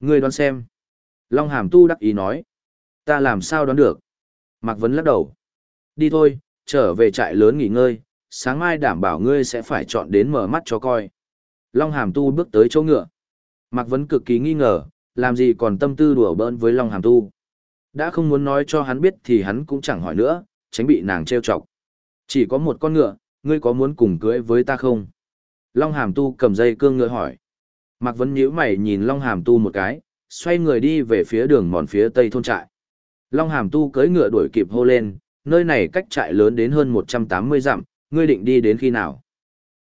Ngươi đoán xem. Long Hàm Tu đắc ý nói. Ta làm sao đoán được? Mạc Vấn lắc đầu. Đi thôi, trở về trại lớn nghỉ ngơi, sáng mai đảm bảo ngươi sẽ phải chọn đến mở mắt cho coi. Long Hàm Tu bước tới chỗ ngựa. Mạc Vấn cực kỳ nghi ngờ, làm gì còn tâm tư đùa bỡn với Long Hàm Tu. Đã không muốn nói cho hắn biết thì hắn cũng chẳng hỏi nữa, tránh bị nàng trêu chọc. Chỉ có một con ngựa, ngươi có muốn cùng cưới với ta không? Long Hàm Tu cầm dây cương ngựa hỏi. Mạc Vấn nhíu mày nhìn Long Hàm Tu một cái, xoay người đi về phía đường mòn phía tây thôn trại. Long Hàm Tu cưỡi ngựa đuổi kịp hô lên, nơi này cách trại lớn đến hơn 180 dặm, ngươi định đi đến khi nào?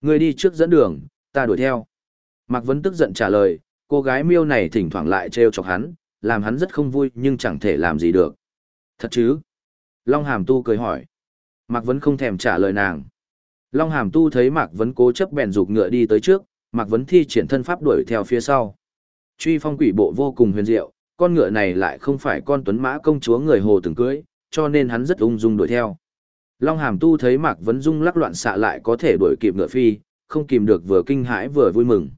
Ngươi đi trước dẫn đường, ta đuổi theo. Mạc Vấn tức giận trả lời, cô gái miêu này thỉnh thoảng lại trêu chọc hắn, làm hắn rất không vui nhưng chẳng thể làm gì được. Thật chứ? Long Hàm Tu cười hỏi. Mạc Vấn không thèm trả lời nàng. Long Hàm Tu thấy Mạc Vấn cố chấp bèn rục ngựa đi tới trước, Mạc Vấn thi triển thân pháp đuổi theo phía sau. Truy phong quỷ bộ vô cùng huyền diệu, con ngựa này lại không phải con tuấn mã công chúa người hồ từng cưới, cho nên hắn rất ung dung đuổi theo. Long Hàm Tu thấy Mạc Vấn Dung lắc loạn xạ lại có thể đuổi kịp ngựa phi, không kìm được vừa kinh hãi vừa vui mừng.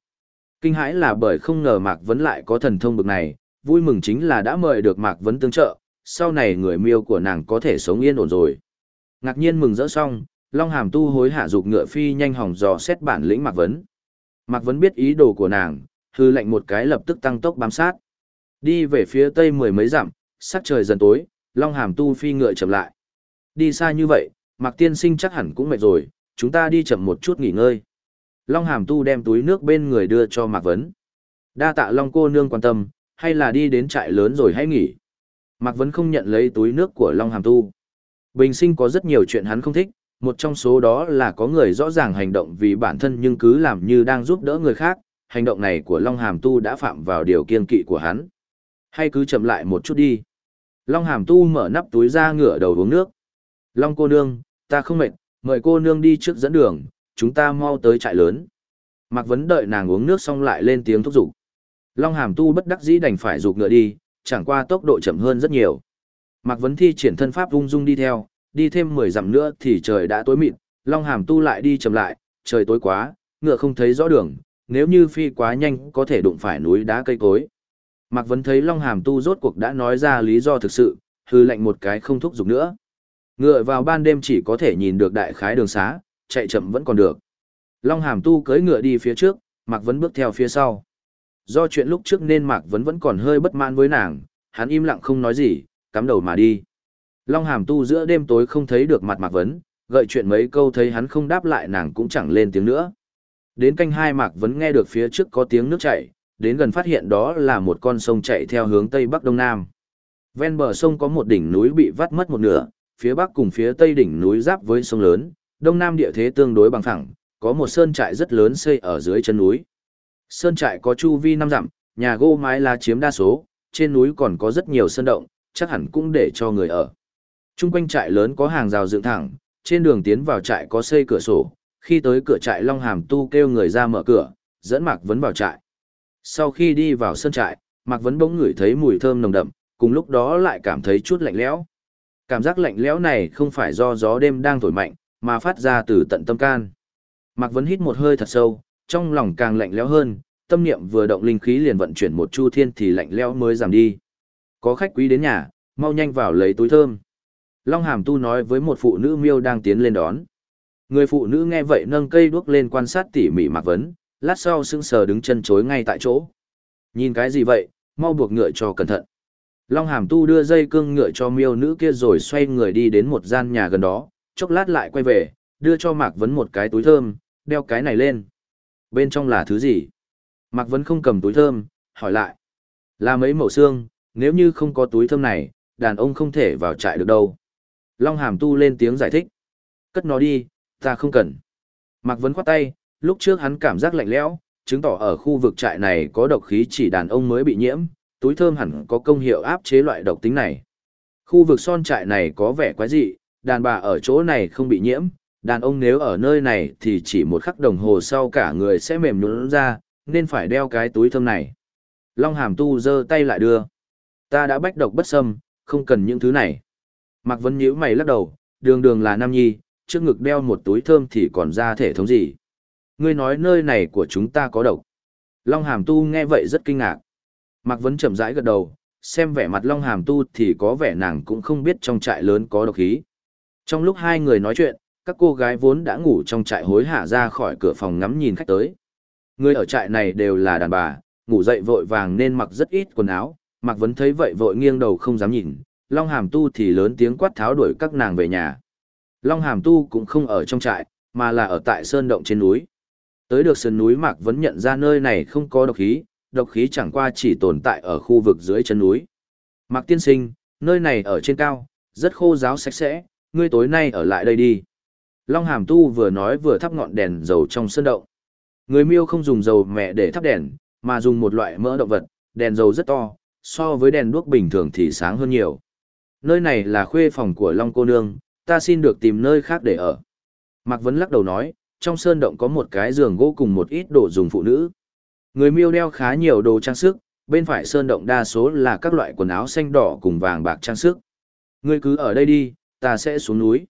Kinh hãi là bởi không ngờ Mạc Vấn lại có thần thông bực này, vui mừng chính là đã mời được Mạc Vấn tương trợ, sau này người miêu của nàng có thể sống yên ổn rồi. Ngạc nhiên mừng rỡ xong, Long Hàm Tu hối hạ dục ngựa phi nhanh hỏng dò xét bản lĩnh Mạc Vấn. Mạc Vấn biết ý đồ của nàng, hư lệnh một cái lập tức tăng tốc bám sát. Đi về phía tây mười mấy dặm, sắc trời dần tối, Long Hàm Tu phi ngựa chậm lại. Đi xa như vậy, Mạc Tiên Sinh chắc hẳn cũng mệt rồi, chúng ta đi chậm một chút nghỉ ngơi. Long Hàm Tu đem túi nước bên người đưa cho Mạc Vấn. Đa tạ Long cô nương quan tâm, hay là đi đến trại lớn rồi hãy nghỉ. Mạc Vấn không nhận lấy túi nước của Long Hàm Tu. Bình sinh có rất nhiều chuyện hắn không thích, một trong số đó là có người rõ ràng hành động vì bản thân nhưng cứ làm như đang giúp đỡ người khác, hành động này của Long Hàm Tu đã phạm vào điều kiên kỵ của hắn. Hay cứ chậm lại một chút đi. Long Hàm Tu mở nắp túi ra ngửa đầu uống nước. Long cô nương, ta không mệt, mời cô nương đi trước dẫn đường, chúng ta mau tới trại lớn. Mạc Vấn đợi nàng uống nước xong lại lên tiếng thúc giục. Long Hàm Tu bất đắc dĩ đành phải giục ngựa đi, chẳng qua tốc độ chậm hơn rất nhiều. Mạc Vấn thi triển thân pháp ung dung đi theo, đi thêm 10 dặm nữa thì trời đã tối mịt, Long Hàm Tu lại đi chậm lại, trời tối quá, ngựa không thấy rõ đường, nếu như phi quá nhanh có thể đụng phải núi đá cây cối. Mạc Vấn thấy Long Hàm Tu rốt cuộc đã nói ra lý do thực sự, hư lệnh một cái không thúc giục nữa. Ngựa vào ban đêm chỉ có thể nhìn được đại khái đường xá, chạy chậm vẫn còn được. Long Hàm Tu cưỡi ngựa đi phía trước, Mạc Vấn bước theo phía sau. Do chuyện lúc trước nên Mạc Vấn vẫn còn hơi bất mãn với nàng, hắn im lặng không nói gì, cắm đầu mà đi. Long Hàm Tu giữa đêm tối không thấy được mặt Mạc Vấn, gợi chuyện mấy câu thấy hắn không đáp lại nàng cũng chẳng lên tiếng nữa. Đến canh hai Mạc Vấn nghe được phía trước có tiếng nước chảy, đến gần phát hiện đó là một con sông chạy theo hướng tây bắc đông nam. Ven bờ sông có một đỉnh núi bị vắt mất một nửa, phía bắc cùng phía tây đỉnh núi giáp với sông lớn, đông nam địa thế tương đối bằng phẳng, có một sơn trại rất lớn xây ở dưới chân núi. Sơn trại có chu vi năm dặm, nhà gỗ mái lá chiếm đa số, trên núi còn có rất nhiều sơn động, chắc hẳn cũng để cho người ở. Trung quanh trại lớn có hàng rào dựng thẳng, trên đường tiến vào trại có xây cửa sổ, khi tới cửa trại Long Hàm Tu kêu người ra mở cửa, dẫn Mạc Vấn vào trại. Sau khi đi vào sân trại, Mạc Vấn bỗng ngửi thấy mùi thơm nồng đậm, cùng lúc đó lại cảm thấy chút lạnh lẽo. Cảm giác lạnh lẽo này không phải do gió đêm đang thổi mạnh, mà phát ra từ tận tâm can. Mạc Vấn hít một hơi thật sâu, trong lòng càng lạnh lẽo hơn, tâm niệm vừa động linh khí liền vận chuyển một chu thiên thì lạnh lẽo mới giảm đi. Có khách quý đến nhà, mau nhanh vào lấy túi thơm. Long Hàm Tu nói với một phụ nữ miêu đang tiến lên đón. Người phụ nữ nghe vậy nâng cây đuốc lên quan sát tỉ mỉ Mạc Vấn, lát sau sững sờ đứng chân chối ngay tại chỗ. Nhìn cái gì vậy, mau buộc ngựa cho cẩn thận. Long Hàm Tu đưa dây cương ngựa cho miêu nữ kia rồi xoay người đi đến một gian nhà gần đó, chốc lát lại quay về, đưa cho Mạc Vấn một cái túi thơm, đeo cái này lên. Bên trong là thứ gì? Mạc Vấn không cầm túi thơm, hỏi lại. Là mấy mẫu xương, nếu như không có túi thơm này, đàn ông không thể vào trại được đâu. Long Hàm Tu lên tiếng giải thích. Cất nó đi, ta không cần. Mạc Vấn khoát tay, lúc trước hắn cảm giác lạnh lẽo, chứng tỏ ở khu vực trại này có độc khí chỉ đàn ông mới bị nhiễm, túi thơm hẳn có công hiệu áp chế loại độc tính này. Khu vực son trại này có vẻ quái dị, đàn bà ở chỗ này không bị nhiễm, đàn ông nếu ở nơi này thì chỉ một khắc đồng hồ sau cả người sẽ mềm nhũn ra, nên phải đeo cái túi thơm này. Long Hàm Tu giơ tay lại đưa. Ta đã bách độc bất xâm, không cần những thứ này. Mạc Vân nhíu mày lắc đầu, đường đường là nam nhi, trước ngực đeo một túi thơm thì còn ra thể thống gì. Ngươi nói nơi này của chúng ta có độc. Long Hàm Tu nghe vậy rất kinh ngạc. Mạc Vân chậm rãi gật đầu, xem vẻ mặt Long Hàm Tu thì có vẻ nàng cũng không biết trong trại lớn có độc khí. Trong lúc hai người nói chuyện, các cô gái vốn đã ngủ trong trại hối hả ra khỏi cửa phòng ngắm nhìn khách tới. Người ở trại này đều là đàn bà, ngủ dậy vội vàng nên mặc rất ít quần áo, Mạc Vấn thấy vậy vội nghiêng đầu không dám nhìn, Long Hàm Tu thì lớn tiếng quát tháo đuổi các nàng về nhà. Long Hàm Tu cũng không ở trong trại, mà là ở tại sơn động trên núi. Tới được sườn núi Mạc vẫn nhận ra nơi này không có độc khí, độc khí chẳng qua chỉ tồn tại ở khu vực dưới chân núi. Mạc Tiên Sinh, nơi này ở trên cao, rất khô giáo sạch sẽ, ngươi tối nay ở lại đây đi. Long Hàm Tu vừa nói vừa thắp ngọn đèn dầu trong sơn động. Người miêu không dùng dầu mẹ để thắp đèn, mà dùng một loại mỡ động vật, đèn dầu rất to, so với đèn đuốc bình thường thì sáng hơn nhiều. Nơi này là khuê phòng của Long cô nương, ta xin được tìm nơi khác để ở. Mạc Vấn lắc đầu nói, trong sơn động có một cái giường gỗ cùng một ít đồ dùng phụ nữ. Người miêu đeo khá nhiều đồ trang sức, bên phải sơn động đa số là các loại quần áo xanh đỏ cùng vàng bạc trang sức. Ngươi cứ ở đây đi, ta sẽ xuống núi.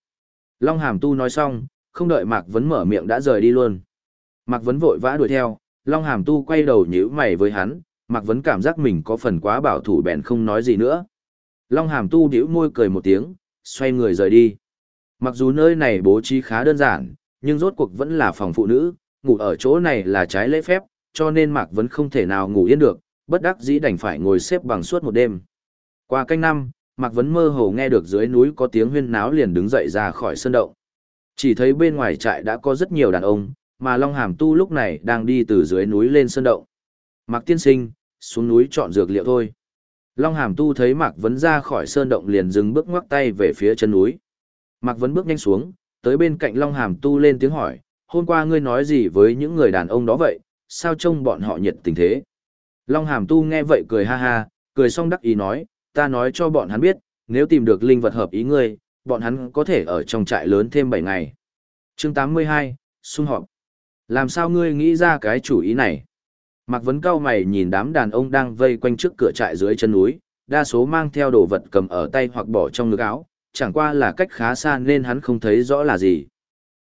Long Hàm Tu nói xong, không đợi Mạc Vấn mở miệng đã rời đi luôn. Mạc Vấn vội vã đuổi theo, Long Hàm Tu quay đầu nhíu mày với hắn, Mạc Vấn cảm giác mình có phần quá bảo thủ bèn không nói gì nữa. Long Hàm Tu điếu môi cười một tiếng, xoay người rời đi. Mặc dù nơi này bố trí khá đơn giản, nhưng rốt cuộc vẫn là phòng phụ nữ, ngủ ở chỗ này là trái lễ phép, cho nên Mạc Vấn không thể nào ngủ yên được, bất đắc dĩ đành phải ngồi xếp bằng suốt một đêm. Qua canh năm, Mạc Vấn mơ hồ nghe được dưới núi có tiếng huyên náo liền đứng dậy ra khỏi sân động. Chỉ thấy bên ngoài trại đã có rất nhiều đàn ông, mà Long Hàm Tu lúc này đang đi từ dưới núi lên sân động. Mạc Tiên Sinh, xuống núi chọn dược liệu thôi. Long Hàm Tu thấy Mạc Vấn ra khỏi sơn động liền dừng bước ngoắc tay về phía chân núi. Mạc Vấn bước nhanh xuống, tới bên cạnh Long Hàm Tu lên tiếng hỏi, hôm qua ngươi nói gì với những người đàn ông đó vậy, sao trông bọn họ nhiệt tình thế? Long Hàm Tu nghe vậy cười ha ha, cười xong đắc ý nói, ta nói cho bọn hắn biết, nếu tìm được linh vật hợp ý ngươi, bọn hắn có thể ở trong trại lớn thêm 7 ngày. chương 82, xung họp. Làm sao ngươi nghĩ ra cái chủ ý này? Mạc Vấn cao mày nhìn đám đàn ông đang vây quanh trước cửa trại dưới chân núi, đa số mang theo đồ vật cầm ở tay hoặc bỏ trong ngực áo, chẳng qua là cách khá xa nên hắn không thấy rõ là gì.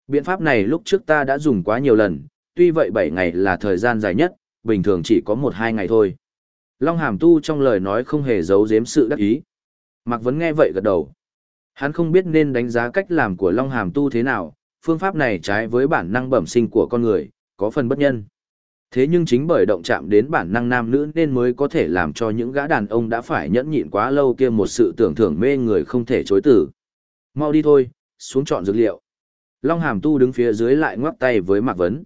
Biện pháp này lúc trước ta đã dùng quá nhiều lần, tuy vậy 7 ngày là thời gian dài nhất, bình thường chỉ có 1-2 ngày thôi. Long Hàm Tu trong lời nói không hề giấu giếm sự đắc ý. Mạc Vấn nghe vậy gật đầu. Hắn không biết nên đánh giá cách làm của Long Hàm Tu thế nào, phương pháp này trái với bản năng bẩm sinh của con người, có phần bất nhân. Thế nhưng chính bởi động chạm đến bản năng nam nữ nên mới có thể làm cho những gã đàn ông đã phải nhẫn nhịn quá lâu kia một sự tưởng thưởng mê người không thể chối từ. Mau đi thôi, xuống chọn dược liệu. Long Hàm Tu đứng phía dưới lại ngoắc tay với Mạc Vấn.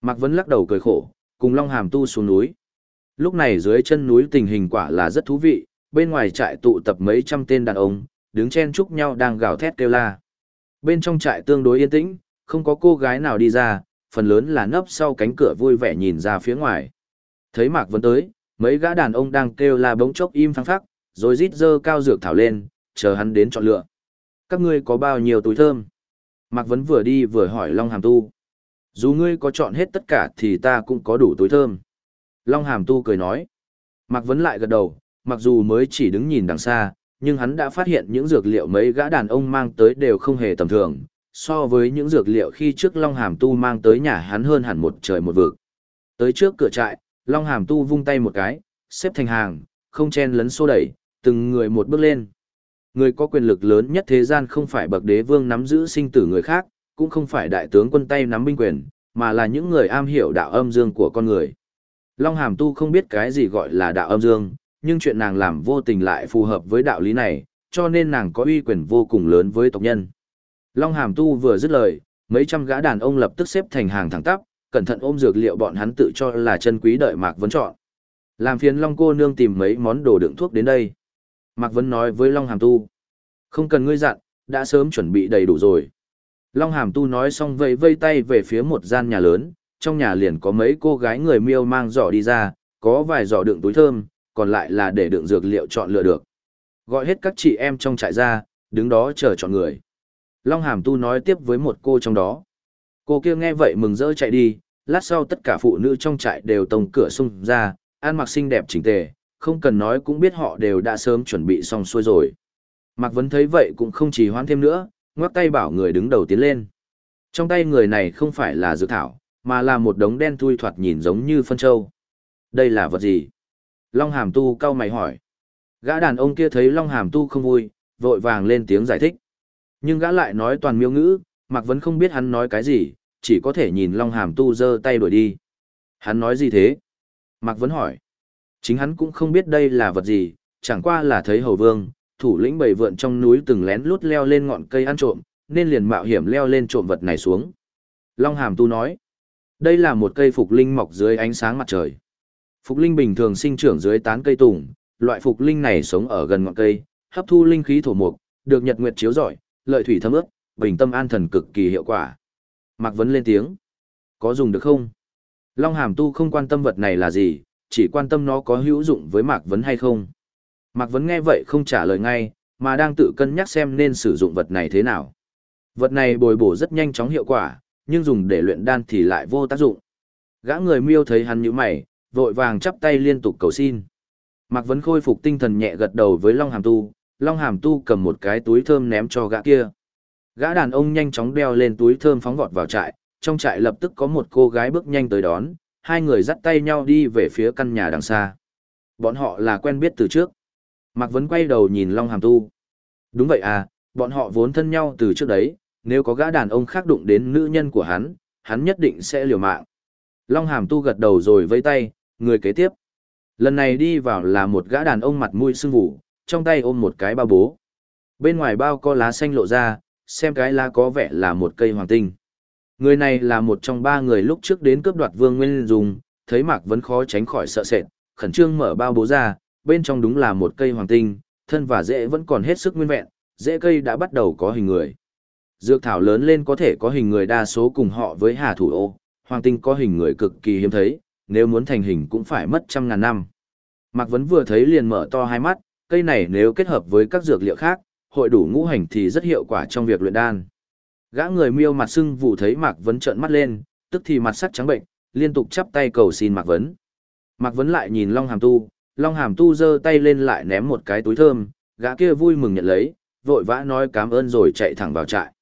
Mạc Vấn lắc đầu cười khổ, cùng Long Hàm Tu xuống núi. Lúc này dưới chân núi tình hình quả là rất thú vị, bên ngoài trại tụ tập mấy trăm tên đàn ông, đứng chen chúc nhau đang gào thét kêu la. Bên trong trại tương đối yên tĩnh, không có cô gái nào đi ra, phần lớn là nấp sau cánh cửa vui vẻ nhìn ra phía ngoài. Thấy Mạc Vân tới, mấy gã đàn ông đang kêu la bỗng chốc im phăng phắc, rồi rít dơ cao dược thảo lên, chờ hắn đến chọn lựa. Các ngươi có bao nhiêu túi thơm? Mạc Vân vừa đi vừa hỏi Long Hàm Tu. Dù ngươi có chọn hết tất cả thì ta cũng có đủ túi thơm. Long Hàm Tu cười nói. Mạc Vân lại gật đầu, mặc dù mới chỉ đứng nhìn đằng xa, nhưng hắn đã phát hiện những dược liệu mấy gã đàn ông mang tới đều không hề tầm thường, so với những dược liệu khi trước Long Hàm Tu mang tới nhà hắn hơn hẳn một trời một vực. Tới trước cửa trại, Long Hàm Tu vung tay một cái, xếp thành hàng, không chen lấn xô đẩy, từng người một bước lên. Người có quyền lực lớn nhất thế gian không phải bậc đế vương nắm giữ sinh tử người khác, cũng không phải đại tướng quân tay nắm binh quyền, mà là những người am hiểu đạo âm dương của con người. Long Hàm Tu không biết cái gì gọi là đạo âm dương, nhưng chuyện nàng làm vô tình lại phù hợp với đạo lý này, cho nên nàng có uy quyền vô cùng lớn với tộc nhân. Long Hàm Tu vừa dứt lời, mấy trăm gã đàn ông lập tức xếp thành hàng thẳng tắp, cẩn thận ôm dược liệu bọn hắn tự cho là chân quý đợi Mạc Vấn chọn. Làm phiền Long cô nương tìm mấy món đồ đựng thuốc đến đây. Mạc Vấn nói với Long Hàm Tu. Không cần ngươi dặn, đã sớm chuẩn bị đầy đủ rồi. Long Hàm Tu nói xong vây vây tay về phía một gian nhà lớn, trong nhà liền có mấy cô gái người miêu mang giỏ đi ra, có vài giỏ đựng túi thơm, còn lại là để đựng dược liệu chọn lựa được. Gọi hết các chị em trong trại ra, đứng đó chờ chọn người. Long Hàm Tu nói tiếp với một cô trong đó. Cô kia nghe vậy mừng rỡ chạy đi, lát sau tất cả phụ nữ trong trại đều tông cửa xung ra, ăn mặc xinh đẹp chỉnh tề, không cần nói cũng biết họ đều đã sớm chuẩn bị xong xuôi rồi. Mạc Vấn thấy vậy cũng không chỉ hoãn thêm nữa, ngoắc tay bảo người đứng đầu tiến lên. Trong tay người này không phải là dược thảo, mà là một đống đen thui thoạt nhìn giống như phân châu. Đây là vật gì? Long Hàm Tu cau mày hỏi. Gã đàn ông kia thấy Long Hàm Tu không vui, vội vàng lên tiếng giải thích. Nhưng gã lại nói toàn miêu ngữ, Mạc Vấn không biết hắn nói cái gì, chỉ có thể nhìn Long Hàm Tu giơ tay đuổi đi. Hắn nói gì thế? Mạc Vấn hỏi. Chính hắn cũng không biết đây là vật gì, chẳng qua là thấy hầu vương, thủ lĩnh bầy vượn trong núi từng lén lút leo lên ngọn cây ăn trộm, nên liền mạo hiểm leo lên trộm vật này xuống. Long Hàm Tu nói, đây là một cây phục linh mọc dưới ánh sáng mặt trời. Phục linh bình thường sinh trưởng dưới tán cây tùng, loại phục linh này sống ở gần ngọn cây, hấp thu linh khí thổ mục, được nhật nguyệt chiếu rọi, lợi thủy thấm ướt, bình tâm an thần cực kỳ hiệu quả. Mạc Vấn lên tiếng, có dùng được không? Long Hàm Tu không quan tâm vật này là gì, chỉ quan tâm nó có hữu dụng với Mạc Vấn hay không. Mạc Vấn nghe vậy không trả lời ngay, mà đang tự cân nhắc xem nên sử dụng vật này thế nào. Vật này bồi bổ rất nhanh chóng hiệu quả, nhưng dùng để luyện đan thì lại vô tác dụng. Gã người miêu thấy hắn như mày, vội vàng chắp tay liên tục cầu xin. Mạc Vấn khôi phục tinh thần nhẹ gật đầu với Long Hàm Tu, Long Hàm Tu cầm một cái túi thơm ném cho gã kia. Gã đàn ông nhanh chóng đeo lên túi thơm phóng vọt vào trại, trong trại lập tức có một cô gái bước nhanh tới đón, hai người dắt tay nhau đi về phía căn nhà đằng xa. Bọn họ là quen biết từ trước. Mạc Vấn quay đầu nhìn Long Hàm Tu. Đúng vậy à, bọn họ vốn thân nhau từ trước đấy, nếu có gã đàn ông khác đụng đến nữ nhân của hắn, hắn nhất định sẽ liều mạng. Long Hàm Tu gật đầu rồi vẫy tay, người kế tiếp. Lần này đi vào là một gã đàn ông mặt mũi sưng vụ, trong tay ôm một cái bao bố. Bên ngoài bao có lá xanh lộ ra, xem cái lá có vẻ là một cây hoàng tinh. Người này là một trong ba người lúc trước đến cướp đoạt Vương Nguyên Dung, thấy Mạc Vấn khó tránh khỏi sợ sệt, khẩn trương mở bao bố ra, bên trong đúng là một cây hoàng tinh, thân và rễ vẫn còn hết sức nguyên vẹn, rễ cây đã bắt đầu có hình người. Dược thảo lớn lên có thể có hình người đa số cùng họ với hà thủ ô, hoàng tinh có hình người cực kỳ hiếm thấy, nếu muốn thành hình cũng phải mất trăm ngàn năm. Mạc Vấn vừa thấy liền mở to hai mắt, cây này nếu kết hợp với các dược liệu khác, hội đủ ngũ hành thì rất hiệu quả trong việc luyện đan. Gã người miêu mặt sưng vụ thấy Mạc Vấn trợn mắt lên, tức thì mặt sắc trắng bệnh, liên tục chắp tay cầu xin Mạc Vấn. Mạc Vấn lại nhìn Long Hàm Tu, Long Hàm Tu giơ tay lên lại ném một cái túi thơm, gã kia vui mừng nhận lấy, vội vã nói cảm ơn rồi chạy thẳng vào trại.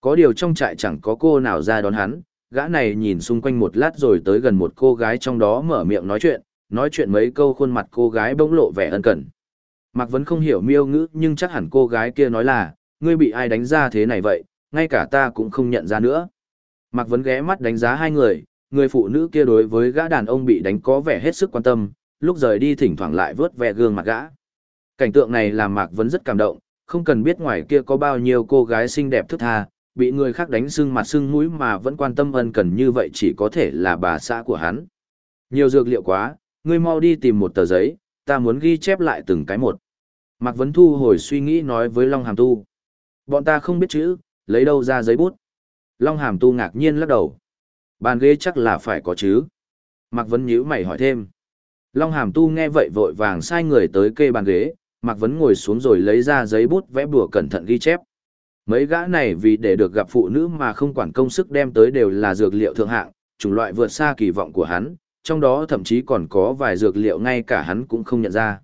Có điều trong trại chẳng có cô nào ra đón hắn, gã này nhìn xung quanh một lát rồi tới gần một cô gái trong đó mở miệng nói chuyện, nói chuyện mấy câu khuôn mặt cô gái bỗng lộ vẻ ân cần. Mạc Vấn không hiểu miêu ngữ nhưng chắc hẳn cô gái kia nói là, ngươi bị ai đánh ra thế này vậy, ngay cả ta cũng không nhận ra nữa. Mạc Vấn ghé mắt đánh giá hai người, người phụ nữ kia đối với gã đàn ông bị đánh có vẻ hết sức quan tâm, lúc rời đi thỉnh thoảng lại vớt vẻ gương mặt gã. Cảnh tượng này làm Mạc Vấn rất cảm động, không cần biết ngoài kia có bao nhiêu cô gái xinh đẹp thức tha, bị người khác đánh sưng mặt sưng mũi mà vẫn quan tâm ân cần như vậy chỉ có thể là bà xã của hắn. Nhiều dược liệu quá, ngươi mau đi tìm một tờ giấy, ta muốn ghi chép lại từng cái một. Mạc Vấn thu hồi suy nghĩ nói với Long Hàm Tu. Bọn ta không biết chữ, lấy đâu ra giấy bút. Long Hàm Tu ngạc nhiên lắc đầu. Bàn ghế chắc là phải có chứ. Mạc Vấn nhíu mày hỏi thêm. Long Hàm Tu nghe vậy vội vàng sai người tới kê bàn ghế, Mạc Vấn ngồi xuống rồi lấy ra giấy bút vẽ bùa cẩn thận ghi chép. Mấy gã này vì để được gặp phụ nữ mà không quản công sức đem tới đều là dược liệu thượng hạng, chủng loại vượt xa kỳ vọng của hắn, trong đó thậm chí còn có vài dược liệu ngay cả hắn cũng không nhận ra.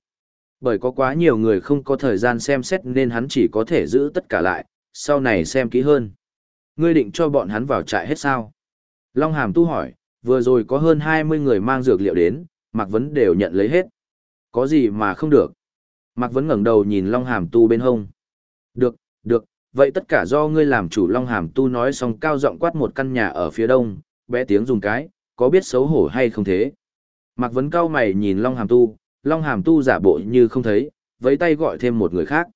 Bởi có quá nhiều người không có thời gian xem xét nên hắn chỉ có thể giữ tất cả lại, sau này xem kỹ hơn. Ngươi định cho bọn hắn vào trại hết sao? Long Hàm tu hỏi, vừa rồi có hơn 20 người mang dược liệu đến, Mạc Vấn đều nhận lấy hết. Có gì mà không được? Mạc Vấn ngẩng đầu nhìn Long Hàm tu bên hông. Được, được, vậy tất cả do ngươi làm chủ Long Hàm tu nói xong cao giọng quát một căn nhà ở phía đông, bé tiếng dùng cái, có biết xấu hổ hay không thế? Mạc Vấn cao mày nhìn Long Hàm tu, Long Hàm tu giả bộ như không thấy, với tay gọi thêm một người khác.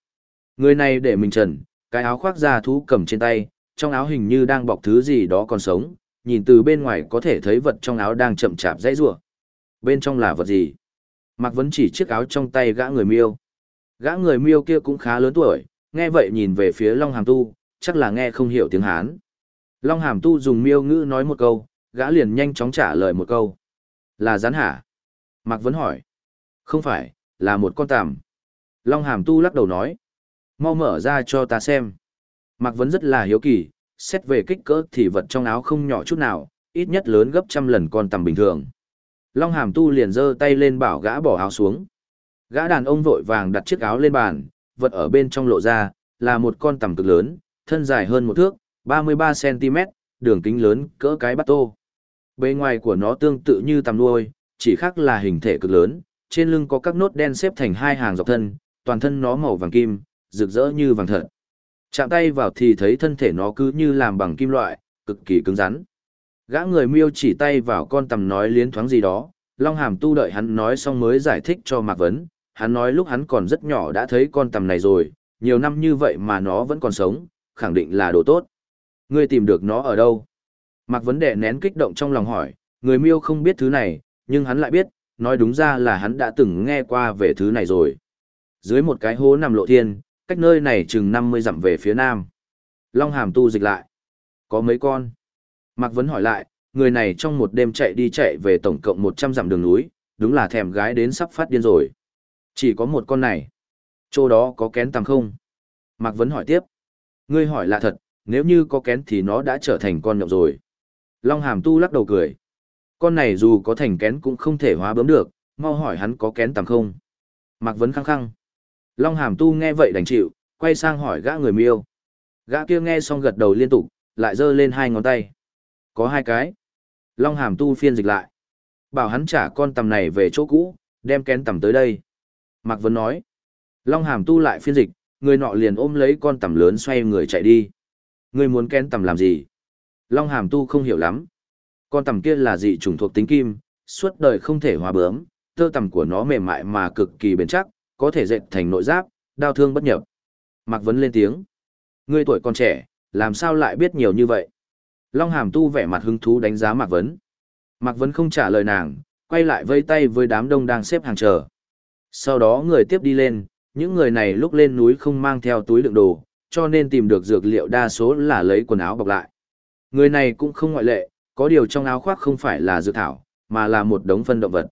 Người này để mình trần, cái áo khoác da thú cầm trên tay, trong áo hình như đang bọc thứ gì đó còn sống, nhìn từ bên ngoài có thể thấy vật trong áo đang chậm chạp dãy rủa. Bên trong là vật gì? Mạc Vấn chỉ chiếc áo trong tay gã người miêu. Gã người miêu kia cũng khá lớn tuổi, nghe vậy nhìn về phía Long Hàm Tu, chắc là nghe không hiểu tiếng Hán. Long Hàm Tu dùng miêu ngữ nói một câu, gã liền nhanh chóng trả lời một câu. Là rắn hả? Mạc Vấn hỏi. Không phải, là một con tằm. Long Hàm Tu lắc đầu nói. Mau mở ra cho ta xem. Mạc Vấn rất là hiếu kỳ, xét về kích cỡ thì vật trong áo không nhỏ chút nào, ít nhất lớn gấp trăm lần con tằm bình thường. Long Hàm Tu liền giơ tay lên bảo gã bỏ áo xuống. Gã đàn ông vội vàng đặt chiếc áo lên bàn, vật ở bên trong lộ ra, là một con tằm cực lớn, thân dài hơn một thước, 33cm, đường kính lớn cỡ cái bát tô. Bề ngoài của nó tương tự như tằm nuôi, chỉ khác là hình thể cực lớn, trên lưng có các nốt đen xếp thành hai hàng dọc thân, toàn thân nó màu vàng kim, rực rỡ như vàng thật. Chạm tay vào thì thấy thân thể nó cứ như làm bằng kim loại, cực kỳ cứng rắn. Gã người miêu chỉ tay vào con tầm nói liến thoáng gì đó, Long Hàm tu đợi hắn nói xong mới giải thích cho Mạc Vấn, hắn nói lúc hắn còn rất nhỏ đã thấy con tầm này rồi, nhiều năm như vậy mà nó vẫn còn sống, khẳng định là đồ tốt. Ngươi tìm được nó ở đâu? Mạc Vấn đệ nén kích động trong lòng hỏi, người miêu không biết thứ này, nhưng hắn lại biết, nói đúng ra là hắn đã từng nghe qua về thứ này rồi. Dưới một cái hố nằm lộ thiên, cách nơi này chừng 50 dặm về phía nam. Long Hàm tu dịch lại. Có mấy con? Mạc Vấn hỏi lại, người này trong một đêm chạy đi chạy về tổng cộng 100 dặm đường núi, đúng là thèm gái đến sắp phát điên rồi. Chỉ có một con này. Chỗ đó có kén tầm không? Mạc Vấn hỏi tiếp. Ngươi hỏi là thật, nếu như có kén thì nó đã trở thành con nhộng rồi. Long Hàm Tu lắc đầu cười. Con này dù có thành kén cũng không thể hóa bướm được, mau hỏi hắn có kén tầm không. Mạc Vấn khăng khăng. Long Hàm Tu nghe vậy đành chịu, quay sang hỏi gã người miêu. Gã kia nghe xong gật đầu liên tục, lại giơ lên hai ngón tay. Có hai cái. Long Hàm Tu phiên dịch lại. Bảo hắn trả con tầm này về chỗ cũ, đem kén tầm tới đây. Mạc Vấn nói. Long Hàm Tu lại phiên dịch, người nọ liền ôm lấy con tầm lớn xoay người chạy đi. Người muốn kén tầm làm gì? Long Hàm Tu không hiểu lắm. Con tầm kia là dị chủng thuộc tính kim, suốt đời không thể hòa bướm, tơ tầm của nó mềm mại mà cực kỳ bền chắc, có thể dệt thành nội giáp, đau thương bất nhập. Mạc Vấn lên tiếng. Ngươi tuổi còn trẻ, làm sao lại biết nhiều như vậy? Long Hàm Tu vẻ mặt hứng thú đánh giá Mạc Vấn. Mạc Vấn không trả lời nàng, quay lại vây tay với đám đông đang xếp hàng chờ. Sau đó người tiếp đi lên, những người này lúc lên núi không mang theo túi đựng đồ, cho nên tìm được dược liệu đa số là lấy quần áo bọc lại. Người này cũng không ngoại lệ, có điều trong áo khoác không phải là dược thảo, mà là một đống phân động vật.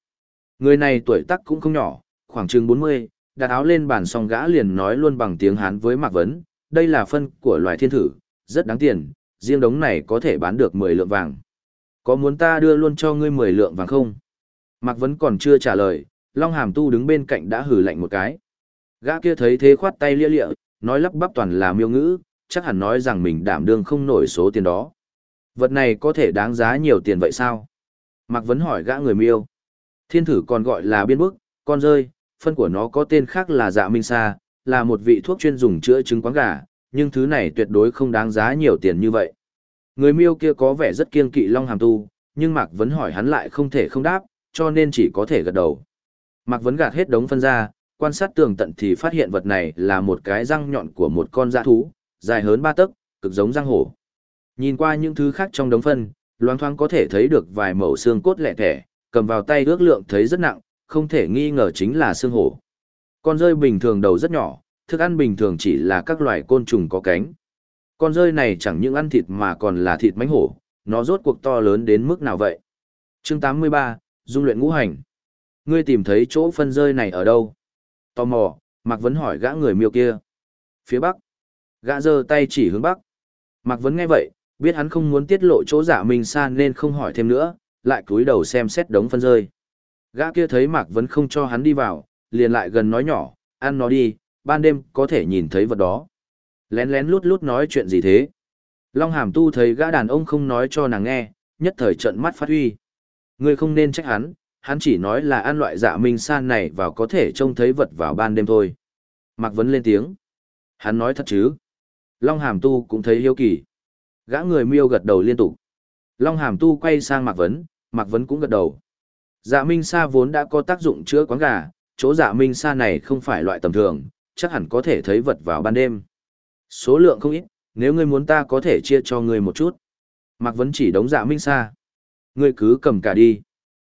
Người này tuổi tác cũng không nhỏ, khoảng chừng 40, đặt áo lên bàn xong gã liền nói luôn bằng tiếng Hán với Mạc Vấn, đây là phân của loài thiên thử, rất đáng tiền, riêng đống này có thể bán được 10 lượng vàng. Có muốn ta đưa luôn cho ngươi 10 lượng vàng không? Mạc Vấn còn chưa trả lời, Long Hàm Tu đứng bên cạnh đã hử lạnh một cái. Gã kia thấy thế khoát tay lia lịa, nói lắp bắp toàn là miêu ngữ, chắc hẳn nói rằng mình đảm đương không nổi số tiền đó. Vật này có thể đáng giá nhiều tiền vậy sao? Mạc Vấn hỏi gã người miêu. Thiên thử còn gọi là biên bức, con rơi, phân của nó có tên khác là dạ minh sa, là một vị thuốc chuyên dùng chữa trứng quáng gà, nhưng thứ này tuyệt đối không đáng giá nhiều tiền như vậy. Người miêu kia có vẻ rất kiên kỵ Long Hàm Tu, nhưng Mạc Vấn hỏi hắn lại không thể không đáp, cho nên chỉ có thể gật đầu. Mạc Vấn gạt hết đống phân ra, quan sát tường tận thì phát hiện vật này là một cái răng nhọn của một con dã thú, dài hơn ba tấc, cực giống răng hổ. Nhìn qua những thứ khác trong đống phân, loáng thoáng có thể thấy được vài mẩu xương cốt lẻ thẻ, cầm vào tay ước lượng thấy rất nặng, không thể nghi ngờ chính là xương hổ. Con rơi bình thường đầu rất nhỏ, thức ăn bình thường chỉ là các loài côn trùng có cánh. Con rơi này chẳng những ăn thịt mà còn là thịt mánh hổ, nó rốt cuộc to lớn đến mức nào vậy? Chương 83, Dung luyện ngũ hành. Ngươi tìm thấy chỗ phân rơi này ở đâu? Tò mò, Mạc Vấn hỏi gã người miêu kia. Phía bắc. Gã giơ tay chỉ hướng bắc. Mạc Vấn nghe vậy, biết hắn không muốn tiết lộ chỗ giả minh xa nên không hỏi thêm nữa, lại cúi đầu xem xét đống phân rơi. Gã kia thấy Mạc Vấn không cho hắn đi vào, liền lại gần nói nhỏ, ăn nó đi, ban đêm có thể nhìn thấy vật đó. Lén lén lút lút nói chuyện gì thế? Long Hàm Tu thấy gã đàn ông không nói cho nàng nghe, nhất thời trận mắt phát huy. Ngươi không nên trách hắn, hắn chỉ nói là ăn loại dạ minh san này vào có thể trông thấy vật vào ban đêm thôi. Mạc Vấn lên tiếng. Hắn nói thật chứ? Long Hàm Tu cũng thấy hiếu kỳ. Gã người miêu gật đầu liên tục. Long Hàm Tu quay sang Mạc Vấn, Mạc Vấn cũng gật đầu. Dạ Minh Sa vốn đã có tác dụng chữa quán gà, chỗ dạ Minh Sa này không phải loại tầm thường, chắc hẳn có thể thấy vật vào ban đêm. Số lượng không ít, nếu ngươi muốn ta có thể chia cho ngươi một chút. Mạc Vấn chỉ đóng dạ Minh Sa. Ngươi cứ cầm cả đi.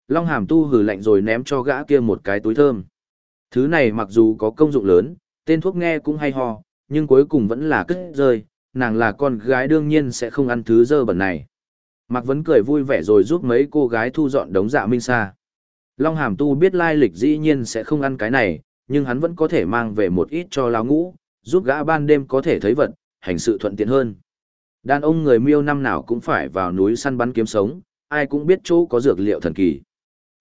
Long Hàm Tu hừ lạnh rồi ném cho gã kia một cái túi thơm. Thứ này mặc dù có công dụng lớn, tên thuốc nghe cũng hay ho, nhưng cuối cùng vẫn là cất rơi, nàng là con gái đương nhiên sẽ không ăn thứ dơ bẩn này. Mạc Vấn cười vui vẻ rồi giúp mấy cô gái thu dọn đống dạ minh sa. Long Hàm Tu biết lai lịch dĩ nhiên sẽ không ăn cái này, nhưng hắn vẫn có thể mang về một ít cho lão ngũ, giúp gã ban đêm có thể thấy vật, hành sự thuận tiện hơn. Đàn ông người miêu năm nào cũng phải vào núi săn bắn kiếm sống, ai cũng biết chỗ có dược liệu thần kỳ.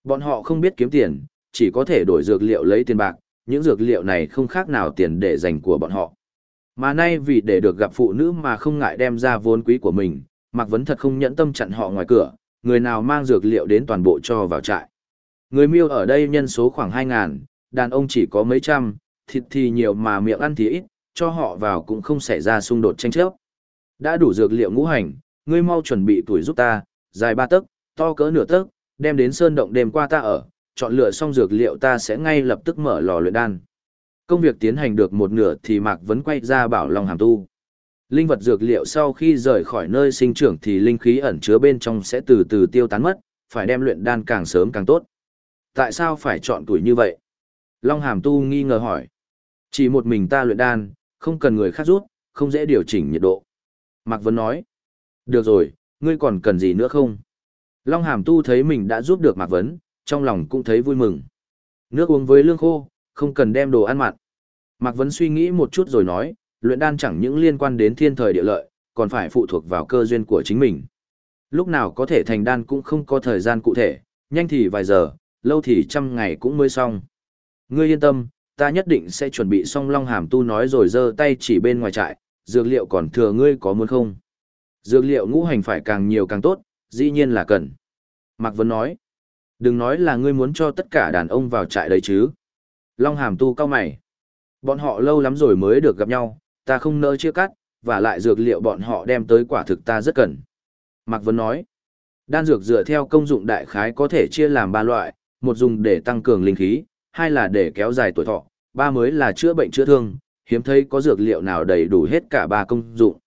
Bọn họ không biết kiếm tiền, chỉ có thể đổi dược liệu lấy tiền bạc, những dược liệu này không khác nào tiền để dành của bọn họ. Mà nay vì để được gặp phụ nữ mà không ngại đem ra vốn quý của mình, Mạc Vấn thật không nhẫn tâm chặn họ ngoài cửa, người nào mang dược liệu đến toàn bộ cho vào trại. Người miêu ở đây nhân số khoảng 2.000, đàn ông chỉ có mấy trăm, thịt thì nhiều mà miệng ăn thì ít, cho họ vào cũng không xảy ra xung đột tranh chấp. Đã đủ dược liệu ngũ hành, ngươi mau chuẩn bị tuổi giúp ta, dài ba tấc, to cỡ nửa tấc, đem đến sơn động đêm qua ta ở, chọn lựa xong dược liệu ta sẽ ngay lập tức mở lò luyện đan. Công việc tiến hành được một nửa thì Mạc Vấn quay ra bảo Long Hàm tu. Linh vật dược liệu sau khi rời khỏi nơi sinh trưởng thì linh khí ẩn chứa bên trong sẽ từ từ tiêu tán mất, phải đem luyện đan càng sớm càng tốt. Tại sao phải chọn tuổi như vậy? Long Hàm tu nghi ngờ hỏi. Chỉ một mình ta luyện đan, không cần người khác rút, không dễ điều chỉnh nhiệt độ. Mạc Vấn nói. Được rồi, ngươi còn cần gì nữa không? Long Hàm tu thấy mình đã giúp được Mạc Vấn, trong lòng cũng thấy vui mừng. Nước uống với lương khô, không cần đem đồ ăn mặn. Mạc Vấn suy nghĩ một chút rồi nói, luyện đan chẳng những liên quan đến thiên thời địa lợi, còn phải phụ thuộc vào cơ duyên của chính mình. Lúc nào có thể thành đan cũng không có thời gian cụ thể, nhanh thì vài giờ, lâu thì trăm ngày cũng mới xong. Ngươi yên tâm, ta nhất định sẽ chuẩn bị xong long hàm tu nói rồi giơ tay chỉ bên ngoài trại, dược liệu còn thừa ngươi có muốn không? Dược liệu ngũ hành phải càng nhiều càng tốt, dĩ nhiên là cần. Mạc Vấn nói, đừng nói là ngươi muốn cho tất cả đàn ông vào trại đấy chứ. Long hàm tu cao mày. Bọn họ lâu lắm rồi mới được gặp nhau, ta không nỡ chia cắt, và lại dược liệu bọn họ đem tới quả thực ta rất cần. Mạc Vấn nói, đan dược dựa theo công dụng đại khái có thể chia làm ba loại, một dùng để tăng cường linh khí, hai là để kéo dài tuổi thọ, ba mới là chữa bệnh chữa thương, hiếm thấy có dược liệu nào đầy đủ hết cả ba công dụng.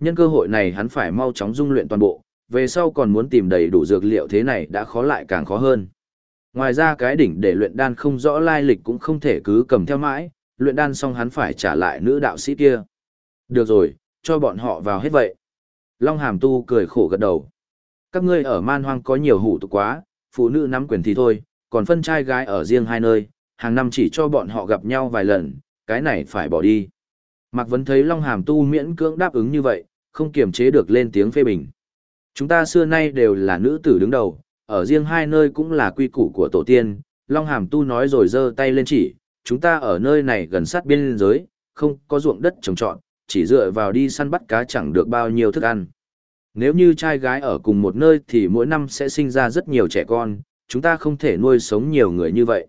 Nhân cơ hội này hắn phải mau chóng dung luyện toàn bộ, về sau còn muốn tìm đầy đủ dược liệu thế này đã khó lại càng khó hơn. Ngoài ra cái đỉnh để luyện đan không rõ lai lịch cũng không thể cứ cầm theo mãi, luyện đan xong hắn phải trả lại nữ đạo sĩ kia. Được rồi, cho bọn họ vào hết vậy. Long Hàm Tu cười khổ gật đầu. Các ngươi ở man hoang có nhiều hủ tục quá, phụ nữ nắm quyền thì thôi, còn phân trai gái ở riêng hai nơi, hàng năm chỉ cho bọn họ gặp nhau vài lần, cái này phải bỏ đi. Mạc Vấn thấy Long Hàm Tu miễn cưỡng đáp ứng như vậy, không kiềm chế được lên tiếng phê bình. Chúng ta xưa nay đều là nữ tử đứng đầu, ở riêng hai nơi cũng là quy củ của tổ tiên, Long Hàm Tu nói rồi giơ tay lên chỉ, chúng ta ở nơi này gần sát biên giới, không có ruộng đất trồng trọt, chỉ dựa vào đi săn bắt cá chẳng được bao nhiêu thức ăn. Nếu như trai gái ở cùng một nơi thì mỗi năm sẽ sinh ra rất nhiều trẻ con, chúng ta không thể nuôi sống nhiều người như vậy.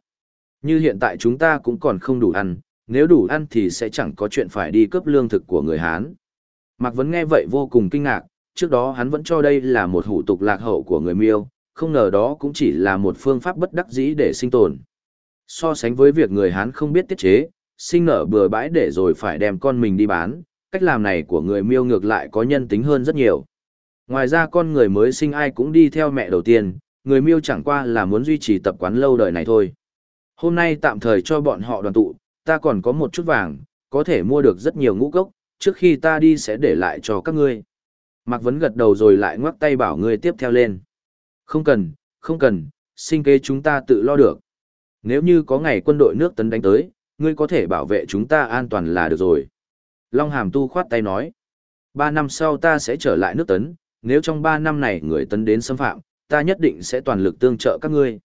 Như hiện tại chúng ta cũng còn không đủ ăn, nếu đủ ăn thì sẽ chẳng có chuyện phải đi cướp lương thực của người Hán. Mạc Vấn nghe vậy vô cùng kinh ngạc, trước đó hắn vẫn cho đây là một hủ tục lạc hậu của người miêu, không ngờ đó cũng chỉ là một phương pháp bất đắc dĩ để sinh tồn. So sánh với việc người Hán không biết tiết chế, sinh nở bừa bãi để rồi phải đem con mình đi bán, cách làm này của người miêu ngược lại có nhân tính hơn rất nhiều. Ngoài ra con người mới sinh ai cũng đi theo mẹ đầu tiên, người miêu chẳng qua là muốn duy trì tập quán lâu đời này thôi. Hôm nay tạm thời cho bọn họ đoàn tụ, ta còn có một chút vàng, có thể mua được rất nhiều ngũ cốc, trước khi ta đi sẽ để lại cho các ngươi. Mạc Vấn gật đầu rồi lại ngoắc tay bảo ngươi tiếp theo lên. Không cần, không cần, sinh kế chúng ta tự lo được. Nếu như có ngày quân đội nước tấn đánh tới, ngươi có thể bảo vệ chúng ta an toàn là được rồi. Long Hàm Tu khoát tay nói. Ba năm sau ta sẽ trở lại nước tấn, nếu trong ba năm này người tấn đến xâm phạm, ta nhất định sẽ toàn lực tương trợ các ngươi.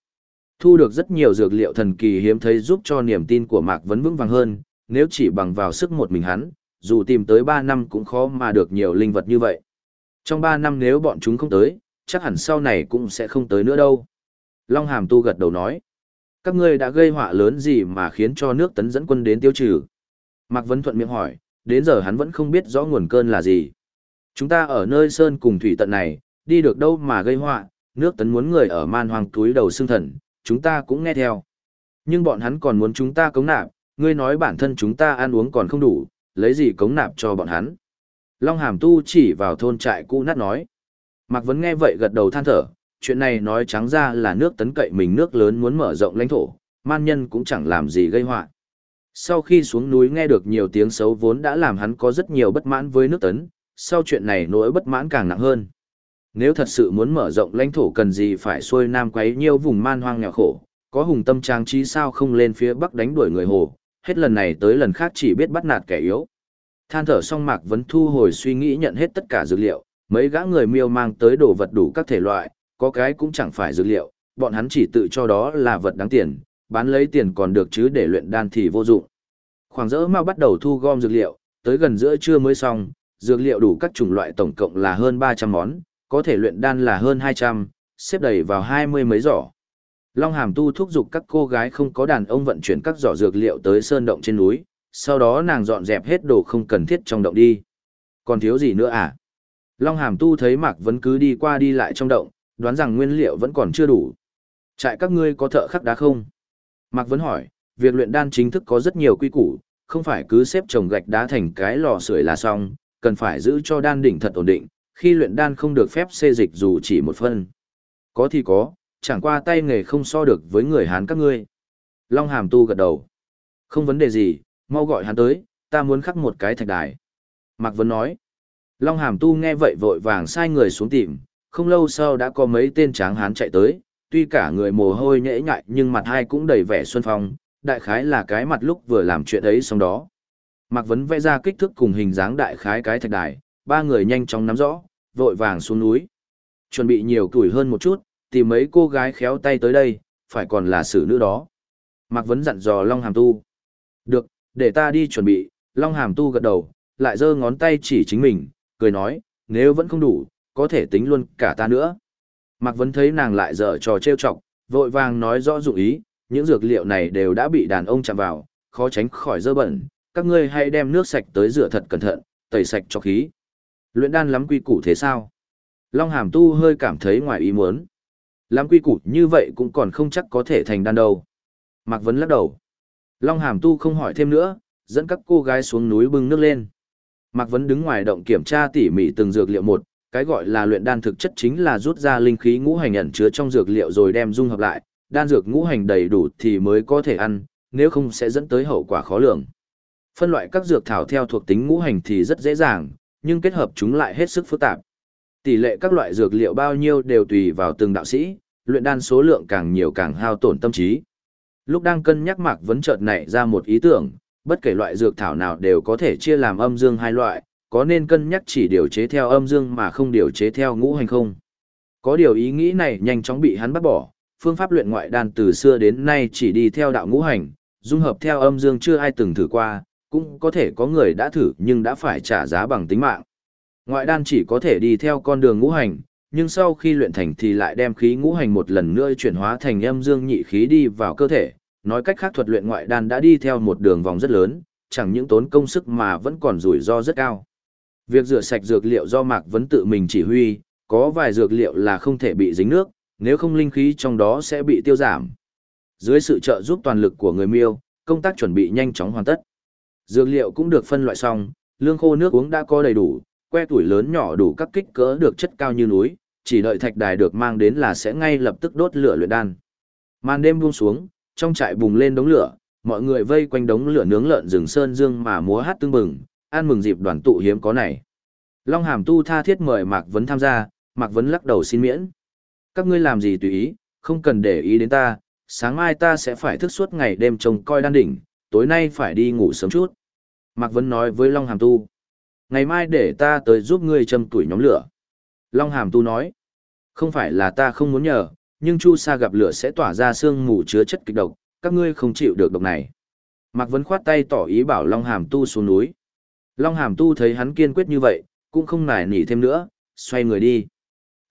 Thu được rất nhiều dược liệu thần kỳ hiếm thấy giúp cho niềm tin của Mạc Vấn vững vàng hơn, nếu chỉ bằng vào sức một mình hắn, dù tìm tới 3 năm cũng khó mà được nhiều linh vật như vậy. Trong 3 năm nếu bọn chúng không tới, chắc hẳn sau này cũng sẽ không tới nữa đâu. Long Hàm Tu gật đầu nói, các ngươi đã gây họa lớn gì mà khiến cho nước tấn dẫn quân đến tiêu trừ? Mạc Vấn thuận miệng hỏi, đến giờ hắn vẫn không biết rõ nguồn cơn là gì. Chúng ta ở nơi sơn cùng thủy tận này, đi được đâu mà gây họa, nước tấn muốn người ở man hoang túi đầu xương thần, chúng ta cũng nghe theo. Nhưng bọn hắn còn muốn chúng ta cống nạp, ngươi nói bản thân chúng ta ăn uống còn không đủ, lấy gì cống nạp cho bọn hắn. Long Hàm Tu chỉ vào thôn trại cũ nát nói. Mạc Vấn nghe vậy gật đầu than thở, chuyện này nói trắng ra là nước tấn cậy mình nước lớn muốn mở rộng lãnh thổ, man nhân cũng chẳng làm gì gây họa. Sau khi xuống núi nghe được nhiều tiếng xấu vốn đã làm hắn có rất nhiều bất mãn với nước tấn, sau chuyện này nỗi bất mãn càng nặng hơn. Nếu thật sự muốn mở rộng lãnh thổ cần gì phải xuôi nam quấy nhiều vùng man hoang nghèo khổ, có hùng tâm trang trí sao không lên phía bắc đánh đuổi người hồ, hết lần này tới lần khác chỉ biết bắt nạt kẻ yếu. Than thở xong Mạc Vấn thu hồi suy nghĩ nhận hết tất cả dữ liệu, mấy gã người miêu mang tới đồ vật đủ các thể loại, có cái cũng chẳng phải dược liệu, bọn hắn chỉ tự cho đó là vật đáng tiền, bán lấy tiền còn được chứ để luyện đan thì vô dụng. Khoảng dỡ mau bắt đầu thu gom dược liệu, tới gần giữa trưa mới xong, dược liệu đủ các chủng loại tổng cộng là hơn 300 món, có thể luyện đan là hơn 200, xếp đầy vào hai mươi mấy giỏ. Long Hàm Tu thúc giục các cô gái không có đàn ông vận chuyển các giỏ dược liệu tới sơn động trên núi, sau đó nàng dọn dẹp hết đồ không cần thiết trong động đi. Còn thiếu gì nữa à? Long Hàm Tu thấy Mạc Vấn cứ đi qua đi lại trong động, đoán rằng nguyên liệu vẫn còn chưa đủ. Trại các ngươi có thợ khắc đá không? Mạc Vấn hỏi, việc luyện đan chính thức có rất nhiều quy củ, không phải cứ xếp chồng gạch đá thành cái lò sưởi là xong, cần phải giữ cho đan đỉnh thật ổn định, khi luyện đan không được phép xê dịch dù chỉ một phân. Có thì có, chẳng qua tay nghề không so được với người Hán các ngươi. Long Hàm Tu gật đầu. Không vấn đề gì, mau gọi hắn tới, ta muốn khắc một cái thạch đài. Mạc Vấn nói. Long Hàm Tu nghe vậy vội vàng sai người xuống tìm, không lâu sau đã có mấy tên tráng hán chạy tới, tuy cả người mồ hôi nhễ nhại nhưng mặt hai cũng đầy vẻ xuân phong, đại khái là cái mặt lúc vừa làm chuyện ấy xong đó. Mạc Vấn vẽ ra kích thước cùng hình dáng đại khái cái thạch đài, ba người nhanh chóng nắm rõ, vội vàng xuống núi. Chuẩn bị nhiều tuổi hơn một chút, tìm mấy cô gái khéo tay tới đây, phải còn là xử nữ đó. Mạc Vấn dặn dò Long Hàm Tu. Được, để ta đi chuẩn bị, Long Hàm Tu gật đầu, lại giơ ngón tay chỉ chính mình, cười nói, nếu vẫn không đủ, có thể tính luôn cả ta nữa. Mạc Vấn thấy nàng lại dở trò trêu chọc, vội vàng nói rõ dụng ý, những dược liệu này đều đã bị đàn ông chạm vào, khó tránh khỏi dơ bẩn, các ngươi hãy đem nước sạch tới rửa thật cẩn thận, tẩy sạch cho khí. Luyện đan lắm quy củ thế sao? Long Hàm Tu hơi cảm thấy ngoài ý muốn. Lắm quy củ như vậy cũng còn không chắc có thể thành đan đâu. Mạc Vấn lắc đầu. Long Hàm Tu không hỏi thêm nữa, dẫn các cô gái xuống núi bưng nước lên. Mạc Vấn đứng ngoài động kiểm tra tỉ mỉ từng dược liệu một, cái gọi là luyện đan thực chất chính là rút ra linh khí ngũ hành ẩn chứa trong dược liệu rồi đem dung hợp lại, đan dược ngũ hành đầy đủ thì mới có thể ăn, nếu không sẽ dẫn tới hậu quả khó lường. Phân loại các dược thảo theo thuộc tính ngũ hành thì rất dễ dàng, nhưng kết hợp chúng lại hết sức phức tạp. Tỷ lệ các loại dược liệu bao nhiêu đều tùy vào từng đạo sĩ, luyện đan số lượng càng nhiều càng hao tổn tâm trí. Lúc đang cân nhắc Mạc Vấn chợt nảy ra một ý tưởng, bất kể loại dược thảo nào đều có thể chia làm âm dương hai loại, có nên cân nhắc chỉ điều chế theo âm dương mà không điều chế theo ngũ hành không? Có điều ý nghĩ này nhanh chóng bị hắn bắt bỏ, phương pháp luyện ngoại đan từ xưa đến nay chỉ đi theo đạo ngũ hành, dung hợp theo âm dương chưa ai từng thử qua, cũng có thể có người đã thử nhưng đã phải trả giá bằng tính mạng. Ngoại đan chỉ có thể đi theo con đường ngũ hành, nhưng sau khi luyện thành thì lại đem khí ngũ hành một lần nữa chuyển hóa thành âm dương nhị khí đi vào cơ thể. Nói cách khác thuật luyện ngoại đan đã đi theo một đường vòng rất lớn, chẳng những tốn công sức mà vẫn còn rủi ro rất cao. Việc rửa sạch dược liệu do Mạc Vấn tự mình chỉ huy, có vài dược liệu là không thể bị dính nước, nếu không linh khí trong đó sẽ bị tiêu giảm. Dưới sự trợ giúp toàn lực của người miêu, công tác chuẩn bị nhanh chóng hoàn tất. Dược liệu cũng được phân loại xong, lương khô nước uống đã có đầy đủ, que tuổi lớn nhỏ đủ các kích cỡ được chất cao như núi, chỉ đợi thạch đài được mang đến là sẽ ngay lập tức đốt lửa luyện đan. Màn đêm buông xuống, trong trại bùng lên đống lửa, mọi người vây quanh đống lửa nướng lợn rừng sơn dương mà múa hát tương bừng, ăn mừng dịp đoàn tụ hiếm có này. Long Hàm Tu tha thiết mời Mạc Vấn tham gia, Mạc Vấn lắc đầu xin miễn. Các ngươi làm gì tùy ý, không cần để ý đến ta, sáng mai ta sẽ phải thức suốt ngày đêm trông coi đan đỉnh, tối nay phải đi ngủ sớm chút. Mạc Vấn nói với Long Hàm Tu. Ngày mai để ta tới giúp ngươi châm tuổi nhóm lửa. Long Hàm Tu nói. Không phải là ta không muốn nhờ, nhưng Chu Sa gặp lửa sẽ tỏa ra sương mù chứa chất kịch độc, các ngươi không chịu được độc này. Mạc Vấn khoát tay tỏ ý bảo Long Hàm Tu xuống núi. Long Hàm Tu thấy hắn kiên quyết như vậy, cũng không nài nỉ thêm nữa, xoay người đi.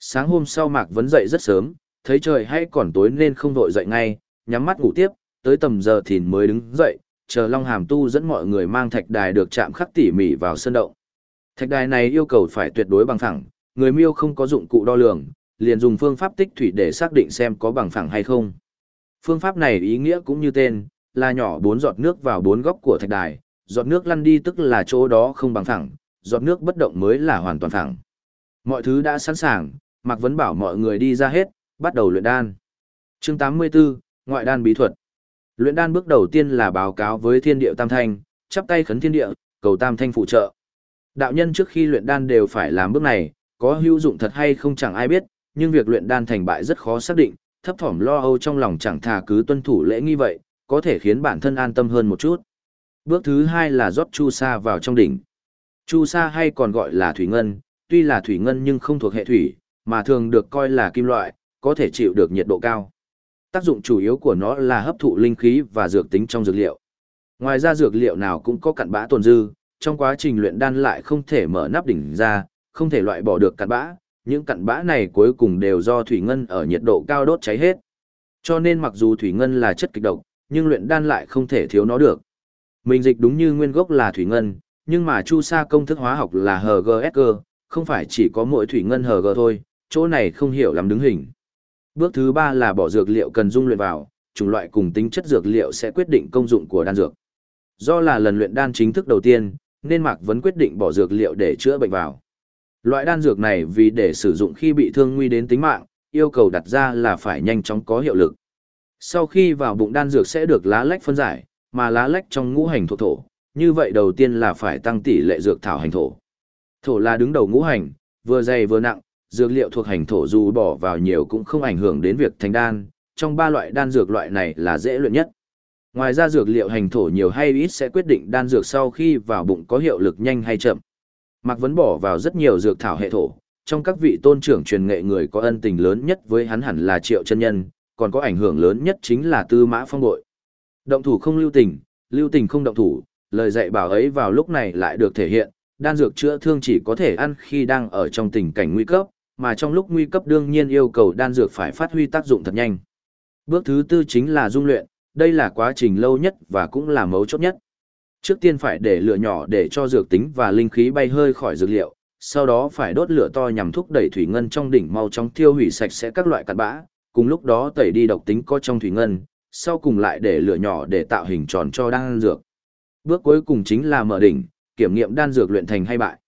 Sáng hôm sau Mạc Vấn dậy rất sớm, thấy trời hay còn tối nên không vội dậy ngay, nhắm mắt ngủ tiếp, tới tầm giờ thìn mới đứng dậy, chờ Long Hàm Tu dẫn mọi người mang thạch đài được chạm khắc tỉ mỉ vào sân động. Thạch đài này yêu cầu phải tuyệt đối bằng thẳng người miêu không có dụng cụ đo lường, liền dùng phương pháp tích thủy để xác định xem có bằng phẳng hay không. Phương pháp này ý nghĩa cũng như tên, là nhỏ bốn giọt nước vào bốn góc của thạch đài, giọt nước lăn đi tức là chỗ đó không bằng phẳng, giọt nước bất động mới là hoàn toàn phẳng. Mọi thứ đã sẵn sàng, Mạc Vấn bảo mọi người đi ra hết, bắt đầu luyện đan. chương 84, Ngoại đan bí thuật. Luyện đan bước đầu tiên là báo cáo với thiên địa tam thanh, chắp tay khấn thiên địa, cầu tam thanh phụ trợ. Đạo nhân trước khi luyện đan đều phải làm bước này, có hữu dụng thật hay không chẳng ai biết, nhưng việc luyện đan thành bại rất khó xác định, thấp thỏm lo âu trong lòng chẳng thà cứ tuân thủ lễ nghi vậy, có thể khiến bản thân an tâm hơn một chút. Bước thứ hai là rót chu sa vào trong đỉnh. Chu sa hay còn gọi là thủy ngân, tuy là thủy ngân nhưng không thuộc hệ thủy, mà thường được coi là kim loại, có thể chịu được nhiệt độ cao. Tác dụng chủ yếu của nó là hấp thụ linh khí và dược tính trong dược liệu. Ngoài ra dược liệu nào cũng có cặn bã tồn dư, trong quá trình luyện đan lại không thể mở nắp đỉnh ra, không thể loại bỏ được cặn bã, những cặn bã này cuối cùng đều do thủy ngân ở nhiệt độ cao đốt cháy hết. Cho nên mặc dù thủy ngân là chất kịch độc, nhưng luyện đan lại không thể thiếu nó được. Mình dịch đúng như nguyên gốc là thủy ngân, nhưng mà chu sa công thức hóa học là HGSG, không phải chỉ có mỗi thủy ngân HG thôi, chỗ này không hiểu lắm đứng hình. Bước thứ ba là bỏ dược liệu cần dung luyện vào, chủng loại cùng tính chất dược liệu sẽ quyết định công dụng của đan dược. Do là lần luyện đan chính thức đầu tiên, nên Mạc Vấn quyết định bỏ dược liệu để chữa bệnh vào. Loại đan dược này vì để sử dụng khi bị thương nguy đến tính mạng, yêu cầu đặt ra là phải nhanh chóng có hiệu lực. Sau khi vào bụng đan dược sẽ được lá lách phân giải, mà lá lách trong ngũ hành thuộc thổ, như vậy đầu tiên là phải tăng tỷ lệ dược thảo hành thổ. Thổ là đứng đầu ngũ hành, vừa dày vừa nặng, dược liệu thuộc hành thổ dù bỏ vào nhiều cũng không ảnh hưởng đến việc thành đan, trong ba loại đan dược loại này là dễ luyện nhất. Ngoài ra dược liệu hành thổ nhiều hay ít sẽ quyết định đan dược sau khi vào bụng có hiệu lực nhanh hay chậm. Mạc Vấn bỏ vào rất nhiều dược thảo hệ thổ, trong các vị tôn trưởng truyền nghệ người có ân tình lớn nhất với hắn hẳn là Triệu chân Nhân, còn có ảnh hưởng lớn nhất chính là Tư Mã Phong Bội. Động thủ không lưu tình, lưu tình không động thủ, lời dạy bảo ấy vào lúc này lại được thể hiện, đan dược chữa thương chỉ có thể ăn khi đang ở trong tình cảnh nguy cấp, mà trong lúc nguy cấp đương nhiên yêu cầu đan dược phải phát huy tác dụng thật nhanh. Bước thứ tư chính là dung luyện, đây là quá trình lâu nhất và cũng là mấu chốt nhất. Trước tiên phải để lửa nhỏ để cho dược tính và linh khí bay hơi khỏi dược liệu, sau đó phải đốt lửa to nhằm thúc đẩy thủy ngân trong đỉnh mau chóng tiêu hủy sạch sẽ các loại cặn bã, cùng lúc đó tẩy đi độc tính có trong thủy ngân, sau cùng lại để lửa nhỏ để tạo hình tròn cho đan dược. Bước cuối cùng chính là mở đỉnh, kiểm nghiệm đan dược luyện thành hay bại.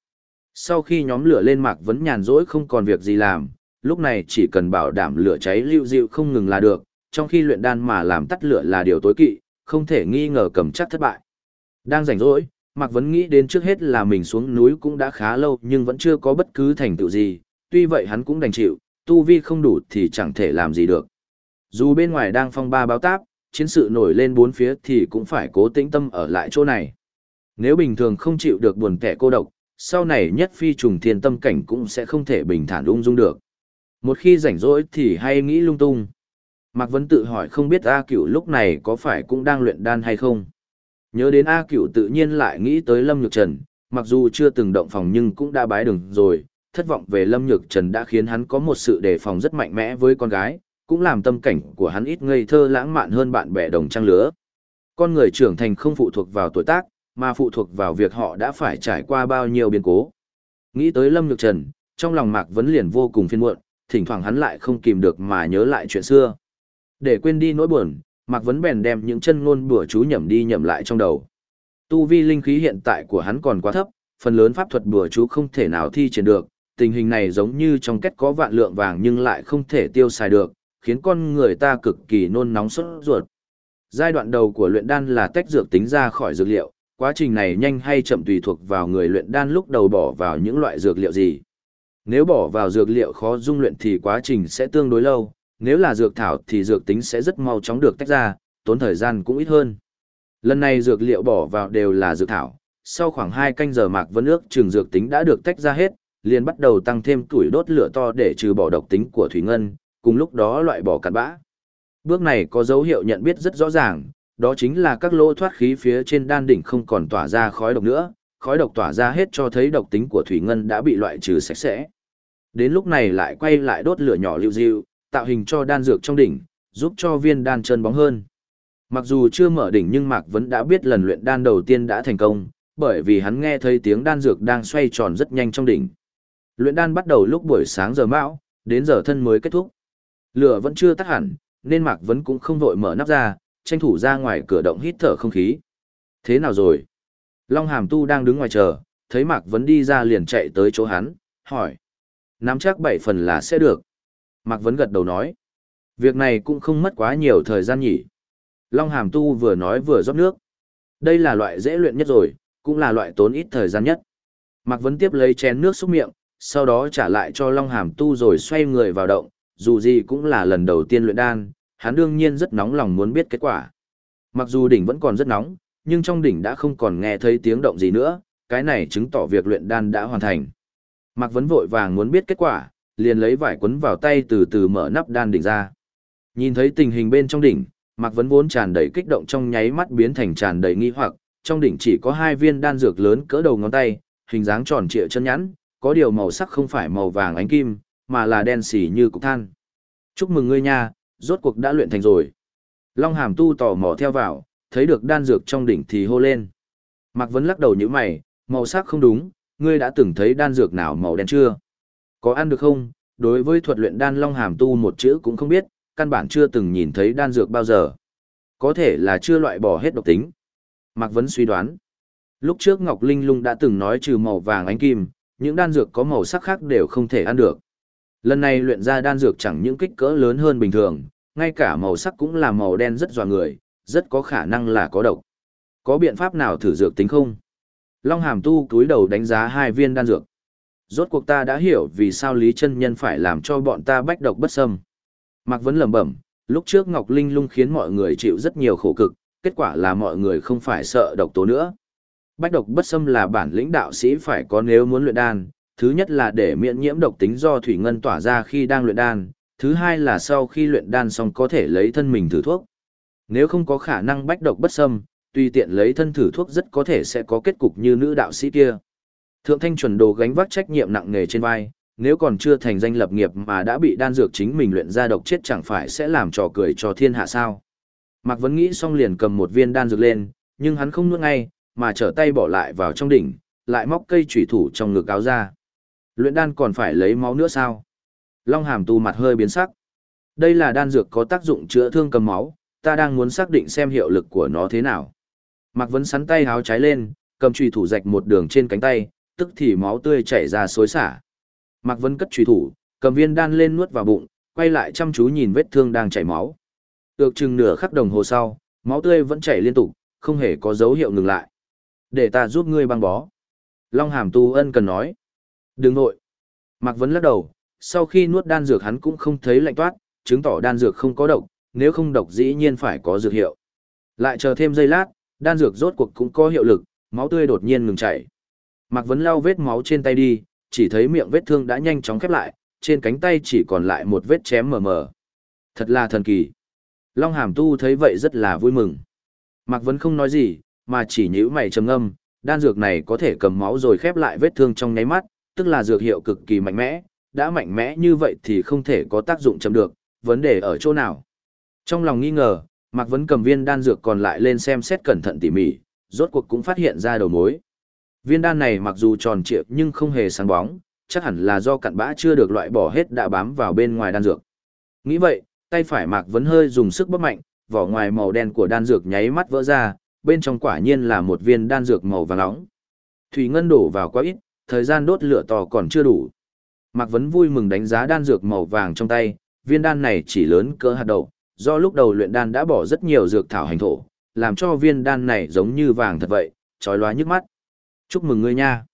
Sau khi nhóm lửa lên mạc vẫn nhàn rỗi không còn việc gì làm, lúc này chỉ cần bảo đảm lửa cháy lưu dịu không ngừng là được, trong khi luyện đan mà làm tắt lửa là điều tối kỵ, không thể nghi ngờ cầm chắc thất bại. Đang rảnh rỗi, Mạc Vấn nghĩ đến trước hết là mình xuống núi cũng đã khá lâu nhưng vẫn chưa có bất cứ thành tựu gì, tuy vậy hắn cũng đành chịu, tu vi không đủ thì chẳng thể làm gì được. Dù bên ngoài đang phong ba báo táp, chiến sự nổi lên bốn phía thì cũng phải cố tĩnh tâm ở lại chỗ này. Nếu bình thường không chịu được buồn kẻ cô độc, sau này nhất phi trùng thiên tâm cảnh cũng sẽ không thể bình thản ung dung được. Một khi rảnh rỗi thì hay nghĩ lung tung. Mạc Vấn tự hỏi không biết A Cửu lúc này có phải cũng đang luyện đan hay không. Nhớ đến A Cửu tự nhiên lại nghĩ tới Lâm Nhược Trần, mặc dù chưa từng động phòng nhưng cũng đã bái đường rồi, thất vọng về Lâm Nhược Trần đã khiến hắn có một sự đề phòng rất mạnh mẽ với con gái, cũng làm tâm cảnh của hắn ít ngây thơ lãng mạn hơn bạn bè đồng trang lứa. Con người trưởng thành không phụ thuộc vào tuổi tác, mà phụ thuộc vào việc họ đã phải trải qua bao nhiêu biến cố. Nghĩ tới Lâm Nhược Trần, trong lòng Mạc Vấn liền vô cùng phiền muộn, thỉnh thoảng hắn lại không kìm được mà nhớ lại chuyện xưa. Để quên đi nỗi buồn, Mạc Vấn bèn đem những chân ngôn bùa chú nhẩm đi nhẩm lại trong đầu. Tu vi linh khí hiện tại của hắn còn quá thấp, phần lớn pháp thuật bùa chú không thể nào thi triển được, tình hình này giống như trong kết có vạn lượng vàng nhưng lại không thể tiêu xài được, khiến con người ta cực kỳ nôn nóng sốt ruột. Giai đoạn đầu của luyện đan là tách dược tính ra khỏi dược liệu, quá trình này nhanh hay chậm tùy thuộc vào người luyện đan lúc đầu bỏ vào những loại dược liệu gì. Nếu bỏ vào dược liệu khó dung luyện thì quá trình sẽ tương đối lâu, nếu là dược thảo thì dược tính sẽ rất mau chóng được tách ra, tốn thời gian cũng ít hơn. Lần này dược liệu bỏ vào đều là dược thảo, sau khoảng 2 canh giờ Mạc Vân ước trường dược tính đã được tách ra hết, liền bắt đầu tăng thêm tuổi đốt lửa to để trừ bỏ độc tính của thủy ngân, cùng lúc đó loại bỏ cặn bã. Bước này có dấu hiệu nhận biết rất rõ ràng, đó chính là các lỗ thoát khí phía trên đan đỉnh không còn tỏa ra khói độc nữa, khói độc tỏa ra hết cho thấy độc tính của thủy ngân đã bị loại trừ sạch sẽ. Đến lúc này lại quay lại đốt lửa nhỏ lưu diu tạo hình cho đan dược trong đỉnh, giúp cho viên đan chân bóng hơn. Mặc dù chưa mở đỉnh nhưng Mạc vẫn đã biết lần luyện đan đầu tiên đã thành công, bởi vì hắn nghe thấy tiếng đan dược đang xoay tròn rất nhanh trong đỉnh. Luyện đan bắt đầu lúc buổi sáng giờ mão, đến giờ thân mới kết thúc. Lửa vẫn chưa tắt hẳn, nên Mạc vẫn cũng không vội mở nắp ra, tranh thủ ra ngoài cửa động hít thở không khí. Thế nào rồi? Long Hàm Tu đang đứng ngoài chờ, thấy Mạc vẫn đi ra liền chạy tới chỗ hắn, hỏi. Nắm chắc bảy phần là sẽ được. Mạc Vấn gật đầu nói. Việc này cũng không mất quá nhiều thời gian nhỉ. Long Hàm Tu vừa nói vừa rót nước. Đây là loại dễ luyện nhất rồi, cũng là loại tốn ít thời gian nhất. Mạc Vấn tiếp lấy chén nước xúc miệng, sau đó trả lại cho Long Hàm Tu rồi xoay người vào động, dù gì cũng là lần đầu tiên luyện đan, hắn đương nhiên rất nóng lòng muốn biết kết quả. Mặc dù đỉnh vẫn còn rất nóng, nhưng trong đỉnh đã không còn nghe thấy tiếng động gì nữa, cái này chứng tỏ việc luyện đan đã hoàn thành. Mạc Vấn vội vàng muốn biết kết quả, liền lấy vải quấn vào tay từ từ mở nắp đan đỉnh ra. Nhìn thấy tình hình bên trong đỉnh, Mạc Vấn vốn tràn đầy kích động trong nháy mắt biến thành tràn đầy nghi hoặc, trong đỉnh chỉ có hai viên đan dược lớn cỡ đầu ngón tay, hình dáng tròn trịa chân nhẵn, có điều màu sắc không phải màu vàng ánh kim, mà là đen xỉ như cục than. Chúc mừng ngươi nha, Rốt cuộc đã luyện thành rồi. Long Hàm tu tò mò theo vào, thấy được đan dược trong đỉnh thì hô lên. Mạc Vấn lắc đầu như mày, màu sắc không đúng, ngươi đã từng thấy đan dược nào màu đen chưa? Có ăn được không? Đối với thuật luyện đan Long Hàm tu một chữ cũng không biết, căn bản chưa từng nhìn thấy đan dược bao giờ. Có thể là chưa loại bỏ hết độc tính. Mạc Vấn suy đoán. Lúc trước Ngọc Linh Lung đã từng nói trừ màu vàng ánh kim, những đan dược có màu sắc khác đều không thể ăn được. Lần này luyện ra đan dược chẳng những kích cỡ lớn hơn bình thường, ngay cả màu sắc cũng là màu đen rất dọa người, rất có khả năng là có độc. Có biện pháp nào thử dược tính không? Long Hàm Tu cúi đầu đánh giá hai viên đan dược. Rốt cuộc ta đã hiểu vì sao Lý Chân Nhân phải làm cho bọn ta bách độc bất xâm. Mạc Vấn lẩm bẩm, lúc trước Ngọc Linh Lung khiến mọi người chịu rất nhiều khổ cực, kết quả là mọi người không phải sợ độc tố nữa. Bách độc bất xâm là bản lĩnh đạo sĩ phải có nếu muốn luyện đan, thứ nhất là để miễn nhiễm độc tính do thủy ngân tỏa ra khi đang luyện đan, thứ hai là sau khi luyện đan xong có thể lấy thân mình thử thuốc. Nếu không có khả năng bách độc bất xâm, tùy tiện lấy thân thử thuốc rất có thể sẽ có kết cục như nữ đạo sĩ kia. Thượng thanh chuẩn đồ gánh vác trách nhiệm nặng nề trên vai, nếu còn chưa thành danh lập nghiệp mà đã bị đan dược chính mình luyện ra độc chết chẳng phải sẽ làm trò cười cho thiên hạ sao. Mạc Vấn nghĩ xong liền cầm một viên đan dược lên, nhưng hắn không nuốt ngay, mà trở tay bỏ lại vào trong đỉnh, lại móc cây chủy thủ trong ngực áo ra. Luyện đan còn phải lấy máu nữa sao? Long hàm tu mặt hơi biến sắc. Đây là đan dược có tác dụng chữa thương cầm máu, ta đang muốn xác định xem hiệu lực của nó thế nào. Mạc Vấn sắn tay háo trái lên, cầm chủy thủ rạch một đường trên cánh tay, tức thì máu tươi chảy ra xối xả. Mạc Vân cất chủy thủ, cầm viên đan lên nuốt vào bụng, quay lại chăm chú nhìn vết thương đang chảy máu. Ước chừng nửa khắc đồng hồ sau, máu tươi vẫn chảy liên tục, không hề có dấu hiệu ngừng lại. Để ta giúp ngươi băng bó. Long Hàm Tu ân cần nói. Đừng nội. Mạc Vân lắc đầu, sau khi nuốt đan dược hắn cũng không thấy lạnh toát, chứng tỏ đan dược không có độc, nếu không độc dĩ nhiên phải có dược hiệu. Lại chờ thêm giây lát, đan dược rốt cuộc cũng có hiệu lực, máu tươi đột nhiên ngừng chảy. Mạc Vấn lau vết máu trên tay đi, chỉ thấy miệng vết thương đã nhanh chóng khép lại, trên cánh tay chỉ còn lại một vết chém mờ mờ. Thật là thần kỳ. Long Hàm Tu thấy vậy rất là vui mừng. Mạc Vấn không nói gì, mà chỉ nhíu mày trầm ngâm, đan dược này có thể cầm máu rồi khép lại vết thương trong nháy mắt, tức là dược hiệu cực kỳ mạnh mẽ, đã mạnh mẽ như vậy thì không thể có tác dụng chậm được, vấn đề ở chỗ nào? Trong lòng nghi ngờ, Mạc Vấn cầm viên đan dược còn lại lên xem xét cẩn thận tỉ mỉ, rốt cuộc cũng phát hiện ra đầu mối. Viên đan này mặc dù tròn trịa nhưng không hề sáng bóng, chắc hẳn là do cặn bã chưa được loại bỏ hết đã bám vào bên ngoài đan dược. Nghĩ vậy, tay phải Mạc Vấn hơi dùng sức bóp mạnh, vỏ ngoài màu đen của đan dược nháy mắt vỡ ra, bên trong quả nhiên là một viên đan dược màu vàng nóng. Thủy ngân đổ vào quá ít, thời gian đốt lửa to còn chưa đủ. Mạc Vấn vui mừng đánh giá đan dược màu vàng trong tay, viên đan này chỉ lớn cỡ hạt đậu, do lúc đầu luyện đan đã bỏ rất nhiều dược thảo hành thổ, làm cho viên đan này giống như vàng thật vậy, trói lóa nhức mắt. Chúc mừng ngươi nha.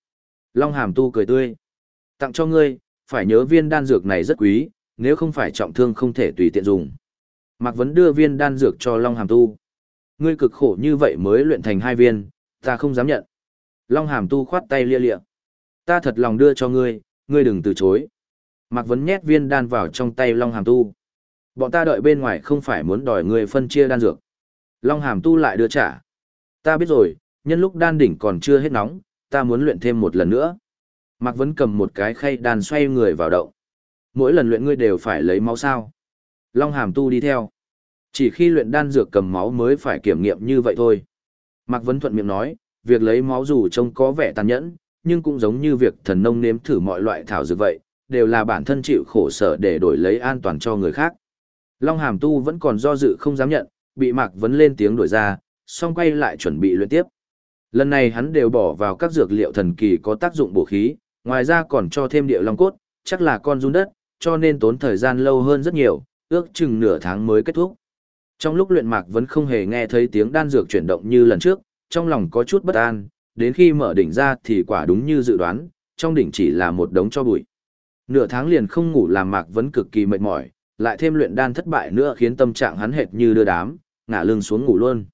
Long Hàm Tu cười tươi. Tặng cho ngươi, phải nhớ viên đan dược này rất quý, nếu không phải trọng thương không thể tùy tiện dùng. Mạc Vấn đưa viên đan dược cho Long Hàm Tu. Ngươi cực khổ như vậy mới luyện thành hai viên, ta không dám nhận. Long Hàm Tu khoát tay lia lịa. Ta thật lòng đưa cho ngươi, ngươi đừng từ chối. Mạc Vấn nhét viên đan vào trong tay Long Hàm Tu. Bọn ta đợi bên ngoài không phải muốn đòi ngươi phân chia đan dược. Long Hàm Tu lại đưa trả. Ta biết rồi, nhân lúc đan đỉnh còn chưa hết nóng, ta muốn luyện thêm một lần nữa. Mạc Vấn cầm một cái khay đan xoay người vào động. Mỗi lần luyện ngươi đều phải lấy máu sao. Long Hàm Tu đi theo. Chỉ khi luyện đan dược cầm máu mới phải kiểm nghiệm như vậy thôi. Mạc Vấn thuận miệng nói, việc lấy máu dù trông có vẻ tàn nhẫn, nhưng cũng giống như việc thần nông nếm thử mọi loại thảo dược vậy, đều là bản thân chịu khổ sở để đổi lấy an toàn cho người khác. Long Hàm Tu vẫn còn do dự không dám nhận, bị Mạc Vấn lên tiếng đổi ra, xong quay lại chuẩn bị luyện tiếp. Lần này hắn đều bỏ vào các dược liệu thần kỳ có tác dụng bổ khí, ngoài ra còn cho thêm địa long cốt, chắc là con run đất, cho nên tốn thời gian lâu hơn rất nhiều, ước chừng nửa tháng mới kết thúc. Trong lúc luyện Mạc vẫn không hề nghe thấy tiếng đan dược chuyển động như lần trước, trong lòng có chút bất an, đến khi mở đỉnh ra thì quả đúng như dự đoán, trong đỉnh chỉ là một đống cho bụi. Nửa tháng liền không ngủ làm Mạc vẫn cực kỳ mệt mỏi, lại thêm luyện đan thất bại nữa khiến tâm trạng hắn hệt như đưa đám, ngả lưng xuống ngủ luôn.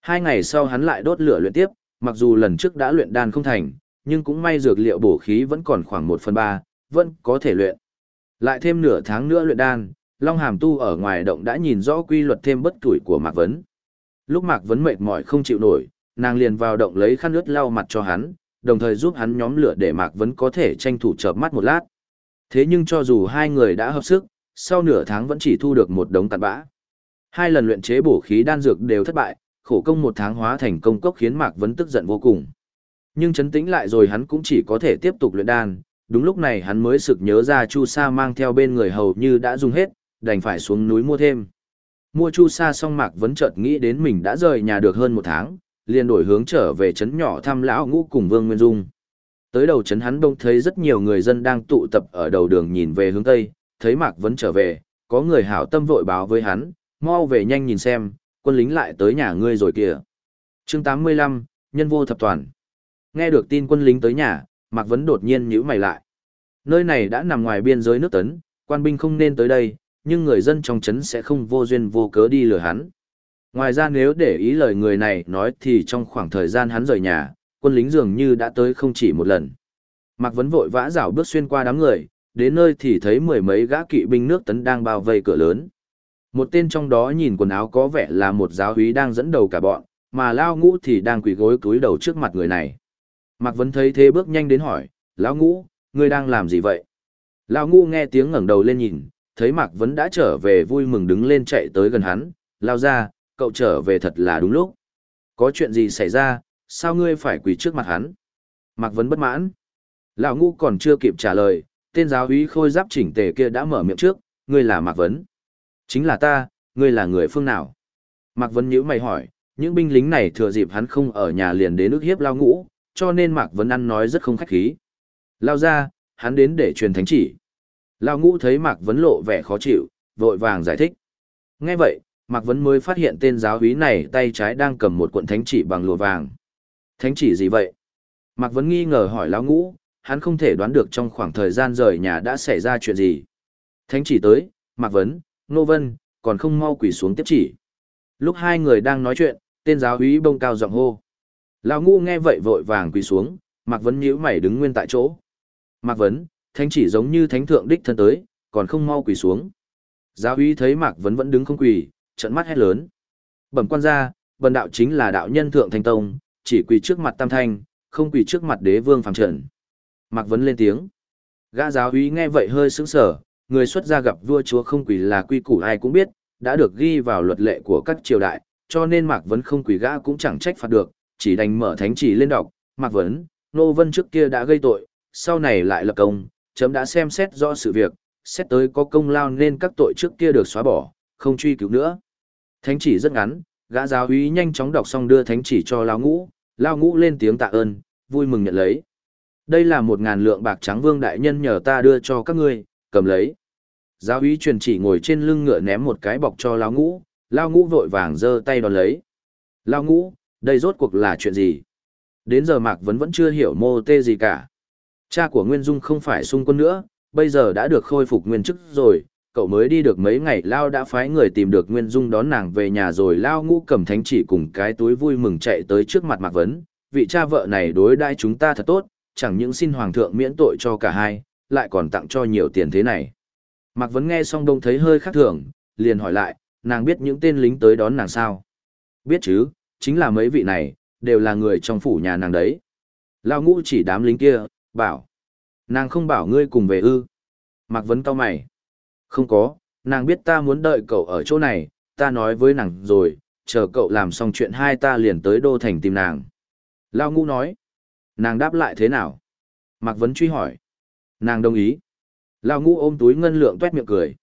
Hai ngày sau hắn lại đốt lửa luyện tiếp, mặc dù lần trước đã luyện đan không thành, nhưng cũng may dược liệu bổ khí vẫn còn khoảng 1 phần 3, vẫn có thể luyện. Lại thêm nửa tháng nữa luyện đan, Long Hàm Tu ở ngoài động đã nhìn rõ quy luật thêm bất tuổi của Mạc Vấn. Lúc Mạc Vấn mệt mỏi không chịu nổi, nàng liền vào động lấy khăn ướt lau mặt cho hắn, đồng thời giúp hắn nhóm lửa để Mạc Vấn có thể tranh thủ chợp mắt một lát. Thế nhưng cho dù hai người đã hợp sức, sau nửa tháng vẫn chỉ thu được một đống tàn bã. Hai lần luyện chế bổ khí đan dược đều thất bại, khổ công một tháng hóa thành công cốc khiến Mạc Vấn tức giận vô cùng. Nhưng chấn tĩnh lại rồi hắn cũng chỉ có thể tiếp tục luyện đan, đúng lúc này hắn mới sực nhớ ra Chu Sa mang theo bên người hầu như đã dùng hết, đành phải xuống núi mua thêm. Mua Chu Sa xong Mạc Vấn chợt nghĩ đến mình đã rời nhà được hơn một tháng, liền đổi hướng trở về trấn nhỏ thăm lão ngũ cùng Vương Nguyên Dung. Tới đầu trấn hắn đông thấy rất nhiều người dân đang tụ tập ở đầu đường nhìn về hướng Tây, thấy Mạc Vấn trở về, có người hảo tâm vội báo với hắn, mau về nhanh nhìn xem, quân lính lại tới nhà ngươi rồi kìa. chương 85, Nhân vô thập toàn. Nghe được tin quân lính tới nhà, Mạc Vấn đột nhiên nhữ mày lại. Nơi này đã nằm ngoài biên giới nước tấn, quan binh không nên tới đây, nhưng người dân trong trấn sẽ không vô duyên vô cớ đi lừa hắn. Ngoài ra nếu để ý lời người này nói thì trong khoảng thời gian hắn rời nhà, quân lính dường như đã tới không chỉ một lần. Mạc Vấn vội vã rảo bước xuyên qua đám người, đến nơi thì thấy mười mấy gã kỵ binh nước tấn đang bao vây cửa lớn. Một tên trong đó nhìn quần áo có vẻ là một giáo úy đang dẫn đầu cả bọn, mà Lao Ngũ thì đang quỳ gối cúi đầu trước mặt người này. Mạc Vấn thấy thế bước nhanh đến hỏi, Lão Ngũ, ngươi đang làm gì vậy? Lão Ngũ nghe tiếng ngẩng đầu lên nhìn, thấy Mạc Vấn đã trở về vui mừng đứng lên chạy tới gần hắn, lao ra, cậu trở về thật là đúng lúc. Có chuyện gì xảy ra, sao ngươi phải quỳ trước mặt hắn? Mạc Vấn bất mãn. Lão Ngũ còn chưa kịp trả lời, tên giáo úy khôi giáp chỉnh tề kia đã mở miệng trước, ngươi là Mạc Vấn. Chính là ta, ngươi là người phương nào? Mạc Vấn nhữ mày hỏi, những binh lính này thừa dịp hắn không ở nhà liền đến ức hiếp lao ngũ, cho nên Mạc Vấn ăn nói rất không khách khí. Lao ra, hắn đến để truyền thánh chỉ. Lao ngũ thấy Mạc Vấn lộ vẻ khó chịu, vội vàng giải thích. Nghe vậy, Mạc Vấn mới phát hiện tên giáo húy này tay trái đang cầm một cuộn thánh chỉ bằng lụa vàng. Thánh chỉ gì vậy? Mạc Vấn nghi ngờ hỏi Lao ngũ, hắn không thể đoán được trong khoảng thời gian rời nhà đã xảy ra chuyện gì. Thánh chỉ tới, Mạc Vấn, Nô Vân, còn không mau quỳ xuống tiếp chỉ. Lúc hai người đang nói chuyện, tên giáo úy bông cao giọng hô. Lão ngu nghe vậy vội vàng quỳ xuống, Mạc Vấn nhíu mày đứng nguyên tại chỗ. Mạc Vấn, thánh chỉ giống như thánh thượng đích thân tới, còn không mau quỳ xuống. Giáo úy thấy Mạc Vấn vẫn đứng không quỳ, trận mắt hét lớn. Bẩm quan gia, bần đạo chính là đạo nhân thượng thanh tông, chỉ quỳ trước mặt tam thanh, không quỳ trước mặt đế vương phàm trần. Mạc Vấn lên tiếng. Gã giáo úy nghe vậy hơi sững sờ, người xuất gia gặp vua chúa không quỳ là quy củ ai cũng biết, đã được ghi vào luật lệ của các triều đại, cho nên Mạc Vấn không quỳ gã cũng chẳng trách phạt được, chỉ đành mở thánh chỉ lên đọc, Mạc Vấn, Nô Vân trước kia đã gây tội, sau này lại lập công, chấm đã xem xét rõ sự việc, xét tới có công lao nên các tội trước kia được xóa bỏ, không truy cứu nữa. Thánh chỉ rất ngắn, gã giáo úy nhanh chóng đọc xong đưa thánh chỉ cho Lao Ngũ, Lao Ngũ lên tiếng tạ ơn, vui mừng nhận lấy. Đây là một ngàn lượng bạc trắng vương đại nhân nhờ ta đưa cho các ngươi, cầm lấy. Giáo úy truyền chỉ ngồi trên lưng ngựa ném một cái bọc cho Lao Ngũ, Lao Ngũ vội vàng giơ tay đón lấy. Lao Ngũ, đây rốt cuộc là chuyện gì? Đến giờ Mạc Vấn vẫn chưa hiểu mô tê gì cả. Cha của Nguyên Dung không phải xung quân nữa, bây giờ đã được khôi phục nguyên chức rồi, cậu mới đi được mấy ngày Lao đã phái người tìm được Nguyên Dung đón nàng về nhà rồi Lao ngũ cầm thánh chỉ cùng cái túi vui mừng chạy tới trước mặt Mạc Vấn. Vị cha vợ này đối đãi chúng ta thật tốt, chẳng những xin Hoàng thượng miễn tội cho cả hai, lại còn tặng cho nhiều tiền thế này. Mạc Vấn nghe xong đông thấy hơi khác thường, liền hỏi lại, nàng biết những tên lính tới đón nàng sao? Biết chứ, chính là mấy vị này, đều là người trong phủ nhà nàng đấy. Lao ngũ chỉ đám lính kia, bảo. Nàng không bảo ngươi cùng về ư. Mạc Vấn cao mày. Không có, nàng biết ta muốn đợi cậu ở chỗ này, ta nói với nàng rồi, chờ cậu làm xong chuyện hai ta liền tới đô thành tìm nàng. Lao ngũ nói. Nàng đáp lại thế nào? Mạc Vấn truy hỏi. Nàng đồng ý. Lao ngũ ôm túi ngân lượng tuét miệng cười.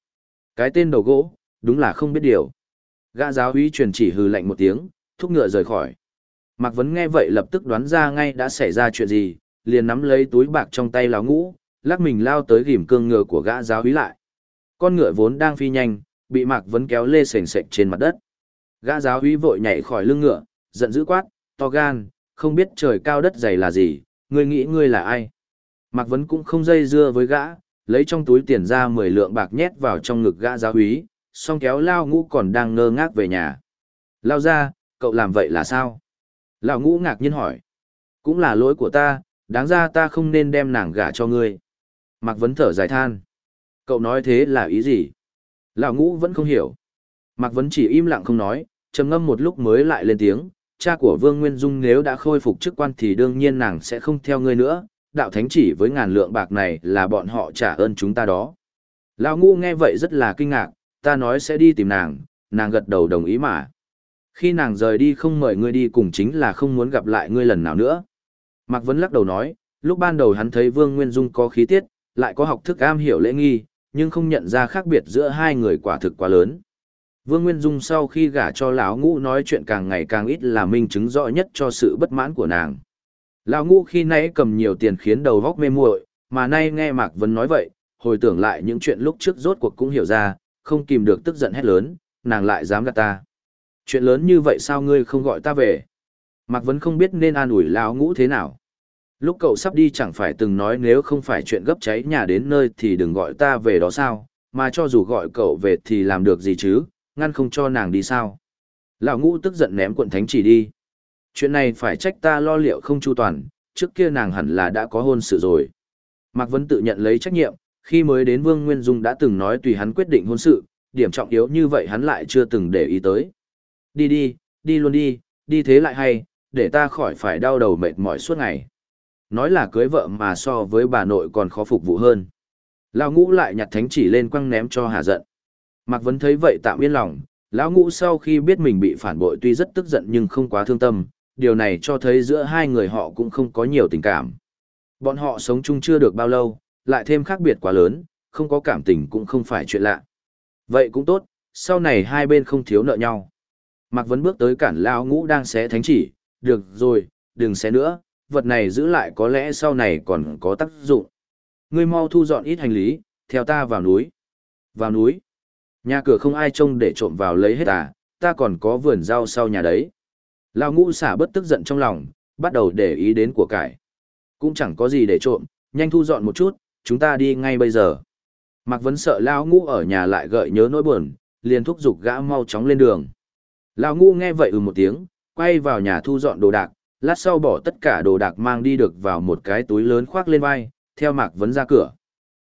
Cái tên đầu gỗ, đúng là không biết điều. Gã giáo úy truyền chỉ hừ lạnh một tiếng, thúc ngựa rời khỏi. Mạc Vấn nghe vậy lập tức đoán ra ngay đã xảy ra chuyện gì, liền nắm lấy túi bạc trong tay lão ngũ, lắc mình lao tới ghim cương ngựa của gã giáo úy lại. Con ngựa vốn đang phi nhanh, bị Mạc Vấn kéo lê sền sệt trên mặt đất. Gã giáo úy vội nhảy khỏi lưng ngựa, giận dữ quát, to gan, không biết trời cao đất dày là gì, ngươi nghĩ ngươi là ai. Mạc Vấn cũng không dây dưa với gã, lấy trong túi tiền ra 10 lượng bạc nhét vào trong ngực gã giáo úy, song kéo lao ngũ còn đang ngơ ngác về nhà. Lao ra, cậu làm vậy là sao? Lão ngũ ngạc nhiên hỏi. Cũng là lỗi của ta, đáng ra ta không nên đem nàng gả cho ngươi. Mạc Vấn thở dài than. Cậu nói thế là ý gì? Lão ngũ vẫn không hiểu. Mạc Vấn chỉ im lặng không nói, trầm ngâm một lúc mới lại lên tiếng. Cha của Vương Nguyên Dung nếu đã khôi phục chức quan thì đương nhiên nàng sẽ không theo ngươi nữa. Đạo thánh chỉ với ngàn lượng bạc này là bọn họ trả ơn chúng ta đó. Lão ngũ nghe vậy rất là kinh ngạc, ta nói sẽ đi tìm nàng, nàng gật đầu đồng ý mà. Khi nàng rời đi không mời ngươi đi cùng chính là không muốn gặp lại ngươi lần nào nữa. Mạc Vấn lắc đầu nói, lúc ban đầu hắn thấy Vương Nguyên Dung có khí tiết, lại có học thức am hiểu lễ nghi, nhưng không nhận ra khác biệt giữa hai người quả thực quá lớn. Vương Nguyên Dung sau khi gả cho lão ngũ nói chuyện càng ngày càng ít là minh chứng rõ nhất cho sự bất mãn của nàng. Lão ngũ khi nãy cầm nhiều tiền khiến đầu góc mê muội, mà nay nghe Mạc Vấn nói vậy, hồi tưởng lại những chuyện lúc trước rốt cuộc cũng hiểu ra, không kìm được tức giận hét lớn, nàng lại dám gạt ta. Chuyện lớn như vậy sao ngươi không gọi ta về? Mạc Vấn không biết nên an ủi lão ngũ thế nào. Lúc cậu sắp đi chẳng phải từng nói nếu không phải chuyện gấp cháy nhà đến nơi thì đừng gọi ta về đó sao, mà cho dù gọi cậu về thì làm được gì chứ, ngăn không cho nàng đi sao. Lão ngũ tức giận ném cuộn thánh chỉ đi. Chuyện này phải trách ta lo liệu không chu toàn, trước kia nàng hẳn là đã có hôn sự rồi. Mạc Vấn tự nhận lấy trách nhiệm, khi mới đến Vương Nguyên Dung đã từng nói tùy hắn quyết định hôn sự, điểm trọng yếu như vậy hắn lại chưa từng để ý tới. Đi đi, đi luôn đi, đi thế lại hay, để ta khỏi phải đau đầu mệt mỏi suốt ngày. Nói là cưới vợ mà so với bà nội còn khó phục vụ hơn. Lão ngũ lại nhặt thánh chỉ lên quăng ném cho hà giận. Mạc Vấn thấy vậy tạm yên lòng, lão ngũ sau khi biết mình bị phản bội tuy rất tức giận nhưng không quá thương tâm, điều này cho thấy giữa hai người họ cũng không có nhiều tình cảm. Bọn họ sống chung chưa được bao lâu, lại thêm khác biệt quá lớn, không có cảm tình cũng không phải chuyện lạ. Vậy cũng tốt, sau này hai bên không thiếu nợ nhau. Mạc Vấn bước tới cản lao ngũ đang xé thánh chỉ, được rồi, đừng xé nữa, vật này giữ lại có lẽ sau này còn có tác dụng. Ngươi mau thu dọn ít hành lý, theo ta vào núi. Vào núi. Nhà cửa không ai trông để trộm vào lấy hết à, ta còn có vườn rau sau nhà đấy. Lão ngũ xả bất tức giận trong lòng, bắt đầu để ý đến của cải. Cũng chẳng có gì để trộm, nhanh thu dọn một chút, chúng ta đi ngay bây giờ. Mạc Vấn sợ Lão ngũ ở nhà lại gợi nhớ nỗi buồn, liền thúc giục gã mau chóng lên đường. Lão ngũ nghe vậy ừ một tiếng, quay vào nhà thu dọn đồ đạc, lát sau bỏ tất cả đồ đạc mang đi được vào một cái túi lớn khoác lên vai, theo Mạc Vấn ra cửa.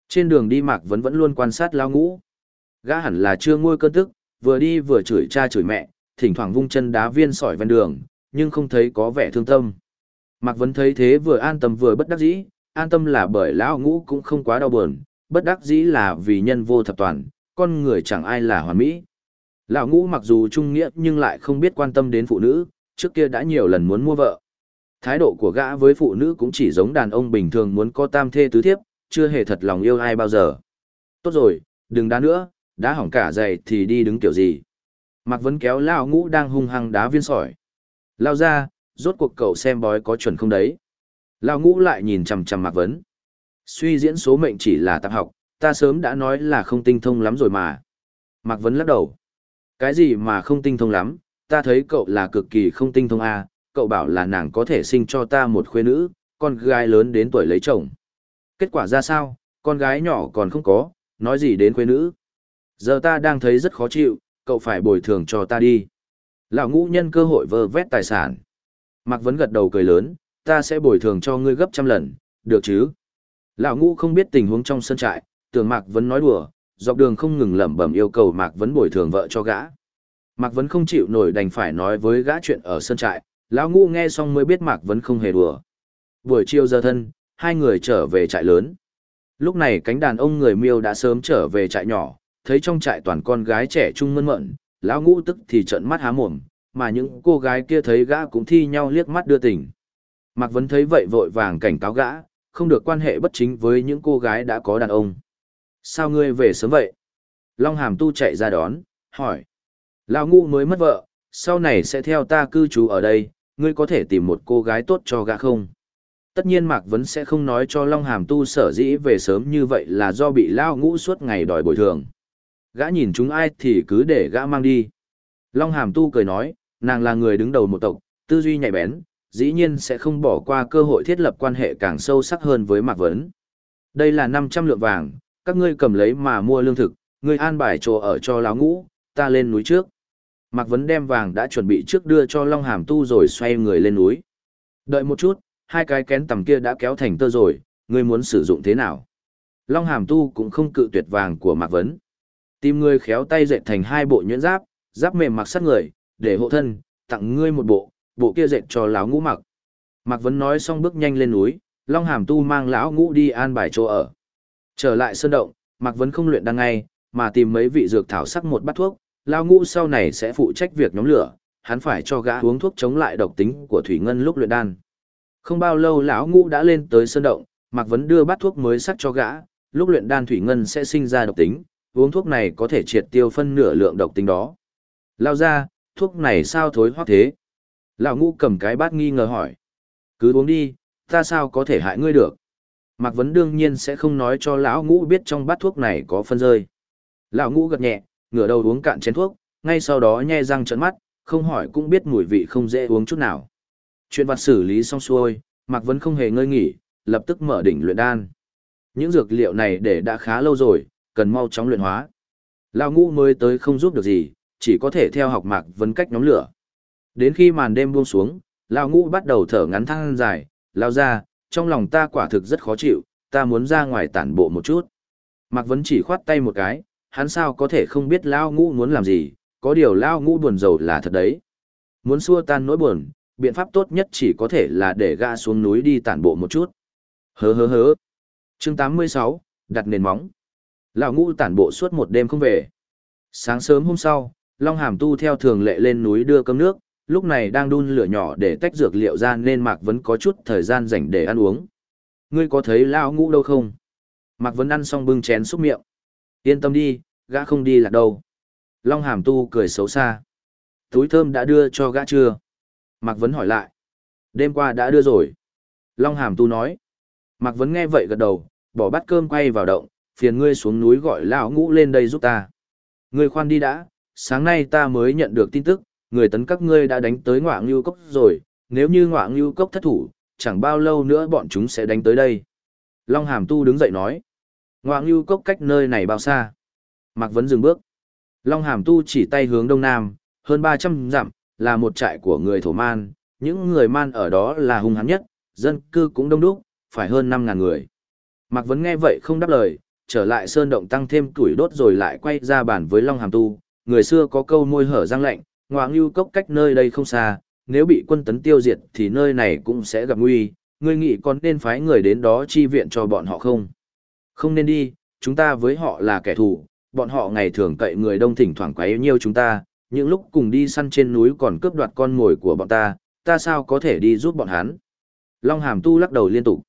Trên đường đi Mạc Vấn vẫn luôn quan sát Lão ngũ. Gã hẳn là chưa nguôi cơn tức, vừa đi vừa chửi cha chửi mẹ, thỉnh thoảng vung chân đá viên sỏi ven đường, nhưng không thấy có vẻ thương tâm. Mạc Vấn thấy thế vừa an tâm vừa bất đắc dĩ, an tâm là bởi lão ngũ cũng không quá đau buồn, bất đắc dĩ là vì nhân vô thập toàn, con người chẳng ai là hoàn mỹ. Lão ngũ mặc dù trung nghĩa nhưng lại không biết quan tâm đến phụ nữ, trước kia đã nhiều lần muốn mua vợ. Thái độ của gã với phụ nữ cũng chỉ giống đàn ông bình thường muốn có tam thê tứ thiếp, chưa hề thật lòng yêu ai bao giờ. Tốt rồi, đừng đá nữa, đá hỏng cả giày thì đi đứng kiểu gì. Mạc Vấn kéo Lão ngũ đang hung hăng đá viên sỏi. Lao ra, rốt cuộc cậu xem bói có chuẩn không đấy. Lão ngũ lại nhìn chằm chằm Mạc Vấn. Suy diễn số mệnh chỉ là tạp học, ta sớm đã nói là không tinh thông lắm rồi mà. Mạc Vấn lắc đầu. Cái gì mà không tinh thông lắm, ta thấy cậu là cực kỳ không tinh thông à, cậu bảo là nàng có thể sinh cho ta một khuê nữ, con gái lớn đến tuổi lấy chồng. Kết quả ra sao, con gái nhỏ còn không có, nói gì đến khuê nữ. Giờ ta đang thấy rất khó chịu, cậu phải bồi thường cho ta đi. Lão ngũ nhân cơ hội vơ vét tài sản. Mạc Vấn gật đầu cười lớn, ta sẽ bồi thường cho ngươi gấp trăm lần, được chứ? Lão ngũ không biết tình huống trong sân trại, tưởng Mạc Vấn nói đùa, dọc đường không ngừng lẩm bẩm yêu cầu Mạc Vấn bồi thường vợ cho gã. Mạc Vấn không chịu nổi đành phải nói với gã chuyện ở sân trại, lão ngũ nghe xong mới biết Mạc Vấn không hề đùa. Buổi chiều giờ thân, hai người trở về trại lớn. Lúc này cánh đàn ông người miêu đã sớm trở về trại nhỏ, thấy trong trại toàn con gái trẻ trung mơn mận, lão ngũ tức thì trợn mắt há mồm, mà những cô gái kia thấy gã cũng thi nhau liếc mắt đưa tình. Mạc Vấn thấy vậy vội vàng cảnh cáo gã, không được quan hệ bất chính với những cô gái đã có đàn ông. Sao ngươi về sớm vậy? Long Hàm Tu chạy ra đón, hỏi. Lão ngũ mới mất vợ, sau này sẽ theo ta cư trú ở đây, ngươi có thể tìm một cô gái tốt cho gã không? Tất nhiên Mạc Vấn sẽ không nói cho Long Hàm Tu sở dĩ về sớm như vậy là do bị Lao ngũ suốt ngày đòi bồi thường. Gã nhìn chúng ai thì cứ để gã mang đi. Long Hàm Tu cười nói, nàng là người đứng đầu một tộc, tư duy nhạy bén, dĩ nhiên sẽ không bỏ qua cơ hội thiết lập quan hệ càng sâu sắc hơn với Mạc Vấn. Đây là 500 lượng vàng, các ngươi cầm lấy mà mua lương thực, ngươi an bài chỗ ở cho láo ngũ, ta lên núi trước. Mạc Vấn đem vàng đã chuẩn bị trước đưa cho Long Hàm Tu rồi xoay người lên núi. Đợi một chút, hai cái kén tầm kia đã kéo thành tơ rồi, ngươi muốn sử dụng thế nào? Long Hàm Tu cũng không cự tuyệt vàng của Mạc Vấn. Tìm ngươi khéo tay dệt thành hai bộ nhuyễn giáp, giáp mềm mặc sát người, để hộ thân, tặng ngươi một bộ, bộ kia dệt cho lão ngũ mặc. Mạc Vấn nói xong bước nhanh lên núi, Long Hàm Tu mang lão ngũ đi an bài chỗ ở. Trở lại sơn động, Mạc Vấn không luyện đan ngay, mà tìm mấy vị dược thảo sắc một bát thuốc, Lão ngũ sau này sẽ phụ trách việc nhóm lửa, hắn phải cho gã uống thuốc chống lại độc tính của thủy ngân lúc luyện đan. Không bao lâu lão ngũ đã lên tới sơn động, Mạc Vấn đưa bát thuốc mới sắc cho gã, lúc luyện đan thủy ngân sẽ sinh ra độc tính, uống thuốc này có thể triệt tiêu phân nửa lượng độc tính đó. Lao ra, thuốc này sao thối hoác thế? Lão ngũ cầm cái bát nghi ngờ hỏi. Cứ uống đi, ta sao có thể hại ngươi được? Mạc Vấn đương nhiên sẽ không nói cho lão ngũ biết trong bát thuốc này có phân rơi. Lão ngũ gật nhẹ, ngửa đầu uống cạn chén thuốc, ngay sau đó nhe răng trợn mắt, không hỏi cũng biết mùi vị không dễ uống chút nào. Chuyện vặt xử lý xong xuôi, Mạc Vấn không hề ngơi nghỉ, lập tức mở đỉnh luyện đan. Những dược liệu này để đã khá lâu rồi, cần mau chóng luyện hóa. Lão ngũ mới tới không giúp được gì, chỉ có thể theo học Mạc Vấn cách nhóm lửa. Đến khi màn đêm buông xuống, Lão ngũ bắt đầu thở ngắn thăng dài, lao ra, trong lòng ta quả thực rất khó chịu, ta muốn ra ngoài tản bộ một chút. Mạc Vấn chỉ khoát tay một cái, hắn sao có thể không biết Lao Ngũ muốn làm gì, có điều Lao Ngũ buồn rầu là thật đấy. Muốn xua tan nỗi buồn, biện pháp tốt nhất chỉ có thể là để gã xuống núi đi tản bộ một chút. Hớ hớ hớ. chương 86, đặt nền móng. Lão Ngũ tản bộ suốt một đêm không về. Sáng sớm hôm sau, Long Hàm Tu theo thường lệ lên núi đưa cơm nước, lúc này đang đun lửa nhỏ để tách dược liệu ra nên Mạc vẫn có chút thời gian dành để ăn uống. Ngươi có thấy Lão Ngũ đâu không? Mạc vẫn ăn xong bưng chén xúc miệng. Yên tâm đi, gã không đi là đâu. Long hàm tu cười xấu xa. Túi thơm đã đưa cho gã chưa? Mạc Vấn hỏi lại. Đêm qua đã đưa rồi. Long hàm tu nói. Mạc Vấn nghe vậy gật đầu, bỏ bát cơm quay vào động, phiền ngươi xuống núi gọi lão ngũ lên đây giúp ta. Ngươi khoan đi đã, sáng nay ta mới nhận được tin tức, người tấn các ngươi đã đánh tới ngoạng lưu cốc rồi, nếu như ngoạng lưu cốc thất thủ, chẳng bao lâu nữa bọn chúng sẽ đánh tới đây. Long hàm tu đứng dậy nói. Ngoạng lưu cốc cách nơi này bao xa? Mạc Vấn dừng bước. Long Hàm Tu chỉ tay hướng đông nam, hơn 300 dặm, là một trại của người thổ man, những người man ở đó là hung hãn nhất, dân cư cũng đông đúc, phải hơn 5.000 người. Mạc Vấn nghe vậy không đáp lời, trở lại sơn động tăng thêm tuổi đốt rồi lại quay ra bàn với Long Hàm Tu, người xưa có câu môi hở răng lạnh, ngoạng lưu cốc cách nơi đây không xa, nếu bị quân tấn tiêu diệt thì nơi này cũng sẽ gặp nguy, ngươi nghĩ còn nên phái người đến đó chi viện cho bọn họ không? Không nên đi, chúng ta với họ là kẻ thù, bọn họ ngày thường cậy người đông thỉnh thoảng quấy nhiêu chúng ta, những lúc cùng đi săn trên núi còn cướp đoạt con mồi của bọn ta, ta sao có thể đi giúp bọn hắn. Long Hàm Tu lắc đầu liên tục.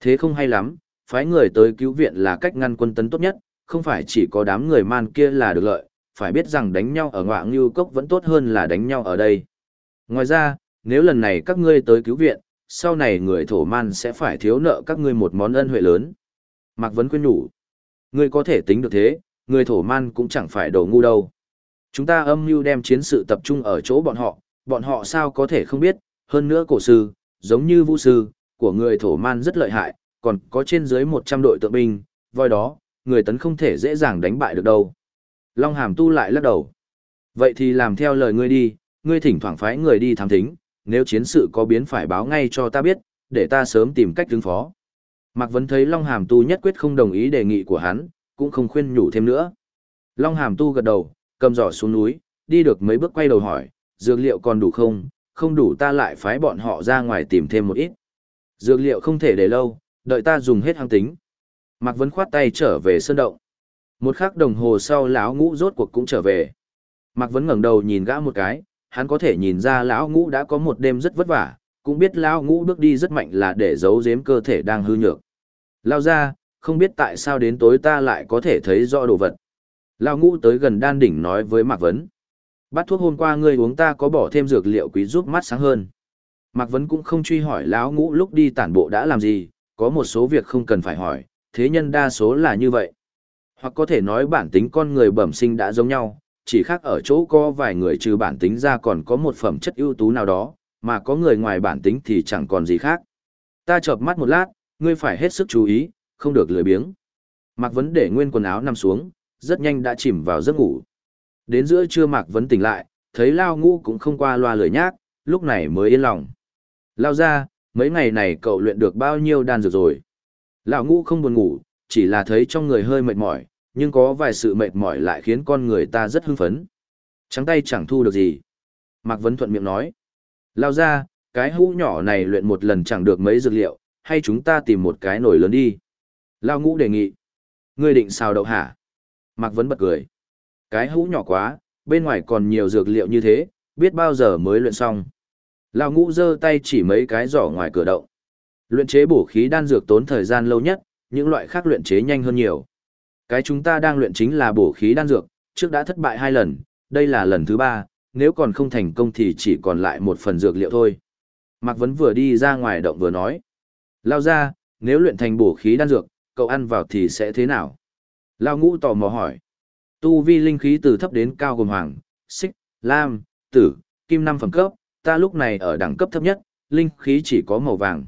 Thế không hay lắm, phái người tới cứu viện là cách ngăn quân tấn tốt nhất, không phải chỉ có đám người man kia là được lợi, phải biết rằng đánh nhau ở ngoại Ngưu cốc vẫn tốt hơn là đánh nhau ở đây. Ngoài ra, nếu lần này các ngươi tới cứu viện, sau này người thổ man sẽ phải thiếu nợ các ngươi một món ân huệ lớn. Mạc Vấn khuyên nhủ. Ngươi có thể tính được thế, người thổ man cũng chẳng phải đồ ngu đâu. Chúng ta âm mưu đem chiến sự tập trung ở chỗ bọn họ, bọn họ sao có thể không biết, hơn nữa cổ sư, giống như vũ sư, của người thổ man rất lợi hại, còn có trên dưới 100 đội tượng binh, voi đó, người tấn không thể dễ dàng đánh bại được đâu. Long hàm tu lại lắc đầu. Vậy thì làm theo lời ngươi đi, ngươi thỉnh thoảng phái người đi thám thính, nếu chiến sự có biến phải báo ngay cho ta biết, để ta sớm tìm cách ứng phó. Mạc Vấn thấy Long Hàm Tu nhất quyết không đồng ý đề nghị của hắn, cũng không khuyên nhủ thêm nữa. Long Hàm Tu gật đầu, cầm giỏ xuống núi, đi được mấy bước quay đầu hỏi, dược liệu còn đủ không, không đủ ta lại phái bọn họ ra ngoài tìm thêm một ít. Dược liệu không thể để lâu, đợi ta dùng hết hăng tính. Mạc Vấn khoát tay trở về sơn động. Một khắc đồng hồ sau lão ngũ rốt cuộc cũng trở về. Mạc Vấn ngẩng đầu nhìn gã một cái, hắn có thể nhìn ra lão ngũ đã có một đêm rất vất vả, cũng biết lão ngũ bước đi rất mạnh là để giấu giếm cơ thể đang hư nhược. Lao ra, không biết tại sao đến tối ta lại có thể thấy rõ đồ vật. Lao ngũ tới gần đan đỉnh nói với Mạc Vấn. Bát thuốc hôm qua ngươi uống ta có bỏ thêm dược liệu quý giúp mắt sáng hơn. Mạc Vấn cũng không truy hỏi lão ngũ lúc đi tản bộ đã làm gì, có một số việc không cần phải hỏi, thế nhân đa số là như vậy. Hoặc có thể nói bản tính con người bẩm sinh đã giống nhau, chỉ khác ở chỗ có vài người trừ bản tính ra còn có một phẩm chất ưu tú nào đó, mà có người ngoài bản tính thì chẳng còn gì khác. Ta chợp mắt một lát, ngươi phải hết sức chú ý, không được lười biếng. Mạc Vấn để nguyên quần áo nằm xuống, rất nhanh đã chìm vào giấc ngủ. Đến giữa trưa Mạc Vấn tỉnh lại, thấy Lao Ngũ cũng không qua loa lười nhác, lúc này mới yên lòng. Lao ra, mấy ngày này cậu luyện được bao nhiêu đan dược rồi. Lão Ngũ không buồn ngủ, chỉ là thấy trong người hơi mệt mỏi, nhưng có vài sự mệt mỏi lại khiến con người ta rất hưng phấn. Trắng tay chẳng thu được gì. Mạc Vấn thuận miệng nói. Lao ra, cái hũ nhỏ này luyện một lần chẳng được mấy dược liệu, hay chúng ta tìm một cái nồi lớn đi. Lao ngũ đề nghị. Ngươi định xào đậu hả? Mạc Vấn bật cười. Cái hũ nhỏ quá, bên ngoài còn nhiều dược liệu như thế, biết bao giờ mới luyện xong. Lão ngũ giơ tay chỉ mấy cái giỏ ngoài cửa động. Luyện chế bổ khí đan dược tốn thời gian lâu nhất, những loại khác luyện chế nhanh hơn nhiều. Cái chúng ta đang luyện chính là bổ khí đan dược, trước đã thất bại hai lần, đây là lần thứ ba, nếu còn không thành công thì chỉ còn lại một phần dược liệu thôi. Mạc Vấn vừa đi ra ngoài động vừa nói. Lao ra, nếu luyện thành bổ khí đan dược, cậu ăn vào thì sẽ thế nào? Lao ngũ tò mò hỏi. Tu vi linh khí từ thấp đến cao gồm hoàng, xích, lam, tử, kim năm phẩm cấp, ta lúc này ở đẳng cấp thấp nhất, linh khí chỉ có màu vàng.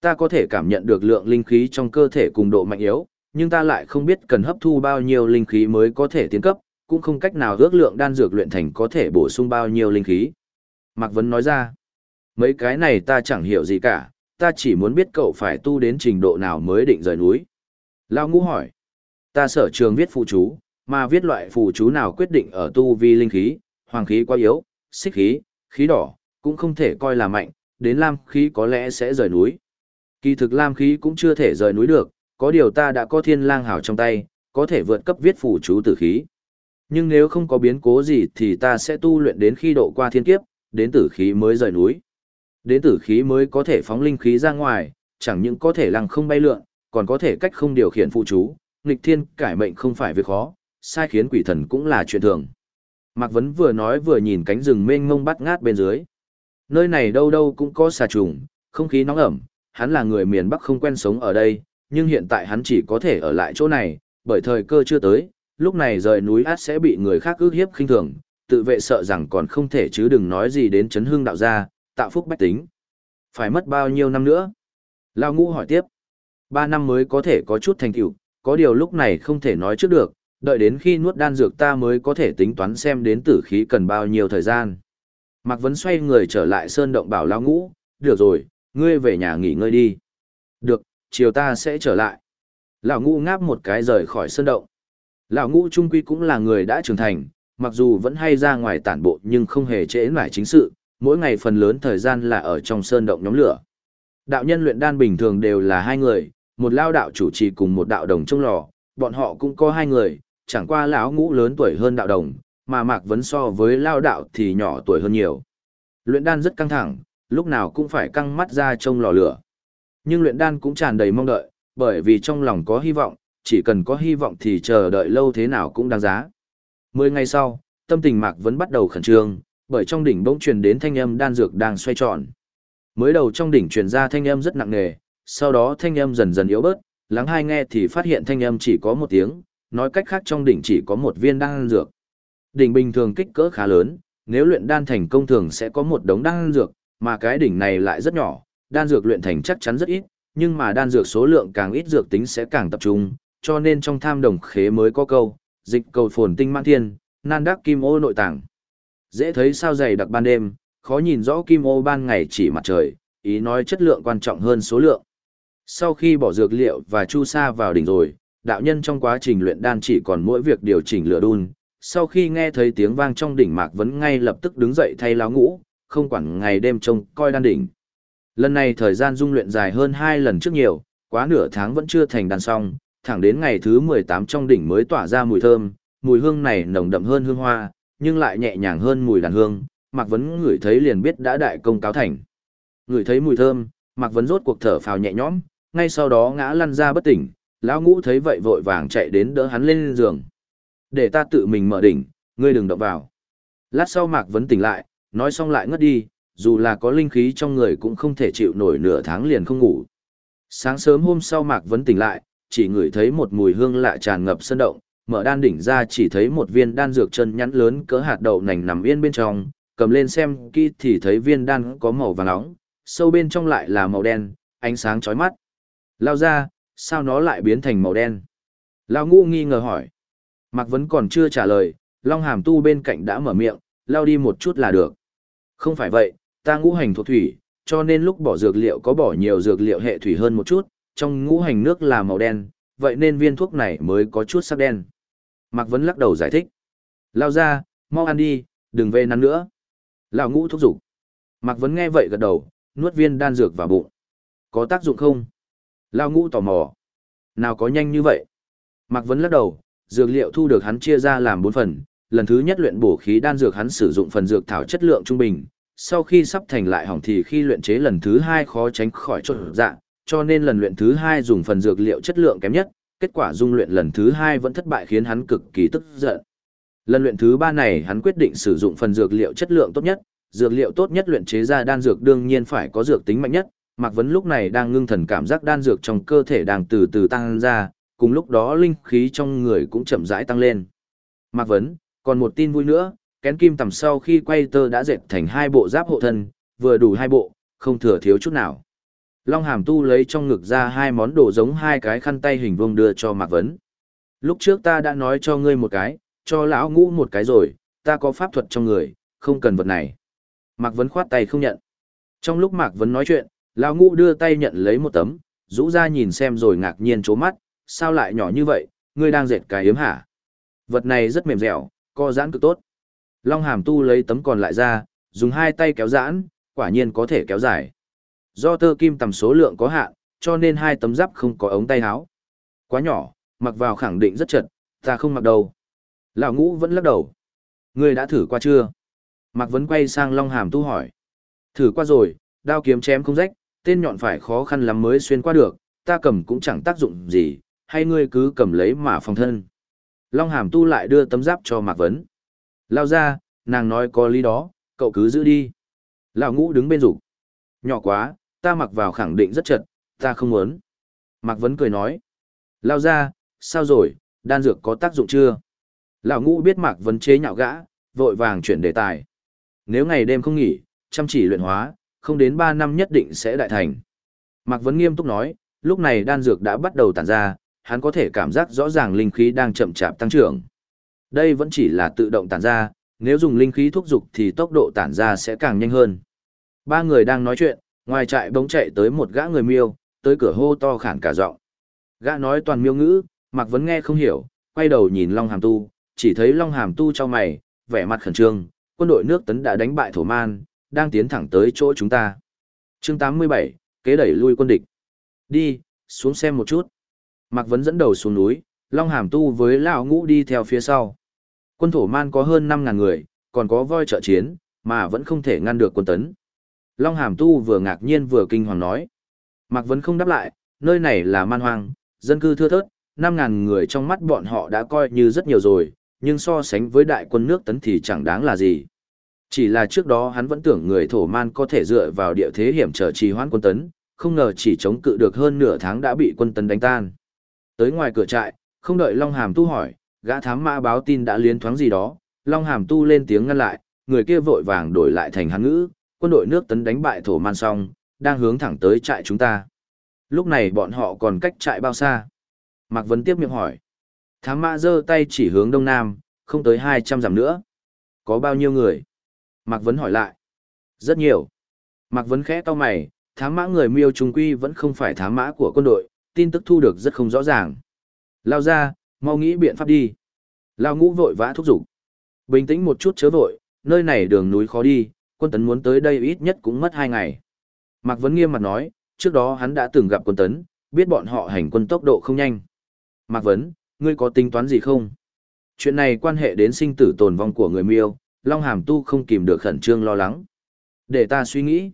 Ta có thể cảm nhận được lượng linh khí trong cơ thể cùng độ mạnh yếu, nhưng ta lại không biết cần hấp thu bao nhiêu linh khí mới có thể tiến cấp, cũng không cách nào ước lượng đan dược luyện thành có thể bổ sung bao nhiêu linh khí. Mạc Vấn nói ra, mấy cái này ta chẳng hiểu gì cả, ta chỉ muốn biết cậu phải tu đến trình độ nào mới định rời núi. Lao ngũ hỏi, ta sở trường viết phụ chú, mà viết loại phụ chú nào quyết định ở tu vi linh khí, hoàng khí quá yếu, xích khí, khí đỏ, cũng không thể coi là mạnh, đến lam khí có lẽ sẽ rời núi. Kỳ thực lam khí cũng chưa thể rời núi được, có điều ta đã có thiên lang hảo trong tay, có thể vượt cấp viết phủ chú tử khí. Nhưng nếu không có biến cố gì thì ta sẽ tu luyện đến khi độ qua thiên kiếp, đến tử khí mới rời núi. Đến tử khí mới có thể phóng linh khí ra ngoài, chẳng những có thể lăng không bay lượn, còn có thể cách không điều khiển phụ chú, nghịch thiên cải mệnh không phải việc khó, sai khiến quỷ thần cũng là chuyện thường. Mạc Vấn vừa nói vừa nhìn cánh rừng mênh mông bắt ngát bên dưới. Nơi này đâu đâu cũng có xà trùng, không khí nóng ẩm, hắn là người miền Bắc không quen sống ở đây, nhưng hiện tại hắn chỉ có thể ở lại chỗ này, bởi thời cơ chưa tới, lúc này rời núi át sẽ bị người khác ước hiếp khinh thường, tự vệ sợ rằng còn không thể chứ đừng nói gì đến chấn hương đạo gia, tạo phúc bách tính. Phải mất bao nhiêu năm nữa? Lao ngũ hỏi tiếp. Ba năm mới có thể có chút thành tựu, có điều lúc này không thể nói trước được, đợi đến khi nuốt đan dược ta mới có thể tính toán xem đến tử khí cần bao nhiêu thời gian. Mạc Vấn xoay người trở lại sơn động bảo Lao ngũ, được rồi, ngươi về nhà nghỉ ngơi đi. Được, chiều ta sẽ trở lại. Lão ngũ ngáp một cái rời khỏi sơn động. Lão ngũ trung quy cũng là người đã trưởng thành, mặc dù vẫn hay ra ngoài tản bộ nhưng không hề trễ nải chính sự, mỗi ngày phần lớn thời gian là ở trong sơn động nhóm lửa. Đạo nhân luyện đan bình thường đều là hai người, một lao đạo chủ trì cùng một đạo đồng trong lò, bọn họ cũng có hai người, chẳng qua lão ngũ lớn tuổi hơn đạo đồng, mà Mạc Vấn so với lao đạo thì nhỏ tuổi hơn nhiều. Luyện đan rất căng thẳng, lúc nào cũng phải căng mắt ra trông lò lửa. Nhưng luyện đan cũng tràn đầy mong đợi, bởi vì trong lòng có hy vọng, chỉ cần có hy vọng thì chờ đợi lâu thế nào cũng đáng giá. Mười ngày sau, tâm tình Mạc Vấn bắt đầu khẩn trương, bởi trong đỉnh bỗng truyền đến thanh âm đan dược đang xoay tròn. Mới đầu trong đỉnh truyền ra thanh âm rất nặng nề, sau đó thanh âm dần dần yếu bớt, lắng hai nghe thì phát hiện thanh âm chỉ có một tiếng, nói cách khác trong đỉnh chỉ có một viên đan dược. Đỉnh bình thường kích cỡ khá lớn, nếu luyện đan thành công thường sẽ có một đống đan dược, mà cái đỉnh này lại rất nhỏ, đan dược luyện thành chắc chắn rất ít, nhưng mà đan dược số lượng càng ít dược tính sẽ càng tập trung, cho nên trong tham đồng khế mới có câu, dịch cầu phồn tinh mãn thiên, nan đắc kim ô nội tàng. Dễ thấy sao dày đặc ban đêm, khó nhìn rõ kim ô ban ngày chỉ mặt trời, ý nói chất lượng quan trọng hơn số lượng. Sau khi bỏ dược liệu và chu sa vào đỉnh rồi, đạo nhân trong quá trình luyện đan chỉ còn mỗi việc điều chỉnh lửa đun. Sau khi nghe thấy tiếng vang trong đỉnh mạc vấn ngay lập tức đứng dậy thay láo ngũ, không quản ngày đêm trông coi đan đỉnh. Lần này thời gian dung luyện dài hơn hai lần trước nhiều, quá nửa tháng vẫn chưa thành đan xong, thẳng đến ngày thứ 18 trong đỉnh mới tỏa ra mùi thơm, mùi hương này nồng đậm hơn hương hoa, nhưng lại nhẹ nhàng hơn mùi đàn hương, Mạc Vấn ngửi thấy liền biết đã đại công cáo thành. Ngửi thấy mùi thơm, Mạc Vấn rốt cuộc thở phào nhẹ nhõm, ngay sau đó ngã lăn ra bất tỉnh, lão ngũ thấy vậy vội vàng chạy đến đỡ hắn lên giường. Để ta tự mình mở đỉnh, ngươi đừng động vào. Lát sau Mạc Vấn tỉnh lại, nói xong lại ngất đi, dù là có linh khí trong người cũng không thể chịu nổi nửa tháng liền không ngủ. Sáng sớm hôm sau Mạc Vấn tỉnh lại, chỉ ngửi thấy một mùi hương lạ tràn ngập sân động, mở đan đỉnh ra chỉ thấy một viên đan dược chân nhắn lớn cỡ hạt đậu nành nằm yên bên trong, cầm lên xem kỹ thì thấy viên đan có màu vàng nóng, sâu bên trong lại là màu đen, ánh sáng chói mắt. Lao ra, sao nó lại biến thành màu đen? Lao ngũ nghi ngờ hỏi. Mạc Vấn còn chưa trả lời, Long Hàm Tu bên cạnh đã mở miệng, lao đi một chút là được. Không phải vậy, ta ngũ hành thuộc thủy, cho nên lúc bỏ dược liệu có bỏ nhiều dược liệu hệ thủy hơn một chút, trong ngũ hành nước là màu đen, vậy nên viên thuốc này mới có chút sắc đen. Mạc Vấn lắc đầu giải thích. Lao ra, mau ăn đi, đừng về nắn nữa. Lão ngũ thúc giục. Mạc Vấn nghe vậy gật đầu, nuốt viên đan dược vào bụng. Có tác dụng không? Lao ngũ tò mò. Nào có nhanh như vậy? Mạc Vấn lắc đầu, dược liệu thu được hắn chia ra làm 4 phần, lần thứ nhất luyện bổ khí đan dược hắn sử dụng phần dược thảo chất lượng trung bình, sau khi sắp thành lại hỏng thì khi luyện chế lần thứ hai khó tránh khỏi trộn dạ, cho nên lần luyện thứ hai dùng phần dược liệu chất lượng kém nhất, kết quả dung luyện lần thứ hai vẫn thất bại khiến hắn cực kỳ tức giận. Lần luyện thứ ba này hắn quyết định sử dụng phần dược liệu chất lượng tốt nhất, dược liệu tốt nhất luyện chế ra đan dược đương nhiên phải có dược tính mạnh nhất. Mạc Vấn lúc này đang ngưng thần cảm giác đan dược trong cơ thể đang từ từ tăng ra, cùng lúc đó linh khí trong người cũng chậm rãi tăng lên. Mạc Vấn, còn một tin vui nữa, kén kim tầm sau khi quay tơ đã dệt thành hai bộ giáp hộ thân, vừa đủ hai bộ, không thừa thiếu chút nào. Long Hàm Tu lấy trong ngực ra hai món đồ giống hai cái khăn tay hình vuông đưa cho Mạc Vấn. Lúc trước ta đã nói cho ngươi một cái, cho lão ngũ một cái rồi, ta có pháp thuật trong người, không cần vật này. Mạc Vấn khoát tay không nhận. Trong lúc Mạc Vấn nói chuyện, lão ngũ đưa tay nhận lấy một tấm, rũ ra nhìn xem rồi ngạc nhiên chố mắt, sao lại nhỏ như vậy, ngươi đang dệt cái yếm hả? Vật này rất mềm dẻo, co giãn cực tốt. Long Hàm Tu lấy tấm còn lại ra, dùng hai tay kéo giãn, quả nhiên có thể kéo dài. Do tơ kim tầm số lượng có hạn, cho nên hai tấm giáp không có ống tay áo. Quá nhỏ, mặc vào khẳng định rất chật, ta không mặc đâu. Lão ngũ vẫn lắc đầu. Ngươi đã thử qua chưa? Mạc Vấn quay sang Long Hàm Tu hỏi. Thử qua rồi, đao kiếm chém không rách, tên nhọn phải khó khăn lắm mới xuyên qua được, ta cầm cũng chẳng tác dụng gì, hay ngươi cứ cầm lấy mà phòng thân. Long Hàm Tu lại đưa tấm giáp cho Mạc Vấn. Lao ra, nàng nói có lý đó, cậu cứ giữ đi. Lão ngũ đứng bên rủ. Nhỏ quá, ta mặc vào khẳng định rất chật, ta không muốn. Mạc Vấn cười nói. Lao ra, sao rồi, đan dược có tác dụng chưa? Lão ngũ biết Mạc Vấn chế nhạo gã, vội vàng chuyển đề tài. Nếu ngày đêm không nghỉ, chăm chỉ luyện hóa, không đến 3 năm nhất định sẽ đại thành. Mạc Vấn nghiêm túc nói, lúc này đan dược đã bắt đầu tản ra, hắn có thể cảm giác rõ ràng linh khí đang chậm chạp tăng trưởng. Đây vẫn chỉ là tự động tản ra, nếu dùng linh khí thúc dục thì tốc độ tản ra sẽ càng nhanh hơn. Ba người đang nói chuyện, ngoài trại bỗng chạy tới một gã người miêu, tới cửa hô to khản cả giọng. Gã nói toàn miêu ngữ, Mạc Vấn nghe không hiểu, quay đầu nhìn Long Hàm Tu, chỉ thấy Long Hàm Tu cho mày, vẻ mặt khẩn trương, quân đội nước tấn đã đánh bại thổ man, đang tiến thẳng tới chỗ chúng ta. chương 87, kế đẩy lui quân địch. Đi, xuống xem một chút. Mạc Vấn dẫn đầu xuống núi, Long Hàm Tu với Lão Ngũ đi theo phía sau. Quân thổ man có hơn 5.000 người, còn có voi trợ chiến, mà vẫn không thể ngăn được quân tấn. Long Hàm Tu vừa ngạc nhiên vừa kinh hoàng nói. Mạc Vấn không đáp lại, nơi này là man hoang, dân cư thưa thớt, 5.000 người trong mắt bọn họ đã coi như rất nhiều rồi, nhưng so sánh với đại quân nước tấn thì chẳng đáng là gì. Chỉ là trước đó hắn vẫn tưởng người thổ man có thể dựa vào địa thế hiểm trở trì hoãn quân tấn, không ngờ chỉ chống cự được hơn nửa tháng đã bị quân tấn đánh tan. Tới ngoài cửa trại, không đợi Long Hàm Tu hỏi, gã thám mã báo tin đã liên thoáng gì đó, Long Hàm Tu lên tiếng ngăn lại, người kia vội vàng đổi lại thành hắn ngữ, quân đội nước tấn đánh bại thổ man xong, đang hướng thẳng tới trại chúng ta. Lúc này bọn họ còn cách trại bao xa? Mạc Vấn tiếp miệng hỏi. Thám mã giơ tay chỉ hướng đông nam, không tới 200 dặm nữa. Có bao nhiêu người? Mạc Vấn hỏi lại. Rất nhiều. Mạc Vấn khẽ to mày, thám mã người miêu trung quy vẫn không phải thám mã của quân đội, tin tức thu được rất không rõ ràng. Lao ra, mau nghĩ biện pháp đi. Lao ngũ vội vã thúc giục. Bình tĩnh một chút chớ vội, nơi này đường núi khó đi, quân tấn muốn tới đây ít nhất cũng mất hai ngày. Mạc Vấn nghiêm mặt nói, trước đó hắn đã từng gặp quân tấn, biết bọn họ hành quân tốc độ không nhanh. Mạc Vấn, ngươi có tính toán gì không? Chuyện này quan hệ đến sinh tử tồn vong của người miêu, Long Hàm Tu không kìm được khẩn trương lo lắng. Để ta suy nghĩ.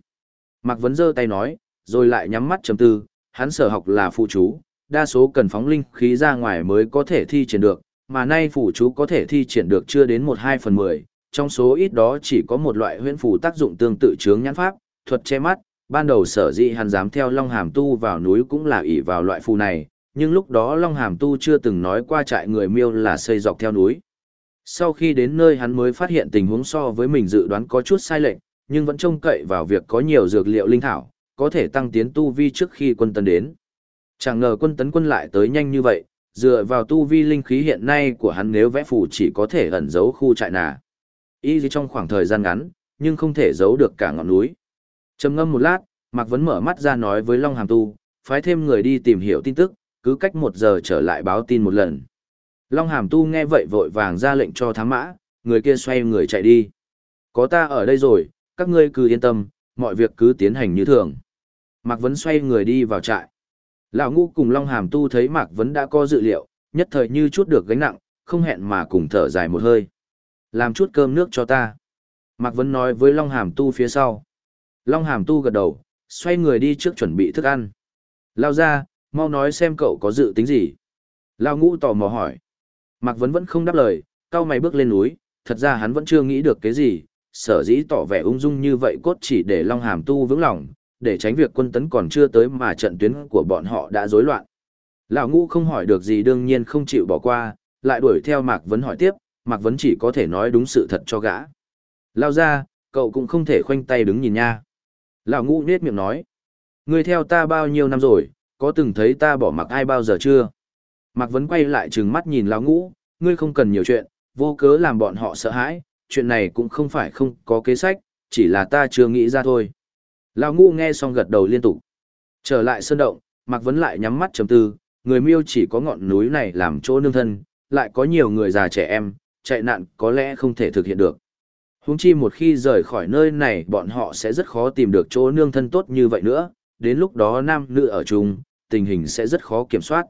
Mạc Vấn giơ tay nói, rồi lại nhắm mắt trầm tư, hắn sở học là phụ chú, đa số cần phóng linh khí ra ngoài mới có thể thi triển được, mà nay phụ chú có thể thi triển được chưa đến 1-2 phần 10, trong số ít đó chỉ có một loại huyễn phù tác dụng tương tự chướng nhãn pháp, thuật che mắt, ban đầu sở dĩ hắn dám theo Long Hàm Tu vào núi cũng là ỷ vào loại phù này, nhưng lúc đó Long Hàm Tu chưa từng nói qua trại người miêu là xây dọc theo núi. Sau khi đến nơi hắn mới phát hiện tình huống so với mình dự đoán có chút sai lệch, nhưng vẫn trông cậy vào việc có nhiều dược liệu linh thảo, có thể tăng tiến tu vi trước khi quân tấn đến. Chẳng ngờ quân tấn quân lại tới nhanh như vậy, dựa vào tu vi linh khí hiện nay của hắn nếu vẽ phù chỉ có thể ẩn giấu khu trại nà. Y gì trong khoảng thời gian ngắn, nhưng không thể giấu được cả ngọn núi. Trầm ngâm một lát, Mạc Vấn mở mắt ra nói với Long Hàm Tu, phái thêm người đi tìm hiểu tin tức, cứ cách một giờ trở lại báo tin một lần. Long Hàm Tu nghe vậy vội vàng ra lệnh cho thám mã, người kia xoay người chạy đi. Có ta ở đây rồi, các ngươi cứ yên tâm, mọi việc cứ tiến hành như thường. Mạc Vấn xoay người đi vào trại. Lão ngũ cùng Long Hàm Tu thấy Mạc Vấn đã có dự liệu, nhất thời như chút được gánh nặng, không hẹn mà cùng thở dài một hơi. Làm chút cơm nước cho ta. Mạc Vấn nói với Long Hàm Tu phía sau. Long Hàm Tu gật đầu, xoay người đi trước chuẩn bị thức ăn. Lao ra, mau nói xem cậu có dự tính gì. Lao ngũ tò mò hỏi. Mạc Vấn vẫn không đáp lời, cao mày bước lên núi, thật ra hắn vẫn chưa nghĩ được cái gì, sở dĩ tỏ vẻ ung dung như vậy cốt chỉ để Long Hàm Tu vững lòng, để tránh việc quân tấn còn chưa tới mà trận tuyến của bọn họ đã rối loạn. Lão ngũ không hỏi được gì đương nhiên không chịu bỏ qua, lại đuổi theo Mạc Vấn hỏi tiếp, Mạc Vấn chỉ có thể nói đúng sự thật cho gã. Lao ra, cậu cũng không thể khoanh tay đứng nhìn nha. Lão ngũ nết miệng nói, người theo ta bao nhiêu năm rồi, có từng thấy ta bỏ mặc ai bao giờ chưa? Mạc Vấn quay lại trừng mắt nhìn lão ngũ, ngươi không cần nhiều chuyện, vô cớ làm bọn họ sợ hãi, chuyện này cũng không phải không có kế sách, chỉ là ta chưa nghĩ ra thôi. Lão ngũ nghe xong gật đầu liên tục. Trở lại sơn động, Mạc Vấn lại nhắm mắt trầm tư, người miêu chỉ có ngọn núi này làm chỗ nương thân, lại có nhiều người già trẻ em, chạy nạn có lẽ không thể thực hiện được. Huống chi một khi rời khỏi nơi này bọn họ sẽ rất khó tìm được chỗ nương thân tốt như vậy nữa, đến lúc đó nam nữ ở chung, tình hình sẽ rất khó kiểm soát.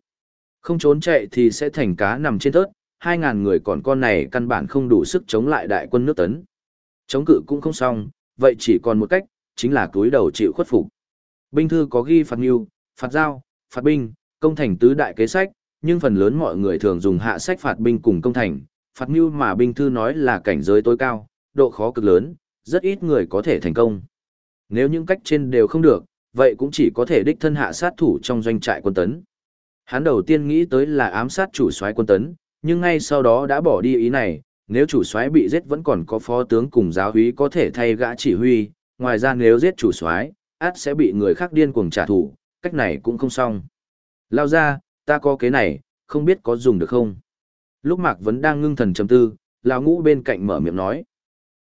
Không trốn chạy thì sẽ thành cá nằm trên tớt, 2.000 người còn con này căn bản không đủ sức chống lại đại quân nước tấn. Chống cự cũng không xong, vậy chỉ còn một cách, chính là túi đầu chịu khuất phục. Binh thư có ghi phạt nghiêu, phạt giao, phạt binh, công thành tứ đại kế sách, nhưng phần lớn mọi người thường dùng hạ sách phạt binh cùng công thành, phạt nghiêu mà binh thư nói là cảnh giới tối cao, độ khó cực lớn, rất ít người có thể thành công. Nếu những cách trên đều không được, vậy cũng chỉ có thể đích thân hạ sát thủ trong doanh trại quân tấn. Hắn đầu tiên nghĩ tới là ám sát chủ soái quân tấn, nhưng ngay sau đó đã bỏ đi ý này, nếu chủ soái bị giết vẫn còn có phó tướng cùng giáo úy có thể thay gã chỉ huy, ngoài ra nếu giết chủ soái, át sẽ bị người khác điên cuồng trả thù, cách này cũng không xong. Lao ra, ta có kế này, không biết có dùng được không? Lúc Mạc Vấn đang ngưng thần trầm tư, lao Ngũ bên cạnh mở miệng nói.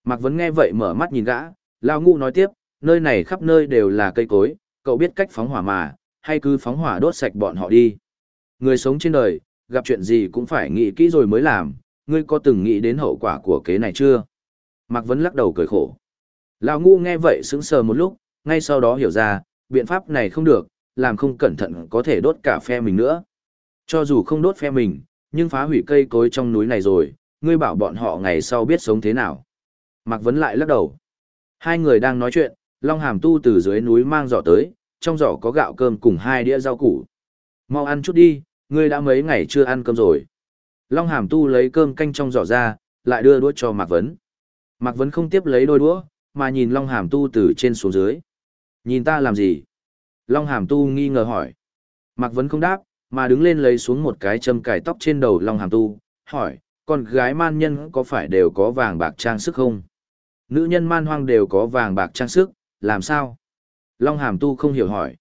Mạc Vấn nghe vậy mở mắt nhìn gã, lao Ngũ nói tiếp, nơi này khắp nơi đều là cây cối, cậu biết cách phóng hỏa mà, hay cứ phóng hỏa đốt sạch bọn họ đi. Người sống trên đời, gặp chuyện gì cũng phải nghĩ kỹ rồi mới làm, ngươi có từng nghĩ đến hậu quả của kế này chưa? Mạc Vấn lắc đầu cười khổ. Lão ngu nghe vậy sững sờ một lúc, ngay sau đó hiểu ra, biện pháp này không được, làm không cẩn thận có thể đốt cả phe mình nữa. Cho dù không đốt phe mình, nhưng phá hủy cây cối trong núi này rồi, ngươi bảo bọn họ ngày sau biết sống thế nào. Mạc Vấn lại lắc đầu. Hai người đang nói chuyện, Long Hàm Tu từ dưới núi mang giỏ tới, trong giỏ có gạo cơm cùng hai đĩa rau củ. Mau ăn chút đi, ngươi đã mấy ngày chưa ăn cơm rồi. Long Hàm Tu lấy cơm canh trong giỏ ra, lại đưa đũa cho Mạc Vấn. Mạc Vấn không tiếp lấy đôi đũa, mà nhìn Long Hàm Tu từ trên xuống dưới. Nhìn ta làm gì? Long Hàm Tu nghi ngờ hỏi. Mạc Vấn không đáp, mà đứng lên lấy xuống một cái châm cài tóc trên đầu Long Hàm Tu, hỏi, con gái man nhân có phải đều có vàng bạc trang sức không? Nữ nhân man hoang đều có vàng bạc trang sức, làm sao? Long Hàm Tu không hiểu hỏi.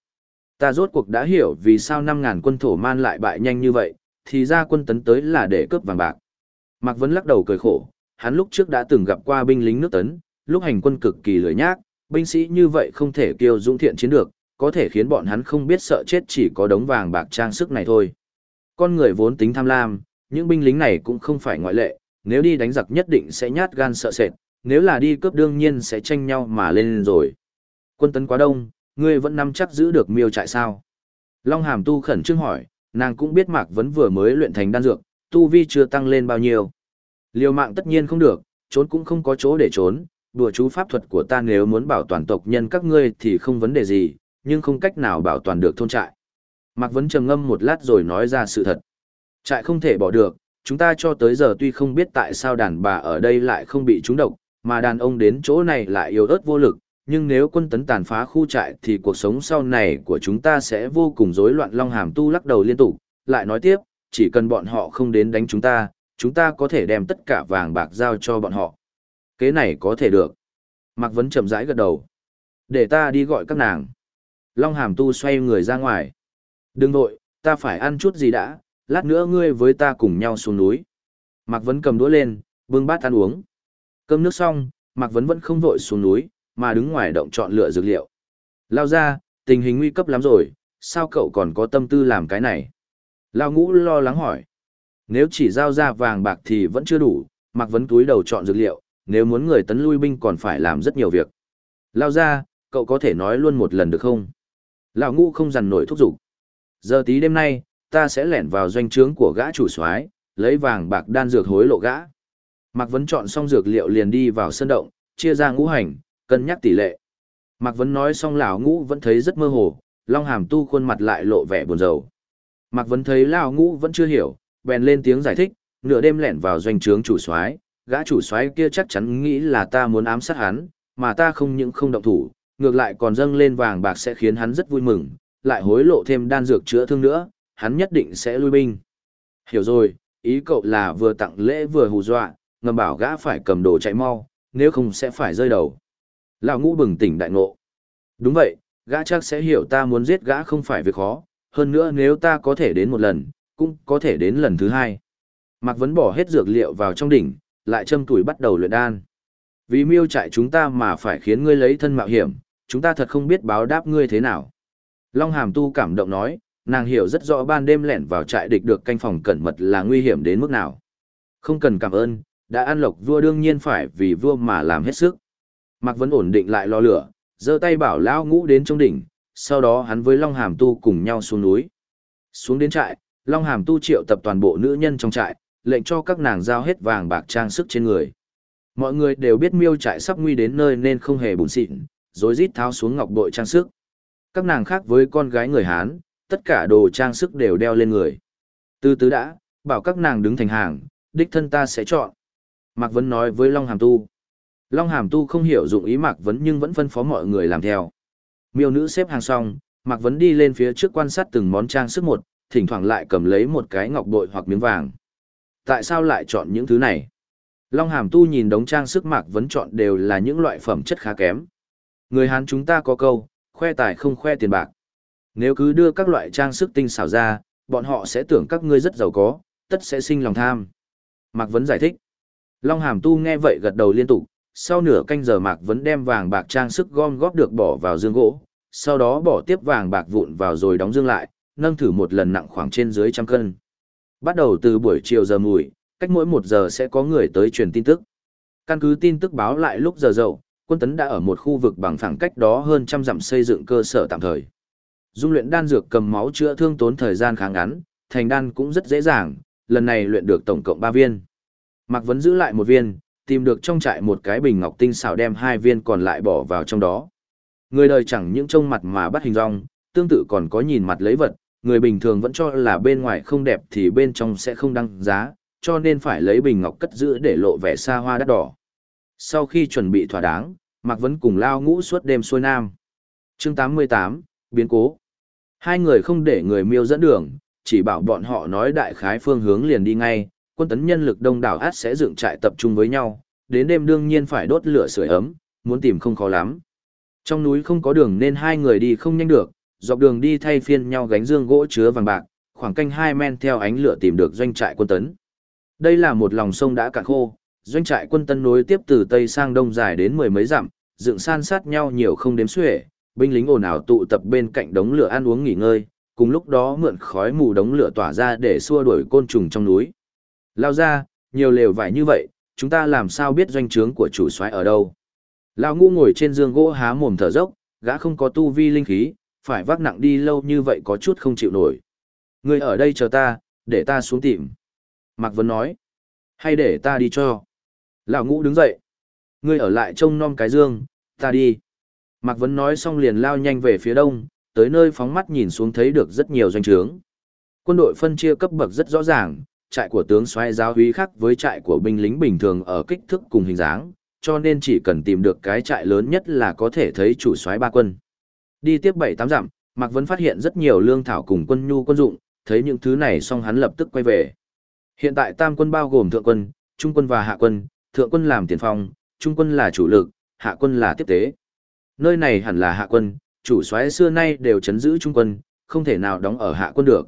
Ta rốt cuộc đã hiểu vì sao 5.000 quân thổ man lại bại nhanh như vậy, thì ra quân tấn tới là để cướp vàng bạc. Mạc Vấn lắc đầu cười khổ, hắn lúc trước đã từng gặp qua binh lính nước tấn, lúc hành quân cực kỳ lười nhác, binh sĩ như vậy không thể kiêu dũng thiện chiến được, có thể khiến bọn hắn không biết sợ chết chỉ có đống vàng bạc trang sức này thôi. Con người vốn tính tham lam, những binh lính này cũng không phải ngoại lệ, nếu đi đánh giặc nhất định sẽ nhát gan sợ sệt, nếu là đi cướp đương nhiên sẽ tranh nhau mà lên rồi. Quân tấn quá đông, ngươi vẫn nắm chắc giữ được miêu trại sao? Long Hàm Tu khẩn trương hỏi, nàng cũng biết Mạc Vấn vừa mới luyện thành đan dược, tu vi chưa tăng lên bao nhiêu. Liều mạng tất nhiên không được, trốn cũng không có chỗ để trốn, đùa chú pháp thuật của ta nếu muốn bảo toàn tộc nhân các ngươi thì không vấn đề gì, nhưng không cách nào bảo toàn được thôn trại. Mạc Vấn trầm ngâm một lát rồi nói ra sự thật. Trại không thể bỏ được, chúng ta cho tới giờ tuy không biết tại sao đàn bà ở đây lại không bị trúng độc, mà đàn ông đến chỗ này lại yếu ớt vô lực, nhưng nếu quân tấn tàn phá khu trại thì cuộc sống sau này của chúng ta sẽ vô cùng rối loạn Long Hàm Tu lắc đầu liên tục, lại nói tiếp, chỉ cần bọn họ không đến đánh chúng ta, chúng ta có thể đem tất cả vàng bạc giao cho bọn họ. Kế này có thể được. Mạc Vấn chậm rãi gật đầu. Để ta đi gọi các nàng. Long Hàm Tu xoay người ra ngoài. Đừng nội, ta phải ăn chút gì đã, lát nữa ngươi với ta cùng nhau xuống núi. Mạc Vấn cầm đũa lên, bưng bát ăn uống. Cơm nước xong, Mạc Vấn vẫn không vội xuống núi, mà đứng ngoài động chọn lựa dược liệu. Lao ra, tình hình nguy cấp lắm rồi, sao cậu còn có tâm tư làm cái này? Lao ngũ lo lắng hỏi. Nếu chỉ giao ra vàng bạc thì vẫn chưa đủ, Mạc Vấn túi đầu chọn dược liệu, nếu muốn người tấn lui binh còn phải làm rất nhiều việc. Lao ra, cậu có thể nói luôn một lần được không? Lão ngũ không dằn nổi thúc giục. Giờ tí đêm nay, ta sẽ lẻn vào doanh trướng của gã chủ soái, lấy vàng bạc đan dược hối lộ gã. Mạc Vấn chọn xong dược liệu liền đi vào sân động, chia ra ngũ hành, cân nhắc tỷ lệ. Mạc Vấn nói xong lão ngũ vẫn thấy rất mơ hồ, Long Hàm tu khuôn mặt lại lộ vẻ buồn rầu. Mạc Vấn thấy lão ngũ vẫn chưa hiểu, bèn lên tiếng giải thích, nửa đêm lẻn vào doanh trướng chủ soái, gã chủ soái kia chắc chắn nghĩ là ta muốn ám sát hắn, mà ta không những không động thủ, ngược lại còn dâng lên vàng bạc sẽ khiến hắn rất vui mừng, lại hối lộ thêm đan dược chữa thương nữa, hắn nhất định sẽ lui binh. Hiểu rồi, ý cậu là vừa tặng lễ vừa hù dọa, ngầm bảo gã phải cầm đồ chạy mau, nếu không sẽ phải rơi đầu. Lão ngũ bừng tỉnh đại ngộ. Đúng vậy, gã chắc sẽ hiểu ta muốn giết gã không phải việc khó, hơn nữa nếu ta có thể đến một lần, cũng có thể đến lần thứ hai. Mạc Vấn bỏ hết dược liệu vào trong đỉnh, lại châm tuổi bắt đầu luyện đan. Vì miêu trại chúng ta mà phải khiến ngươi lấy thân mạo hiểm, chúng ta thật không biết báo đáp ngươi thế nào. Long Hàm Tu cảm động nói, nàng hiểu rất rõ ban đêm lẻn vào trại địch được canh phòng cẩn mật là nguy hiểm đến mức nào. Không cần cảm ơn, đã ăn lộc vua đương nhiên phải vì vua mà làm hết sức. Mạc Vấn ổn định lại lò lửa, giơ tay bảo lão ngũ đến trong đỉnh, sau đó hắn với Long Hàm Tu cùng nhau xuống núi. Xuống đến trại, Long Hàm Tu triệu tập toàn bộ nữ nhân trong trại, lệnh cho các nàng giao hết vàng bạc trang sức trên người. Mọi người đều biết miêu trại sắp nguy đến nơi nên không hề buồn xịn, rồi rít tháo xuống ngọc bội trang sức. Các nàng khác với con gái người Hán, tất cả đồ trang sức đều đeo lên người. Từ từ đã, bảo các nàng đứng thành hàng, đích thân ta sẽ chọn. Mạc Vấn nói với Long Hàm Tu. Long Hàm Tu không hiểu dụng ý Mạc Vấn nhưng vẫn phân phó mọi người làm theo. Miêu nữ xếp hàng xong, Mạc Vấn đi lên phía trước quan sát từng món trang sức một, thỉnh thoảng lại cầm lấy một cái ngọc bội hoặc miếng vàng. Tại sao lại chọn những thứ này? Long Hàm Tu nhìn đống trang sức Mạc Vấn chọn đều là những loại phẩm chất khá kém. Người Hán chúng ta có câu, khoe tài không khoe tiền bạc. Nếu cứ đưa các loại trang sức tinh xảo ra, bọn họ sẽ tưởng các ngươi rất giàu có, tất sẽ sinh lòng tham. Mạc Vấn giải thích. Long Hàm Tu nghe vậy gật đầu liên tục, sau nửa canh giờ Mạc Vấn đem vàng bạc trang sức gom góp được bỏ vào dương gỗ, sau đó bỏ tiếp vàng bạc vụn vào rồi đóng dương lại, nâng thử một lần nặng khoảng trên dưới trăm cân. Bắt đầu từ buổi chiều giờ mùi, cách mỗi một giờ sẽ có người tới truyền tin tức. Căn cứ tin tức báo lại lúc giờ dậu, quân tấn đã ở một khu vực bằng phẳng cách đó hơn trăm dặm xây dựng cơ sở tạm thời. Dung luyện đan dược cầm máu chữa thương tốn thời gian khá ngắn, thành đan cũng rất dễ dàng, lần này luyện được tổng cộng 3 viên. Mạc Vấn giữ lại một viên, tìm được trong trại một cái bình ngọc tinh xảo đem hai viên còn lại bỏ vào trong đó. Người đời chẳng những trông mặt mà bắt hình rong, tương tự còn có nhìn mặt lấy vật, người bình thường vẫn cho là bên ngoài không đẹp thì bên trong sẽ không đăng giá, cho nên phải lấy bình ngọc cất giữ để lộ vẻ xa hoa đắt đỏ. Sau khi chuẩn bị thỏa đáng, Mạc Vấn cùng lao ngũ suốt đêm xuôi nam. chương 88, biến cố. Hai người không để người miêu dẫn đường, chỉ bảo bọn họ nói đại khái phương hướng liền đi ngay, quân tấn nhân lực đông đảo át sẽ dựng trại tập trung với nhau, đến đêm đương nhiên phải đốt lửa sưởi ấm, muốn tìm không khó lắm. Trong núi không có đường nên hai người đi không nhanh được, dọc đường đi thay phiên nhau gánh dương gỗ chứa vàng bạc, khoảng canh hai men theo ánh lửa tìm được doanh trại quân tấn. Đây là một lòng sông đã cạn khô, doanh trại quân tấn nối tiếp từ tây sang đông dài đến mười mấy dặm, dựng san sát nhau nhiều không đếm xuể, binh lính ồn ào tụ tập bên cạnh đống lửa ăn uống nghỉ ngơi, cùng lúc đó mượn khói mù đống lửa tỏa ra để xua đuổi côn trùng trong núi. Lao ra, nhiều lều vải như vậy, chúng ta làm sao biết doanh trướng của chủ soái ở đâu? Lao ngu ngồi trên giường gỗ há mồm thở dốc, gã không có tu vi linh khí, phải vác nặng đi lâu như vậy có chút không chịu nổi. Người ở đây chờ ta, để ta xuống tìm. Mạc Vân nói, hay để ta đi cho. Lão ngũ đứng dậy. Ngươi ở lại trông nom cái dương, ta đi. Mạc Vấn nói xong liền lao nhanh về phía đông, tới nơi phóng mắt nhìn xuống thấy được rất nhiều doanh trướng. Quân đội phân chia cấp bậc rất rõ ràng, trại của tướng xoay giáo húy khác với trại của binh lính bình thường ở kích thước cùng hình dáng, cho nên chỉ cần tìm được cái trại lớn nhất là có thể thấy chủ soái ba quân. Đi tiếp bảy tám dặm, Mạc Vấn phát hiện rất nhiều lương thảo cùng quân nhu quân dụng, thấy những thứ này xong hắn lập tức quay về. Hiện tại tam quân bao gồm thượng quân, trung quân và hạ quân, thượng quân làm tiền phong, trung quân là chủ lực, hạ quân là tiếp tế. Nơi này hẳn là hạ quân, chủ soái xưa nay đều chấn giữ trung quân, không thể nào đóng ở hạ quân được.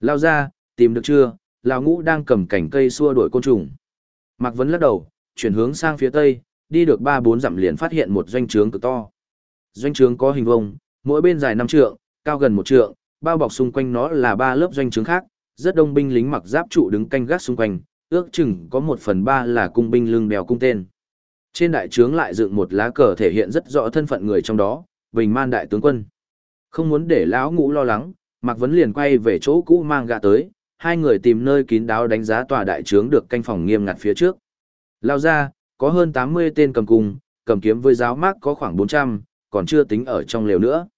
Lao ra, tìm được chưa? Lão ngũ đang cầm cảnh cây xua đuổi côn trùng. Mạc Vấn lắc đầu, chuyển hướng sang phía tây, đi được 3-4 dặm liền phát hiện một doanh trướng cực to. Doanh trướng có hình vông, mỗi bên dài 5 trượng, cao gần 1 trượng, bao bọc xung quanh nó là ba lớp doanh trướng khác, rất đông binh lính mặc giáp trụ đứng canh gác xung quanh, ước chừng có một phần ba là cung binh lưng đèo cung tên. Trên đại trướng lại dựng một lá cờ thể hiện rất rõ thân phận người trong đó, Bình Man đại tướng quân. Không muốn để lão ngũ lo lắng, Mạc Vấn liền quay về chỗ cũ mang gạ tới, hai người tìm nơi kín đáo đánh giá tòa đại trướng được canh phòng nghiêm ngặt phía trước. Lao ra, có hơn 80 tên cầm cung, cầm kiếm với giáo mác có khoảng 400, còn chưa tính ở trong lều nữa.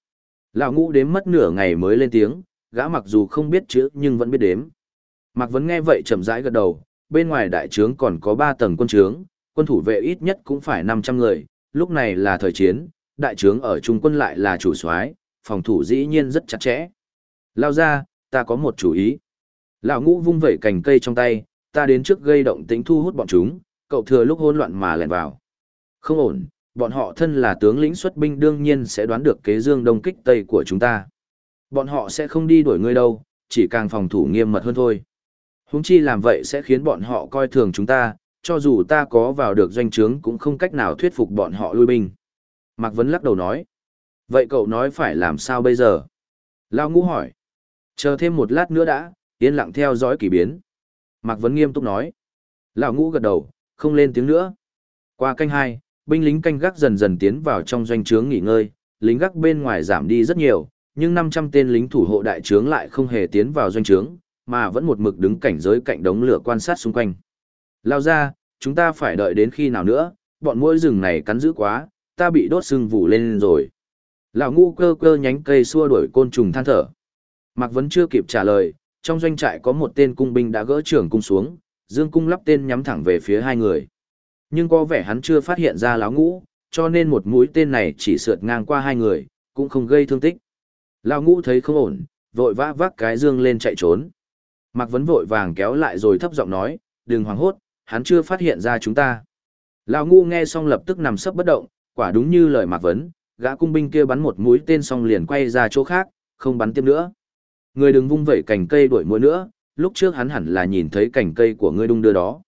Lão ngũ đếm mất nửa ngày mới lên tiếng, gã mặc dù không biết chữ nhưng vẫn biết đếm. Mạc Vấn nghe vậy chậm rãi gật đầu, bên ngoài đại trướng còn có 3 tầng quân trướng, quân thủ vệ ít nhất cũng phải 500 người, lúc này là thời chiến, đại trướng ở trung quân lại là chủ soái, phòng thủ dĩ nhiên rất chặt chẽ. Lao ra, ta có một chủ ý. Lão ngũ vung vẩy cành cây trong tay, ta đến trước gây động tính thu hút bọn chúng, cậu thừa lúc hỗn loạn mà lẻn vào. Không ổn, bọn họ thân là tướng lĩnh xuất binh đương nhiên sẽ đoán được kế dương đông kích tây của chúng ta. Bọn họ sẽ không đi đuổi ngươi đâu, chỉ càng phòng thủ nghiêm mật hơn thôi. Húng chi làm vậy sẽ khiến bọn họ coi thường chúng ta, cho dù ta có vào được doanh trướng cũng không cách nào thuyết phục bọn họ lui binh. Mạc Vấn lắc đầu nói. Vậy cậu nói phải làm sao bây giờ? Lao ngũ hỏi. Chờ thêm một lát nữa đã, yên lặng theo dõi kỳ biến. Mạc Vấn nghiêm túc nói. Lão ngũ gật đầu, không lên tiếng nữa. Qua canh hai, binh lính canh gác dần dần tiến vào trong doanh trướng nghỉ ngơi, lính gác bên ngoài giảm đi rất nhiều, nhưng 500 tên lính thủ hộ đại trướng lại không hề tiến vào doanh trướng, mà vẫn một mực đứng cảnh giới cạnh đống lửa quan sát xung quanh. Lao ra, chúng ta phải đợi đến khi nào nữa, bọn mũi rừng này cắn dữ quá, ta bị đốt sưng vụ lên rồi. Lão ngu cơ cơ nhánh cây xua đuổi côn trùng than thở. Mạc Vấn chưa kịp trả lời, trong doanh trại có một tên cung binh đã gỡ trưởng cung xuống, dương cung lắp tên nhắm thẳng về phía hai người. Nhưng có vẻ hắn chưa phát hiện ra lão ngũ, cho nên một mũi tên này chỉ sượt ngang qua hai người, cũng không gây thương tích. Lão ngũ thấy không ổn, vội vã vác cái dương lên chạy trốn. Mạc Vấn vội vàng kéo lại rồi thấp giọng nói, đừng hoảng hốt, hắn chưa phát hiện ra chúng ta. Lão Ngũ nghe xong lập tức nằm sấp bất động, quả đúng như lời Mạc Vấn, gã cung binh kia bắn một mũi tên xong liền quay ra chỗ khác, không bắn tiếp nữa. Người đừng vung vẩy cành cây đuổi mũi nữa, lúc trước hắn hẳn là nhìn thấy cành cây của ngươi đung đưa đó.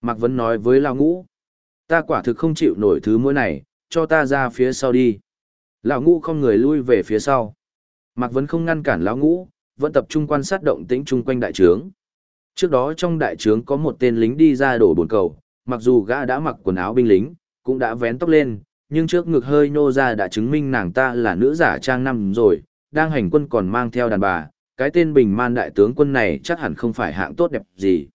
Mạc Vấn nói với Lão ngũ, ta quả thực không chịu nổi thứ mũi này, cho ta ra phía sau đi. Lão ngũ không người lui về phía sau. Mạc Vấn không ngăn cản Lão ngũ, vẫn tập trung quan sát động tĩnh chung quanh đại trướng. Trước đó trong đại trướng có một tên lính đi ra đổ bồn cầu, mặc dù gã đã mặc quần áo binh lính, cũng đã vén tóc lên, nhưng trước ngực hơi nô ra đã chứng minh nàng ta là nữ giả trang năm rồi, đang hành quân còn mang theo đàn bà, cái tên bình man đại tướng quân này chắc hẳn không phải hạng tốt đẹp gì.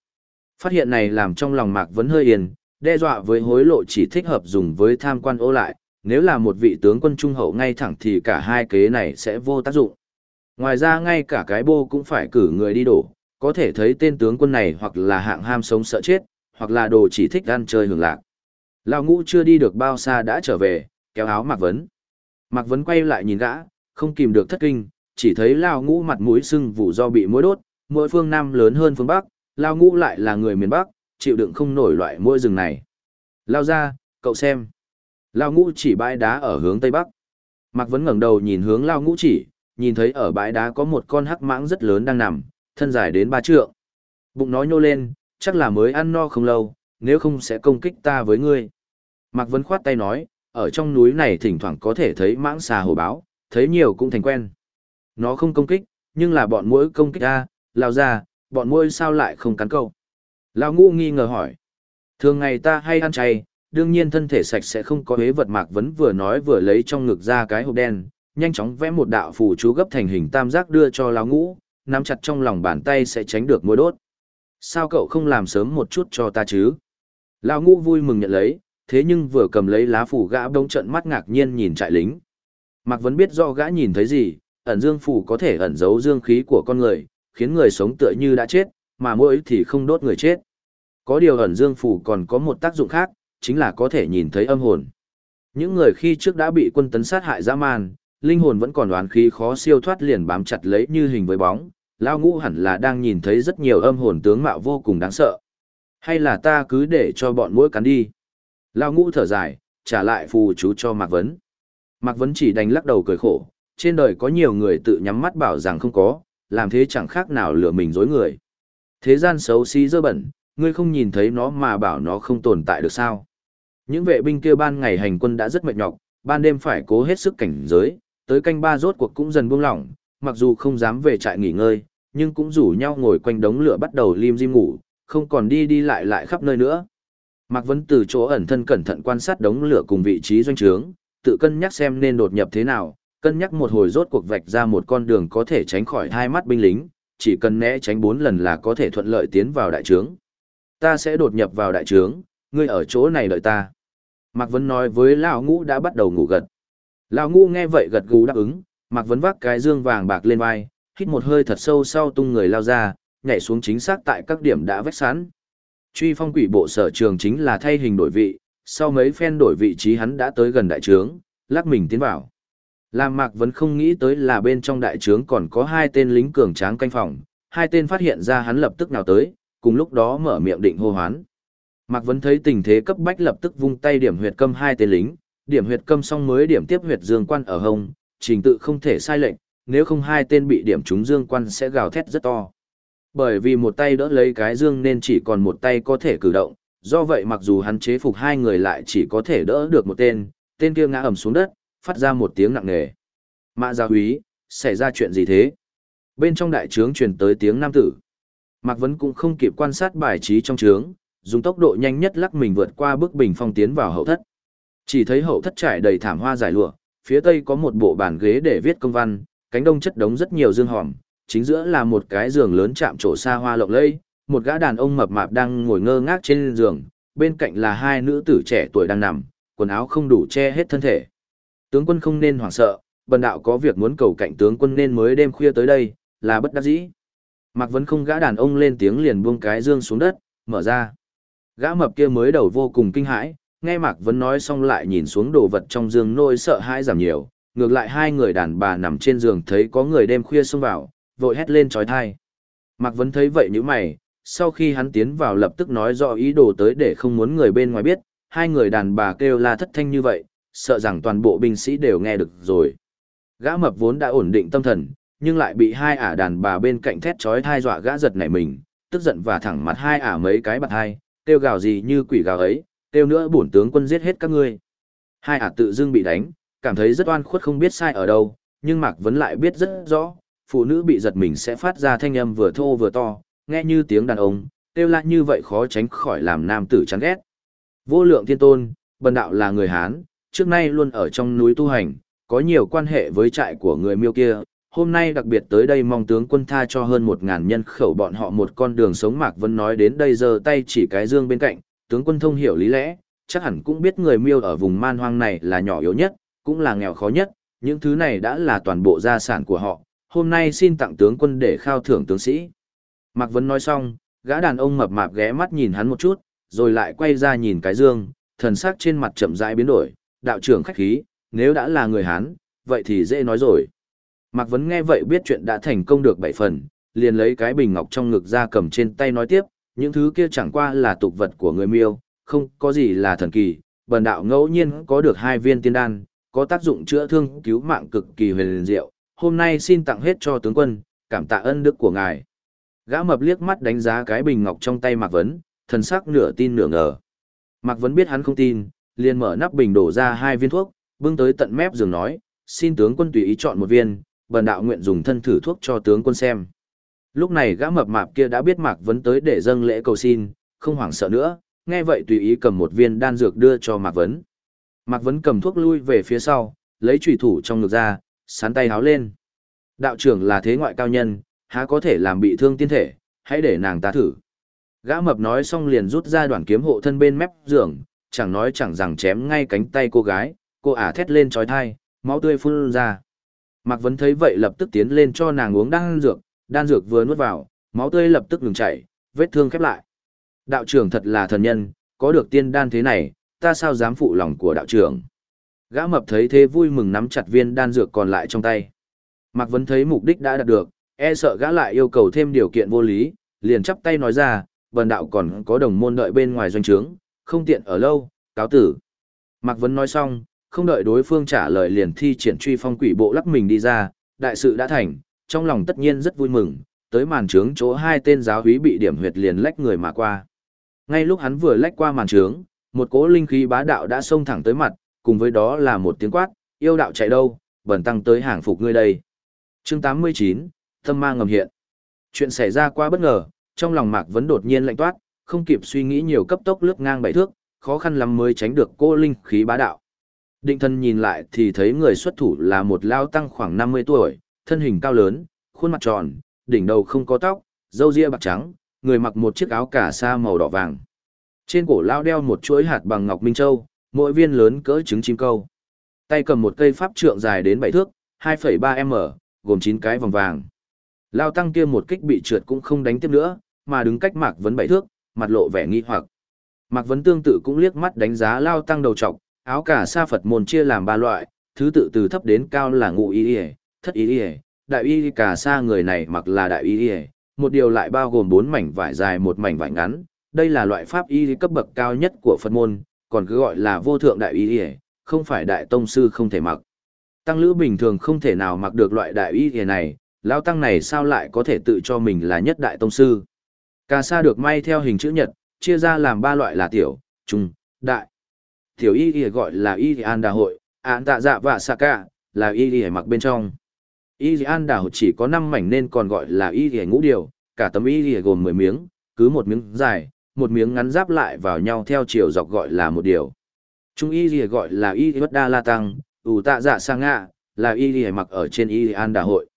Phát hiện này làm trong lòng Mạc Vấn hơi yên, đe dọa với hối lộ chỉ thích hợp dùng với tham quan ô lại, nếu là một vị tướng quân trung hậu ngay thẳng thì cả hai kế này sẽ vô tác dụng. Ngoài ra ngay cả cái bô cũng phải cử người đi đổ, có thể thấy tên tướng quân này hoặc là hạng ham sống sợ chết, hoặc là đồ chỉ thích ăn chơi hưởng lạc. Lão ngũ chưa đi được bao xa đã trở về, kéo áo Mạc Vấn. Mạc Vấn quay lại nhìn gã, không kìm được thất kinh, chỉ thấy Lão ngũ mặt mũi sưng vụ do bị mũi đốt, mỗi phương Nam lớn hơn phương Bắc, Lão ngũ lại là người miền Bắc, chịu đựng không nổi loại môi rừng này. Lao ra, cậu xem. Lao ngũ chỉ bãi đá ở hướng Tây Bắc. Mạc Vấn ngẩng đầu nhìn hướng Lao ngũ chỉ, nhìn thấy ở bãi đá có một con hắc mãng rất lớn đang nằm, thân dài đến ba trượng. Bụng nói nhô lên, chắc là mới ăn no không lâu, nếu không sẽ công kích ta với ngươi. Mạc Vấn khoát tay nói, ở trong núi này thỉnh thoảng có thể thấy mãng xà hổ báo, thấy nhiều cũng thành quen. Nó không công kích, nhưng là bọn mũi công kích ta, lao ra, bọn mũi sao lại không cắn câu. Lão ngũ nghi ngờ hỏi. Thường ngày ta hay ăn chay, đương nhiên thân thể sạch sẽ không có huế vật Mạc Vấn vừa nói vừa lấy trong ngực ra cái hộp đen, nhanh chóng vẽ một đạo phù chú gấp thành hình tam giác đưa cho lão ngũ, nắm chặt trong lòng bàn tay sẽ tránh được mối đốt. Sao cậu không làm sớm một chút cho ta chứ? Lão ngũ vui mừng nhận lấy, thế nhưng vừa cầm lấy lá phủ gã bỗng trận mắt ngạc nhiên nhìn trại lính. Mạc Vấn biết do gã nhìn thấy gì, ẩn dương phủ có thể ẩn giấu dương khí của con người, khiến người sống tựa như đã chết, mà mỗi thì không đốt người chết. Có điều ẩn dương phủ còn có một tác dụng khác, chính là có thể nhìn thấy âm hồn. Những người khi trước đã bị quân tấn sát hại dã man, linh hồn vẫn còn đoán khí khó siêu thoát liền bám chặt lấy như hình với bóng, lao ngũ hẳn là đang nhìn thấy rất nhiều âm hồn tướng mạo vô cùng đáng sợ. Hay là ta cứ để cho bọn mũi cắn đi. Lao ngũ thở dài, trả lại phù chú cho Mạc Vấn. Mạc Vấn chỉ đành lắc đầu cười khổ, trên đời có nhiều người tự nhắm mắt bảo rằng không có, làm thế chẳng khác nào lừa mình dối người. Thế gian xấu xí dơ bẩn, ngươi không nhìn thấy nó mà bảo nó không tồn tại được sao. Những vệ binh kia ban ngày hành quân đã rất mệt nhọc, ban đêm phải cố hết sức cảnh giới, tới canh ba rốt cuộc cũng dần buông lỏng, mặc dù không dám về trại nghỉ ngơi, nhưng cũng rủ nhau ngồi quanh đống lửa bắt đầu lim dim ngủ, không còn đi đi lại lại khắp nơi nữa. Mạc Vấn từ chỗ ẩn thân cẩn thận quan sát đống lửa cùng vị trí doanh trướng, tự cân nhắc xem nên đột nhập thế nào, Cân nhắc một hồi rốt cuộc vạch ra một con đường có thể tránh khỏi hai mắt binh lính, chỉ cần né tránh bốn lần là có thể thuận lợi tiến vào đại trướng. Ta sẽ đột nhập vào đại trướng, ngươi ở chỗ này đợi ta. Mạc Vấn nói với Lão Ngũ đã bắt đầu ngủ gật. Lão Ngũ nghe vậy gật gù đáp ứng, Mạc Vấn vác cái dương vàng bạc lên vai, hít một hơi thật sâu sau tung người lao ra, nhảy xuống chính xác tại các điểm đã vách sẵn. Truy phong quỷ bộ sở trường chính là thay hình đổi vị, sau mấy phen đổi vị trí hắn đã tới gần đại trướng, lắc mình tiến vào. Làm Mạc Vấn không nghĩ tới là bên trong đại trướng còn có hai tên lính cường tráng canh phòng, hai tên phát hiện ra hắn lập tức nào tới, cùng lúc đó mở miệng định hô hoán. Mạc Vấn thấy tình thế cấp bách lập tức vung tay điểm huyệt câm hai tên lính, điểm huyệt câm xong mới điểm tiếp huyệt dương quan ở hông, trình tự không thể sai lệch, nếu không hai tên bị điểm trúng dương quan sẽ gào thét rất to. Bởi vì một tay đỡ lấy cái dương nên chỉ còn một tay có thể cử động, do vậy mặc dù hắn chế phục hai người lại chỉ có thể đỡ được một tên, tên kia ngã ầm xuống đất, phát ra một tiếng nặng nề. Mã gia húy, xảy ra chuyện gì thế? Bên trong đại trướng truyền tới tiếng nam tử. Mạc Vấn cũng không kịp quan sát bài trí trong trướng, dùng tốc độ nhanh nhất lắc mình vượt qua bức bình phong tiến vào hậu thất. Chỉ thấy hậu thất trải đầy thảm hoa giải lụa, phía tây có một bộ bàn ghế để viết công văn, cánh đông chất đống rất nhiều dương hòm, chính giữa là một cái giường lớn chạm trổ xa hoa lộng lẫy, một gã đàn ông mập mạp đang ngồi ngơ ngác trên giường, bên cạnh là hai nữ tử trẻ tuổi đang nằm, quần áo không đủ che hết thân thể. Tướng quân không nên hoảng sợ, bần đạo có việc muốn cầu cạnh tướng quân nên mới đêm khuya tới đây, là bất đắc dĩ. Mạc Vấn không gã đàn ông lên tiếng liền buông cái dương xuống đất, mở ra. Gã mập kia mới đầu vô cùng kinh hãi, nghe Mạc Vấn nói xong lại nhìn xuống đồ vật trong giường nôi sợ hãi giảm nhiều, ngược lại hai người đàn bà nằm trên giường thấy có người đêm khuya xông vào, vội hét lên trói thai. Mạc Vấn thấy vậy như mày, sau khi hắn tiến vào lập tức nói rõ ý đồ tới để không muốn người bên ngoài biết, hai người đàn bà kêu la thất thanh như vậy, sợ rằng toàn bộ binh sĩ đều nghe được rồi. Gã mập vốn đã ổn định tâm thần, nhưng lại bị hai ả đàn bà bên cạnh thét chói thai dọa gã giật nảy mình, tức giận và thẳng mặt hai ả mấy cái bật hai, kêu gào gì như quỷ gào ấy, kêu nữa bổn tướng quân giết hết các ngươi. Hai ả tự dưng bị đánh, cảm thấy rất oan khuất không biết sai ở đâu, nhưng Mạc Vấn lại biết rất rõ, phụ nữ bị giật mình sẽ phát ra thanh âm vừa thô vừa to, nghe như tiếng đàn ông, kêu lại như vậy khó tránh khỏi làm nam tử chán ghét. Vô lượng thiên tôn, bần đạo là người Hán, trước nay luôn ở trong núi tu hành, có nhiều quan hệ với trại của người miêu kia. Hôm nay đặc biệt tới đây mong tướng quân tha cho hơn một ngàn nhân khẩu bọn họ một con đường sống Mạc Vân nói đến đây giờ tay chỉ cái dương bên cạnh, tướng quân thông hiểu lý lẽ, chắc hẳn cũng biết người miêu ở vùng man hoang này là nhỏ yếu nhất, cũng là nghèo khó nhất, những thứ này đã là toàn bộ gia sản của họ, hôm nay xin tặng tướng quân để khao thưởng tướng sĩ. Mạc Vân nói xong, gã đàn ông mập mạp ghé mắt nhìn hắn một chút, rồi lại quay ra nhìn cái dương, thần sắc trên mặt chậm rãi biến đổi, đạo trưởng khách khí, nếu đã là người Hán, vậy thì dễ nói rồi. Mạc Vấn nghe vậy biết chuyện đã thành công được bảy phần, liền lấy cái bình ngọc trong ngực ra cầm trên tay nói tiếp, những thứ kia chẳng qua là tục vật của người miêu, không có gì là thần kỳ, bần đạo ngẫu nhiên có được hai viên tiên đan, có tác dụng chữa thương cứu mạng cực kỳ huyền diệu, hôm nay xin tặng hết cho tướng quân, cảm tạ ân đức của ngài. Gã mập liếc mắt đánh giá cái bình ngọc trong tay Mạc Vấn, thần sắc nửa tin nửa ngờ. Mạc Vấn biết hắn không tin, liền mở nắp bình đổ ra hai viên thuốc, bưng tới tận mép giường nói, xin tướng quân tùy ý chọn một viên, bần đạo nguyện dùng thân thử thuốc cho tướng quân xem. Lúc này gã mập mạp kia đã biết Mạc Vấn tới để dâng lễ cầu xin, không hoảng sợ nữa, nghe vậy tùy ý cầm một viên đan dược đưa cho Mạc Vấn. Mạc Vấn cầm thuốc lui về phía sau, lấy trùy thủ trong ngực ra, sán tay háo lên. Đạo trưởng là thế ngoại cao nhân, há có thể làm bị thương tiên thể, hãy để nàng ta thử. Gã mập nói xong liền rút ra đoạn kiếm hộ thân bên mép giường, chẳng nói chẳng rằng chém ngay cánh tay cô gái, cô ả thét lên trói thai, máu tươi phun ra. Mạc Vấn thấy vậy lập tức tiến lên cho nàng uống đan dược, đan dược vừa nuốt vào, máu tươi lập tức ngừng chảy, vết thương khép lại. Đạo trưởng thật là thần nhân, có được tiên đan thế này, ta sao dám phụ lòng của đạo trưởng. Gã mập thấy thế vui mừng nắm chặt viên đan dược còn lại trong tay. Mạc Vấn thấy mục đích đã đạt được, e sợ gã lại yêu cầu thêm điều kiện vô lý, liền chắp tay nói ra, bần đạo còn có đồng môn đợi bên ngoài doanh trướng, không tiện ở lâu, cáo tử. Mạc Vấn nói xong, không đợi đối phương trả lời liền thi triển truy phong quỷ bộ lắc mình đi ra, đại sự đã thành, trong lòng tất nhiên rất vui mừng, tới màn trướng chỗ hai tên giáo úy bị điểm huyệt liền lách người mà qua. Ngay lúc hắn vừa lách qua màn trướng, một cỗ linh khí bá đạo đã xông thẳng tới mặt, cùng với đó là một tiếng quát, yêu đạo chạy đâu, bẩn tăng tới hàng phục ngươi đây. Chương 89, Tâm ma ngầm hiện. Chuyện xảy ra quá bất ngờ, trong lòng Mạc vẫn đột nhiên lạnh toát, không kịp suy nghĩ nhiều cấp tốc lướt ngang bảy thước, khó khăn lắm mới tránh được cô linh khí bá đạo. Định thân nhìn lại thì thấy người xuất thủ là một lao tăng khoảng 50 tuổi, thân hình cao lớn, khuôn mặt tròn, đỉnh đầu không có tóc, râu ria bạc trắng, người mặc một chiếc áo cà sa màu đỏ vàng. Trên cổ lao đeo một chuỗi hạt bằng ngọc minh châu, mỗi viên lớn cỡ trứng chim câu. Tay cầm một cây pháp trượng dài đến 7 thước, 2,3m, gồm 9 cái vòng vàng. Lao tăng kia một kích bị trượt cũng không đánh tiếp nữa, mà đứng cách Mạc Vấn bảy thước, mặt lộ vẻ nghi hoặc. Mạc Vấn tương tự cũng liếc mắt đánh giá Lao tăng đầu trọc, áo cả sa Phật môn chia làm ba loại, thứ tự từ thấp đến cao là ngụ y y, thất y y, đại y cả sa người này mặc là đại y y, một điều lại bao gồm bốn mảnh vải dài một mảnh vải ngắn, đây là loại pháp y cấp bậc cao nhất của Phật môn, còn cứ gọi là vô thượng đại y y, không phải đại tông sư không thể mặc. Tăng lữ bình thường không thể nào mặc được loại đại y y này, lao tăng này sao lại có thể tự cho mình là nhất đại tông sư. Cà sa được may theo hình chữ nhật, chia ra làm ba loại là tiểu, trung, đại. Tiểu y y gọi là y an đà hội, án tạ dạ và xạ cả, là y y mặc bên trong. Y an đà hội chỉ có 5 mảnh nên còn gọi là y y ngũ điều, cả tấm y y gồm 10 miếng, cứ một miếng dài, một miếng ngắn giáp lại vào nhau theo chiều dọc gọi là một điều. Trung y y gọi là y bất đa la tăng, ủ tạ dạ sang ngạ, là y y mặc ở trên y an đà hội.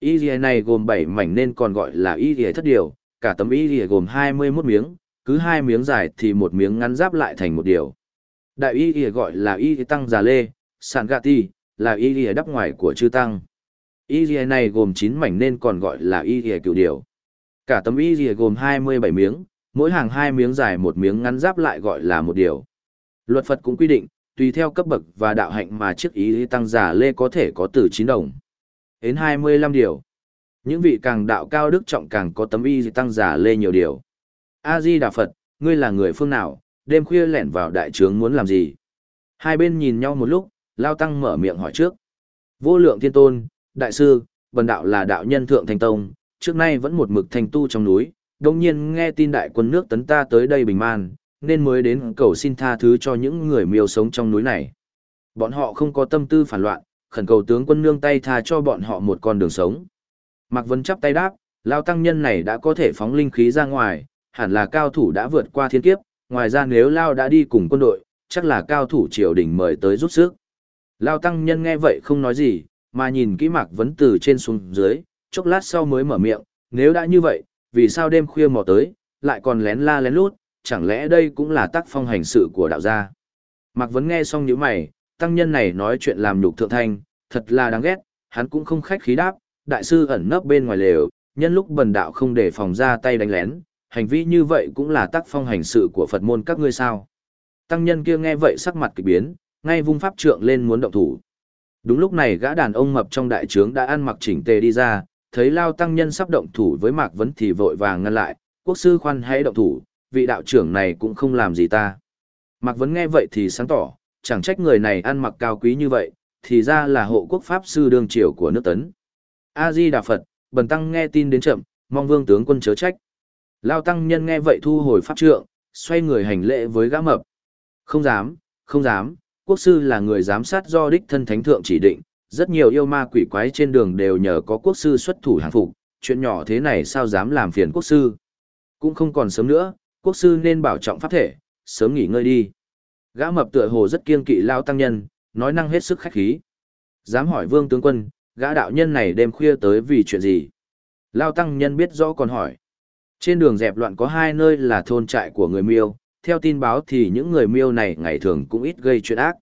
Y y này gồm 7 mảnh nên còn gọi là y y thất điều, cả tấm y y gồm 21 miếng, cứ hai miếng dài thì một miếng ngắn giáp lại thành một điều. Đại y lìa gọi là y tăng già lê, sản gà ti, là y lìa đắp ngoài của chư tăng. Y lìa này gồm 9 mảnh nên còn gọi là y lìa cựu điều. Cả tấm y lìa gồm 27 miếng, mỗi hàng hai miếng dài một miếng ngắn giáp lại gọi là một điều. Luật Phật cũng quy định, tùy theo cấp bậc và đạo hạnh mà chiếc y tăng giả lê có thể có từ 9 đồng. Đến 25 điều. Những vị càng đạo cao đức trọng càng có tấm y tăng giả lê nhiều điều. A-di Đà Phật, ngươi là người phương nào, đêm khuya lẻn vào đại trướng muốn làm gì? Hai bên nhìn nhau một lúc, Lao Tăng mở miệng hỏi trước. Vô lượng thiên tôn, đại sư, bần đạo là đạo nhân thượng thành tông, trước nay vẫn một mực thành tu trong núi, đồng nhiên nghe tin đại quân nước tấn ta tới đây bình man, nên mới đến cầu xin tha thứ cho những người miêu sống trong núi này. Bọn họ không có tâm tư phản loạn, khẩn cầu tướng quân nương tay tha cho bọn họ một con đường sống. Mạc Vân chắp tay đáp, lao tăng nhân này đã có thể phóng linh khí ra ngoài, hẳn là cao thủ đã vượt qua thiên kiếp, ngoài ra nếu lao đã đi cùng quân đội, chắc là cao thủ triều đình mời tới giúp sức. Lao tăng nhân nghe vậy không nói gì, mà nhìn kỹ Mạc Vấn từ trên xuống dưới, chốc lát sau mới mở miệng, nếu đã như vậy, vì sao đêm khuya mò tới, lại còn lén la lén lút, chẳng lẽ đây cũng là tác phong hành sự của đạo gia. Mạc Vấn nghe xong những mày, tăng nhân này nói chuyện làm nhục thượng thanh, thật là đáng ghét, hắn cũng không khách khí đáp, đại sư ẩn nấp bên ngoài lều, nhân lúc bần đạo không để phòng ra tay đánh lén, hành vi như vậy cũng là tác phong hành sự của Phật môn các ngươi sao. Tăng nhân kia nghe vậy sắc mặt kỳ biến, ngay vung pháp trượng lên muốn động thủ. Đúng lúc này gã đàn ông mập trong đại trướng đã ăn mặc chỉnh tề đi ra, thấy lao tăng nhân sắp động thủ với Mạc Vấn thì vội vàng ngăn lại, quốc sư khoan hãy động thủ, vị đạo trưởng này cũng không làm gì ta. Mạc Vấn nghe vậy thì sáng tỏ, chẳng trách người này ăn mặc cao quý như vậy, thì ra là hộ quốc pháp sư đương triều của nước tấn. A-di Đà Phật, bần tăng nghe tin đến chậm, mong vương tướng quân chớ trách. Lao tăng nhân nghe vậy thu hồi pháp trượng, xoay người hành lễ với gã mập. Không dám, không dám, quốc sư là người giám sát do đích thân thánh thượng chỉ định, rất nhiều yêu ma quỷ quái trên đường đều nhờ có quốc sư xuất thủ hàng phục, chuyện nhỏ thế này sao dám làm phiền quốc sư. Cũng không còn sớm nữa, quốc sư nên bảo trọng pháp thể, sớm nghỉ ngơi đi. Gã mập tựa hồ rất kiên kỵ lao tăng nhân, nói năng hết sức khách khí. Dám hỏi vương tướng quân, gã đạo nhân này đêm khuya tới vì chuyện gì? Lao tăng nhân biết rõ còn hỏi. Trên đường dẹp loạn có hai nơi là thôn trại của người miêu, theo tin báo thì những người miêu này ngày thường cũng ít gây chuyện ác.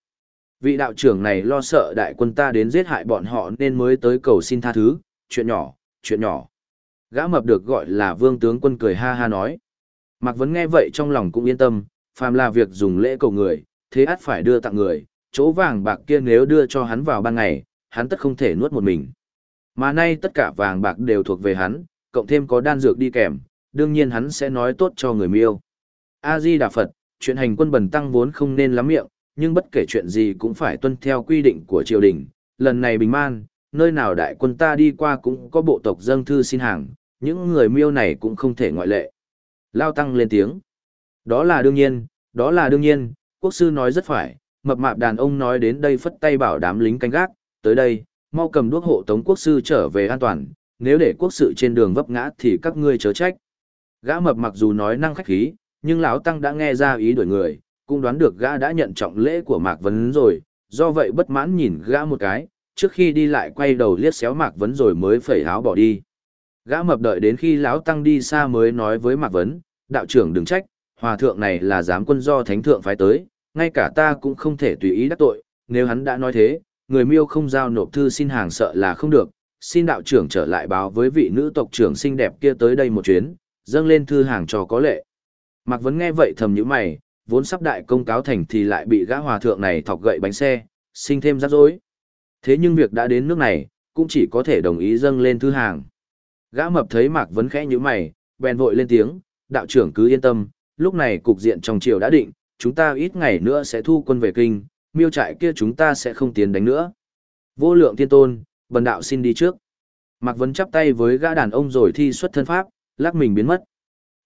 Vị đạo trưởng này lo sợ đại quân ta đến giết hại bọn họ nên mới tới cầu xin tha thứ, chuyện nhỏ, chuyện nhỏ. Gã mập được gọi là vương tướng quân cười ha ha nói. Mạc Vấn nghe vậy trong lòng cũng yên tâm, phàm là việc dùng lễ cầu người, thế ắt phải đưa tặng người, chỗ vàng bạc kia nếu đưa cho hắn vào ban ngày, hắn tất không thể nuốt một mình. Mà nay tất cả vàng bạc đều thuộc về hắn, cộng thêm có đan dược đi kèm, đương nhiên hắn sẽ nói tốt cho người miêu. A-di Đà Phật, chuyện hành quân bần tăng vốn không nên lắm miệng, nhưng bất kể chuyện gì cũng phải tuân theo quy định của triều đình. Lần này bình man, nơi nào đại quân ta đi qua cũng có bộ tộc dâng thư xin hàng, những người miêu này cũng không thể ngoại lệ. Lao tăng lên tiếng. Đó là đương nhiên, đó là đương nhiên, quốc sư nói rất phải, mập mạp đàn ông nói đến đây phất tay bảo đám lính canh gác, tới đây, mau cầm đuốc hộ tống quốc sư trở về an toàn, nếu để quốc sự trên đường vấp ngã thì các ngươi chớ trách. Gã mập mặc dù nói năng khách khí, nhưng lão tăng đã nghe ra ý đuổi người, cũng đoán được gã đã nhận trọng lễ của Mạc Vấn rồi, do vậy bất mãn nhìn gã một cái, trước khi đi lại quay đầu liếc xéo Mạc Vấn rồi mới phẩy áo bỏ đi. Gã mập đợi đến khi lão tăng đi xa mới nói với Mạc Vấn, đạo trưởng đừng trách, hòa thượng này là giám quân do thánh thượng phái tới, ngay cả ta cũng không thể tùy ý đắc tội, nếu hắn đã nói thế, người miêu không giao nộp thư xin hàng sợ là không được, xin đạo trưởng trở lại báo với vị nữ tộc trưởng xinh đẹp kia tới đây một chuyến, dâng lên thư hàng cho có lệ. Mạc Vấn nghe vậy thầm nhíu mày, vốn sắp đại công cáo thành thì lại bị gã hòa thượng này thọc gậy bánh xe, sinh thêm rắc rối. Thế nhưng việc đã đến nước này, cũng chỉ có thể đồng ý dâng lên thư hàng. Gã mập thấy Mạc Vấn khẽ nhíu mày, bèn vội lên tiếng, đạo trưởng cứ yên tâm, lúc này cục diện trong triều đã định, chúng ta ít ngày nữa sẽ thu quân về kinh, miêu trại kia chúng ta sẽ không tiến đánh nữa. Vô lượng thiên tôn, bần đạo xin đi trước. Mạc Vấn chắp tay với gã đàn ông rồi thi xuất thân pháp, lắc mình biến mất.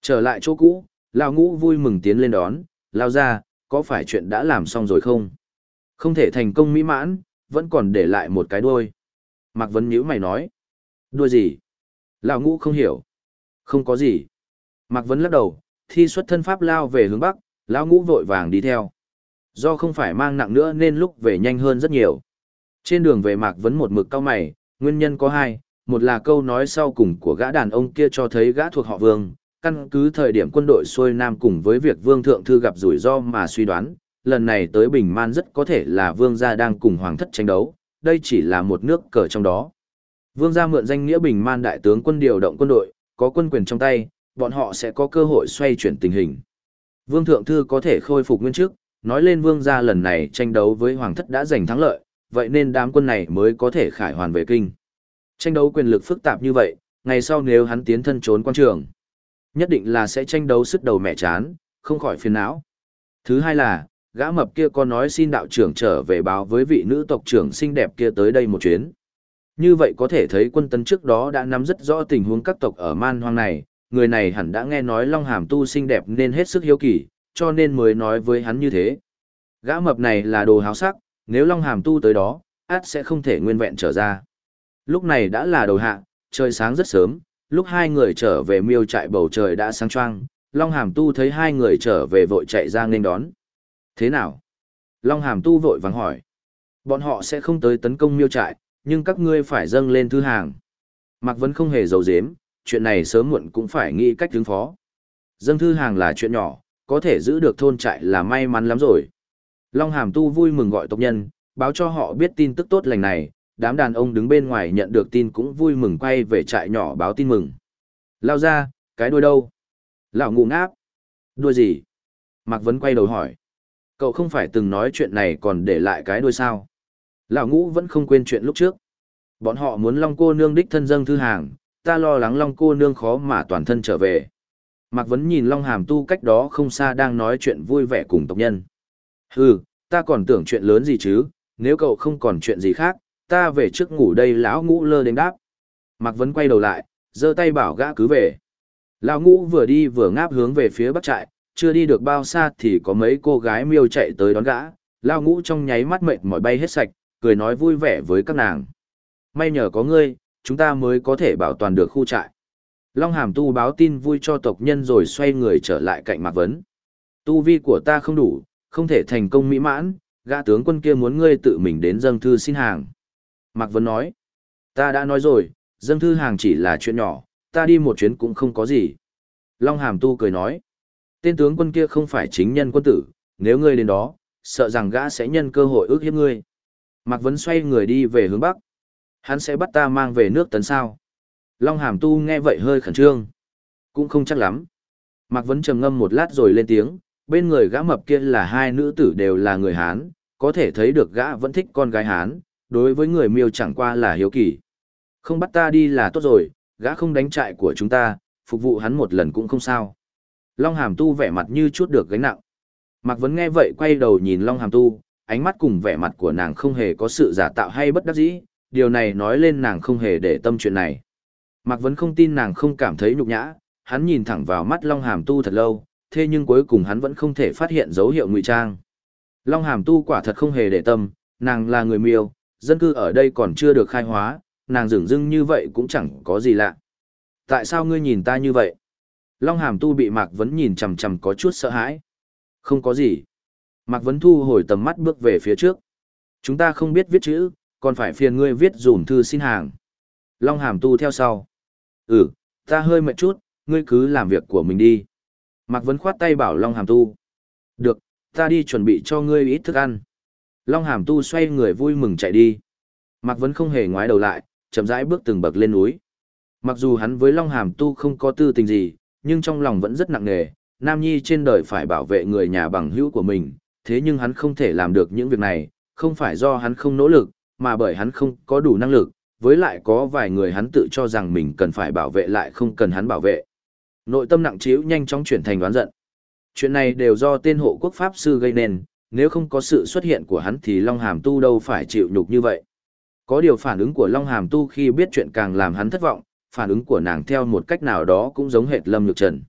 Trở lại chỗ cũ, Lão Ngũ vui mừng tiến lên đón, lao ra, có phải chuyện đã làm xong rồi không? Không thể thành công mỹ mãn, vẫn còn để lại một cái đuôi. Mạc Vấn nhíu mày nói. Đuôi gì? Lão Ngũ không hiểu. Không có gì. Mạc Vấn lắc đầu, thi xuất thân pháp lao về hướng Bắc, Lão Ngũ vội vàng đi theo. Do không phải mang nặng nữa nên lúc về nhanh hơn rất nhiều. Trên đường về Mạc Vấn một mực cao mày, nguyên nhân có hai, một là câu nói sau cùng của gã đàn ông kia cho thấy gã thuộc họ Vương, căn cứ thời điểm quân đội xuôi nam cùng với việc Vương Thượng Thư gặp rủi ro mà suy đoán, lần này tới Bình Man rất có thể là Vương gia đang cùng Hoàng thất tranh đấu, đây chỉ là một nước cờ trong đó. Vương gia mượn danh nghĩa Bình Man đại tướng quân điều động quân đội, có quân quyền trong tay, bọn họ sẽ có cơ hội xoay chuyển tình hình. Vương Thượng Thư có thể khôi phục nguyên chức, nói lên Vương gia lần này tranh đấu với Hoàng thất đã giành thắng lợi, vậy nên đám quân này mới có thể khải hoàn về kinh. Tranh đấu quyền lực phức tạp như vậy, ngày sau nếu hắn tiến thân trốn quan trường, nhất định là sẽ tranh đấu sức đầu mẹ chán, không khỏi phiền não. Thứ hai là, gã mập kia có nói xin đạo trưởng trở về báo với vị nữ tộc trưởng xinh đẹp kia tới đây một chuyến. Như vậy có thể thấy quân tấn trước đó đã nắm rất rõ tình huống các tộc ở man hoang này, người này hẳn đã nghe nói Long Hàm tu xinh đẹp nên hết sức hiếu kỳ, cho nên mới nói với hắn như thế. Gã mập này là đồ háo sắc, nếu Long Hàm tu tới đó, át sẽ không thể nguyên vẹn trở ra. Lúc này đã là đầu hạ, trời sáng rất sớm, lúc hai người trở về miêu trại bầu trời đã sáng choang, Long Hàm Tu thấy hai người trở về vội chạy ra nghênh đón. Thế nào? Long Hàm Tu vội vàng hỏi. Bọn họ sẽ không tới tấn công miêu trại, nhưng các ngươi phải dâng lên thư hàng. Mạc vẫn không hề giấu giếm, chuyện này sớm muộn cũng phải nghĩ cách ứng phó. Dâng thư hàng là chuyện nhỏ, có thể giữ được thôn trại là may mắn lắm rồi. Long Hàm Tu vui mừng gọi tộc nhân, báo cho họ biết tin tức tốt lành này, đám đàn ông đứng bên ngoài nhận được tin cũng vui mừng quay về trại nhỏ báo tin mừng. Lao ra, cái đuôi đâu? Lão ngủ ngáp. Đuôi gì? Mạc Vấn quay đầu hỏi. Cậu không phải từng nói chuyện này còn để lại cái đuôi sao? Lão ngũ vẫn không quên chuyện lúc trước. Bọn họ muốn Long cô nương đích thân dâng thư hàng, ta lo lắng Long cô nương khó mà toàn thân trở về. Mạc Vấn nhìn Long Hàm Tu cách đó không xa đang nói chuyện vui vẻ cùng tộc nhân. Hừ, ta còn tưởng chuyện lớn gì chứ, nếu cậu không còn chuyện gì khác, ta về trước ngủ đây lão ngũ lơ đến đáp. Mạc Vấn quay đầu lại, giơ tay bảo gã cứ về. Lão ngũ vừa đi vừa ngáp hướng về phía bắc trại, chưa đi được bao xa thì có mấy cô gái miêu chạy tới đón gã. Lão ngũ trong nháy mắt mệt mỏi bay hết sạch, cười nói vui vẻ với các nàng. May nhờ có ngươi, chúng ta mới có thể bảo toàn được khu trại. Long Hàm Tu báo tin vui cho tộc nhân rồi xoay người trở lại cạnh Mạc Vấn. Tu vi của ta không đủ, không thể thành công mỹ mãn, gã tướng quân kia muốn ngươi tự mình đến dâng thư xin hàng. Mạc Vân nói, ta đã nói rồi, dâng thư hàng chỉ là chuyện nhỏ, ta đi một chuyến cũng không có gì. Long Hàm Tu cười nói, tên tướng quân kia không phải chính nhân quân tử, nếu ngươi đến đó, sợ rằng gã sẽ nhân cơ hội ước hiếp ngươi. Mạc Vân xoay người đi về hướng Bắc. Hắn sẽ bắt ta mang về nước tấn sao. Long Hàm Tu nghe vậy hơi khẩn trương. Cũng không chắc lắm. Mạc Vân trầm ngâm một lát rồi lên tiếng, bên người gã mập kia là hai nữ tử đều là người Hán, có thể thấy được gã vẫn thích con gái Hán, đối với người miêu chẳng qua là hiếu kỳ. Không bắt ta đi là tốt rồi, gã không đánh trại của chúng ta, phục vụ hắn một lần cũng không sao. Long Hàm Tu vẻ mặt như chút được gánh nặng. Mạc Vấn nghe vậy quay đầu nhìn Long Hàm Tu, ánh mắt cùng vẻ mặt của nàng không hề có sự giả tạo hay bất đắc dĩ, điều này nói lên nàng không hề để tâm chuyện này. Mạc Vấn không tin nàng không cảm thấy nhục nhã, hắn nhìn thẳng vào mắt Long Hàm Tu thật lâu, thế nhưng cuối cùng hắn vẫn không thể phát hiện dấu hiệu ngụy trang. Long Hàm Tu quả thật không hề để tâm, nàng là người miêu, dân cư ở đây còn chưa được khai hóa, nàng dửng dưng như vậy cũng chẳng có gì lạ. Tại sao ngươi nhìn ta như vậy? Long Hàm Tu bị Mạc Vấn nhìn chằm chằm có chút sợ hãi. Không có gì. Mạc Vấn thu hồi tầm mắt bước về phía trước. Chúng ta không biết viết chữ, còn phải phiền ngươi viết dùm thư xin hàng. Long hàm tu theo sau. Ừ, ta hơi mệt chút, ngươi cứ làm việc của mình đi. Mạc Vấn khoát tay bảo Long hàm tu. Được, ta đi chuẩn bị cho ngươi ít thức ăn. Long hàm tu xoay người vui mừng chạy đi. Mạc Vấn không hề ngoái đầu lại, chậm rãi bước từng bậc lên núi. Mặc dù hắn với Long hàm tu không có tư tình gì, nhưng trong lòng vẫn rất nặng nề. Nam Nhi trên đời phải bảo vệ người nhà bằng hữu của mình, thế nhưng hắn không thể làm được những việc này, không phải do hắn không nỗ lực, mà bởi hắn không có đủ năng lực, với lại có vài người hắn tự cho rằng mình cần phải bảo vệ lại không cần hắn bảo vệ. Nội tâm nặng trĩu nhanh chóng chuyển thành đoán giận. Chuyện này đều do tên hộ quốc pháp sư gây nên, nếu không có sự xuất hiện của hắn thì Long Hàm Tu đâu phải chịu nhục như vậy. Có điều phản ứng của Long Hàm Tu khi biết chuyện càng làm hắn thất vọng, phản ứng của nàng theo một cách nào đó cũng giống hệt Lâm Nhược Trần.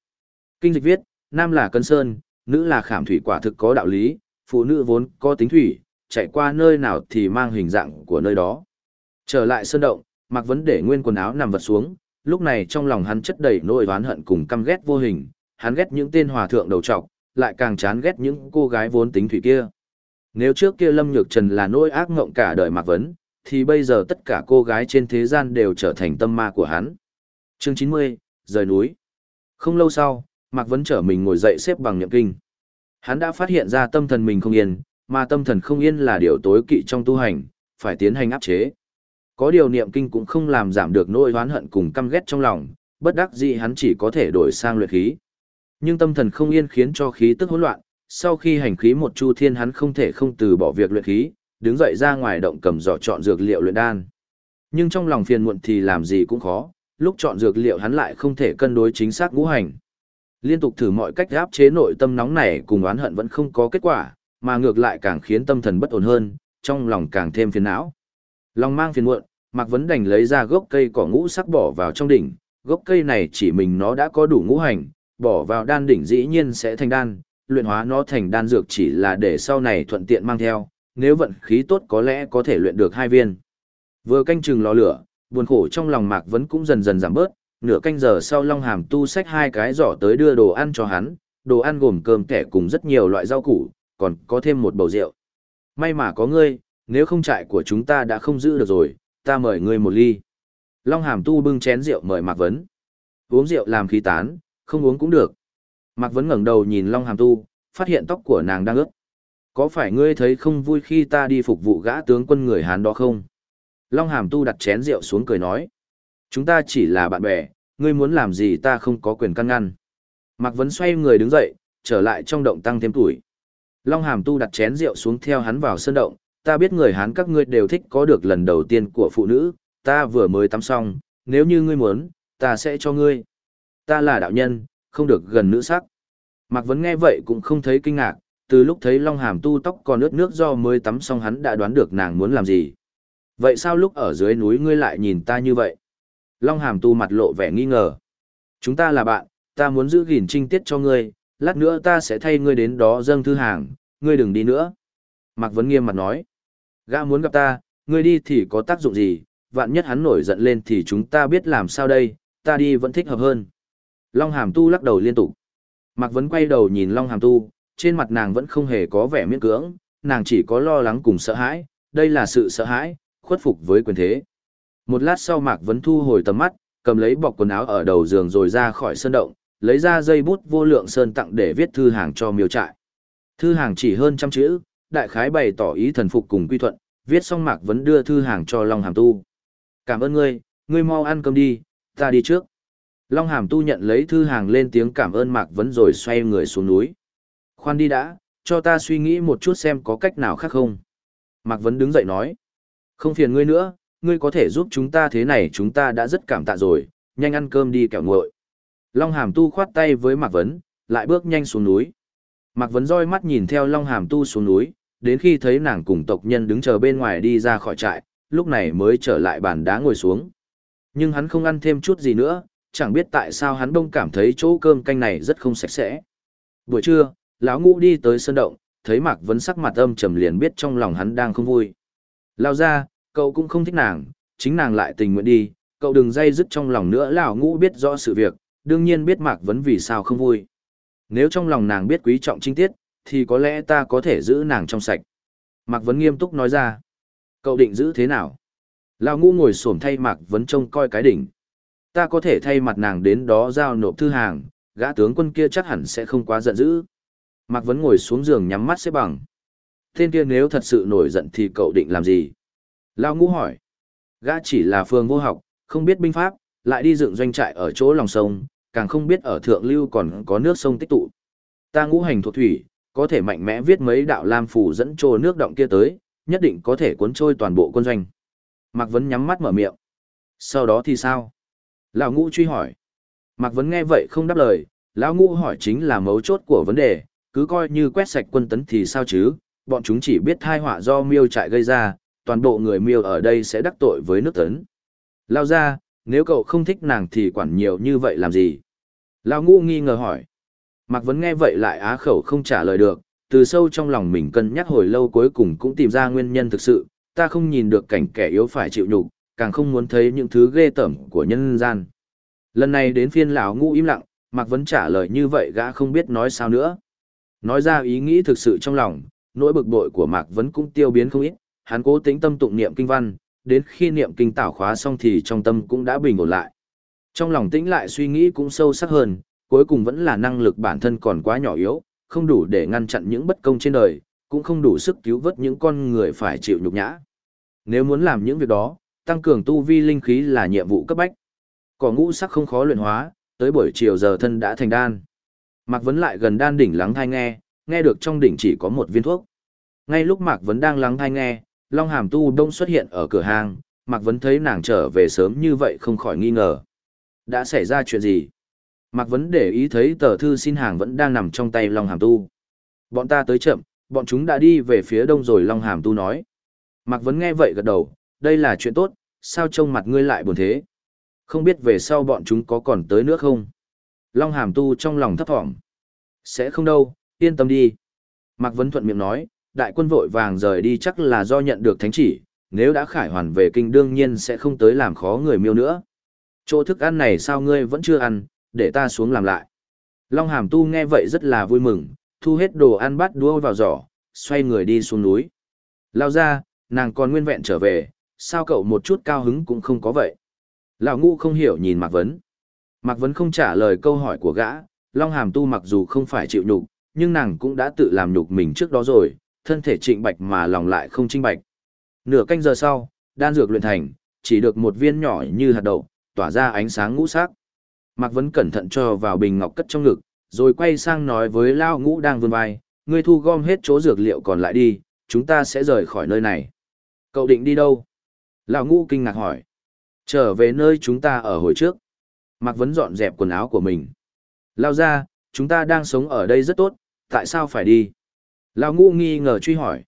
Kinh dịch viết, nam là cân sơn, nữ là khảm thủy quả thực có đạo lý, phụ nữ vốn có tính thủy, chạy qua nơi nào thì mang hình dạng của nơi đó. Trở lại sơn động, mặc vấn để nguyên quần áo nằm vật xuống, lúc này trong lòng hắn chất đầy nỗi oán hận cùng căm ghét vô hình, hắn ghét những tên hòa thượng đầu trọc, lại càng chán ghét những cô gái vốn tính thủy kia. Nếu trước kia Lâm Nhược Trần là nỗi ác ngộng cả đời Mạc Vấn, thì bây giờ tất cả cô gái trên thế gian đều trở thành tâm ma của hắn. Chương 90, rời núi. Không lâu sau, Mạc Vấn trở mình ngồi dậy xếp bằng niệm kinh. Hắn đã phát hiện ra tâm thần mình không yên, mà tâm thần không yên là điều tối kỵ trong tu hành, phải tiến hành áp chế. Có điều niệm kinh cũng không làm giảm được nỗi oán hận cùng căm ghét trong lòng, bất đắc dĩ hắn chỉ có thể đổi sang luyện khí. Nhưng tâm thần không yên khiến cho khí tức hỗn loạn, sau khi hành khí một chu thiên hắn không thể không từ bỏ việc luyện khí, đứng dậy ra ngoài động cầm giỏ chọn dược liệu luyện đan. Nhưng trong lòng phiền muộn thì làm gì cũng khó, lúc chọn dược liệu hắn lại không thể cân đối chính xác ngũ hành. Liên tục thử mọi cách áp chế nội tâm nóng này cùng oán hận vẫn không có kết quả, mà ngược lại càng khiến tâm thần bất ổn hơn, trong lòng càng thêm phiền não. Lòng mang phiền muộn, Mạc Vấn đành lấy ra gốc cây cỏ ngũ sắc bỏ vào trong đỉnh, gốc cây này chỉ mình nó đã có đủ ngũ hành, bỏ vào đan đỉnh dĩ nhiên sẽ thành đan, luyện hóa nó thành đan dược chỉ là để sau này thuận tiện mang theo, nếu vận khí tốt có lẽ có thể luyện được hai viên. Vừa canh chừng lò lửa, buồn khổ trong lòng Mạc Vấn cũng dần dần giảm bớt, nửa canh giờ sau Long Hàm tu xách hai cái giỏ tới đưa đồ ăn cho hắn, đồ ăn gồm cơm kẻ cùng rất nhiều loại rau củ, còn có thêm một bầu rượu. May mà có ngươi, nếu không trại của chúng ta đã không giữ được rồi, ta mời ngươi một ly. Long Hàm tu bưng chén rượu mời Mạc Vấn. Uống rượu làm khí tán, không uống cũng được. Mạc Vấn ngẩng đầu nhìn Long Hàm tu, phát hiện tóc của nàng đang ướt. Có phải ngươi thấy không vui khi ta đi phục vụ gã tướng quân người Hán đó không? Long Hàm tu đặt chén rượu xuống cười nói. Chúng ta chỉ là bạn bè, ngươi muốn làm gì ta không có quyền căn ngăn. Mạc Vấn xoay người đứng dậy, trở lại trong động tăng thêm tuổi. Long Hàm Tu đặt chén rượu xuống theo hắn vào sân động, ta biết người Hán các ngươi đều thích có được lần đầu tiên của phụ nữ, ta vừa mới tắm xong, nếu như ngươi muốn, ta sẽ cho ngươi. Ta là đạo nhân, không được gần nữ sắc. Mạc Vấn nghe vậy cũng không thấy kinh ngạc, từ lúc thấy Long Hàm Tu tóc còn ướt nước do mới tắm xong hắn đã đoán được nàng muốn làm gì. Vậy sao lúc ở dưới núi ngươi lại nhìn ta như vậy? Long Hàm Tu mặt lộ vẻ nghi ngờ. Chúng ta là bạn, ta muốn giữ gìn trinh tiết cho ngươi, lát nữa ta sẽ thay ngươi đến đó dâng thư hàng, ngươi đừng đi nữa. Mạc Vấn nghiêm mặt nói. Gã muốn gặp ta, ngươi đi thì có tác dụng gì, vạn nhất hắn nổi giận lên thì chúng ta biết làm sao đây, ta đi vẫn thích hợp hơn. Long Hàm Tu lắc đầu liên tục. Mạc Vấn quay đầu nhìn Long Hàm Tu, trên mặt nàng vẫn không hề có vẻ miễn cưỡng, nàng chỉ có lo lắng cùng sợ hãi, đây là sự sợ hãi, khuất phục với quyền thế. Một lát sau Mạc Vấn thu hồi tầm mắt, cầm lấy bọc quần áo ở đầu giường rồi ra khỏi sân động, lấy ra dây bút vô lượng sơn tặng để viết thư hàng cho miêu trại. Thư hàng chỉ hơn trăm chữ, đại khái bày tỏ ý thần phục cùng quy thuận, viết xong Mạc Vấn đưa thư hàng cho Long Hàm Tu. Cảm ơn ngươi, ngươi mau ăn cơm đi, ta đi trước. Long Hàm Tu nhận lấy thư hàng lên tiếng cảm ơn Mạc Vấn rồi xoay người xuống núi. Khoan đi đã, cho ta suy nghĩ một chút xem có cách nào khác không. Mạc Vấn đứng dậy nói. Không phiền ngươi nữa, ngươi có thể giúp chúng ta thế này chúng ta đã rất cảm tạ rồi, nhanh ăn cơm đi kẻo nguội. Long Hàm Tu khoát tay với Mạc Vấn, lại bước nhanh xuống núi. Mạc Vấn roi mắt nhìn theo Long Hàm Tu xuống núi, đến khi thấy nàng cùng tộc nhân đứng chờ bên ngoài đi ra khỏi trại, lúc này mới trở lại bàn đá ngồi xuống. Nhưng hắn không ăn thêm chút gì nữa, chẳng biết tại sao hắn đông cảm thấy chỗ cơm canh này rất không sạch sẽ. Buổi trưa, lão ngũ đi tới sân động, thấy Mạc Vấn sắc mặt âm trầm liền biết trong lòng hắn đang không vui. Lao ra, cậu cũng không thích nàng, chính nàng lại tình nguyện đi, cậu đừng dây dứt trong lòng nữa lão ngũ biết rõ sự việc, đương nhiên biết Mạc Vấn vì sao không vui. Nếu trong lòng nàng biết quý trọng trinh tiết, thì có lẽ ta có thể giữ nàng trong sạch. Mạc Vấn nghiêm túc nói ra. Cậu định giữ thế nào? Lão ngũ ngồi xổm thay Mạc Vấn trông coi cái đỉnh. Ta có thể thay mặt nàng đến đó giao nộp thư hàng, gã tướng quân kia chắc hẳn sẽ không quá giận dữ. Mạc Vấn ngồi xuống giường nhắm mắt xếp bằng. Tên kia nếu thật sự nổi giận thì cậu định làm gì? Lão ngũ hỏi. Gã chỉ là phương vô học, không biết binh pháp, lại đi dựng doanh trại ở chỗ lòng sông, càng không biết ở thượng lưu còn có nước sông tích tụ. Ta ngũ hành thuộc thủy, có thể mạnh mẽ viết mấy đạo lam phủ dẫn trôi nước động kia tới, nhất định có thể cuốn trôi toàn bộ quân doanh. Mạc Vấn nhắm mắt mở miệng. Sau đó thì sao? Lão ngũ truy hỏi. Mạc Vấn nghe vậy không đáp lời, lão ngũ hỏi chính là mấu chốt của vấn đề, cứ coi như quét sạch quân tấn thì sao chứ, bọn chúng chỉ biết thai họa do miêu trại gây ra, toàn bộ người miêu ở đây sẽ đắc tội với nước tấn. Lao ra, nếu cậu không thích nàng thì quản nhiều như vậy làm gì? Lão ngũ nghi ngờ hỏi. Mạc Vấn nghe vậy lại á khẩu không trả lời được, từ sâu trong lòng mình cân nhắc hồi lâu cuối cùng cũng tìm ra nguyên nhân thực sự, ta không nhìn được cảnh kẻ yếu phải chịu nhục, càng không muốn thấy những thứ ghê tởm của nhân gian. Lần này đến phiên lão ngũ im lặng, Mạc Vấn trả lời như vậy gã không biết nói sao nữa. Nói ra ý nghĩ thực sự trong lòng, nỗi bực bội của Mạc Vấn cũng tiêu biến không ít, hắn cố tĩnh tâm tụng niệm kinh văn, đến khi niệm kinh tảo khóa xong thì trong tâm cũng đã bình ổn lại. Trong lòng tĩnh lại suy nghĩ cũng sâu sắc hơn, cuối cùng vẫn là năng lực bản thân còn quá nhỏ yếu, không đủ để ngăn chặn những bất công trên đời, cũng không đủ sức cứu vớt những con người phải chịu nhục nhã. Nếu muốn làm những việc đó, tăng cường tu vi linh khí là nhiệm vụ cấp bách. Cỏ ngũ sắc không khó luyện hóa, tới buổi chiều giờ thân đã thành đan. Mạc Vấn lại gần đan đỉnh lắng thai nghe, nghe được trong đỉnh chỉ có một viên thuốc. Ngay lúc Mạc Vấn đang lắng thai nghe, Long Hàm Tu Đông xuất hiện ở cửa hàng, Mạc Vấn thấy nàng trở về sớm như vậy không khỏi nghi ngờ. Đã xảy ra chuyện gì? Mạc Vấn để ý thấy tờ thư xin hàng vẫn đang nằm trong tay Long Hàm Tu. Bọn ta tới chậm, bọn chúng đã đi về phía đông rồi Long Hàm Tu nói. Mạc Vấn nghe vậy gật đầu, đây là chuyện tốt, sao trông mặt ngươi lại buồn thế? Không biết về sau bọn chúng có còn tới nữa không? Long Hàm Tu trong lòng thấp thỏm. Sẽ không đâu, yên tâm đi. Mạc Vấn thuận miệng nói, đại quân vội vàng rời đi chắc là do nhận được thánh chỉ, nếu đã khải hoàn về kinh đương nhiên sẽ không tới làm khó người miêu nữa. Chỗ thức ăn này sao ngươi vẫn chưa ăn, để ta xuống làm lại. Long Hàm Tu nghe vậy rất là vui mừng, thu hết đồ ăn bắt đua vào giỏ, xoay người đi xuống núi. Lao ra, nàng còn nguyên vẹn trở về, sao cậu một chút cao hứng cũng không có vậy. Lão ngũ không hiểu nhìn Mạc Vấn. Mạc Vấn không trả lời câu hỏi của gã, Long Hàm Tu mặc dù không phải chịu nhục, nhưng nàng cũng đã tự làm nhục mình trước đó rồi, thân thể trịnh bạch mà lòng lại không trinh bạch. Nửa canh giờ sau, đan dược luyện thành, chỉ được một viên nhỏ như hạt đậu, tỏa ra ánh sáng ngũ sắc. Mạc Vấn cẩn thận cho vào bình ngọc cất trong ngực, rồi quay sang nói với Lao Ngũ đang vươn vai, ngươi thu gom hết chỗ dược liệu còn lại đi, chúng ta sẽ rời khỏi nơi này. Cậu định đi đâu? Lão Ngũ kinh ngạc hỏi. Trở về nơi chúng ta ở hồi trước. Mạc Vấn dọn dẹp quần áo của mình. Lao ra, chúng ta đang sống ở đây rất tốt, tại sao phải đi? Lão Ngũ nghi ngờ truy hỏi.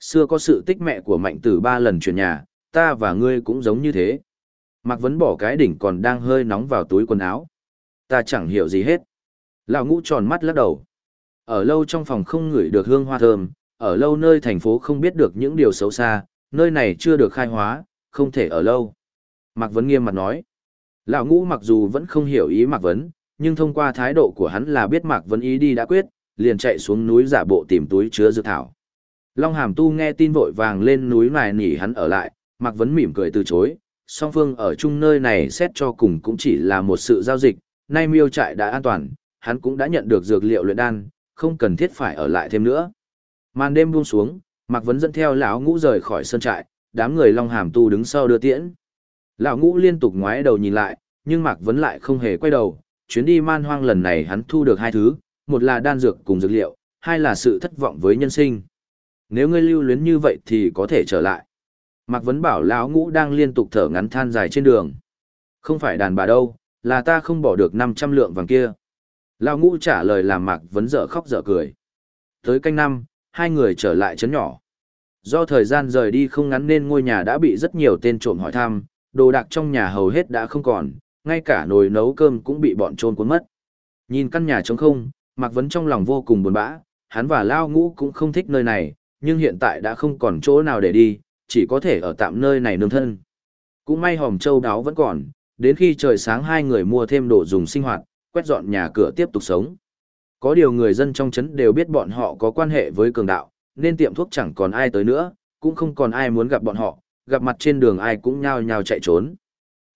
Xưa có sự tích mẹ của mạnh tử ba lần chuyển nhà, ta và ngươi cũng giống như thế. Mạc Vấn bỏ cái đỉnh còn đang hơi nóng vào túi quần áo. Ta chẳng hiểu gì hết. Lão ngũ tròn mắt lắc đầu. Ở lâu trong phòng không ngửi được hương hoa thơm, ở lâu nơi thành phố không biết được những điều xấu xa, nơi này chưa được khai hóa, không thể ở lâu. Mạc Vấn nghiêm mặt nói. Lão ngũ mặc dù vẫn không hiểu ý Mạc Vấn, nhưng thông qua thái độ của hắn là biết Mạc Vấn ý đi đã quyết, liền chạy xuống núi giả bộ tìm túi chứa dược thảo. Long Hàm Tu nghe tin vội vàng lên núi này nỉ hắn ở lại, Mạc Vấn mỉm cười từ chối, song phương ở chung nơi này xét cho cùng cũng chỉ là một sự giao dịch, nay miêu trại đã an toàn, hắn cũng đã nhận được dược liệu luyện đan, không cần thiết phải ở lại thêm nữa. Màn đêm buông xuống, Mạc Vấn dẫn theo lão ngũ rời khỏi sân trại, đám người Long Hàm Tu đứng sau đưa tiễn. Lão ngũ liên tục ngoái đầu nhìn lại, nhưng Mạc Vấn lại không hề quay đầu, chuyến đi man hoang lần này hắn thu được hai thứ, một là đan dược cùng dược liệu, hai là sự thất vọng với nhân sinh. Nếu ngươi lưu luyến như vậy thì có thể trở lại. Mạc Vấn bảo lão ngũ đang liên tục thở ngắn than dài trên đường. Không phải đàn bà đâu, là ta không bỏ được 500 lượng vàng kia. Lão ngũ trả lời làm Mạc Vấn dở khóc dở cười. Tới canh năm, hai người trở lại chấn nhỏ. Do thời gian rời đi không ngắn nên ngôi nhà đã bị rất nhiều tên trộm hỏi thăm, đồ đạc trong nhà hầu hết đã không còn, ngay cả nồi nấu cơm cũng bị bọn trôn cuốn mất. Nhìn căn nhà trống không, Mạc Vấn trong lòng vô cùng buồn bã, hắn và Lao Ngũ cũng không thích nơi này, nhưng hiện tại đã không còn chỗ nào để đi, chỉ có thể ở tạm nơi này nương thân. Cũng may hòm châu đáo vẫn còn, đến khi trời sáng hai người mua thêm đồ dùng sinh hoạt, quét dọn nhà cửa tiếp tục sống. Có điều người dân trong trấn đều biết bọn họ có quan hệ với cường đạo, nên tiệm thuốc chẳng còn ai tới nữa, cũng không còn ai muốn gặp bọn họ, gặp mặt trên đường ai cũng nhao nhao chạy trốn.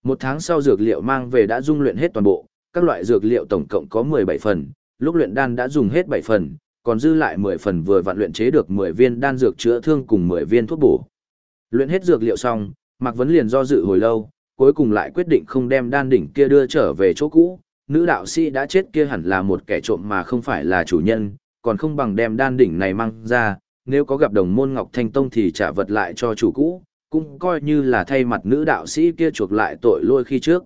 Một tháng sau dược liệu mang về đã dung luyện hết toàn bộ, các loại dược liệu tổng cộng có 17 phần, lúc luyện đan đã dùng hết 7 phần, còn dư lại 10 phần vừa vặn luyện chế được 10 viên đan dược chữa thương cùng 10 viên thuốc bổ. Luyện hết dược liệu xong, Mạc Vấn liền do dự hồi lâu, cuối cùng lại quyết định không đem đan đỉnh kia đưa trở về chỗ cũ. Nữ đạo sĩ đã chết kia hẳn là một kẻ trộm mà không phải là chủ nhân, còn không bằng đem đan đỉnh này mang ra, nếu có gặp đồng môn Ngọc Thanh Tông thì trả vật lại cho chủ cũ, cũng coi như là thay mặt nữ đạo sĩ kia chuộc lại tội lôi khi trước.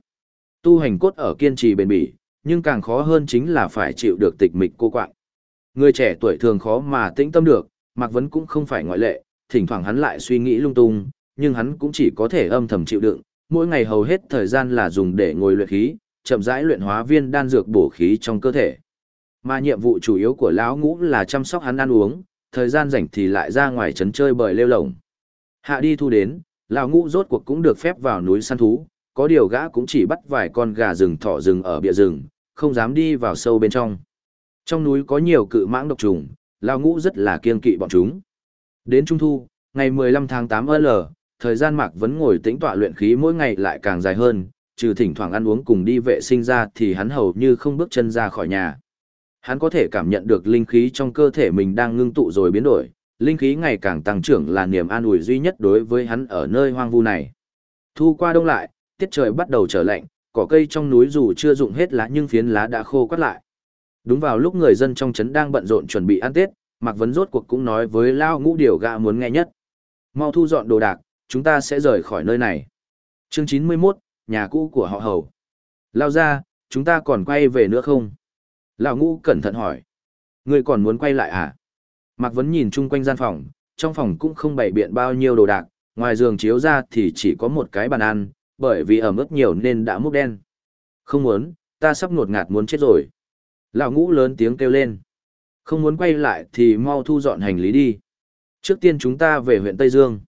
Tu hành cốt ở kiên trì bền bỉ, nhưng càng khó hơn chính là phải chịu được tịch mịch cô quạng. Người trẻ tuổi thường khó mà tĩnh tâm được, Mạc Vấn cũng không phải ngoại lệ, thỉnh thoảng hắn lại suy nghĩ lung tung, nhưng hắn cũng chỉ có thể âm thầm chịu đựng, mỗi ngày hầu hết thời gian là dùng để ngồi luyện khí, chậm rãi luyện hóa viên đan dược bổ khí trong cơ thể. Mà nhiệm vụ chủ yếu của lão ngũ là chăm sóc hắn ăn uống, thời gian rảnh thì lại ra ngoài trấn chơi bời lêu lổng. Hạ đi thu đến, lão ngũ rốt cuộc cũng được phép vào núi săn thú, có điều gã cũng chỉ bắt vài con gà rừng thỏ rừng ở bìa rừng, không dám đi vào sâu bên trong. Trong núi có nhiều cự mãng độc trùng, lão ngũ rất là kiên kỵ bọn chúng. Đến trung thu, ngày 15 tháng 8 L, thời gian Mạc vẫn ngồi tĩnh tọa luyện khí mỗi ngày lại càng dài hơn, trừ thỉnh thoảng ăn uống cùng đi vệ sinh ra thì hắn hầu như không bước chân ra khỏi nhà. Hắn có thể cảm nhận được linh khí trong cơ thể mình đang ngưng tụ rồi biến đổi, linh khí ngày càng tăng trưởng là niềm an ủi duy nhất đối với hắn ở nơi hoang vu này. Thu qua đông lại, tiết trời bắt đầu trở lạnh, cỏ cây trong núi dù chưa rụng hết lá nhưng phiến lá đã khô quắt lại. Đúng vào lúc người dân trong trấn đang bận rộn chuẩn bị ăn Tết, Mạc Vấn rốt cuộc cũng nói với Lao Ngũ điều gạ muốn nghe nhất. Mau thu dọn đồ đạc, chúng ta sẽ rời khỏi nơi này. Chương 91, nhà cũ của họ Hầu. Lao ra, chúng ta còn quay về nữa không? Lão Ngũ cẩn thận hỏi. Ngươi còn muốn quay lại à? Mạc Vấn nhìn chung quanh gian phòng, trong phòng cũng không bày biện bao nhiêu đồ đạc, ngoài giường chiếu ra thì chỉ có một cái bàn ăn, bởi vì ẩm ướt nhiều nên đã múc đen. Không muốn, ta sắp ngột ngạt muốn chết rồi. Lão ngũ lớn tiếng kêu lên. Không muốn quay lại thì mau thu dọn hành lý đi. Trước tiên chúng ta về huyện Tây Dương.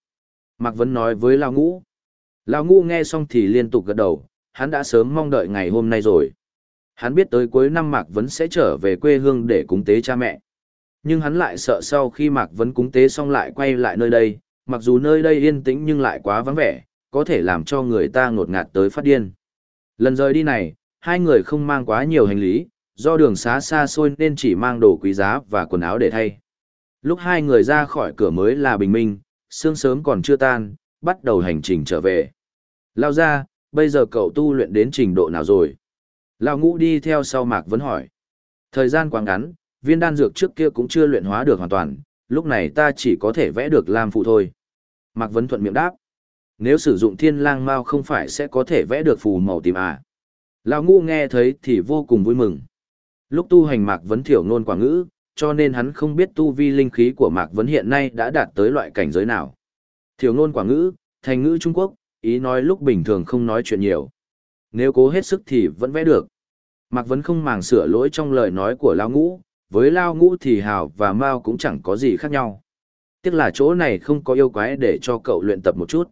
Mạc Vấn nói với Lão ngũ. Lão ngũ nghe xong thì liên tục gật đầu, hắn đã sớm mong đợi ngày hôm nay rồi. Hắn biết tới cuối năm Mạc Vấn sẽ trở về quê hương để cúng tế cha mẹ. Nhưng hắn lại sợ sau khi Mạc Vấn cúng tế xong lại quay lại nơi đây, mặc dù nơi đây yên tĩnh nhưng lại quá vắng vẻ, có thể làm cho người ta ngột ngạt tới phát điên. Lần rời đi này, hai người không mang quá nhiều hành lý, do đường xá xa xôi nên chỉ mang đồ quý giá và quần áo để thay. Lúc hai người ra khỏi cửa mới là bình minh, sương sớm còn chưa tan, bắt đầu hành trình trở về. Lao ra, bây giờ cậu tu luyện đến trình độ nào rồi? Lao ngũ đi theo sau Mạc Vấn hỏi. Thời gian quá ngắn, viên đan dược trước kia cũng chưa luyện hóa được hoàn toàn, lúc này ta chỉ có thể vẽ được lam phụ thôi. Mạc Vấn thuận miệng đáp. Nếu sử dụng thiên lang mao không phải sẽ có thể vẽ được phù màu tím à. Lao ngũ nghe thấy thì vô cùng vui mừng. Lúc tu hành Mạc Vấn thiểu ngôn quả ngữ, cho nên hắn không biết tu vi linh khí của Mạc Vấn hiện nay đã đạt tới loại cảnh giới nào. Thiểu ngôn quả ngữ, thành ngữ Trung Quốc, ý nói lúc bình thường không nói chuyện nhiều. Nếu cố hết sức thì vẫn vẽ được. Mạc Vấn không màng sửa lỗi trong lời nói của Lao Ngũ, với Lao Ngũ thì Hào và Mao cũng chẳng có gì khác nhau. Tiếc là chỗ này không có yêu quái để cho cậu luyện tập một chút.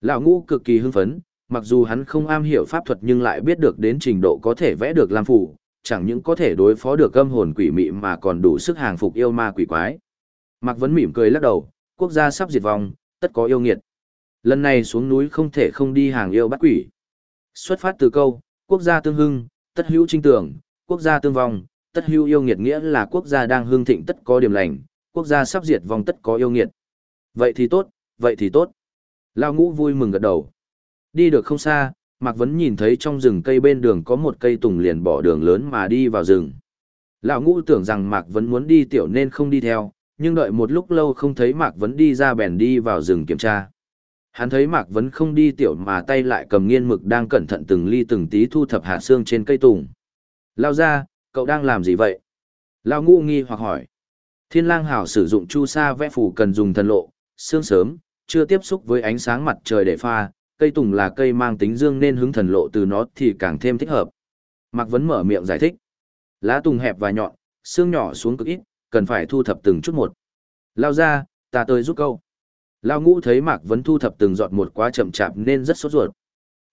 Lão Ngũ cực kỳ hưng phấn, mặc dù hắn không am hiểu pháp thuật nhưng lại biết được đến trình độ có thể vẽ được lam phủ, chẳng những có thể đối phó được âm hồn quỷ mị mà còn đủ sức hàng phục yêu ma quỷ quái. Mạc Vấn mỉm cười lắc đầu, quốc gia sắp diệt vong, tất có yêu nghiệt. Lần này xuống núi không thể không đi hàng yêu bắt quỷ. Xuất phát từ câu, quốc gia tương hưng, tất hữu trinh tưởng, quốc gia tương vong, tất hữu yêu nghiệt nghĩa là quốc gia đang hưng thịnh tất có điểm lành, quốc gia sắp diệt vong tất có yêu nghiệt. Vậy thì tốt, vậy thì tốt. Lao ngũ vui mừng gật đầu. Đi được không xa, Mạc Vấn nhìn thấy trong rừng cây bên đường có một cây tùng liền bỏ đường lớn mà đi vào rừng. Lão ngũ tưởng rằng Mạc Vấn muốn đi tiểu nên không đi theo, nhưng đợi một lúc lâu không thấy Mạc Vấn đi ra bèn đi vào rừng kiểm tra. Hắn thấy Mạc Vấn không đi tiểu mà tay lại cầm nghiên mực đang cẩn thận từng ly từng tí thu thập hạt xương trên cây tùng. Lao ra, cậu đang làm gì vậy? Lao ngũ nghi hoặc hỏi. Thiên lang hảo sử dụng chu sa vẽ phủ cần dùng thần lộ, xương sớm, chưa tiếp xúc với ánh sáng mặt trời để pha, cây tùng là cây mang tính dương nên hứng thần lộ từ nó thì càng thêm thích hợp. Mạc Vấn mở miệng giải thích. Lá tùng hẹp và nhọn, xương nhỏ xuống cực ít, cần phải thu thập từng chút một. Lao ra, ta tới giúp câu. Lao ngũ thấy Mạc Vấn thu thập từng giọt một quá chậm chạp nên rất sốt ruột.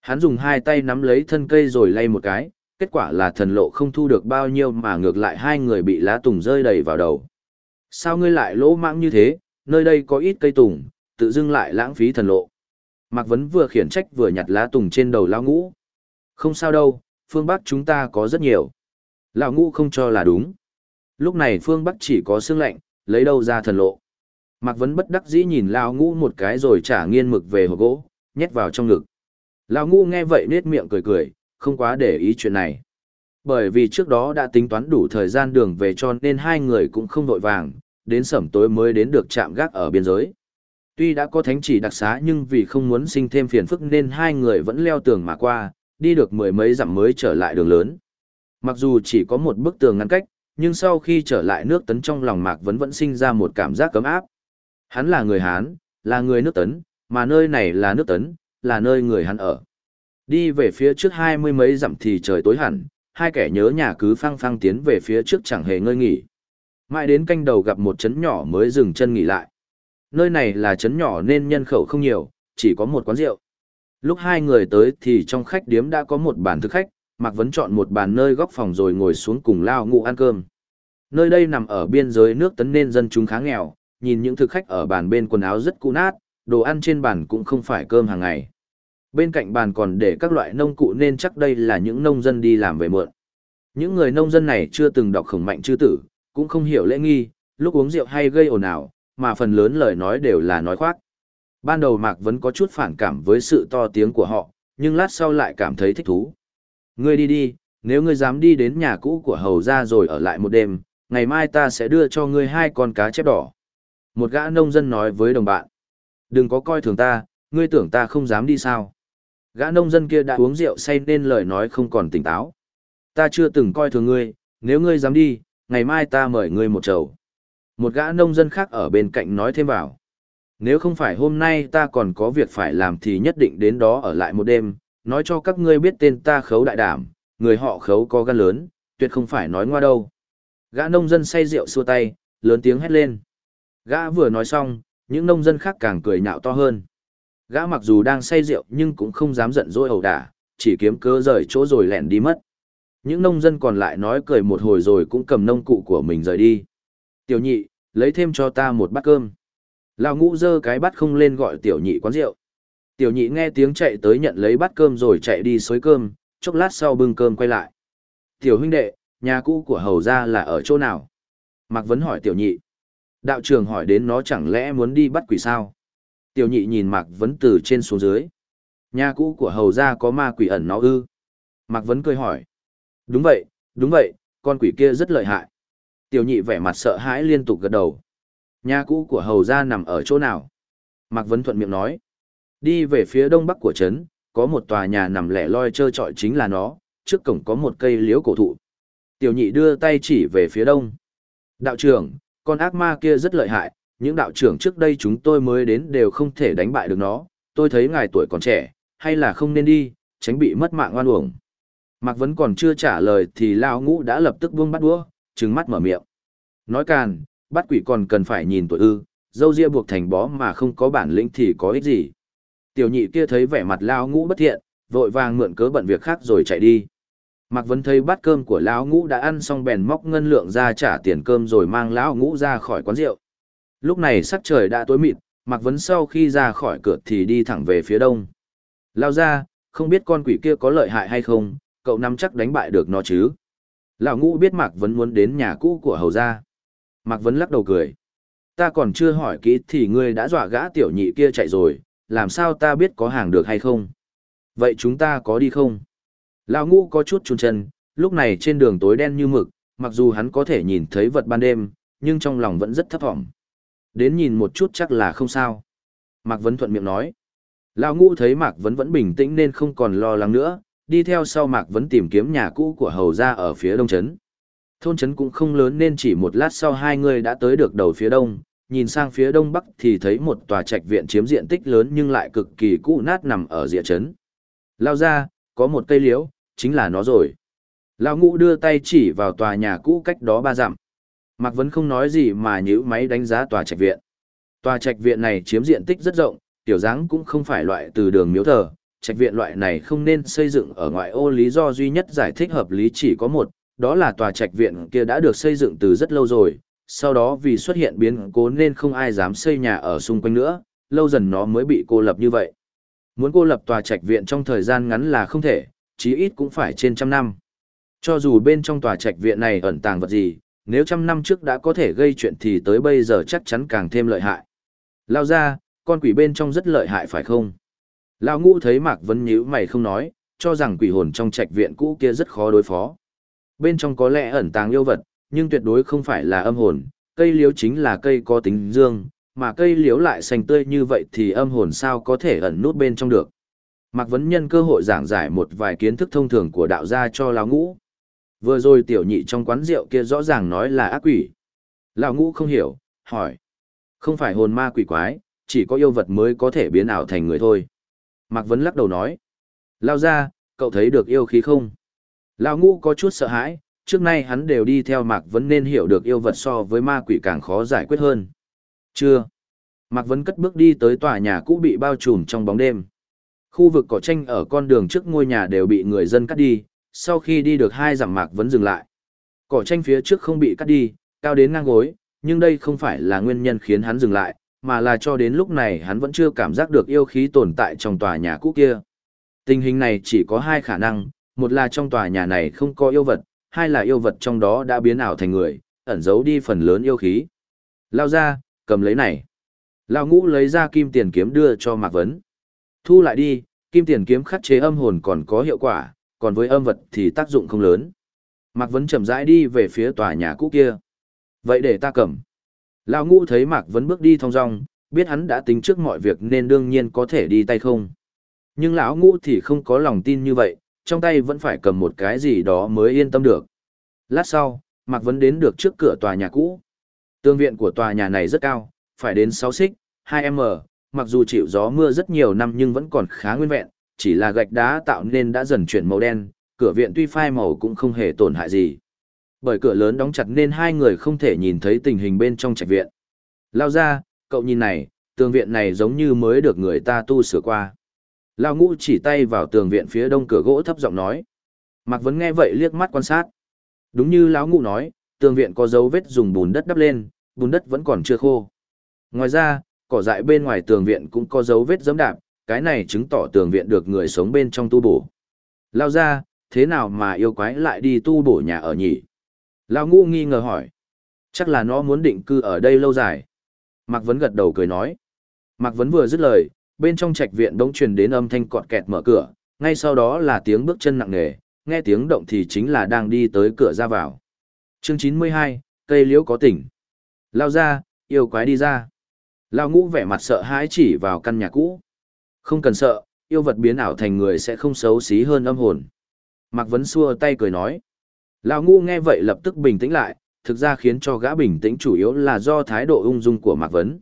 Hắn dùng hai tay nắm lấy thân cây rồi lay một cái, kết quả là thần lộ không thu được bao nhiêu mà ngược lại hai người bị lá tùng rơi đầy vào đầu. Sao ngươi lại lỗ mãng như thế, nơi đây có ít cây tùng, tự dưng lại lãng phí thần lộ. Mạc Vấn vừa khiển trách vừa nhặt lá tùng trên đầu lao ngũ. Không sao đâu, phương Bắc chúng ta có rất nhiều. Lão ngũ không cho là đúng. Lúc này phương Bắc chỉ có xương lạnh, lấy đâu ra thần lộ. Mạc Vấn bất đắc dĩ nhìn lao ngũ một cái rồi trả nghiên mực về hộp gỗ, nhét vào trong ngực. Lao ngũ nghe vậy nết miệng cười cười, không quá để ý chuyện này. Bởi vì trước đó đã tính toán đủ thời gian đường về cho nên hai người cũng không vội vàng, đến sẩm tối mới đến được trạm gác ở biên giới. Tuy đã có thánh chỉ đặc xá nhưng vì không muốn sinh thêm phiền phức nên hai người vẫn leo tường mà qua, đi được mười mấy dặm mới trở lại đường lớn. Mặc dù chỉ có một bức tường ngăn cách, nhưng sau khi trở lại nước tấn trong lòng Mạc Vấn vẫn sinh ra một cảm giác cấm áp. Hắn là người Hán, là người nước tấn, mà nơi này là nước tấn, là nơi người hắn ở. Đi về phía trước hai mươi mấy dặm thì trời tối hẳn, hai kẻ nhớ nhà cứ phăng phăng tiến về phía trước chẳng hề ngơi nghỉ. Mãi đến canh đầu gặp một trấn nhỏ mới dừng chân nghỉ lại. Nơi này là trấn nhỏ nên nhân khẩu không nhiều, chỉ có một quán rượu. Lúc hai người tới thì trong khách điếm đã có một bàn thực khách, Mạc Vấn chọn một bàn nơi góc phòng rồi ngồi xuống cùng lao ngụ ăn cơm. Nơi đây nằm ở biên giới nước tấn nên dân chúng khá nghèo, nhìn những thực khách ở bàn bên quần áo rất cũ nát, đồ ăn trên bàn cũng không phải cơm hàng ngày. Bên cạnh bàn còn để các loại nông cụ nên chắc đây là những nông dân đi làm về mượn. Những người nông dân này chưa từng đọc khổng mạnh chư tử, cũng không hiểu lễ nghi, lúc uống rượu hay gây ồn ào, mà phần lớn lời nói đều là nói khoác. Ban đầu Mạc vẫn có chút phản cảm với sự to tiếng của họ, nhưng lát sau lại cảm thấy thích thú. Ngươi đi đi, nếu ngươi dám đi đến nhà cũ của hầu ra rồi ở lại một đêm, ngày mai ta sẽ đưa cho ngươi hai con cá chép đỏ. Một gã nông dân nói với đồng bạn. Đừng có coi thường ta, ngươi tưởng ta không dám đi sao. Gã nông dân kia đã uống rượu say nên lời nói không còn tỉnh táo. Ta chưa từng coi thường ngươi, nếu ngươi dám đi, ngày mai ta mời ngươi một chầu. Một gã nông dân khác ở bên cạnh nói thêm vào. Nếu không phải hôm nay ta còn có việc phải làm thì nhất định đến đó ở lại một đêm, nói cho các ngươi biết tên ta khấu đại đảm, người họ khấu có gan lớn, tuyệt không phải nói ngoa đâu. Gã nông dân say rượu xua tay, lớn tiếng hét lên. Gã vừa nói xong, những nông dân khác càng cười nhạo to hơn. Gã mặc dù đang say rượu nhưng cũng không dám giận dỗi ẩu đả, chỉ kiếm cớ rời chỗ rồi lẻn đi mất. Những nông dân còn lại nói cười một hồi rồi cũng cầm nông cụ của mình rời đi. Tiểu nhị, lấy thêm cho ta một bát cơm. Lão ngũ dơ cái bát không lên gọi tiểu nhị quán rượu. Tiểu nhị nghe tiếng chạy tới nhận lấy bát cơm rồi chạy đi xới cơm, chốc lát sau bưng cơm quay lại. Tiểu huynh đệ, nhà cũ của hầu gia là ở chỗ nào? Mạc Vấn hỏi tiểu nhị. Đạo trưởng hỏi đến nó chẳng lẽ muốn đi bắt quỷ sao? Tiểu nhị nhìn Mạc Vấn từ trên xuống dưới. Nhà cũ của hầu gia có ma quỷ ẩn nó ư? Mạc Vấn cười hỏi. Đúng vậy, đúng vậy, con quỷ kia rất lợi hại. Tiểu nhị vẻ mặt sợ hãi liên tục gật đầu. Nhà cũ của hầu gia nằm ở chỗ nào? Mạc Vấn thuận miệng nói. Đi về phía đông bắc của trấn, có một tòa nhà nằm lẻ loi trơ trọi chính là nó, trước cổng có một cây liễu cổ thụ. Tiểu nhị đưa tay chỉ về phía đông. Đạo trưởng, con ác ma kia rất lợi hại, những đạo trưởng trước đây chúng tôi mới đến đều không thể đánh bại được nó, tôi thấy ngài tuổi còn trẻ, hay là không nên đi, tránh bị mất mạng oan uổng. Mạc Vấn còn chưa trả lời thì Lao Ngũ đã lập tức buông bắt đũa, trừng mắt mở miệng. Nói càn, bắt quỷ còn cần phải nhìn tuổi ư, dâu ria buộc thành bó mà không có bản lĩnh thì có ích gì. Tiểu nhị kia thấy vẻ mặt Lao Ngũ bất thiện, vội vàng mượn cớ bận việc khác rồi chạy đi. Mạc Vấn thấy bát cơm của lão ngũ đã ăn xong bèn móc ngân lượng ra trả tiền cơm rồi mang lão ngũ ra khỏi quán rượu. Lúc này sắc trời đã tối mịt, Mạc Vấn sau khi ra khỏi cửa thì đi thẳng về phía đông. Lao ra, không biết con quỷ kia có lợi hại hay không, cậu nắm chắc đánh bại được nó chứ. Lão ngũ biết Mạc Vấn muốn đến nhà cũ của hầu gia. Mạc Vấn lắc đầu cười. Ta còn chưa hỏi kỹ thì ngươi đã dọa gã tiểu nhị kia chạy rồi, làm sao ta biết có hàng được hay không? Vậy chúng ta có đi không? Lão ngũ có chút chun chân, lúc này trên đường tối đen như mực, mặc dù hắn có thể nhìn thấy vật ban đêm, nhưng trong lòng vẫn rất thấp thỏm. Đến nhìn một chút chắc là không sao. Mạc Vấn thuận miệng nói. Lão ngũ thấy Mạc Vấn vẫn bình tĩnh nên không còn lo lắng nữa, đi theo sau Mạc Vấn tìm kiếm nhà cũ của hầu ra ở phía đông trấn. Thôn trấn cũng không lớn nên chỉ một lát sau hai người đã tới được đầu phía đông, nhìn sang phía đông bắc thì thấy một tòa trạch viện chiếm diện tích lớn nhưng lại cực kỳ cũ nát nằm ở rìa trấn. Lao ra, có một cây liễu, chính là nó rồi. Lão ngũ đưa tay chỉ vào tòa nhà cũ cách đó ba dặm. Mạc Vấn không nói gì mà nhữ máy đánh giá tòa trạch viện. Tòa trạch viện này chiếm diện tích rất rộng, tiểu dáng cũng không phải loại từ đường miếu thờ. Trạch viện loại này không nên xây dựng ở ngoại ô lý do duy nhất giải thích hợp lý chỉ có một, đó là tòa trạch viện kia đã được xây dựng từ rất lâu rồi, sau đó vì xuất hiện biến cố nên không ai dám xây nhà ở xung quanh nữa, lâu dần nó mới bị cô lập như vậy. Muốn cô lập tòa trạch viện trong thời gian ngắn là không thể, chí ít cũng phải trên trăm năm. Cho dù bên trong tòa trạch viện này ẩn tàng vật gì, nếu trăm năm trước đã có thể gây chuyện thì tới bây giờ chắc chắn càng thêm lợi hại. Lao ra, con quỷ bên trong rất lợi hại phải không? Lao ngũ thấy Mạc Vấn nhíu mày không nói, cho rằng quỷ hồn trong trạch viện cũ kia rất khó đối phó. Bên trong có lẽ ẩn tàng yêu vật, nhưng tuyệt đối không phải là âm hồn, cây liễu chính là cây có tính dương, mà cây liễu lại xanh tươi như vậy thì âm hồn sao có thể ẩn nút bên trong được. Mạc Vấn nhân cơ hội giảng giải một vài kiến thức thông thường của đạo gia cho lão ngũ. Vừa rồi tiểu nhị trong quán rượu kia rõ ràng nói là ác quỷ. Lão ngũ không hiểu, hỏi. Không phải hồn ma quỷ quái, chỉ có yêu vật mới có thể biến ảo thành người thôi. Mạc Vấn lắc đầu nói. Lao ra, cậu thấy được yêu khí không? Lão ngũ có chút sợ hãi, trước nay hắn đều đi theo Mạc Vấn nên hiểu được yêu vật so với ma quỷ càng khó giải quyết hơn. Chưa. Mạc Vấn cất bước đi tới tòa nhà cũ bị bao trùm trong bóng đêm. Khu vực cỏ tranh ở con đường trước ngôi nhà đều bị người dân cắt đi, sau khi đi được hai dặm Mạc Vấn dừng lại. Cỏ tranh phía trước không bị cắt đi, cao đến ngang gối, nhưng đây không phải là nguyên nhân khiến hắn dừng lại, mà là cho đến lúc này hắn vẫn chưa cảm giác được yêu khí tồn tại trong tòa nhà cũ kia. Tình hình này chỉ có hai khả năng, một là trong tòa nhà này không có yêu vật, hai là yêu vật trong đó đã biến ảo thành người, ẩn giấu đi phần lớn yêu khí. Lao ra, cầm lấy này. Lao ngũ lấy ra kim tiền kiếm đưa cho Mạc Vấn. Thu lại đi, kim tiền kiếm khắc chế âm hồn còn có hiệu quả, còn với âm vật thì tác dụng không lớn. Mạc Vấn chậm rãi đi về phía tòa nhà cũ kia. Vậy để ta cầm. Lao ngũ thấy Mạc Vấn bước đi thong dong, biết hắn đã tính trước mọi việc nên đương nhiên có thể đi tay không. Nhưng lão ngũ thì không có lòng tin như vậy, trong tay vẫn phải cầm một cái gì đó mới yên tâm được. Lát sau, Mạc Vấn đến được trước cửa tòa nhà cũ. Tương viện của tòa nhà này rất cao, phải đến 6 xích, 2m, mặc dù chịu gió mưa rất nhiều năm nhưng vẫn còn khá nguyên vẹn, chỉ là gạch đá tạo nên đã dần chuyển màu đen, cửa viện tuy phai màu cũng không hề tổn hại gì. Bởi cửa lớn đóng chặt nên hai người không thể nhìn thấy tình hình bên trong trạch viện. Lao ra, cậu nhìn này, tường viện này giống như mới được người ta tu sửa qua. Lao ngũ chỉ tay vào tường viện phía đông cửa gỗ thấp giọng nói. Mạc Vấn nghe vậy liếc mắt quan sát. Đúng như lão ngũ nói, tường viện có dấu vết dùng bùn đất đắp lên, bùn đất vẫn còn chưa khô. Ngoài ra, cỏ dại bên ngoài tường viện cũng có dấu vết giẫm đạp, cái này chứng tỏ tường viện được người sống bên trong tu bổ. Lao ra, thế nào mà yêu quái lại đi tu bổ nhà ở nhỉ? Lao ngũ nghi ngờ hỏi. Chắc là nó muốn định cư ở đây lâu dài. Mạc Vấn gật đầu cười nói. Mạc Vấn vừa dứt lời, bên trong trạch viện bỗng truyền đến âm thanh cọt kẹt mở cửa, ngay sau đó là tiếng bước chân nặng nề, nghe tiếng động thì chính là đang đi tới cửa ra vào. Chương 92, cây liễu có tỉnh. Lao ra, yêu quái đi ra. Lao ngũ vẻ mặt sợ hãi chỉ vào căn nhà cũ. Không cần sợ, yêu vật biến ảo thành người sẽ không xấu xí hơn âm hồn. Mạc Vấn xua tay cười nói. Lao ngũ nghe vậy lập tức bình tĩnh lại, thực ra khiến cho gã bình tĩnh chủ yếu là do thái độ ung dung của Mạc Vấn.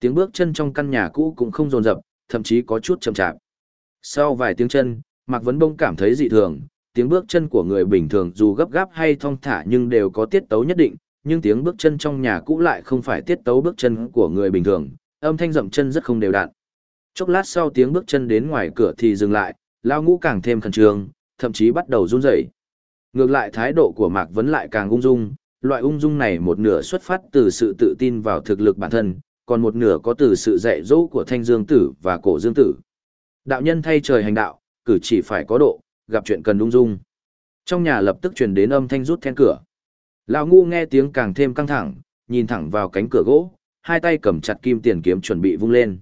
Tiếng bước chân trong căn nhà cũ cũng không dồn dập, thậm chí có chút chậm chạp. Sau vài tiếng chân, Mạc Vấn Bông cảm thấy dị thường, tiếng bước chân của người bình thường dù gấp gáp hay thong thả nhưng đều có tiết tấu nhất định, nhưng tiếng bước chân trong nhà cũ lại không phải tiết tấu bước chân của người bình thường, âm thanh dậm chân rất không đều đặn. Chốc lát sau tiếng bước chân đến ngoài cửa thì dừng lại, lao ngũ càng thêm khẩn trương, thậm chí bắt đầu run rẩy. Ngược lại thái độ của Mạc Vấn lại càng ung dung, loại ung dung này một nửa xuất phát từ sự tự tin vào thực lực bản thân, còn một nửa có từ sự dạy dỗ của Thanh Dương Tử và Cổ Dương Tử. Đạo nhân thay trời hành đạo, cử chỉ phải có độ, gặp chuyện cần ung dung. Trong nhà lập tức truyền đến âm thanh rút then cửa. Lão ngu nghe tiếng càng thêm căng thẳng, nhìn thẳng vào cánh cửa gỗ, hai tay cầm chặt kim tiền kiếm chuẩn bị vung lên.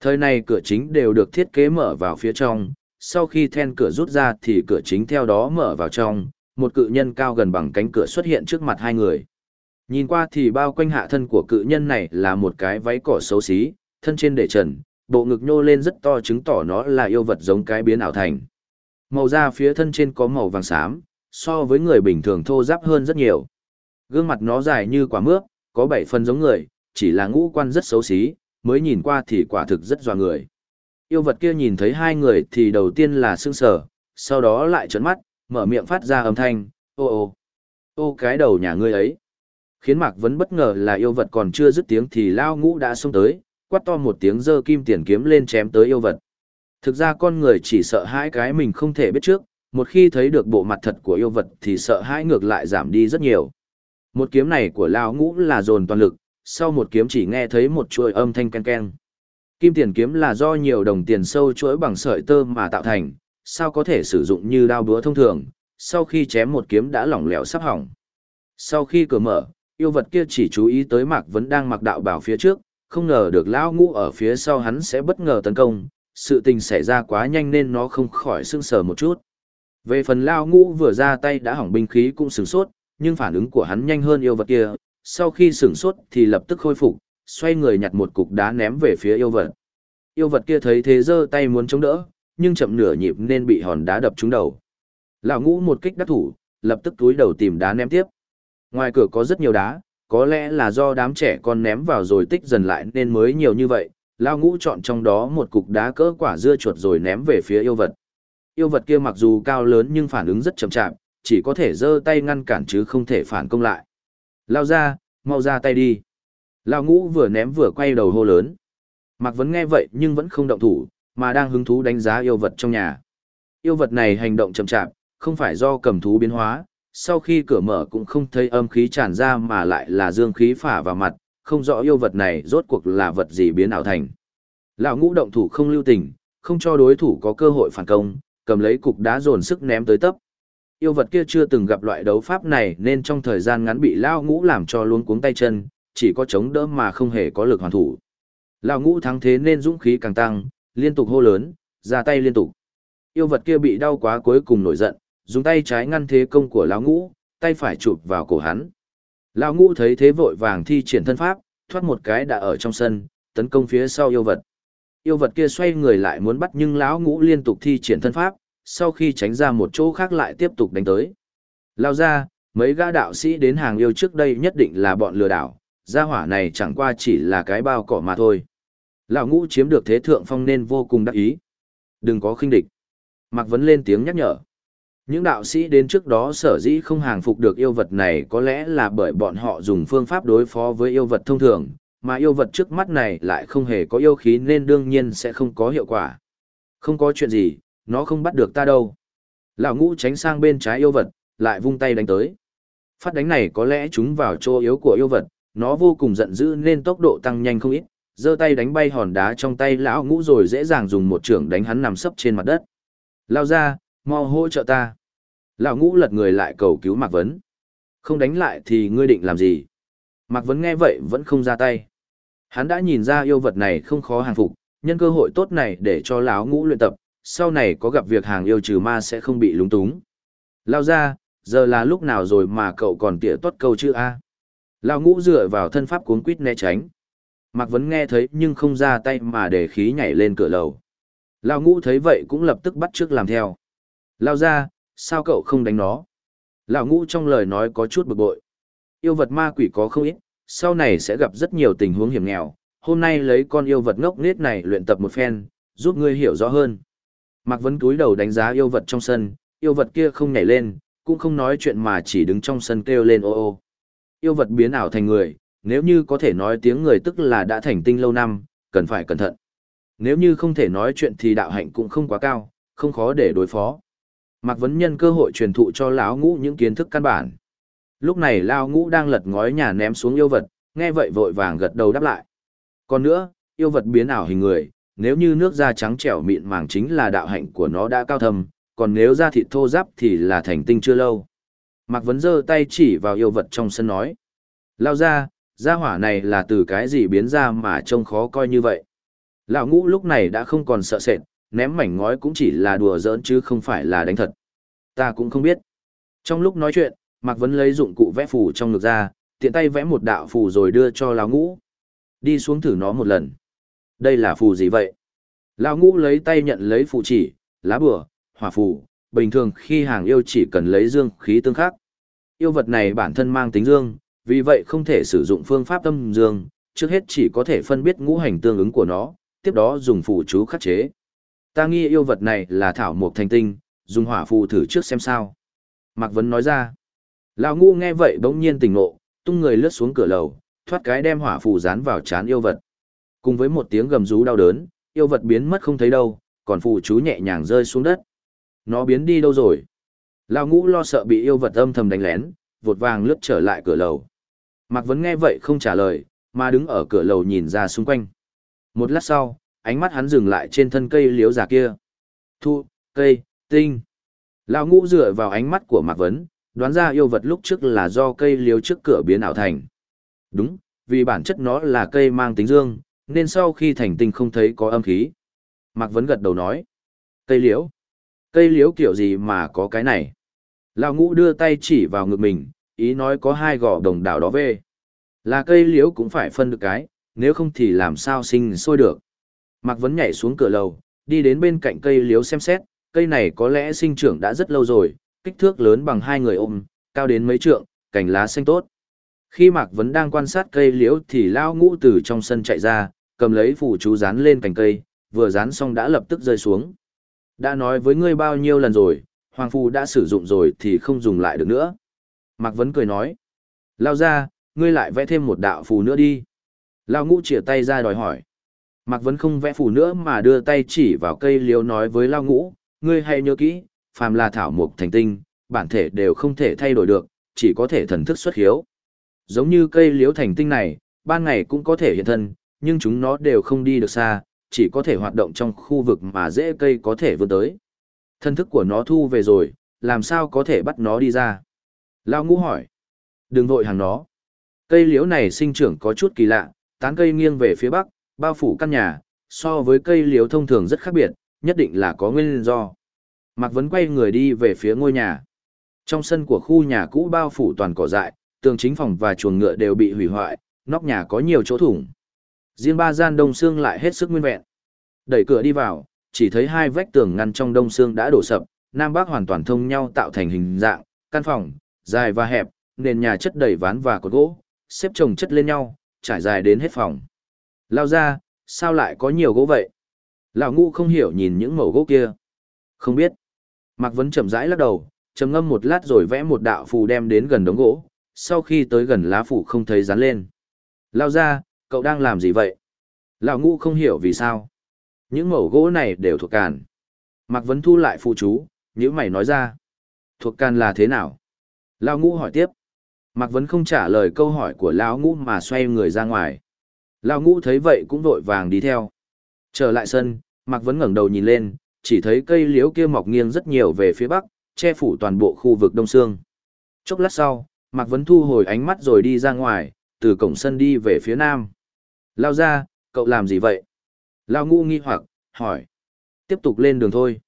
Thời này cửa chính đều được thiết kế mở vào phía trong, sau khi then cửa rút ra thì cửa chính theo đó mở vào trong, một cự nhân cao gần bằng cánh cửa xuất hiện trước mặt hai người. Nhìn qua thì bao quanh hạ thân của cự nhân này là một cái váy cỏ xấu xí, thân trên để trần, bộ ngực nhô lên rất to chứng tỏ nó là yêu vật giống cái biến ảo thành. Màu da phía thân trên có màu vàng xám, so với người bình thường thô ráp hơn rất nhiều. Gương mặt nó dài như quả mướp, có bảy phần giống người, chỉ là ngũ quan rất xấu xí, mới nhìn qua thì quả thực rất dọa người. Yêu vật kia nhìn thấy hai người thì đầu tiên là sương sờ, sau đó lại trấn mắt, mở miệng phát ra âm thanh, ô ô, ô cái đầu nhà ngươi ấy. Khiến Mạc Vấn bất ngờ là yêu vật còn chưa dứt tiếng thì lao ngũ đã xông tới, quát to một tiếng giơ kim tiền kiếm lên chém tới yêu vật. Thực ra con người chỉ sợ hãi cái mình không thể biết trước, một khi thấy được bộ mặt thật của yêu vật thì sợ hãi ngược lại giảm đi rất nhiều. Một kiếm này của Lao Ngũ là dồn toàn lực, sau một kiếm chỉ nghe thấy một chuỗi âm thanh ken ken. Kim tiền kiếm là do nhiều đồng tiền sâu chuỗi bằng sợi tơ mà tạo thành, sao có thể sử dụng như đao búa thông thường, sau khi chém một kiếm đã lỏng lẻo sắp hỏng. Sau khi cửa mở, yêu vật kia chỉ chú ý tới Mạc Vấn đang mặc đạo bảo phía trước, không ngờ được lão ngũ ở phía sau hắn sẽ bất ngờ tấn công, sự tình xảy ra quá nhanh nên nó không khỏi sưng sờ một chút. Về phần lão ngũ vừa ra tay đã hỏng binh khí cũng sửng sốt, nhưng phản ứng của hắn nhanh hơn yêu vật kia, sau khi sửng sốt thì lập tức khôi phục, xoay người nhặt một cục đá ném về phía yêu vật. Yêu vật kia thấy thế giơ tay muốn chống đỡ, nhưng chậm nửa nhịp nên bị hòn đá đập trúng đầu. Lão ngũ một kích đắc thủ, lập tức túi đầu tìm đá ném tiếp. Ngoài cửa có rất nhiều đá, có lẽ là do đám trẻ con ném vào rồi tích dần lại nên mới nhiều như vậy. lao ngũ chọn trong đó một cục đá cỡ quả dưa chuột rồi ném về phía yêu vật. Yêu vật kia mặc dù cao lớn nhưng phản ứng rất chậm chạp, chỉ có thể giơ tay ngăn cản chứ không thể phản công lại. Lao ra, mau ra tay đi. lao ngũ vừa ném vừa quay đầu hô lớn. Mạc Vấn nghe vậy nhưng vẫn không động thủ, mà đang hứng thú đánh giá yêu vật trong nhà. Yêu vật này hành động chậm chạp, không phải do cầm thú biến hóa, sau khi cửa mở cũng không thấy âm khí tràn ra mà lại là dương khí phả vào mặt, không rõ yêu vật này rốt cuộc là vật gì biến ảo thành. Lão ngũ động thủ không lưu tình, không cho đối thủ có cơ hội phản công, cầm lấy cục đá dồn sức ném tới tấp. Yêu vật kia chưa từng gặp loại đấu pháp này nên trong thời gian ngắn bị Lão ngũ làm cho luôn cuống tay chân, chỉ có chống đỡ mà không hề có lực hoàn thủ. Lão ngũ thắng thế nên dũng khí càng tăng, liên tục hô lớn, ra tay liên tục. Yêu vật kia bị đau quá cuối cùng nổi giận, dùng tay trái ngăn thế công của lão ngũ, tay phải chụp vào cổ hắn. Lão ngũ thấy thế vội vàng thi triển thân pháp, thoát một cái đã ở trong sân, tấn công phía sau yêu vật. Yêu vật kia xoay người lại muốn bắt nhưng lão ngũ liên tục thi triển thân pháp, sau khi tránh ra một chỗ khác lại tiếp tục đánh tới. Lao ra, mấy gã đạo sĩ đến hàng yêu trước đây nhất định là bọn lừa đảo, gia hỏa này chẳng qua chỉ là cái bao cỏ mà thôi. Lão ngũ chiếm được thế thượng phong nên vô cùng đắc ý. Đừng có khinh địch. Mạc Vấn lên tiếng nhắc nhở. Những đạo sĩ đến trước đó sở dĩ không hàng phục được yêu vật này có lẽ là bởi bọn họ dùng phương pháp đối phó với yêu vật thông thường, mà yêu vật trước mắt này lại không hề có yêu khí nên đương nhiên sẽ không có hiệu quả. Không có chuyện gì, nó không bắt được ta đâu. Lão ngũ tránh sang bên trái yêu vật, lại vung tay đánh tới. Phát đánh này có lẽ chúng vào chỗ yếu của yêu vật, nó vô cùng giận dữ nên tốc độ tăng nhanh không ít, giơ tay đánh bay hòn đá trong tay lão ngũ rồi dễ dàng dùng một trường đánh hắn nằm sấp trên mặt đất. Lao ra, mau hỗ trợ ta. Lão ngũ lật người lại cầu cứu Mạc Vấn. Không đánh lại thì ngươi định làm gì? Mạc Vấn nghe vậy vẫn không ra tay. Hắn đã nhìn ra yêu vật này không khó hàng phục, nhân cơ hội tốt này để cho lão ngũ luyện tập, sau này có gặp việc hàng yêu trừ ma sẽ không bị lúng túng. Lao ra, giờ là lúc nào rồi mà cậu còn tỉa tốt câu chữ A. Lão ngũ dựa vào thân pháp cuốn quýt né tránh. Mạc Vấn nghe thấy nhưng không ra tay mà để khí nhảy lên cửa lầu. Lão ngũ thấy vậy cũng lập tức bắt trước làm theo. Lao ra, sao cậu không đánh nó? Lão ngũ trong lời nói có chút bực bội. Yêu vật ma quỷ có không ít, sau này sẽ gặp rất nhiều tình huống hiểm nghèo. Hôm nay lấy con yêu vật ngốc nghếch này luyện tập một phen, giúp ngươi hiểu rõ hơn. Mạc Vấn cúi đầu đánh giá yêu vật trong sân, yêu vật kia không nhảy lên, cũng không nói chuyện mà chỉ đứng trong sân kêu lên ô ô. Yêu vật biến ảo thành người, nếu như có thể nói tiếng người tức là đã thành tinh lâu năm, cần phải cẩn thận. Nếu như không thể nói chuyện thì đạo hạnh cũng không quá cao, không khó để đối phó. Mạc Vấn nhân cơ hội truyền thụ cho lão ngũ những kiến thức căn bản. Lúc này lão ngũ đang lật ngói nhà ném xuống yêu vật, nghe vậy vội vàng gật đầu đáp lại. Còn nữa, yêu vật biến ảo hình người, nếu như nước da trắng trẻo mịn màng chính là đạo hạnh của nó đã cao thâm, còn nếu da thịt thô ráp thì là thành tinh chưa lâu. Mạc Vấn giơ tay chỉ vào yêu vật trong sân nói. Lao ra, gia hỏa này là từ cái gì biến ra mà trông khó coi như vậy. Lão ngũ lúc này đã không còn sợ sệt, ném mảnh ngói cũng chỉ là đùa giỡn chứ không phải là đánh thật. Ta cũng không biết. Trong lúc nói chuyện, Mạc Vấn lấy dụng cụ vẽ phù trong ngực ra, tiện tay vẽ một đạo phù rồi đưa cho lão ngũ. Đi xuống thử nó một lần. Đây là phù gì vậy? Lão ngũ lấy tay nhận lấy phù chỉ, lá bừa, hỏa phù. Bình thường khi hàng yêu chỉ cần lấy dương khí tương khắc. Yêu vật này bản thân mang tính dương, vì vậy không thể sử dụng phương pháp tâm dương, trước hết chỉ có thể phân biết ngũ hành tương ứng của nó, tiếp đó dùng phù chú khắc chế. Ta nghi yêu vật này là thảo mộc thành tinh, dùng hỏa phù thử trước xem sao. Mạc Vấn nói ra. Lão ngu nghe vậy bỗng nhiên tỉnh ngộ, tung người lướt xuống cửa lầu, thoát cái đem hỏa phù dán vào chán yêu vật. Cùng với một tiếng gầm rú đau đớn, yêu vật biến mất không thấy đâu, còn phù chú nhẹ nhàng rơi xuống đất. Nó biến đi đâu rồi? Lão ngũ lo sợ bị yêu vật âm thầm đánh lén, vột vàng lướt trở lại cửa lầu. Mạc Vấn nghe vậy không trả lời, mà đứng ở cửa lầu nhìn ra xung quanh. Một lát sau, ánh mắt hắn dừng lại trên thân cây liếu già kia. Thu, cây, tinh. Lão ngũ dựa vào ánh mắt của Mạc Vấn, đoán ra yêu vật lúc trước là do cây liếu trước cửa biến ảo thành. Đúng, vì bản chất nó là cây mang tính dương, nên sau khi thành tinh không thấy có âm khí. Mạc Vấn gật đầu nói. Cây liễu. Cây liễu kiểu gì mà có cái này? Lão ngũ đưa tay chỉ vào ngực mình, ý nói có hai gò đồng đảo đó về. Là cây liễu cũng phải phân được cái, nếu không thì làm sao sinh sôi được. Mạc Vấn nhảy xuống cửa lầu, đi đến bên cạnh cây liễu xem xét, cây này có lẽ sinh trưởng đã rất lâu rồi, kích thước lớn bằng hai người ôm, cao đến mấy trượng, cành lá xanh tốt. Khi Mạc Vấn đang quan sát cây liễu thì Lao Ngũ từ trong sân chạy ra, cầm lấy phủ chú dán lên cành cây, vừa dán xong đã lập tức rơi xuống. Đã nói với ngươi bao nhiêu lần rồi, Hoàng Phu đã sử dụng rồi thì không dùng lại được nữa. Mạc Vấn cười nói. Lao ra, ngươi lại vẽ thêm một đạo phù nữa đi. Lao Ngũ chìa tay ra đòi hỏi. Mạc Vấn không vẽ phủ nữa mà đưa tay chỉ vào cây liễu nói với Lao Ngũ, ngươi hãy nhớ kỹ, phàm là thảo mục thành tinh, bản thể đều không thể thay đổi được, chỉ có thể thần thức xuất hiếu. Giống như cây liễu thành tinh này, ban ngày cũng có thể hiện thân, nhưng chúng nó đều không đi được xa, chỉ có thể hoạt động trong khu vực mà dễ cây có thể vươn tới. Thân thức của nó thu về rồi, làm sao có thể bắt nó đi ra? Lao ngũ hỏi. Đừng vội hàng nó. Cây liễu này sinh trưởng có chút kỳ lạ, tán cây nghiêng về phía bắc, bao phủ căn nhà, so với cây liễu thông thường rất khác biệt, nhất định là có nguyên do. Mạc Vấn quay người đi về phía ngôi nhà. Trong sân của khu nhà cũ bao phủ toàn cỏ dại, tường chính phòng và chuồng ngựa đều bị hủy hoại, nóc nhà có nhiều chỗ thủng. Riêng ba gian đông xương lại hết sức nguyên vẹn. Đẩy cửa đi vào, chỉ thấy hai vách tường ngăn trong đông xương đã đổ sập, nam bắc hoàn toàn thông nhau tạo thành hình dạng, căn phòng, dài và hẹp, nền nhà chất đầy ván và cột gỗ, xếp chồng chất lên nhau, trải dài đến hết phòng. Lao ra, sao lại có nhiều gỗ vậy? Lão ngũ không hiểu nhìn những mẩu gỗ kia. Không biết. Mạc Vấn chậm rãi lắc đầu, trầm ngâm một lát rồi vẽ một đạo phù đem đến gần đống gỗ, sau khi tới gần lá phủ không thấy dán lên. Lao ra, cậu đang làm gì vậy? Lão ngũ không hiểu vì sao. Những mẩu gỗ này đều thuộc càn. Mạc Vấn thu lại phụ chú, những mày nói ra. Thuộc càn là thế nào? Lão ngũ hỏi tiếp. Mạc Vấn không trả lời câu hỏi của lão ngũ mà xoay người ra ngoài. Lão ngũ thấy vậy cũng vội vàng đi theo. Trở lại sân, Mạc Vấn ngẩng đầu nhìn lên, chỉ thấy cây liễu kia mọc nghiêng rất nhiều về phía bắc, che phủ toàn bộ khu vực đông sương. Chốc lát sau, Mạc Vấn thu hồi ánh mắt rồi đi ra ngoài, từ cổng sân đi về phía nam. Lao ra, cậu làm gì vậy? Lao Ngũ nghi hoặc, hỏi. Tiếp tục lên đường thôi.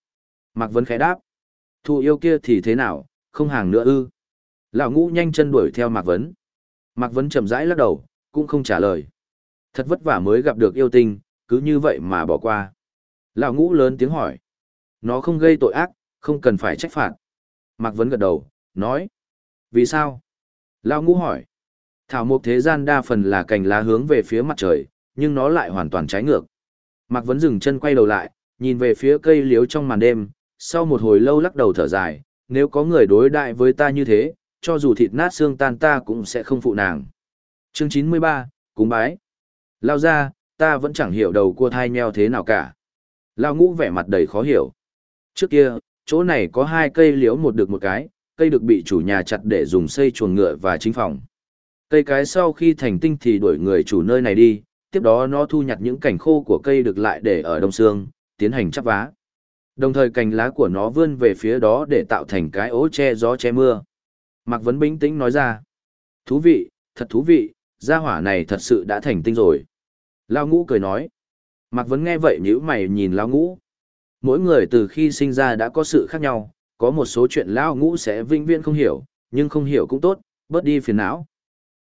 Mạc Vấn khẽ đáp. Thu yêu kia thì thế nào, không hàng nữa ư? Lão ngũ nhanh chân đuổi theo Mạc Vấn. Mạc Vấn chậm rãi lắc đầu, cũng không trả lời. Thật vất vả mới gặp được yêu tinh, cứ như vậy mà bỏ qua. Lão ngũ lớn tiếng hỏi. Nó không gây tội ác, không cần phải trách phạt. Mạc Vấn gật đầu, nói. Vì sao? Lão ngũ hỏi. Thảo mộc thế gian đa phần là cành lá hướng về phía mặt trời, nhưng nó lại hoàn toàn trái ngược. Mạc Vấn dừng chân quay đầu lại, nhìn về phía cây liếu trong màn đêm, sau một hồi lâu lắc đầu thở dài, nếu có người đối đại với ta như thế, cho dù thịt nát xương tan ta cũng sẽ không phụ nàng. Chương 93, Cúng bái. Lao ra, ta vẫn chẳng hiểu đầu cua thai nheo thế nào cả. Lao ngũ vẻ mặt đầy khó hiểu. Trước kia, chỗ này có hai cây liễu một được một cái, cây được bị chủ nhà chặt để dùng xây chuồng ngựa và chính phòng. Cây cái sau khi thành tinh thì đuổi người chủ nơi này đi, tiếp đó nó thu nhặt những cành khô của cây được lại để ở đông xương, tiến hành chắp vá. Đồng thời cành lá của nó vươn về phía đó để tạo thành cái ố che gió che mưa. Mạc Vấn bình tĩnh nói ra. Thú vị, thật thú vị, gia hỏa này thật sự đã thành tinh rồi. Lao ngũ cười nói. Mạc Vấn nghe vậy nhíu mày nhìn Lao ngũ. Mỗi người từ khi sinh ra đã có sự khác nhau, có một số chuyện Lao ngũ sẽ vinh viên không hiểu, nhưng không hiểu cũng tốt, bớt đi phiền não.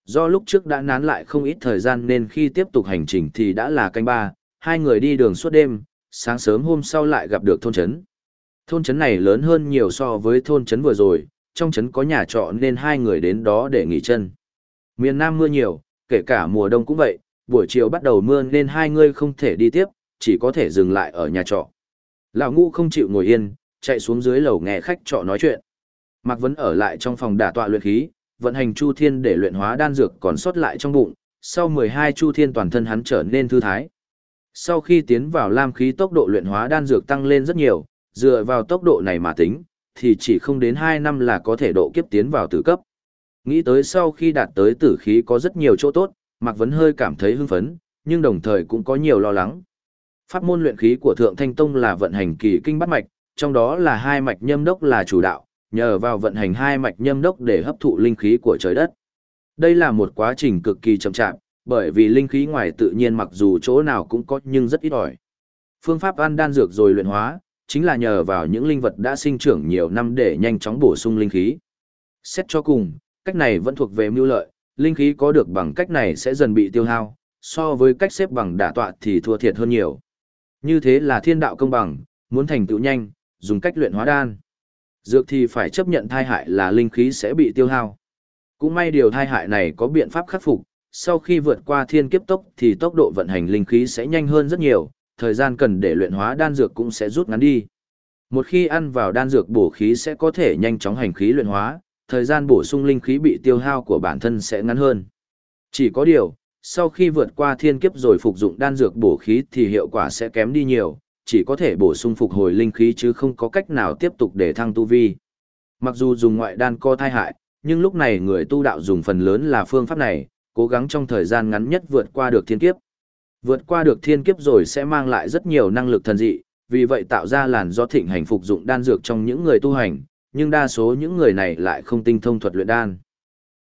Do lúc trước đã nán lại không ít thời gian nên khi tiếp tục hành trình thì đã là canh ba, hai người đi đường suốt đêm, sáng sớm hôm sau lại gặp được thôn trấn. Thôn trấn này lớn hơn nhiều so với thôn trấn vừa rồi, trong trấn có nhà trọ nên hai người đến đó để nghỉ chân. Miền Nam mưa nhiều, kể cả mùa đông cũng vậy, buổi chiều bắt đầu mưa nên hai người không thể đi tiếp, chỉ có thể dừng lại ở nhà trọ. Lão ngũ không chịu ngồi yên, chạy xuống dưới lầu nghe khách trọ nói chuyện. Mạc Vấn ở lại trong phòng đả tọa luyện khí, vận hành chu thiên để luyện hóa đan dược còn sót lại trong bụng, sau 12 chu thiên toàn thân hắn trở nên thư thái. Sau khi tiến vào lam khí tốc độ luyện hóa đan dược tăng lên rất nhiều, dựa vào tốc độ này mà tính, thì chỉ không đến 2 năm là có thể độ kiếp tiến vào tử cấp. Nghĩ tới sau khi đạt tới tử khí có rất nhiều chỗ tốt, Mạc Vấn hơi cảm thấy hưng phấn, nhưng đồng thời cũng có nhiều lo lắng. Pháp môn luyện khí của Thượng Thanh Tông là vận hành kỳ kinh bắt mạch, trong đó là hai mạch nhâm đốc là chủ đạo, nhờ vào vận hành hai mạch nhâm đốc để hấp thụ linh khí của trời đất. Đây là một quá trình cực kỳ chậm chạp, bởi vì linh khí ngoài tự nhiên mặc dù chỗ nào cũng có nhưng rất ít ỏi. Phương pháp ăn đan dược rồi luyện hóa, chính là nhờ vào những linh vật đã sinh trưởng nhiều năm để nhanh chóng bổ sung linh khí. Xét cho cùng, cách này vẫn thuộc về mưu lợi, linh khí có được bằng cách này sẽ dần bị tiêu hao, so với cách xếp bằng đả tọa thì thua thiệt hơn nhiều. Như thế là thiên đạo công bằng, muốn thành tựu nhanh, dùng cách luyện hóa đan. Dược thì phải chấp nhận thai hại là linh khí sẽ bị tiêu hao. Cũng may điều thai hại này có biện pháp khắc phục, sau khi vượt qua thiên kiếp tốc thì tốc độ vận hành linh khí sẽ nhanh hơn rất nhiều, thời gian cần để luyện hóa đan dược cũng sẽ rút ngắn đi. Một khi ăn vào đan dược bổ khí sẽ có thể nhanh chóng hành khí luyện hóa, thời gian bổ sung linh khí bị tiêu hao của bản thân sẽ ngắn hơn. Chỉ có điều, sau khi vượt qua thiên kiếp rồi phục dụng đan dược bổ khí thì hiệu quả sẽ kém đi nhiều, chỉ có thể bổ sung phục hồi linh khí chứ không có cách nào tiếp tục để thăng tu vi. Mặc dù dùng ngoại đan co thai hại, nhưng lúc này người tu đạo dùng phần lớn là phương pháp này, cố gắng trong thời gian ngắn nhất vượt qua được thiên kiếp. Vượt qua được thiên kiếp rồi sẽ mang lại rất nhiều năng lực thần dị, vì vậy tạo ra làn do thịnh hành phục dụng đan dược trong những người tu hành, nhưng đa số những người này lại không tinh thông thuật luyện đan.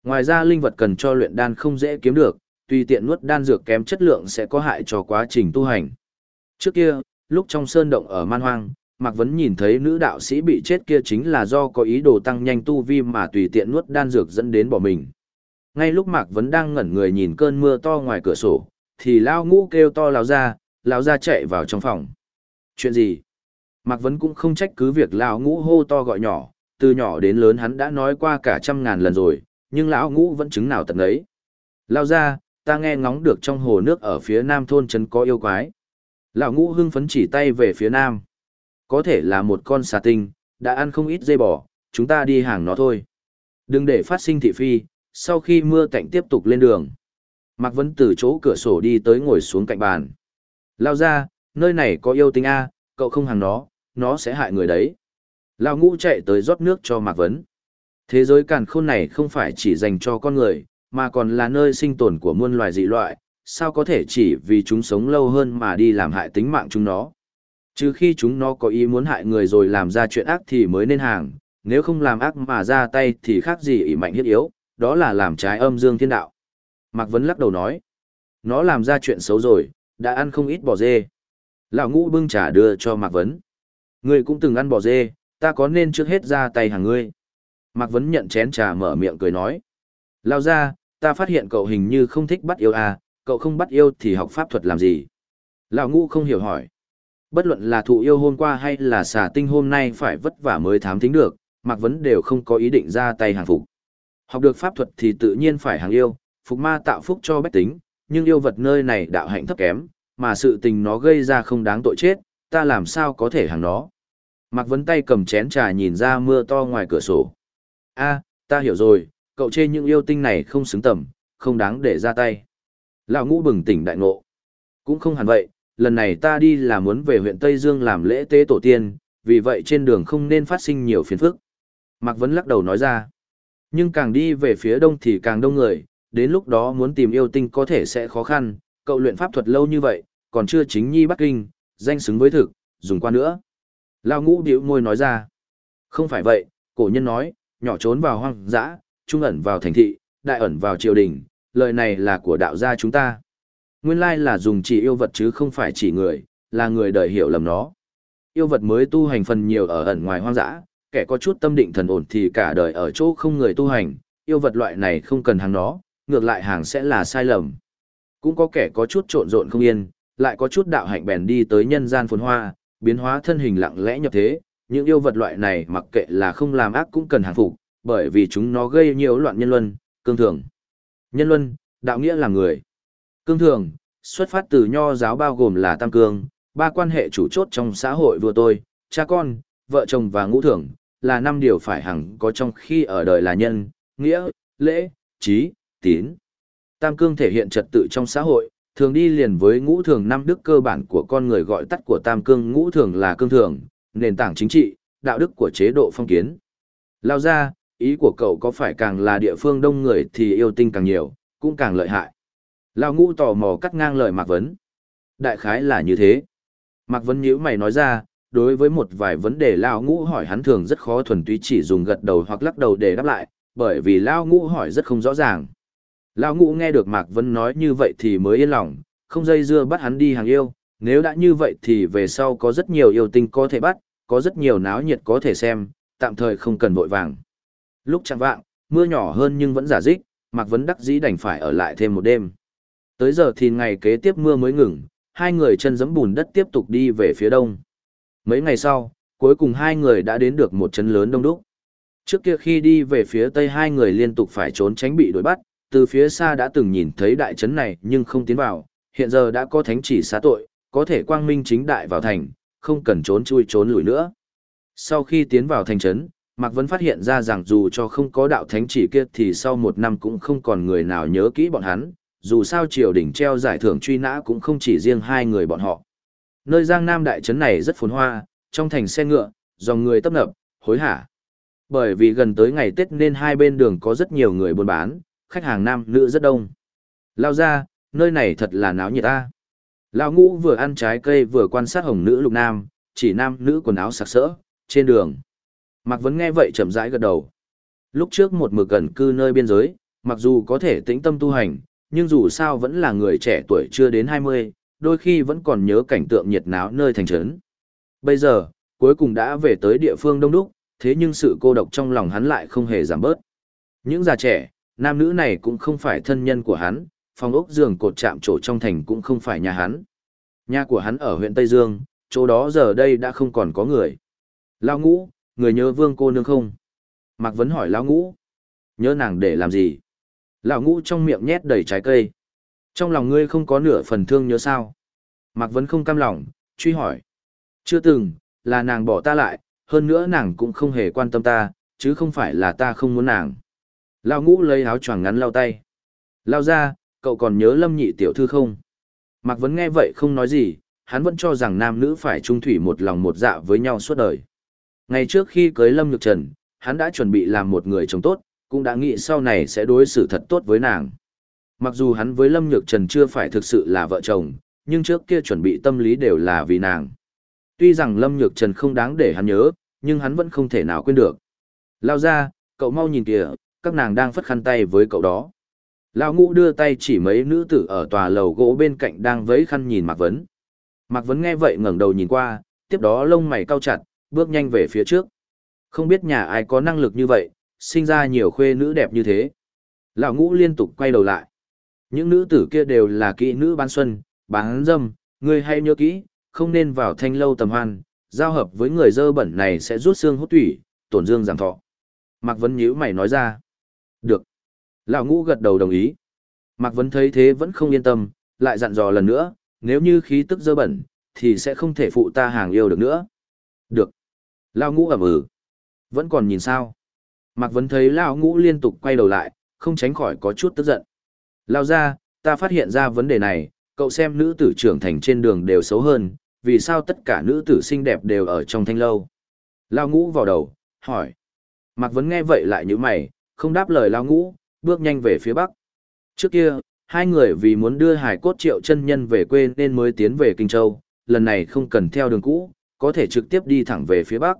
Ngoài ra linh vật cần cho luyện đan không dễ kiếm được, tùy tiện nuốt đan dược kém chất lượng sẽ có hại cho quá trình tu hành. Trước kia, lúc trong sơn động ở man hoang, Mạc Vấn nhìn thấy nữ đạo sĩ bị chết kia chính là do có ý đồ tăng nhanh tu vi mà tùy tiện nuốt đan dược dẫn đến bỏ mình. Ngay lúc Mạc Vấn đang ngẩn người nhìn cơn mưa to ngoài cửa sổ, thì Lao Ngũ kêu to Lao ra, Lao ra chạy vào trong phòng. Chuyện gì? Mạc Vấn cũng không trách cứ việc Lao Ngũ hô to gọi nhỏ, từ nhỏ đến lớn hắn đã nói qua cả trăm ngàn lần rồi, nhưng lão Ngũ vẫn chứng nào tận ấy. Lao ra, ta nghe ngóng được trong hồ nước ở phía nam thôn trấn có yêu quái. Lão Ngũ hưng phấn chỉ tay về phía nam. Có thể là một con xà tinh, đã ăn không ít dây bò, chúng ta đi hàng nó thôi. Đừng để phát sinh thị phi, sau khi mưa cạnh tiếp tục lên đường. Mạc Vấn từ chỗ cửa sổ đi tới ngồi xuống cạnh bàn. Lao ra, nơi này có yêu tinh A, cậu không hàng nó, nó sẽ hại người đấy. Lão ngũ chạy tới rót nước cho Mạc Vấn. Thế giới càn khôn này không phải chỉ dành cho con người, mà còn là nơi sinh tồn của muôn loài dị loại, sao có thể chỉ vì chúng sống lâu hơn mà đi làm hại tính mạng chúng nó. Trừ khi chúng nó có ý muốn hại người rồi làm ra chuyện ác thì mới nên hàng, nếu không làm ác mà ra tay thì khác gì ỷ mạnh hiết yếu, đó là làm trái âm dương thiên đạo. Mạc Vấn lắc đầu nói, nó làm ra chuyện xấu rồi, đã ăn không ít bò dê. Lão ngũ bưng trà đưa cho Mạc Vấn. Người cũng từng ăn bò dê, ta có nên trước hết ra tay hàng ngươi. Mạc Vấn nhận chén trà mở miệng cười nói. Lao ra, ta phát hiện cậu hình như không thích bắt yêu à, cậu không bắt yêu thì học pháp thuật làm gì? Lão ngũ không hiểu hỏi. Bất luận là thụ yêu hôm qua hay là xà tinh hôm nay phải vất vả mới thám thính được, Mạc Vấn đều không có ý định ra tay hàng phục. Học được pháp thuật thì tự nhiên phải hàng yêu, phục ma tạo phúc cho bách tính, nhưng yêu vật nơi này đạo hạnh thấp kém, mà sự tình nó gây ra không đáng tội chết, ta làm sao có thể hàng nó. Mạc Vấn tay cầm chén trà nhìn ra mưa to ngoài cửa sổ. a ta hiểu rồi, cậu chê những yêu tinh này không xứng tầm, không đáng để ra tay. Lão ngũ bừng tỉnh đại ngộ. Cũng không hẳn vậy, lần này ta đi là muốn về huyện Tây Dương làm lễ tế tổ tiên, vì vậy trên đường không nên phát sinh nhiều phiền phức. Mạc Vấn lắc đầu nói ra. Nhưng càng đi về phía đông thì càng đông người, đến lúc đó muốn tìm yêu tinh có thể sẽ khó khăn, cậu luyện pháp thuật lâu như vậy, còn chưa chính nhi Bắc kinh, danh xứng với thực, dùng qua nữa. Lao ngũ điệu môi nói ra. Không phải vậy, cổ nhân nói, nhỏ trốn vào hoang dã, trung ẩn vào thành thị, đại ẩn vào triều đình, lời này là của đạo gia chúng ta. Nguyên lai là dùng chỉ yêu vật chứ không phải chỉ người, là người đời hiểu lầm nó. Yêu vật mới tu hành phần nhiều ở ẩn ngoài hoang dã, kẻ có chút tâm định thần ổn thì cả đời ở chỗ không người tu hành, yêu vật loại này không cần hàng nó, ngược lại hàng sẽ là sai lầm. Cũng có kẻ có chút trộn rộn không yên, lại có chút đạo hạnh bèn đi tới nhân gian phồn hoa, biến hóa thân hình lặng lẽ nhập thế, những yêu vật loại này mặc kệ là không làm ác cũng cần hàng phục, bởi vì chúng nó gây nhiều loạn nhân luân, cương thường. Nhân luân, đạo nghĩa là người. Cương thường, xuất phát từ nho giáo bao gồm là tam cương, ba quan hệ chủ chốt trong xã hội vừa tôi, cha con, vợ chồng và ngũ thường, là năm điều phải hằng có trong khi ở đời là nhân, nghĩa, lễ, trí, tín. Tam cương thể hiện trật tự trong xã hội, thường đi liền với ngũ thường năm đức cơ bản của con người gọi tắt của tam cương ngũ thường là cương thường, nền tảng chính trị, đạo đức của chế độ phong kiến. Lao ra, ý của cậu có phải càng là địa phương đông người thì yêu tinh càng nhiều, cũng càng lợi hại. Lao ngũ tò mò cắt ngang lời Mạc Vấn. Đại khái là như thế. Mạc Vấn nhữ mày nói ra, đối với một vài vấn đề Lao ngũ hỏi hắn thường rất khó thuần túy chỉ dùng gật đầu hoặc lắc đầu để đáp lại, bởi vì Lao ngũ hỏi rất không rõ ràng. Lão ngũ nghe được Mạc Vân nói như vậy thì mới yên lòng, không dây dưa bắt hắn đi hàng yêu, nếu đã như vậy thì về sau có rất nhiều yêu tinh có thể bắt, có rất nhiều náo nhiệt có thể xem, tạm thời không cần vội vàng. Lúc chẳng vạng, mưa nhỏ hơn nhưng vẫn giả dích, Mạc Vân đắc dĩ đành phải ở lại thêm một đêm. Tới giờ thì ngày kế tiếp mưa mới ngừng, hai người chân giẫm bùn đất tiếp tục đi về phía đông. Mấy ngày sau, cuối cùng hai người đã đến được một trấn lớn đông đúc. Trước kia khi đi về phía tây hai người liên tục phải trốn tránh bị đuổi bắt, từ phía xa đã từng nhìn thấy đại trấn này nhưng không tiến vào, hiện giờ đã có thánh chỉ xá tội, có thể quang minh chính đại vào thành, không cần trốn chui trốn lùi nữa. Sau khi tiến vào thành trấn, Mạc Vân phát hiện ra rằng dù cho không có đạo thánh chỉ kia thì sau một năm cũng không còn người nào nhớ kỹ bọn hắn, dù sao triều đình treo giải thưởng truy nã cũng không chỉ riêng hai người bọn họ. Nơi Giang Nam đại trấn này rất phồn hoa, trong thành xe ngựa, dòng người tấp nập, hối hả. Bởi vì gần tới ngày Tết nên hai bên đường có rất nhiều người buôn bán, khách hàng nam nữ rất đông. Lao ra, nơi này thật là náo nhiệt ta. Lao ngũ vừa ăn trái cây vừa quan sát hồng nữ lục nam, chỉ nam nữ quần áo sặc sỡ, trên đường. Mạc Vấn nghe vậy chậm rãi gật đầu. Lúc trước một mực gần cư nơi biên giới, mặc dù có thể tĩnh tâm tu hành, nhưng dù sao vẫn là người trẻ tuổi chưa đến 20, đôi khi vẫn còn nhớ cảnh tượng nhiệt náo nơi thành trấn. Bây giờ, cuối cùng đã về tới địa phương đông đúc, thế nhưng sự cô độc trong lòng hắn lại không hề giảm bớt. Những già trẻ, nam nữ này cũng không phải thân nhân của hắn, phòng ốc giường cột chạm trổ trong thành cũng không phải nhà hắn. Nhà của hắn ở huyện Tây Dương, chỗ đó giờ đây đã không còn có người. Lao ngũ, người nhớ vương cô nương không? Mạc Vấn hỏi Lão ngũ. Nhớ nàng để làm gì? Lão ngũ trong miệng nhét đầy trái cây. Trong lòng ngươi không có nửa phần thương nhớ sao? Mạc Vấn không cam lòng, truy hỏi. Chưa từng, là nàng bỏ ta lại, hơn nữa nàng cũng không hề quan tâm ta, chứ không phải là ta không muốn nàng. Lão ngũ lấy áo choàng ngắn lao tay. Lao ra, cậu còn nhớ lâm nhị tiểu thư không? Mạc Vấn nghe vậy không nói gì, hắn vẫn cho rằng nam nữ phải trung thủy một lòng một dạ với nhau suốt đời. Ngày trước khi cưới Lâm Nhược Trần, hắn đã chuẩn bị làm một người chồng tốt, cũng đã nghĩ sau này sẽ đối xử thật tốt với nàng. Mặc dù hắn với Lâm Nhược Trần chưa phải thực sự là vợ chồng, nhưng trước kia chuẩn bị tâm lý đều là vì nàng. Tuy rằng Lâm Nhược Trần không đáng để hắn nhớ, nhưng hắn vẫn không thể nào quên được. Lao ra, cậu mau nhìn kìa, các nàng đang phất khăn tay với cậu đó. lão ngũ đưa tay chỉ mấy nữ tử ở tòa lầu gỗ bên cạnh đang vẫy khăn nhìn Mạc Vấn. Mạc Vấn nghe vậy ngẩng đầu nhìn qua, tiếp đó lông mày cau chặt, bước nhanh về phía trước. Không biết nhà ai có năng lực như vậy, sinh ra nhiều khuê nữ đẹp như thế. Lão ngũ liên tục quay đầu lại. Những nữ tử kia đều là kỹ nữ bán xuân, bán dâm, người hay nhớ kỹ, không nên vào thanh lâu tầm hoan, giao hợp với người dơ bẩn này sẽ rút xương hút tủy, tổn dương giảm thọ. Mạc Vấn nhíu mày nói ra. Được. Lão ngũ gật đầu đồng ý. Mạc Vấn thấy thế vẫn không yên tâm, lại dặn dò lần nữa, nếu như khí tức dơ bẩn, thì sẽ không thể phụ ta hàng yêu được nữa. Được. Lão ngũ ẩm ừ. Vẫn còn nhìn sao. Mạc Vấn thấy Lão ngũ liên tục quay đầu lại, không tránh khỏi có chút tức giận. Lao ra, ta phát hiện ra vấn đề này, cậu xem nữ tử trưởng thành trên đường đều xấu hơn, vì sao tất cả nữ tử xinh đẹp đều ở trong thanh lâu. Lao ngũ vào đầu, hỏi. Mạc Vấn nghe vậy lại như mày, không đáp lời Lao ngũ, bước nhanh về phía bắc. Trước kia, hai người vì muốn đưa hải cốt triệu chân nhân về quê nên mới tiến về Kinh Châu, lần này không cần theo đường cũ, có thể trực tiếp đi thẳng về phía bắc.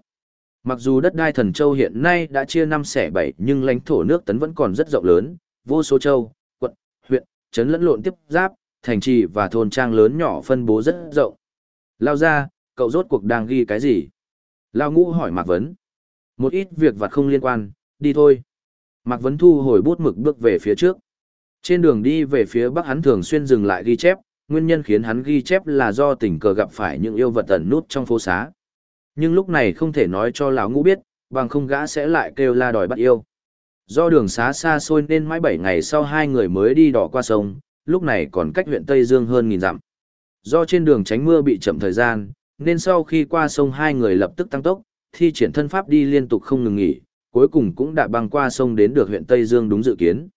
Mặc dù đất đai thần châu hiện nay đã chia năm xẻ bảy nhưng lãnh thổ nước tấn vẫn còn rất rộng lớn, vô số châu, quận, huyện, trấn lẫn lộn tiếp giáp, thành trì và thôn trang lớn nhỏ phân bố rất rộng. Lao ra, cậu rốt cuộc đang ghi cái gì? Lao ngũ hỏi Mạc Vấn. Một ít việc vặt không liên quan, đi thôi. Mạc Vấn thu hồi bút mực bước về phía trước. Trên đường đi về phía bắc hắn thường xuyên dừng lại ghi chép, nguyên nhân khiến hắn ghi chép là do tình cờ gặp phải những yêu vật ẩn nút trong phố xá. Nhưng lúc này không thể nói cho lão ngũ biết, bằng không gã sẽ lại kêu la đòi bắt yêu. Do đường xá xa xôi nên mãi bảy ngày sau hai người mới đi đỏ qua sông, lúc này còn cách huyện Tây Dương hơn nghìn dặm. Do trên đường tránh mưa bị chậm thời gian, nên sau khi qua sông hai người lập tức tăng tốc, thi triển thân pháp đi liên tục không ngừng nghỉ, cuối cùng cũng đã băng qua sông đến được huyện Tây Dương đúng dự kiến.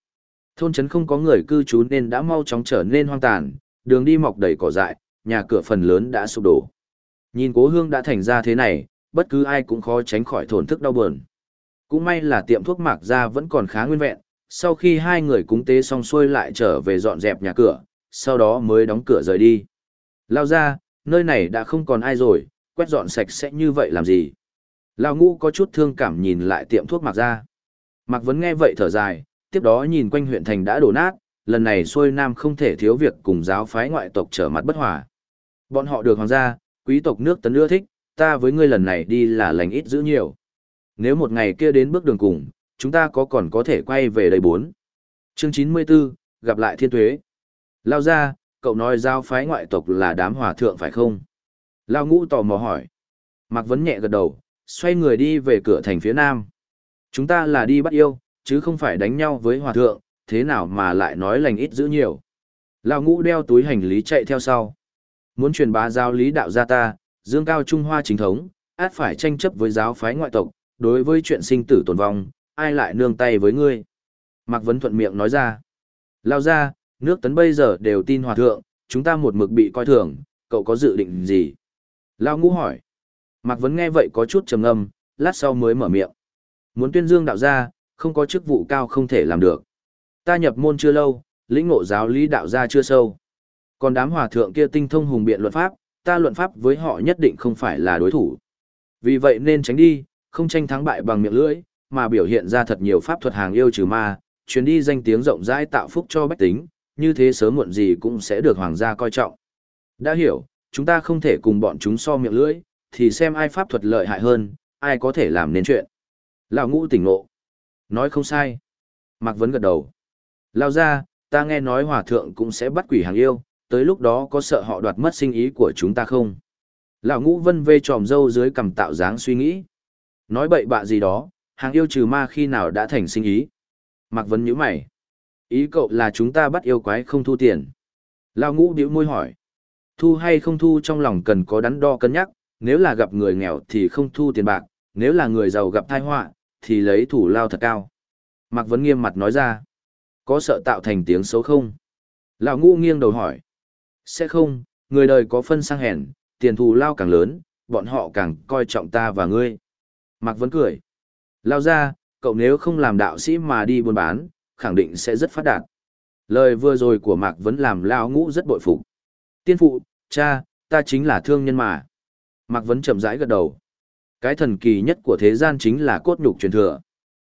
Thôn trấn không có người cư trú nên đã mau chóng trở nên hoang tàn, đường đi mọc đầy cỏ dại, nhà cửa phần lớn đã sụp đổ. Nhìn cố hương đã thành ra thế này, bất cứ ai cũng khó tránh khỏi thổn thức đau buồn. Cũng may là tiệm thuốc mạc ra vẫn còn khá nguyên vẹn, sau khi hai người cúng tế xong xuôi lại trở về dọn dẹp nhà cửa, sau đó mới đóng cửa rời đi. Lao ra, nơi này đã không còn ai rồi, quét dọn sạch sẽ như vậy làm gì? Lão ngũ có chút thương cảm nhìn lại tiệm thuốc mạc ra. Mạc Vấn nghe vậy thở dài, tiếp đó nhìn quanh huyện thành đã đổ nát, lần này xuôi nam không thể thiếu việc cùng giáo phái ngoại tộc trở mặt bất hòa. Bọn họ được hoàng gia, quý tộc nước tấn ưa thích, ta với ngươi lần này đi là lành ít giữ nhiều. Nếu một ngày kia đến bước đường cùng, chúng ta có còn có thể quay về đây bốn. Chương 94, gặp lại thiên tuế. Lao ra, cậu nói giao phái ngoại tộc là đám hòa thượng phải không? Lao ngũ tò mò hỏi. Mạc Vấn nhẹ gật đầu, xoay người đi về cửa thành phía nam. Chúng ta là đi bắt yêu, chứ không phải đánh nhau với hòa thượng, thế nào mà lại nói lành ít giữ nhiều. Lão ngũ đeo túi hành lý chạy theo sau. Muốn truyền bá giáo lý đạo gia ta, dương cao Trung Hoa chính thống, át phải tranh chấp với giáo phái ngoại tộc, đối với chuyện sinh tử tồn vong, ai lại nương tay với ngươi. Mạc Vấn thuận miệng nói ra. Lao ra, nước tấn bây giờ đều tin hòa thượng, chúng ta một mực bị coi thường, cậu có dự định gì? Lao ngũ hỏi. Mạc Vấn nghe vậy có chút trầm ngâm, lát sau mới mở miệng. Muốn tuyên dương đạo gia, không có chức vụ cao không thể làm được. Ta nhập môn chưa lâu, lĩnh ngộ giáo lý đạo gia chưa sâu. Còn đám hòa thượng kia tinh thông hùng biện luận pháp, ta luận pháp với họ nhất định không phải là đối thủ. Vì vậy nên tránh đi, không tranh thắng bại bằng miệng lưỡi, mà biểu hiện ra thật nhiều pháp thuật hàng yêu trừ ma, chuyến đi danh tiếng rộng rãi tạo phúc cho bách tính, như thế sớm muộn gì cũng sẽ được hoàng gia coi trọng. Đã hiểu, chúng ta không thể cùng bọn chúng so miệng lưỡi, thì xem ai pháp thuật lợi hại hơn, ai có thể làm nên chuyện. Lão ngũ tỉnh ngộ. Nói không sai. Mạc Vấn gật đầu. Lao ra, ta nghe nói hòa thượng cũng sẽ bắt quỷ hàng yêu, tới lúc đó có sợ họ đoạt mất sinh ý của chúng ta không? Lão ngũ vân vê tròm dâu dưới cầm tạo dáng suy nghĩ. Nói bậy bạ gì đó, hàng yêu trừ ma khi nào đã thành sinh ý. Mạc Vấn nhíu mày. Ý cậu là chúng ta bắt yêu quái không thu tiền. Lão ngũ biểu môi hỏi. Thu hay không thu trong lòng cần có đắn đo cân nhắc, nếu là gặp người nghèo thì không thu tiền bạc, nếu là người giàu gặp tai họa, thì lấy thủ lao thật cao. Mạc Vấn nghiêm mặt nói ra. Có sợ tạo thành tiếng xấu không? Lão ngũ nghiêng đầu hỏi. Sẽ không, người đời có phân sang hèn, tiền thù lao càng lớn, bọn họ càng coi trọng ta và ngươi. Mạc Vấn cười. Lao ra, cậu nếu không làm đạo sĩ mà đi buôn bán, khẳng định sẽ rất phát đạt. Lời vừa rồi của Mạc Vấn làm Lão ngũ rất bội phục. Tiên phụ, cha, ta chính là thương nhân mà. Mạc Vấn chậm rãi gật đầu. Cái thần kỳ nhất của thế gian chính là cốt nhục truyền thừa.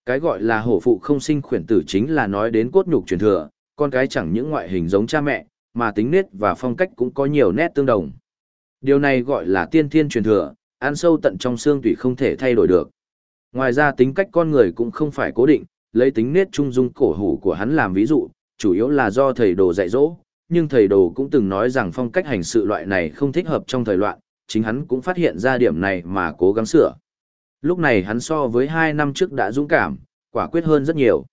Cái gọi là hổ phụ không sinh khuyển tử chính là nói đến cốt nhục truyền thừa, con cái chẳng những ngoại hình giống cha mẹ, mà tính nết và phong cách cũng có nhiều nét tương đồng. Điều này gọi là tiên thiên truyền thừa, ăn sâu tận trong xương tủy không thể thay đổi được. Ngoài ra tính cách con người cũng không phải cố định, lấy tính nết trung dung cổ hủ của hắn làm ví dụ, chủ yếu là do thầy đồ dạy dỗ, nhưng thầy đồ cũng từng nói rằng phong cách hành sự loại này không thích hợp trong thời loạn, chính hắn cũng phát hiện ra điểm này mà cố gắng sửa. Lúc này hắn so với hai năm trước đã dũng cảm, quả quyết hơn rất nhiều.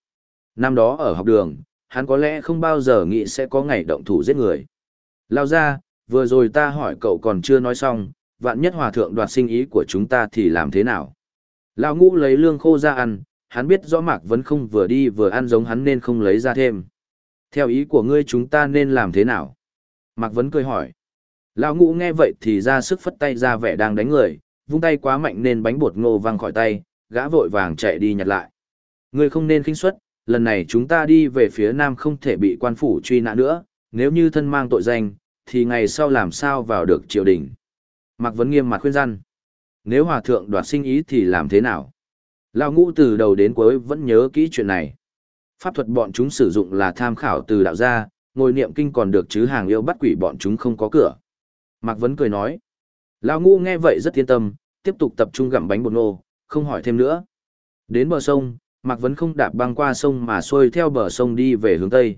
Năm đó ở học đường, hắn có lẽ không bao giờ nghĩ sẽ có ngày động thủ giết người. Lao ra, vừa rồi ta hỏi cậu còn chưa nói xong, vạn nhất hòa thượng đoạt sinh ý của chúng ta thì làm thế nào? Lao ngũ lấy lương khô ra ăn, hắn biết rõ Mạc Vấn không vừa đi vừa ăn giống hắn nên không lấy ra thêm. Theo ý của ngươi chúng ta nên làm thế nào? Mạc Vấn cười hỏi. Lão ngũ nghe vậy thì ra sức phất tay ra vẻ đang đánh người, vung tay quá mạnh nên bánh bột ngô văng khỏi tay, gã vội vàng chạy đi nhặt lại. Ngươi không nên khinh suất, lần này chúng ta đi về phía nam không thể bị quan phủ truy nã nữa, nếu như thân mang tội danh, thì ngày sau làm sao vào được triều đình. Mạc Vấn nghiêm mặt khuyên răn. Nếu hòa thượng đoạt sinh ý thì làm thế nào? Lão ngũ từ đầu đến cuối vẫn nhớ kỹ chuyện này. Pháp thuật bọn chúng sử dụng là tham khảo từ đạo gia, ngồi niệm kinh còn được chứ hàng yêu bắt quỷ bọn chúng không có cửa. Mạc Vấn cười nói. Lão ngũ nghe vậy rất yên tâm, tiếp tục tập trung gặm bánh bột nô, không hỏi thêm nữa. Đến bờ sông, Mạc Vấn không đạp băng qua sông mà xuôi theo bờ sông đi về hướng Tây.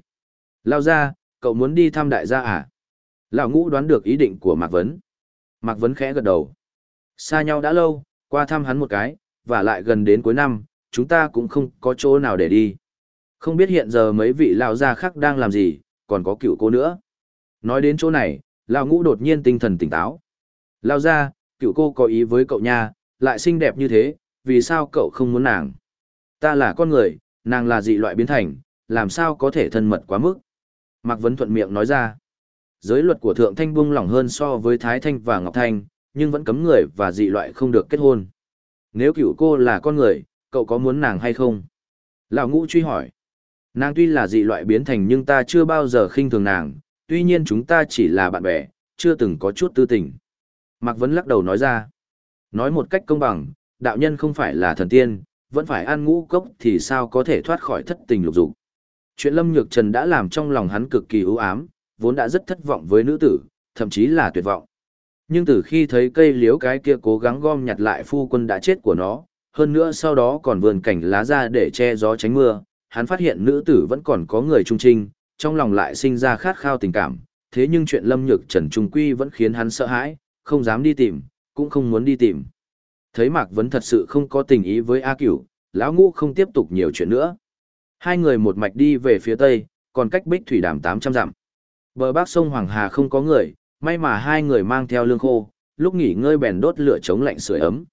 Lao ra, cậu muốn đi thăm đại gia à? Lão ngũ đoán được ý định của Mạc Vấn. Mạc Vấn khẽ gật đầu. Xa nhau đã lâu, qua thăm hắn một cái, và lại gần đến cuối năm, chúng ta cũng không có chỗ nào để đi. Không biết hiện giờ mấy vị lão gia khác đang làm gì, còn có cựu cô nữa. Nói đến chỗ này, lão ngũ đột nhiên tinh thần tỉnh táo. lao ra, cựu cô có ý với cậu nha, lại xinh đẹp như thế, vì sao cậu không muốn nàng? Ta là con người, nàng là dị loại biến thành, làm sao có thể thân mật quá mức? Mạc Vấn thuận miệng nói ra. Giới luật của Thượng Thanh buông lỏng hơn so với Thái Thanh và Ngọc Thanh, nhưng vẫn cấm người và dị loại không được kết hôn. Nếu cựu cô là con người, cậu có muốn nàng hay không? Lão ngũ truy hỏi. Nàng tuy là dị loại biến thành nhưng ta chưa bao giờ khinh thường nàng, tuy nhiên chúng ta chỉ là bạn bè, chưa từng có chút tư tình. Mạc Vấn lắc đầu nói ra. Nói một cách công bằng, đạo nhân không phải là thần tiên, vẫn phải ăn ngũ cốc thì sao có thể thoát khỏi thất tình lục dục. Chuyện Lâm Nhược Trần đã làm trong lòng hắn cực kỳ ưu ám, vốn đã rất thất vọng với nữ tử, thậm chí là tuyệt vọng. Nhưng từ khi thấy cây liếu cái kia cố gắng gom nhặt lại phu quân đã chết của nó, hơn nữa sau đó còn vườn cảnh lá ra để che gió tránh mưa, hắn phát hiện nữ tử vẫn còn có người trung trinh, trong lòng lại sinh ra khát khao tình cảm, thế nhưng chuyện Lâm Nhược Trần Trung Quy vẫn khiến hắn sợ hãi, không dám đi tìm, cũng không muốn đi tìm. Thấy Mạc Vấn thật sự không có tình ý với A Cửu, lão ngũ không tiếp tục nhiều chuyện nữa. Hai người một mạch đi về phía tây, còn cách Bích Thủy Đàm 800 dặm. Bờ bắc sông Hoàng Hà không có người, may mà hai người mang theo lương khô, lúc nghỉ ngơi bèn đốt lửa chống lạnh sưởi ấm.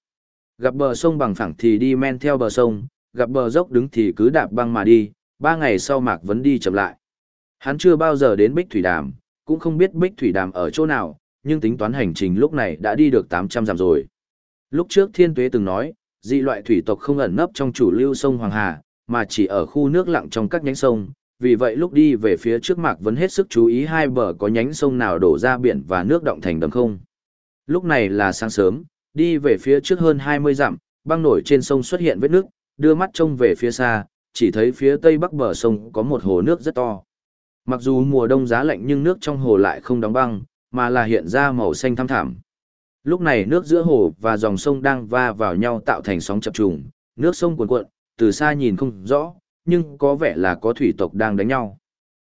Gặp bờ sông bằng phẳng thì đi men theo bờ sông, gặp bờ dốc đứng thì cứ đạp băng mà đi, ba ngày sau Mạc Vấn đi chậm lại. Hắn chưa bao giờ đến Bích Thủy Đàm, cũng không biết Bích Thủy Đàm ở chỗ nào, nhưng tính toán hành trình lúc này đã đi được 800 dặm rồi. Lúc trước Thiên Tuế từng nói, dị loại thủy tộc không ẩn nấp trong chủ lưu sông Hoàng Hà, mà chỉ ở khu nước lặng trong các nhánh sông. Vì vậy lúc đi về phía trước Mạc vẫn hết sức chú ý hai bờ có nhánh sông nào đổ ra biển và nước động thành đầm không. Lúc này là sáng sớm, đi về phía trước hơn 20 dặm, băng nổi trên sông xuất hiện vết nước, đưa mắt trông về phía xa, chỉ thấy phía tây bắc bờ sông có một hồ nước rất to. Mặc dù mùa đông giá lạnh nhưng nước trong hồ lại không đóng băng, mà là hiện ra màu xanh thăm thẳm. Lúc này nước giữa hồ và dòng sông đang va vào nhau tạo thành sóng chập trùng, nước sông cuồn cuộn, từ xa nhìn không rõ, nhưng có vẻ là có thủy tộc đang đánh nhau.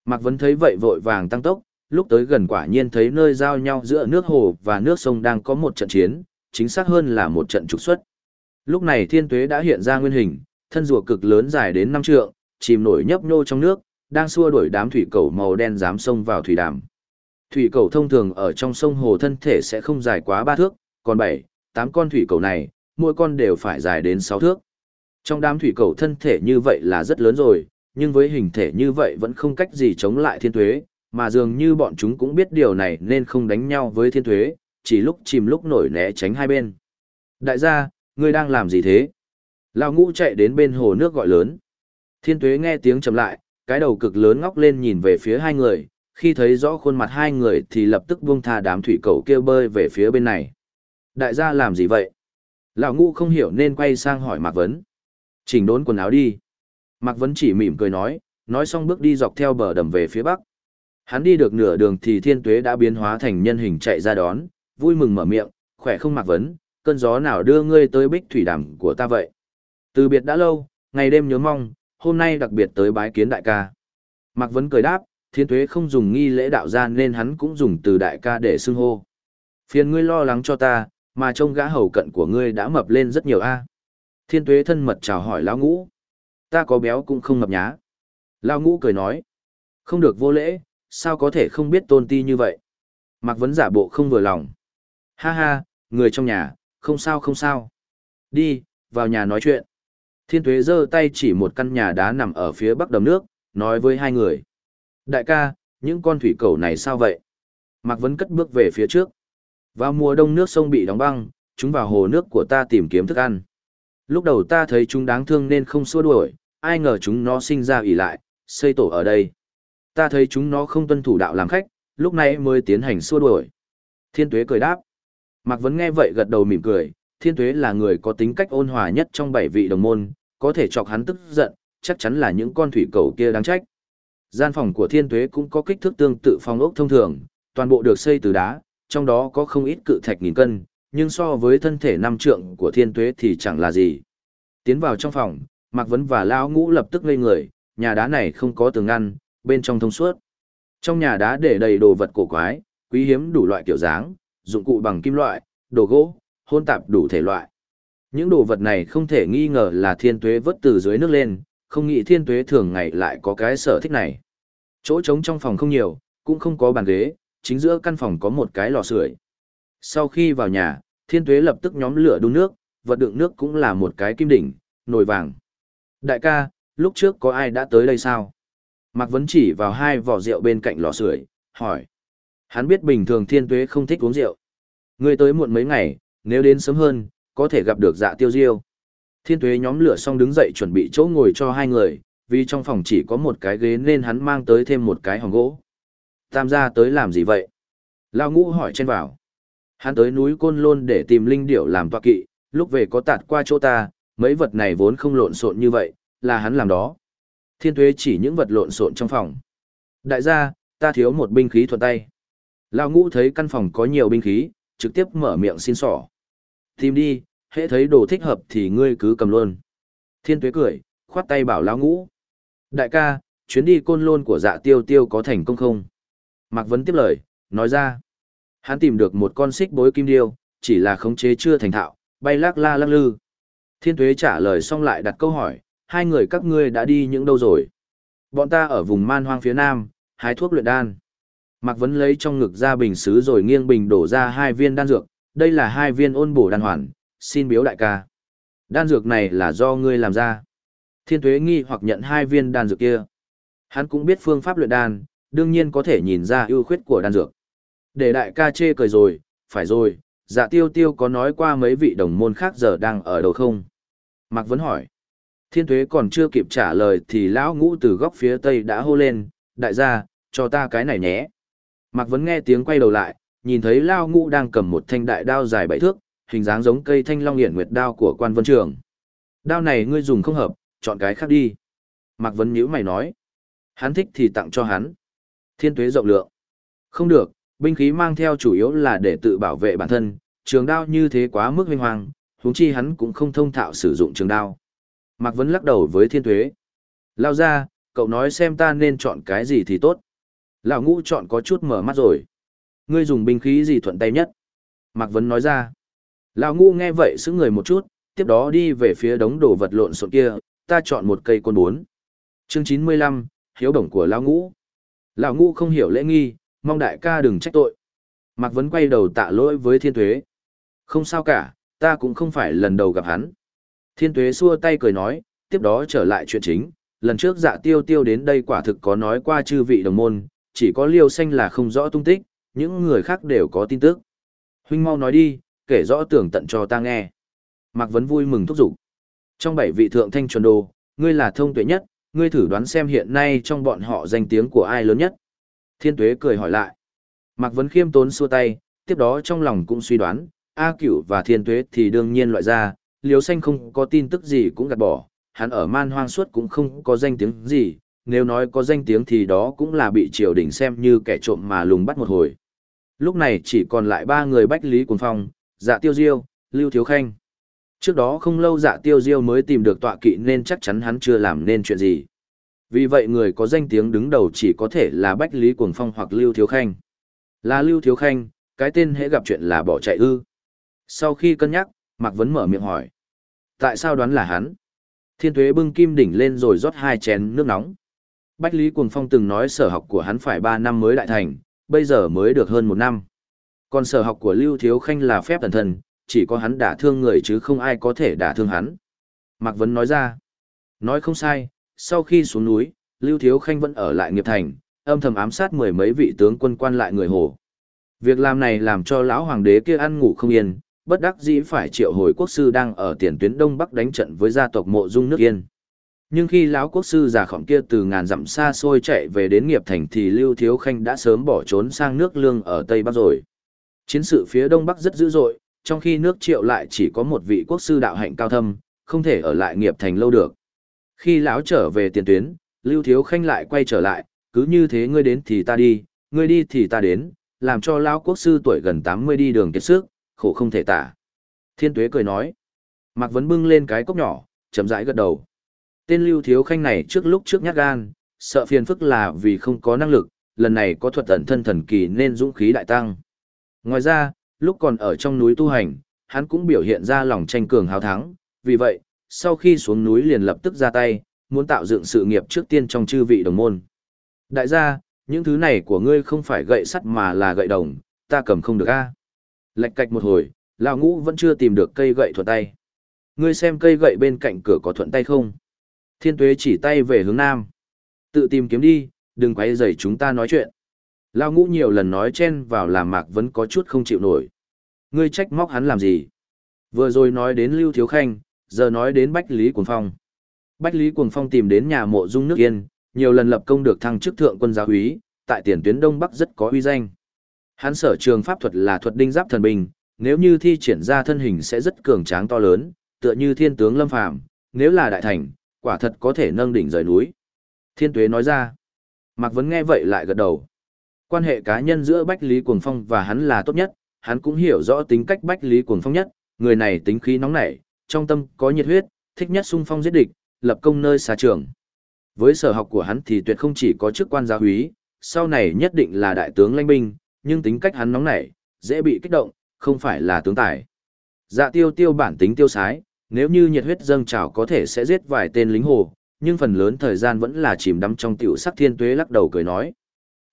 Mạc Vấn thấy vậy vội vàng tăng tốc, lúc tới gần quả nhiên thấy nơi giao nhau giữa nước hồ và nước sông đang có một trận chiến, chính xác hơn là một trận trục xuất. Lúc này thiên tuế đã hiện ra nguyên hình, thân rùa cực lớn dài đến năm trượng, chìm nổi nhấp nhô trong nước, đang xua đuổi đám thủy cầu màu đen dám xông vào thủy đàm. Thủy cầu thông thường ở trong sông hồ thân thể sẽ không dài quá ba thước, còn bảy, tám con thủy cầu này, mỗi con đều phải dài đến sáu thước. Trong đám thủy cầu thân thể như vậy là rất lớn rồi, nhưng với hình thể như vậy vẫn không cách gì chống lại thiên tuế, mà dường như bọn chúng cũng biết điều này nên không đánh nhau với thiên tuế, chỉ lúc chìm lúc nổi né tránh hai bên. Đại gia, ngươi đang làm gì thế? Lão ngũ chạy đến bên hồ nước gọi lớn. Thiên tuế nghe tiếng chậm lại, cái đầu cực lớn ngóc lên nhìn về phía hai người, khi thấy rõ khuôn mặt hai người thì lập tức buông tha đám thủy cầu kêu bơi về phía bên này. Đại gia làm gì vậy? Lão ngũ không hiểu nên quay sang hỏi Mạc Vấn. Chỉnh đốn quần áo đi. Mạc Vấn chỉ mỉm cười nói, nói xong bước đi dọc theo bờ đầm về phía bắc. Hắn đi được nửa đường thì thiên tuế đã biến hóa thành nhân hình chạy ra đón, vui mừng mở miệng, khỏe không Mạc Vấn, cơn gió nào đưa ngươi tới bích thủy đàm của ta vậy? Từ biệt đã lâu, ngày đêm nhớ mong, hôm nay đặc biệt tới bái kiến đại ca. Mạc Vấn cười đáp, thiên tuế không dùng nghi lễ đạo gia nên hắn cũng dùng từ đại ca để xưng hô. Phiền ngươi lo lắng cho ta, mà trông gã hầu cận của ngươi đã mập lên rất nhiều a. Thiên tuế thân mật chào hỏi lão ngũ. Ta có béo cũng không mập nhá. Lão ngũ cười nói. Không được vô lễ, sao có thể không biết tôn ti như vậy. Mạc Vấn giả bộ không vừa lòng. Ha ha, người trong nhà, không sao không sao. Đi, vào nhà nói chuyện. Thiên tuế giơ tay chỉ một căn nhà đá nằm ở phía bắc đầm nước, nói với hai người. Đại ca, những con thủy cầu này sao vậy? Mạc Vấn cất bước về phía trước. Vào mùa đông nước sông bị đóng băng, chúng vào hồ nước của ta tìm kiếm thức ăn. Lúc đầu ta thấy chúng đáng thương nên không xua đuổi, ai ngờ chúng nó sinh ra ỉ lại, xây tổ ở đây. Ta thấy chúng nó không tuân thủ đạo làm khách, lúc này mới tiến hành xua đuổi. Thiên tuế cười đáp. Mạc Vấn nghe vậy gật đầu mỉm cười, thiên tuế là người có tính cách ôn hòa nhất trong bảy vị đồng môn, có thể chọc hắn tức giận, chắc chắn là những con thủy cầu kia đáng trách. Gian phòng của thiên tuế cũng có kích thước tương tự phòng ốc thông thường, toàn bộ được xây từ đá, trong đó có không ít cự thạch nghìn cân, nhưng so với thân thể năm trượng của thiên tuế thì chẳng là gì. Tiến vào trong phòng, Mạc Vấn và Lão Ngũ lập tức ngây người, nhà đá này không có tường ngăn, bên trong thông suốt. Trong nhà đá để đầy đồ vật cổ quái, quý hiếm đủ loại kiểu dáng, dụng cụ bằng kim loại, đồ gỗ, hôn tạp đủ thể loại. Những đồ vật này không thể nghi ngờ là thiên tuế vớt từ dưới nước lên, không nghĩ thiên tuế thường ngày lại có cái sở thích này. Chỗ trống trong phòng không nhiều, cũng không có bàn ghế, chính giữa căn phòng có một cái lò sưởi. Sau khi vào nhà, thiên tuế lập tức nhóm lửa đun nước, vật đựng nước cũng là một cái kim đỉnh, nồi vàng. Đại ca, lúc trước có ai đã tới đây sao? Mạc Vấn chỉ vào hai vỏ rượu bên cạnh lò sưởi, hỏi. Hắn biết bình thường thiên tuế không thích uống rượu. Người tới muộn mấy ngày, nếu đến sớm hơn, có thể gặp được dạ tiêu diêu. Thiên tuế nhóm lửa xong đứng dậy chuẩn bị chỗ ngồi cho hai người, vì trong phòng chỉ có một cái ghế nên hắn mang tới thêm một cái hòm gỗ. Tam gia tới làm gì vậy? Lao ngũ hỏi trên vào. Hắn tới núi Côn Lôn để tìm linh điểu làm tọa kỵ, lúc về có tạt qua chỗ ta, mấy vật này vốn không lộn xộn như vậy, là hắn làm đó. Thiên tuế chỉ những vật lộn xộn trong phòng. Đại gia, ta thiếu một binh khí thuận tay. Lao ngũ thấy căn phòng có nhiều binh khí, trực tiếp mở miệng xin sỏ. Tìm đi, hễ thấy đồ thích hợp thì ngươi cứ cầm luôn. Thiên tuế cười, khoát tay bảo lão ngũ. Đại ca, chuyến đi côn lôn của dạ tiêu tiêu có thành công không? Mạc Vấn tiếp lời, nói ra. Hắn tìm được một con xích bối kim điêu, chỉ là khống chế chưa thành thạo, bay lắc la lắc lư. Thiên tuế trả lời xong lại đặt câu hỏi, hai người các ngươi đã đi những đâu rồi? Bọn ta ở vùng man hoang phía nam, hái thuốc luyện đan. Mạc Vấn lấy trong ngực ra bình xứ rồi nghiêng bình đổ ra hai viên đan dược, đây là hai viên ôn bổ đan hoàn, xin biếu đại ca. Đan dược này là do ngươi làm ra. Thiên tuế nghi hoặc nhận hai viên đan dược kia. Hắn cũng biết phương pháp luyện đan, đương nhiên có thể nhìn ra ưu khuyết của đan dược. Để đại ca chê cười rồi, phải rồi, dạ tiêu tiêu có nói qua mấy vị đồng môn khác giờ đang ở đâu không? Mạc Vấn hỏi. Thiên tuế còn chưa kịp trả lời thì lão ngũ từ góc phía tây đã hô lên, đại gia, cho ta cái này nhé. Mạc Vấn nghe tiếng quay đầu lại, nhìn thấy Lao Ngũ đang cầm một thanh đại đao dài bảy thước, hình dáng giống cây thanh long hiển nguyệt đao của quan vân trường. Đao này ngươi dùng không hợp, chọn cái khác đi. Mạc Vấn nhíu mày nói. Hắn thích thì tặng cho hắn. Thiên tuế rộng lượng. Không được, binh khí mang theo chủ yếu là để tự bảo vệ bản thân, trường đao như thế quá mức vinh hoàng, huống chi hắn cũng không thông thạo sử dụng trường đao. Mạc Vấn lắc đầu với thiên tuế. Lao ra, cậu nói xem ta nên chọn cái gì thì tốt. Lão ngũ chọn có chút mở mắt rồi. Ngươi dùng binh khí gì thuận tay nhất? Mạc Vấn nói ra. Lão ngũ nghe vậy xứng người một chút, tiếp đó đi về phía đống đồ vật lộn xộn kia, ta chọn một cây côn bốn. Chương chín mươi lăm, hiếu đồng của Lão ngũ. Lão ngũ không hiểu lễ nghi, mong đại ca đừng trách tội. Mạc Vấn quay đầu tạ lỗi với thiên tuế. Không sao cả, ta cũng không phải lần đầu gặp hắn. Thiên tuế xua tay cười nói, tiếp đó trở lại chuyện chính. Lần trước dạ tiêu tiêu đến đây quả thực có nói qua chư vị đồng môn, chỉ có liêu xanh là không rõ tung tích, những người khác đều có tin tức. Huynh mau nói đi, kể rõ tường tận cho ta nghe. Mạc Vấn vui mừng thúc giục. Trong bảy vị thượng thanh chuẩn đồ, ngươi là thông tuệ nhất, ngươi thử đoán xem hiện nay trong bọn họ danh tiếng của ai lớn nhất. Thiên tuế cười hỏi lại. Mạc Vấn khiêm tốn xua tay, tiếp đó trong lòng cũng suy đoán, A cửu và thiên tuế thì đương nhiên loại ra, Liếu xanh không có tin tức gì cũng gạt bỏ, hắn ở man hoang suốt cũng không có danh tiếng gì, nếu nói có danh tiếng thì đó cũng là bị triều đình xem như kẻ trộm mà lùng bắt một hồi. Lúc này chỉ còn lại ba người Bách Lý Cuồng Phong, Dạ Tiêu Diêu, Lưu Thiếu Khanh. Trước đó không lâu Dạ Tiêu Diêu mới tìm được tọa kỵ nên chắc chắn hắn chưa làm nên chuyện gì. Vì vậy người có danh tiếng đứng đầu chỉ có thể là Bách Lý Cuồng Phong hoặc Lưu Thiếu Khanh. Là Lưu Thiếu Khanh, cái tên hễ gặp chuyện là bỏ chạy ư. Sau khi cân nhắc, Mạc Vấn mở miệng hỏi. Tại sao đoán là hắn? Thiên Tuế bưng kim đỉnh lên rồi rót hai chén nước nóng. Bách Lý Cuồng Phong từng nói sở học của hắn phải 3 năm mới đại thành, bây giờ mới được hơn một năm. Còn sở học của Lưu Thiếu Khanh là phép thần thần, chỉ có hắn đả thương người chứ không ai có thể đả thương hắn. Mạc Vấn nói ra. Nói không sai, sau khi xuống núi, Lưu Thiếu Khanh vẫn ở lại nghiệp thành, âm thầm ám sát mười mấy vị tướng quân quan lại người Hồ. Việc làm này làm cho lão hoàng đế kia ăn ngủ không yên, bất đắc dĩ phải triệu hồi quốc sư đang ở tiền tuyến Đông Bắc đánh trận với gia tộc mộ dung nước Yên. Nhưng khi lão quốc sư già khổng kia từ ngàn dặm xa xôi chạy về đến nghiệp thành thì Lưu Thiếu Khanh đã sớm bỏ trốn sang nước lương ở Tây Bắc rồi. Chiến sự phía Đông Bắc rất dữ dội, trong khi nước triệu lại chỉ có một vị quốc sư đạo hạnh cao thâm, không thể ở lại nghiệp thành lâu được. Khi lão trở về tiền tuyến, Lưu Thiếu Khanh lại quay trở lại, cứ như thế ngươi đến thì ta đi, ngươi đi thì ta đến, làm cho lão quốc sư tuổi gần 80 đi đường kiệt sức, khổ không thể tả. Thiên Tuế cười nói. Mạc Vấn bưng lên cái cốc nhỏ, chấm rãi gật đầu. Tên Lưu Thiếu Khanh này trước lúc trước nhát gan, sợ phiền phức là vì không có năng lực, lần này có thuật ẩn thân thần kỳ nên dũng khí đại tăng. Ngoài ra, lúc còn ở trong núi tu hành, hắn cũng biểu hiện ra lòng tranh cường hào thắng, vì vậy, sau khi xuống núi liền lập tức ra tay, muốn tạo dựng sự nghiệp trước tiên trong chư vị đồng môn. Đại gia, những thứ này của ngươi không phải gậy sắt mà là gậy đồng, ta cầm không được a. Lạch cạch một hồi, lão ngũ vẫn chưa tìm được cây gậy thuận tay. Ngươi xem cây gậy bên cạnh cửa có thuận tay không? Thiên tuế chỉ tay về hướng nam. Tự tìm kiếm đi, đừng quay rầy chúng ta nói chuyện. Lao ngũ nhiều lần nói chen vào làm mạc vẫn có chút không chịu nổi. Ngươi trách móc hắn làm gì? Vừa rồi nói đến Lưu Thiếu Khanh, giờ nói đến Bách Lý Cuồng Phong. Bách Lý Cuồng Phong tìm đến nhà mộ dung nước yên, nhiều lần lập công được thăng chức thượng quân giáo úy, tại tiền tuyến Đông Bắc rất có uy danh. Hắn sở trường pháp thuật là thuật đinh giáp thần bình, nếu như thi triển ra thân hình sẽ rất cường tráng to lớn, tựa như thiên tướng lâm phàm, nếu là đại thành, quả thật có thể nâng đỉnh rời núi. Thiên tuế nói ra. Mạc Vấn nghe vậy lại gật đầu. Quan hệ cá nhân giữa Bách Lý Cuồng Phong và hắn là tốt nhất, hắn cũng hiểu rõ tính cách Bách Lý Cuồng Phong nhất, người này tính khí nóng nảy, trong tâm có nhiệt huyết, thích nhất xung phong giết địch, lập công nơi xa trường. Với sở học của hắn thì tuyệt không chỉ có chức quan gia húy, sau này nhất định là đại tướng lãnh binh, nhưng tính cách hắn nóng nảy, dễ bị kích động, không phải là tướng tài. Dạ tiêu tiêu bản tính tiêu sái, nếu như nhiệt huyết dâng trào có thể sẽ giết vài tên lính hồ, nhưng phần lớn thời gian vẫn là chìm đắm trong tiểu sắc thiên tuế lắc đầu cười nói.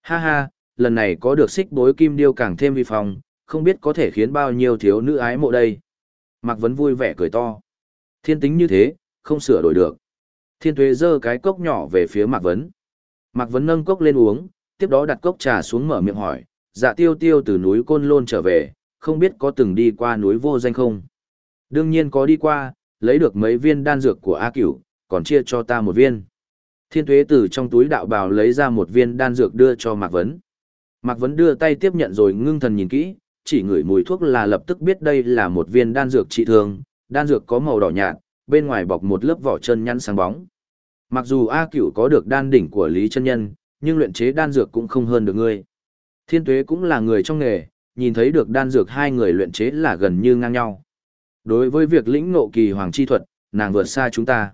Ha ha, lần này có được xích bối kim điêu càng thêm vi phong, không biết có thể khiến bao nhiêu thiếu nữ ái mộ đây. Mạc Vấn vui vẻ cười to. Thiên tính như thế, không sửa đổi được. Thiên tuế giơ cái cốc nhỏ về phía Mạc Vấn. Mạc Vấn nâng cốc lên uống, tiếp đó đặt cốc trà xuống mở miệng hỏi, dạ tiêu tiêu từ núi Côn Lôn trở về, không biết có từng đi qua núi vô danh không? Đương nhiên có đi qua, lấy được mấy viên đan dược của A Cửu, còn chia cho ta một viên. Thiên tuế từ trong túi đạo bào lấy ra một viên đan dược đưa cho Mạc Vấn. Mạc Vấn đưa tay tiếp nhận rồi ngưng thần nhìn kỹ, chỉ ngửi mùi thuốc là lập tức biết đây là một viên đan dược trị thương, đan dược có màu đỏ nhạt, bên ngoài bọc một lớp vỏ chân nhăn sáng bóng. Mặc dù A Cửu có được đan đỉnh của Lý chân nhân, nhưng luyện chế đan dược cũng không hơn được ngươi. Thiên Tuế cũng là người trong nghề, nhìn thấy được đan dược hai người luyện chế là gần như ngang nhau. Đối với việc lĩnh ngộ kỳ hoàng chi thuật, nàng vượt xa chúng ta.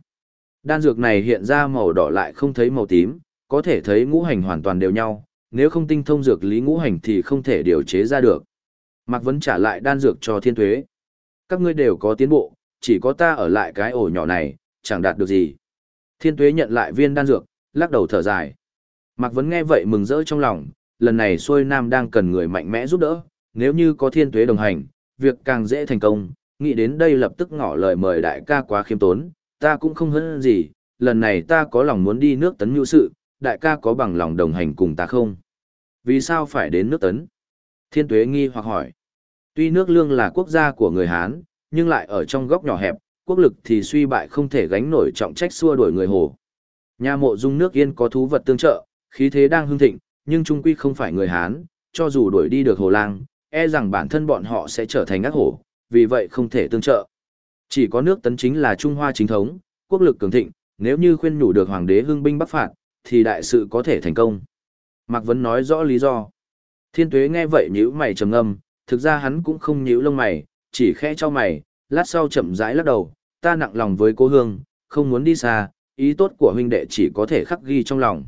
Đan dược này hiện ra màu đỏ lại không thấy màu tím, có thể thấy ngũ hành hoàn toàn đều nhau, nếu không tinh thông dược lý ngũ hành thì không thể điều chế ra được. Mạc Vấn trả lại đan dược cho thiên tuế. Các ngươi đều có tiến bộ, chỉ có ta ở lại cái ổ nhỏ này, chẳng đạt được gì. Thiên tuế nhận lại viên đan dược, lắc đầu thở dài. Mạc Vấn nghe vậy mừng rỡ trong lòng, lần này xuôi nam đang cần người mạnh mẽ giúp đỡ, nếu như có thiên tuế đồng hành, việc càng dễ thành công, nghĩ đến đây lập tức ngỏ lời mời đại ca quá khiêm tốn, ta cũng không hơn gì, lần này ta có lòng muốn đi nước tấn nhu sự, đại ca có bằng lòng đồng hành cùng ta không? Vì sao phải đến nước tấn? Thiên tuế nghi hoặc hỏi. Tuy nước lương là quốc gia của người Hán, nhưng lại ở trong góc nhỏ hẹp, quốc lực thì suy bại không thể gánh nổi trọng trách xua đuổi người Hồ. Nhà mộ dung nước yên có thú vật tương trợ, khí thế đang hưng thịnh, nhưng trung quy không phải người Hán, cho dù đuổi đi được Hồ Lang, e rằng bản thân bọn họ sẽ trở thành ác hổ, vì vậy không thể tương trợ. Chỉ có nước tấn chính là Trung Hoa chính thống, quốc lực cường thịnh, nếu như khuyên nhủ được hoàng đế hưng binh bắc phạt, thì đại sự có thể thành công. Mạc Vấn nói rõ lý do. Thiên tuế nghe vậy nhíu mày trầm ngâm, thực ra hắn cũng không nhíu lông mày, chỉ khẽ cho mày, lát sau chậm rãi lắc đầu, ta nặng lòng với cô hương, không muốn đi xa, ý tốt của huynh đệ chỉ có thể khắc ghi trong lòng.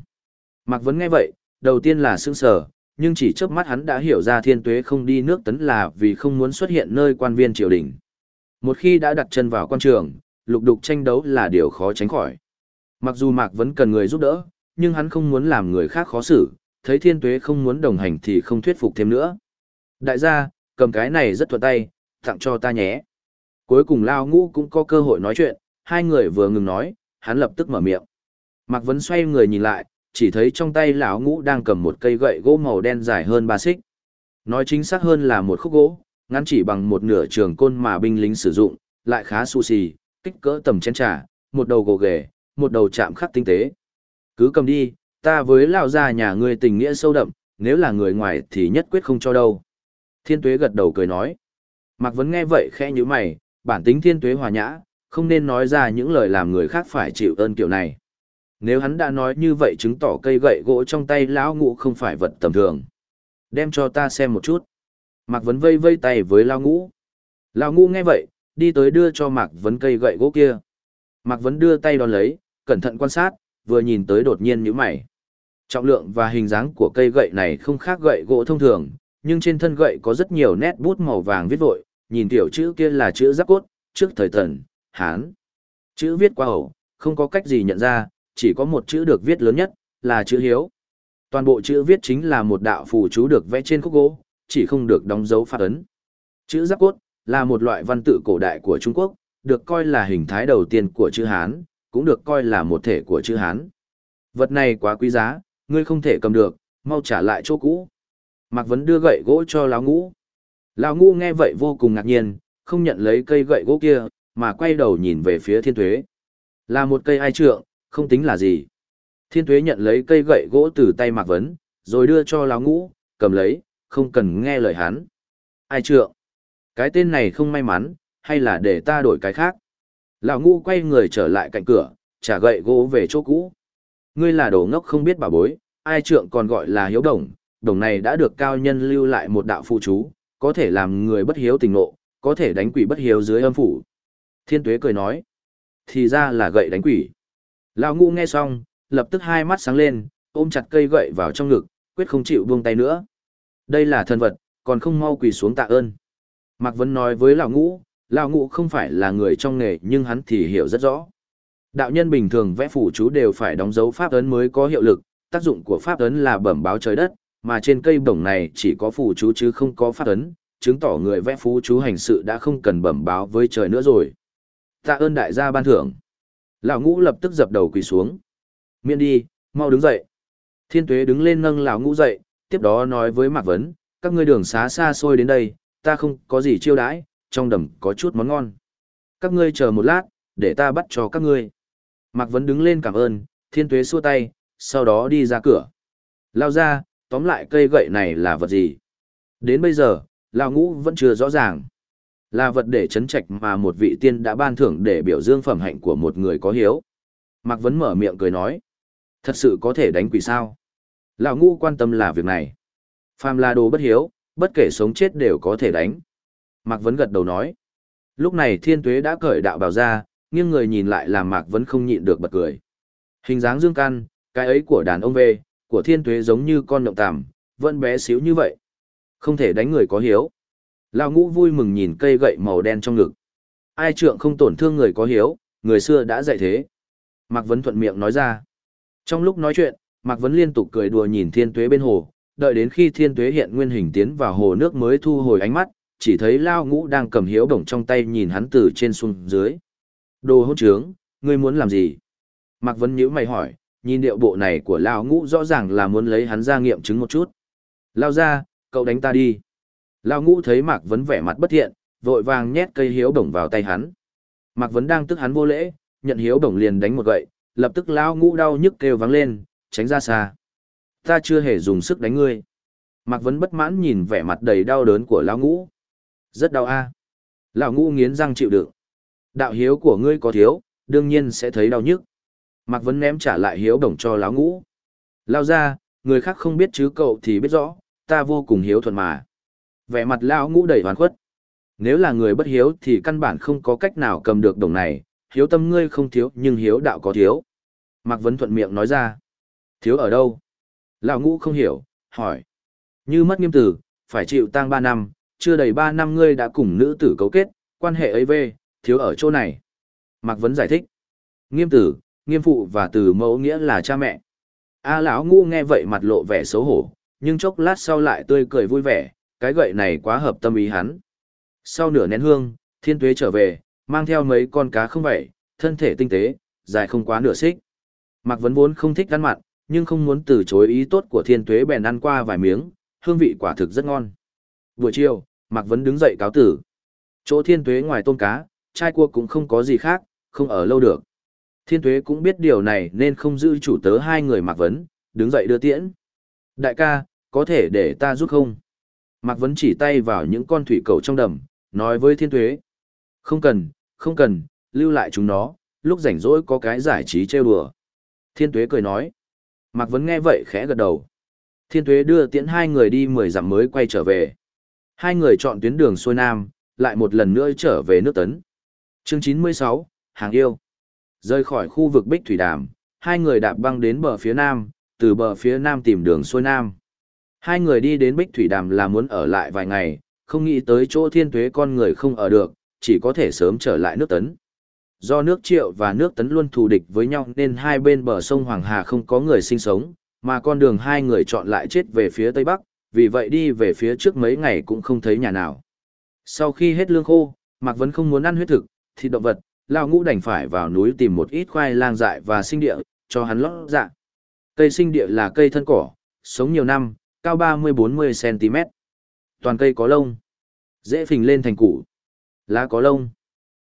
Mạc Vấn nghe vậy, đầu tiên là sương sở, nhưng chỉ chớp mắt hắn đã hiểu ra thiên tuế không đi nước tấn là vì không muốn xuất hiện nơi quan viên triều đình. Một khi đã đặt chân vào quan trường, lục đục tranh đấu là điều khó tránh khỏi. Mặc dù Mạc vẫn cần người giúp đỡ, nhưng hắn không muốn làm người khác khó xử, thấy thiên tuế không muốn đồng hành thì không thuyết phục thêm nữa. Đại gia, cầm cái này rất thuận tay, tặng cho ta nhé. Cuối cùng Lao Ngũ cũng có cơ hội nói chuyện, hai người vừa ngừng nói, hắn lập tức mở miệng. Mạc Vấn xoay người nhìn lại, chỉ thấy trong tay lão ngũ đang cầm một cây gậy gỗ màu đen dài hơn ba xích. Nói chính xác hơn là một khúc gỗ, ngắn chỉ bằng một nửa trường côn mà binh lính sử dụng, lại khá xù xì, kích cỡ tầm chén trà, một đầu gồ ghề, một đầu chạm khắc tinh tế. Cứ cầm đi, ta với lão gia nhà ngươi tình nghĩa sâu đậm, nếu là người ngoài thì nhất quyết không cho đâu. Thiên tuế gật đầu cười nói. Mạc Vấn nghe vậy khẽ nhữ mày, bản tính thiên tuế hòa nhã, không nên nói ra những lời làm người khác phải chịu ơn kiểu này. Nếu hắn đã nói như vậy chứng tỏ cây gậy gỗ trong tay lão ngũ không phải vật tầm thường. Đem cho ta xem một chút. Mạc Vấn vây vây tay với lão ngũ. Lão ngũ nghe vậy, đi tới đưa cho Mạc Vấn cây gậy gỗ kia. Mạc Vấn đưa tay đón lấy, cẩn thận quan sát, vừa nhìn tới đột nhiên nhíu mày. Trọng lượng và hình dáng của cây gậy này không khác gậy gỗ thông thường, nhưng trên thân gậy có rất nhiều nét bút màu vàng viết vội, nhìn tiểu chữ kia là chữ giáp cốt, trước thời thần, Hán. Chữ viết qua ẩu, không có cách gì nhận ra, chỉ có một chữ được viết lớn nhất, là chữ hiếu. Toàn bộ chữ viết chính là một đạo phù chú được vẽ trên khúc gỗ, chỉ không được đóng dấu phát ấn. Chữ giáp cốt là một loại văn tự cổ đại của Trung Quốc, được coi là hình thái đầu tiên của chữ Hán, cũng được coi là một thể của chữ Hán. Vật này quá quý giá, ngươi không thể cầm được, mau trả lại chỗ cũ. Mạc Vấn đưa gậy gỗ cho lão ngũ. Lão ngũ nghe vậy vô cùng ngạc nhiên, không nhận lấy cây gậy gỗ kia, mà quay đầu nhìn về phía thiên tuế. Là một cây ai trượng, không tính là gì. Thiên tuế nhận lấy cây gậy gỗ từ tay Mạc Vấn, rồi đưa cho lão ngũ, cầm lấy, không cần nghe lời hắn. Ai trượng? Cái tên này không may mắn, hay là để ta đổi cái khác? Lão ngũ quay người trở lại cạnh cửa, trả gậy gỗ về chỗ cũ. Ngươi là đồ ngốc không biết bà bối, ai trượng còn gọi là hiếu đồng, đồng này đã được cao nhân lưu lại một đạo phụ chú, có thể làm người bất hiếu tình nộ, có thể đánh quỷ bất hiếu dưới âm phủ. Thiên tuế cười nói, thì ra là gậy đánh quỷ. Lão ngũ nghe xong, lập tức hai mắt sáng lên, ôm chặt cây gậy vào trong ngực, quyết không chịu buông tay nữa. Đây là thần vật, còn không mau quỳ xuống tạ ơn. Mạc Vấn nói với lão ngũ, lão ngũ không phải là người trong nghề nhưng hắn thì hiểu rất rõ. Đạo nhân bình thường vẽ phủ chú đều phải đóng dấu pháp ấn mới có hiệu lực, tác dụng của pháp ấn là bẩm báo trời đất, mà trên cây bổng này chỉ có phủ chú chứ không có pháp ấn, chứng tỏ người vẽ phú chú hành sự đã không cần bẩm báo với trời nữa rồi. Tạ ơn đại gia ban thưởng. Lão ngũ lập tức dập đầu quỳ xuống. Miễn đi, mau đứng dậy. Thiên tuế đứng lên nâng lão ngũ dậy, tiếp đó nói với Mạc Vấn, các ngươi đường xá xa xôi đến đây, ta không có gì chiêu đãi, trong đầm có chút món ngon. Các ngươi chờ một lát, để ta bắt cho các ngươi. Mạc Vấn đứng lên cảm ơn, thiên tuế xua tay, sau đó đi ra cửa. Lao ra, tóm lại cây gậy này là vật gì? Đến bây giờ, Lão ngũ vẫn chưa rõ ràng. Là vật để chấn trạch mà một vị tiên đã ban thưởng để biểu dương phẩm hạnh của một người có hiếu. Mạc Vấn mở miệng cười nói. Thật sự có thể đánh quỷ sao? Lão ngũ quan tâm là việc này. Phàm là đồ bất hiếu, bất kể sống chết đều có thể đánh. Mạc Vấn gật đầu nói. Lúc này thiên tuế đã cởi đạo bào ra, nghiêng người nhìn lại làm Mạc Vấn không nhịn được bật cười. Hình dáng dương căn, cái ấy của đàn ông về, của thiên tuế giống như con động tằm, vẫn bé xíu như vậy. Không thể đánh người có hiếu. Lão ngũ vui mừng nhìn cây gậy màu đen trong ngực. Ai trượng không tổn thương người có hiếu, người xưa đã dạy thế. Mạc Vấn thuận miệng nói ra. Trong lúc nói chuyện, Mạc Vấn liên tục cười đùa nhìn thiên tuế bên hồ, đợi đến khi thiên tuế hiện nguyên hình tiến vào hồ nước mới thu hồi ánh mắt, chỉ thấy Lao ngũ đang cầm hiếu bổng trong tay nhìn hắn từ trên xuống dưới. Đồ hôn trướng, ngươi muốn làm gì? Mạc Vấn nhữ mày hỏi, nhìn điệu bộ này của Lao ngũ rõ ràng là muốn lấy hắn ra nghiệm chứng một chút. Lao ra, cậu đánh ta đi. Lão ngũ thấy Mạc Vấn vẻ mặt bất thiện, vội vàng nhét cây hiếu đồng vào tay hắn. Mạc Vấn đang tức hắn vô lễ, nhận hiếu đồng liền đánh một gậy, lập tức Lão ngũ đau nhức kêu vắng lên, tránh ra xa. Ta chưa hề dùng sức đánh ngươi. Mạc Vấn bất mãn nhìn vẻ mặt đầy đau đớn của Lão ngũ. Rất đau a. À. Lão ngũ nghiến răng chịu đựng. Đạo hiếu của ngươi có thiếu, đương nhiên sẽ thấy đau nhức. Mạc Vấn ném trả lại hiếu đồng cho Lão ngũ. Lao ra, người khác không biết chứ cậu thì biết rõ, ta vô cùng hiếu thuận mà. Vẻ mặt lão ngũ đầy hoàn khuất. Nếu là người bất hiếu thì căn bản không có cách nào cầm được đồng này, hiếu tâm ngươi không thiếu nhưng hiếu đạo có thiếu. Mạc Vấn thuận miệng nói ra. Thiếu ở đâu? Lão ngũ không hiểu, hỏi. Như mất nghiêm tử, phải chịu tang 3 năm, chưa đầy 3 năm ngươi đã cùng nữ tử cấu kết, quan hệ ấy về, thiếu ở chỗ này. Mạc Vấn giải thích. Nghiêm tử, nghiêm phụ và từ mẫu nghĩa là cha mẹ. A lão ngũ nghe vậy mặt lộ vẻ xấu hổ, nhưng chốc lát sau lại tươi cười vui vẻ, cái gậy này quá hợp tâm ý hắn. Sau nửa nén hương, thiên tuế trở về, mang theo mấy con cá không vậy, thân thể tinh tế, dài không quá nửa xích. Mạc Vấn vốn không thích ăn mặn, nhưng không muốn từ chối ý tốt của thiên tuế bèn ăn qua vài miếng, hương vị quả thực rất ngon. Buổi chiều, Mạc Vấn đứng dậy cáo tử. Chỗ thiên tuế ngoài tôm cá, chai cua cũng không có gì khác, không ở lâu được. Thiên tuế cũng biết điều này nên không giữ chủ tớ hai người Mạc Vấn, đứng dậy đưa tiễn. Đại ca, có thể để ta giúp không? Mạc Vấn chỉ tay vào những con thủy cầu trong đầm, nói với thiên tuế. Không cần, không cần, lưu lại chúng nó, lúc rảnh rỗi có cái giải trí trêu đùa. Thiên tuế cười nói. Mạc Vấn nghe vậy khẽ gật đầu. Thiên tuế đưa tiễn hai người đi mười dặm mới quay trở về. Hai người chọn tuyến đường xuôi nam, lại một lần nữa trở về nước tấn. Chương 96, Hàng yêu. Rời khỏi khu vực Bích Thủy Đàm, hai người đạp băng đến bờ phía nam, từ bờ phía nam tìm đường xuôi nam. Hai người đi đến Bích Thủy Đàm là muốn ở lại vài ngày, không nghĩ tới chỗ thiên tuế con người không ở được, chỉ có thể sớm trở lại nước tấn. Do nước triệu và nước tấn luôn thù địch với nhau nên hai bên bờ sông Hoàng Hà không có người sinh sống, mà con đường hai người chọn lại chết về phía Tây Bắc, vì vậy đi về phía trước mấy ngày cũng không thấy nhà nào. Sau khi hết lương khô, Mạc Vấn không muốn ăn huyết thực, thịt động vật, Lao Ngũ đành phải vào núi tìm một ít khoai lang dại và sinh địa, cho hắn lót dạ. Cây sinh địa là cây thân cỏ, sống nhiều năm, cao 30-40 cm. Toàn cây có lông. Dễ phình lên thành củ. Lá có lông.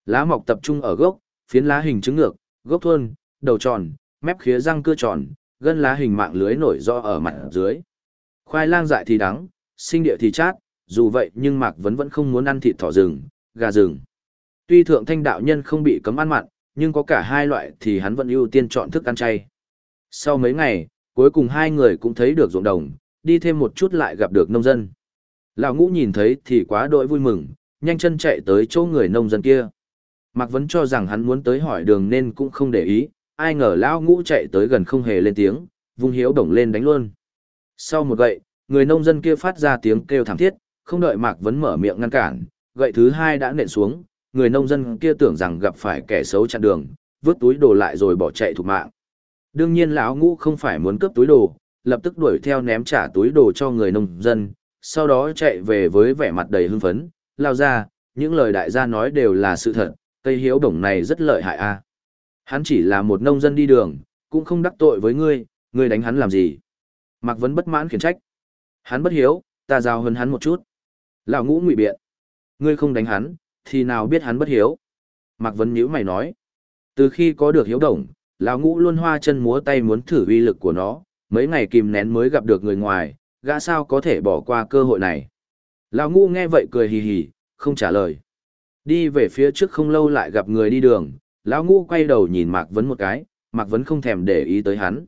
Lá mọc tập trung ở gốc, phiến lá hình trứng ngược, gốc thuôn, đầu tròn, mép khía răng cưa tròn, gân lá hình mạng lưới nổi rõ ở mặt dưới. Khoai lang dại thì đắng, sinh địa thì chát, dù vậy nhưng Mạc Vấn vẫn không muốn ăn thịt thỏ rừng, gà rừng. Tuy thượng thanh đạo nhân không bị cấm ăn mặn, nhưng có cả hai loại thì hắn vẫn ưu tiên chọn thức ăn chay. Sau mấy ngày, cuối cùng hai người cũng thấy được ruộng đồng, đi thêm một chút lại gặp được nông dân. Lão ngũ nhìn thấy thì quá đội vui mừng, nhanh chân chạy tới chỗ người nông dân kia. Mạc Vấn cho rằng hắn muốn tới hỏi đường nên cũng không để ý, ai ngờ lão ngũ chạy tới gần không hề lên tiếng, vung hiếu đồng lên đánh luôn. Sau một gậy, người nông dân kia phát ra tiếng kêu thảm thiết, không đợi Mạc Vấn mở miệng ngăn cản, gậy thứ hai đã nện xuống, người nông dân kia tưởng rằng gặp phải kẻ xấu chặn đường, vứt túi đồ lại rồi bỏ chạy thục mạng. Đương nhiên lão ngũ không phải muốn cướp túi đồ, lập tức đuổi theo ném trả túi đồ cho người nông dân, sau đó chạy về với vẻ mặt đầy hưng phấn, lao ra, những lời đại gia nói đều là sự thật, cây hiếu đồng này rất lợi hại a. Hắn chỉ là một nông dân đi đường, cũng không đắc tội với ngươi, ngươi đánh hắn làm gì? Mạc Vấn bất mãn khiển trách. Hắn bất hiếu, ta giao hơn hắn một chút. Lão ngũ ngụy biện. Ngươi không đánh hắn, thì nào biết hắn bất hiếu? Mạc Vấn nhíu mày nói. Từ khi có được hiếu đồng, lão ngũ luôn hoa chân múa tay muốn thử uy lực của nó, mấy ngày kìm nén mới gặp được người ngoài, gã sao có thể bỏ qua cơ hội này. Lão ngũ nghe vậy cười hì hì, không trả lời. Đi về phía trước không lâu lại gặp người đi đường, lão ngũ quay đầu nhìn Mạc Vấn một cái, Mạc Vấn không thèm để ý tới hắn.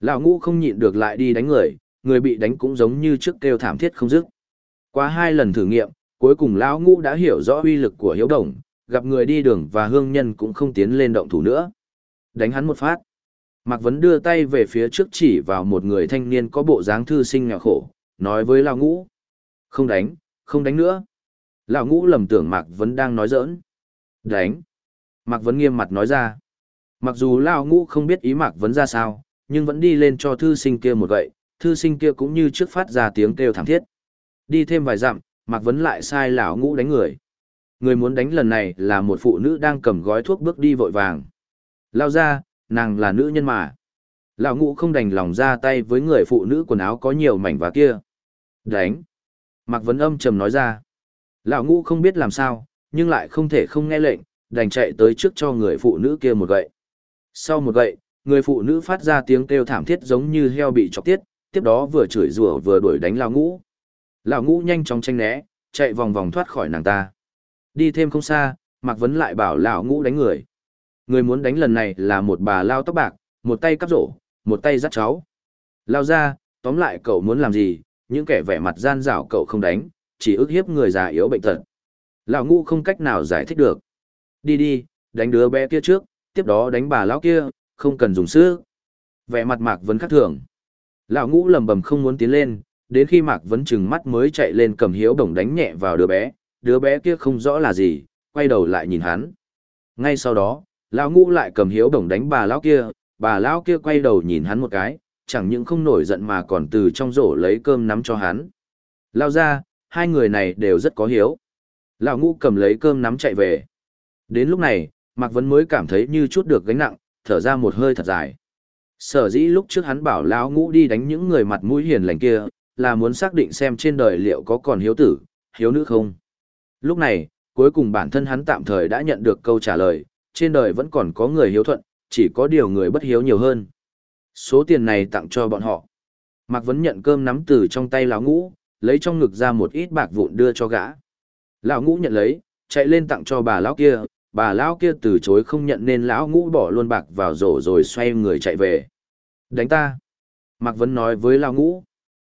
Lão ngũ không nhịn được lại đi đánh người, người bị đánh cũng giống như trước kêu thảm thiết không dứt. Qua hai lần thử nghiệm, cuối cùng lão ngũ đã hiểu rõ uy lực của hiếu đồng, gặp người đi đường và hương nhân cũng không tiến lên động thủ nữa. Đánh hắn một phát. Mạc Vấn đưa tay về phía trước chỉ vào một người thanh niên có bộ dáng thư sinh nghèo khổ, nói với lão ngũ. Không đánh, không đánh nữa. Lão ngũ lầm tưởng Mạc Vấn đang nói giỡn. Đánh. Mạc Vấn nghiêm mặt nói ra. Mặc dù Lão ngũ không biết ý Mạc Vấn ra sao, nhưng vẫn đi lên cho thư sinh kia một gậy, thư sinh kia cũng như trước phát ra tiếng kêu thảm thiết. Đi thêm vài dặm, Mạc Vấn lại sai lão ngũ đánh người. Người muốn đánh lần này là một phụ nữ đang cầm gói thuốc bước đi vội vàng. Lao ra, nàng là nữ nhân mà. Lão ngũ không đành lòng ra tay với người phụ nữ quần áo có nhiều mảnh vá kia. Đánh. Mạc Vấn âm trầm nói ra. Lão ngũ không biết làm sao, nhưng lại không thể không nghe lệnh, đành chạy tới trước cho người phụ nữ kia một gậy. Sau một gậy, người phụ nữ phát ra tiếng kêu thảm thiết giống như heo bị chọc tiết, tiếp đó vừa chửi rủa vừa đuổi đánh lão ngũ. Lão ngũ nhanh chóng tranh né, chạy vòng vòng thoát khỏi nàng ta. Đi thêm không xa, Mạc Vấn lại bảo lão ngũ đánh người. Người muốn đánh lần này là một bà lao tóc bạc, một tay cắp rổ, một tay dắt cháu. Lao ra, tóm lại cậu muốn làm gì, những kẻ vẻ mặt gian rảo cậu không đánh, chỉ ức hiếp người già yếu bệnh tật. Lão ngũ không cách nào giải thích được. Đi đi, đánh đứa bé kia trước, tiếp đó đánh bà lão kia, không cần dùng sức. Vẻ mặt Mạc Vấn khác thường. Lão ngũ lầm bầm không muốn tiến lên, đến khi Mạc Vấn chừng mắt mới chạy lên cầm hiếu đồng đánh nhẹ vào đứa bé, đứa bé kia không rõ là gì, quay đầu lại nhìn hắn. Ngay sau đó, lão ngũ lại cầm hiếu đồng đánh bà lão kia, bà lão kia quay đầu nhìn hắn một cái, chẳng những không nổi giận mà còn từ trong rổ lấy cơm nắm cho hắn. Lao ra, hai người này đều rất có hiếu. Lão ngũ cầm lấy cơm nắm chạy về. Đến lúc này, Mạc Vấn mới cảm thấy như chút được gánh nặng, thở ra một hơi thật dài. Sở dĩ lúc trước hắn bảo lão ngũ đi đánh những người mặt mũi hiền lành kia, là muốn xác định xem trên đời liệu có còn hiếu tử, hiếu nữ không. Lúc này, cuối cùng bản thân hắn tạm thời đã nhận được câu trả lời, trên đời vẫn còn có người hiếu thuận, chỉ có điều người bất hiếu nhiều hơn. Số tiền này tặng cho bọn họ. Mạc Vấn nhận cơm nắm từ trong tay lão ngũ, lấy trong ngực ra một ít bạc vụn đưa cho gã. Lão ngũ nhận lấy, chạy lên tặng cho bà lão kia, bà lão kia từ chối không nhận nên lão ngũ bỏ luôn bạc vào rổ rồi xoay người chạy về. Đánh ta. Mạc Vấn nói với lão ngũ.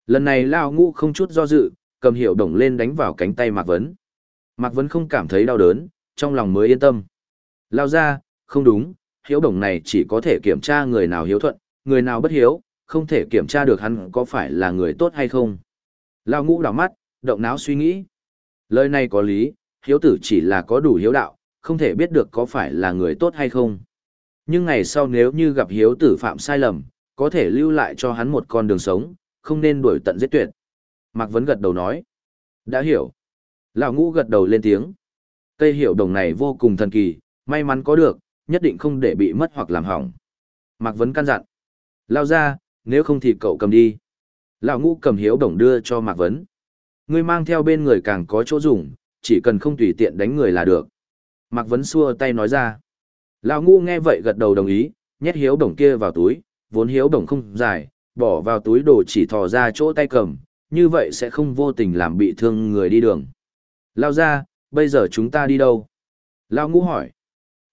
Lần này lão ngũ không chút do dự, cầm hiệu đồng lên đánh vào cánh tay Mạc Vấn. Mạc Vấn không cảm thấy đau đớn, trong lòng mới yên tâm. Lao ra, không đúng, hiếu đồng này chỉ có thể kiểm tra người nào hiếu thuận, người nào bất hiếu, không thể kiểm tra được hắn có phải là người tốt hay không. Lao ngũ đảo mắt, động não suy nghĩ. Lời này có lý, hiếu tử chỉ là có đủ hiếu đạo, không thể biết được có phải là người tốt hay không. Nhưng ngày sau nếu như gặp hiếu tử phạm sai lầm, có thể lưu lại cho hắn một con đường sống, không nên đuổi tận giết tuyệt. Mạc Vấn gật đầu nói. Đã hiểu. Lão ngũ gật đầu lên tiếng. Cây hiệu đồng này vô cùng thần kỳ, may mắn có được, nhất định không để bị mất hoặc làm hỏng. Mạc Vấn căn dặn. Lao ra, nếu không thì cậu cầm đi. Lão ngũ cầm hiếu đồng đưa cho Mạc Vấn. Ngươi mang theo bên người càng có chỗ dùng, chỉ cần không tùy tiện đánh người là được. Mạc Vấn xua tay nói ra. Lão ngũ nghe vậy gật đầu đồng ý, nhét hiếu đồng kia vào túi, vốn hiếu đồng không dài, bỏ vào túi đồ chỉ thò ra chỗ tay cầm, như vậy sẽ không vô tình làm bị thương người đi đường. Lao ra, bây giờ chúng ta đi đâu? Lao ngũ hỏi.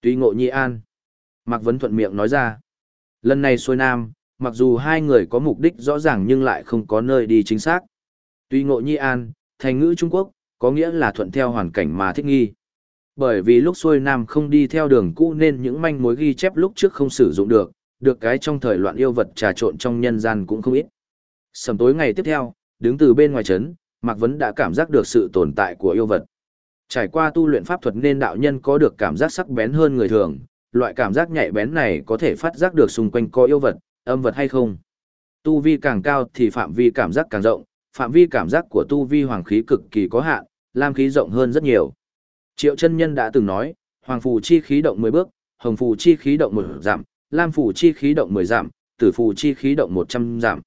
Tuy ngộ nhi an. Mạc Vấn thuận miệng nói ra. Lần này xuôi nam, mặc dù hai người có mục đích rõ ràng nhưng lại không có nơi đi chính xác. Tuy ngộ nhi an, thành ngữ Trung Quốc, có nghĩa là thuận theo hoàn cảnh mà thích nghi. Bởi vì lúc xuôi nam không đi theo đường cũ nên những manh mối ghi chép lúc trước không sử dụng được, được cái trong thời loạn yêu vật trà trộn trong nhân gian cũng không ít. Sầm tối ngày tiếp theo, đứng từ bên ngoài trấn, Mạc Vấn đã cảm giác được sự tồn tại của yêu vật. Trải qua tu luyện pháp thuật nên đạo nhân có được cảm giác sắc bén hơn người thường, loại cảm giác nhạy bén này có thể phát giác được xung quanh có yêu vật, âm vật hay không. Tu vi càng cao thì phạm vi cảm giác càng rộng, phạm vi cảm giác của tu vi hoàng khí cực kỳ có hạn, lam khí rộng hơn rất nhiều. Triệu chân nhân đã từng nói, hoàng phù chi khí động 10 bước, hồng phù chi khí động 1 giảm, lam phù chi khí động 10 giảm, tử phù chi khí động 100 giảm.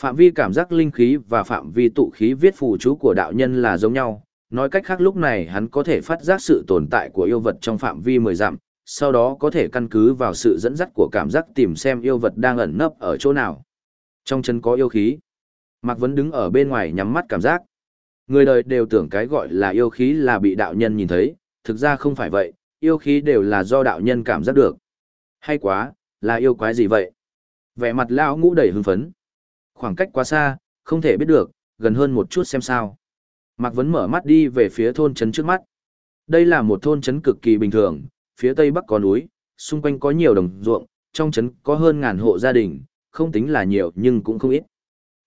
Phạm vi cảm giác linh khí và phạm vi tụ khí viết phù chú của đạo nhân là giống nhau, nói cách khác lúc này hắn có thể phát giác sự tồn tại của yêu vật trong phạm vi 10 dặm, sau đó có thể căn cứ vào sự dẫn dắt của cảm giác tìm xem yêu vật đang ẩn nấp ở chỗ nào. Trong chân có yêu khí. Mạc Vấn đứng ở bên ngoài nhắm mắt cảm giác. Người đời đều tưởng cái gọi là yêu khí là bị đạo nhân nhìn thấy, thực ra không phải vậy, yêu khí đều là do đạo nhân cảm giác được. Hay quá, là yêu quái gì vậy? Vẻ mặt lão ngũ đầy hưng phấn. Khoảng cách quá xa, không thể biết được, gần hơn một chút xem sao. Mạc Vấn mở mắt đi về phía thôn trấn trước mắt. Đây là một thôn trấn cực kỳ bình thường, phía tây bắc có núi, xung quanh có nhiều đồng ruộng, trong trấn có hơn ngàn hộ gia đình, không tính là nhiều nhưng cũng không ít.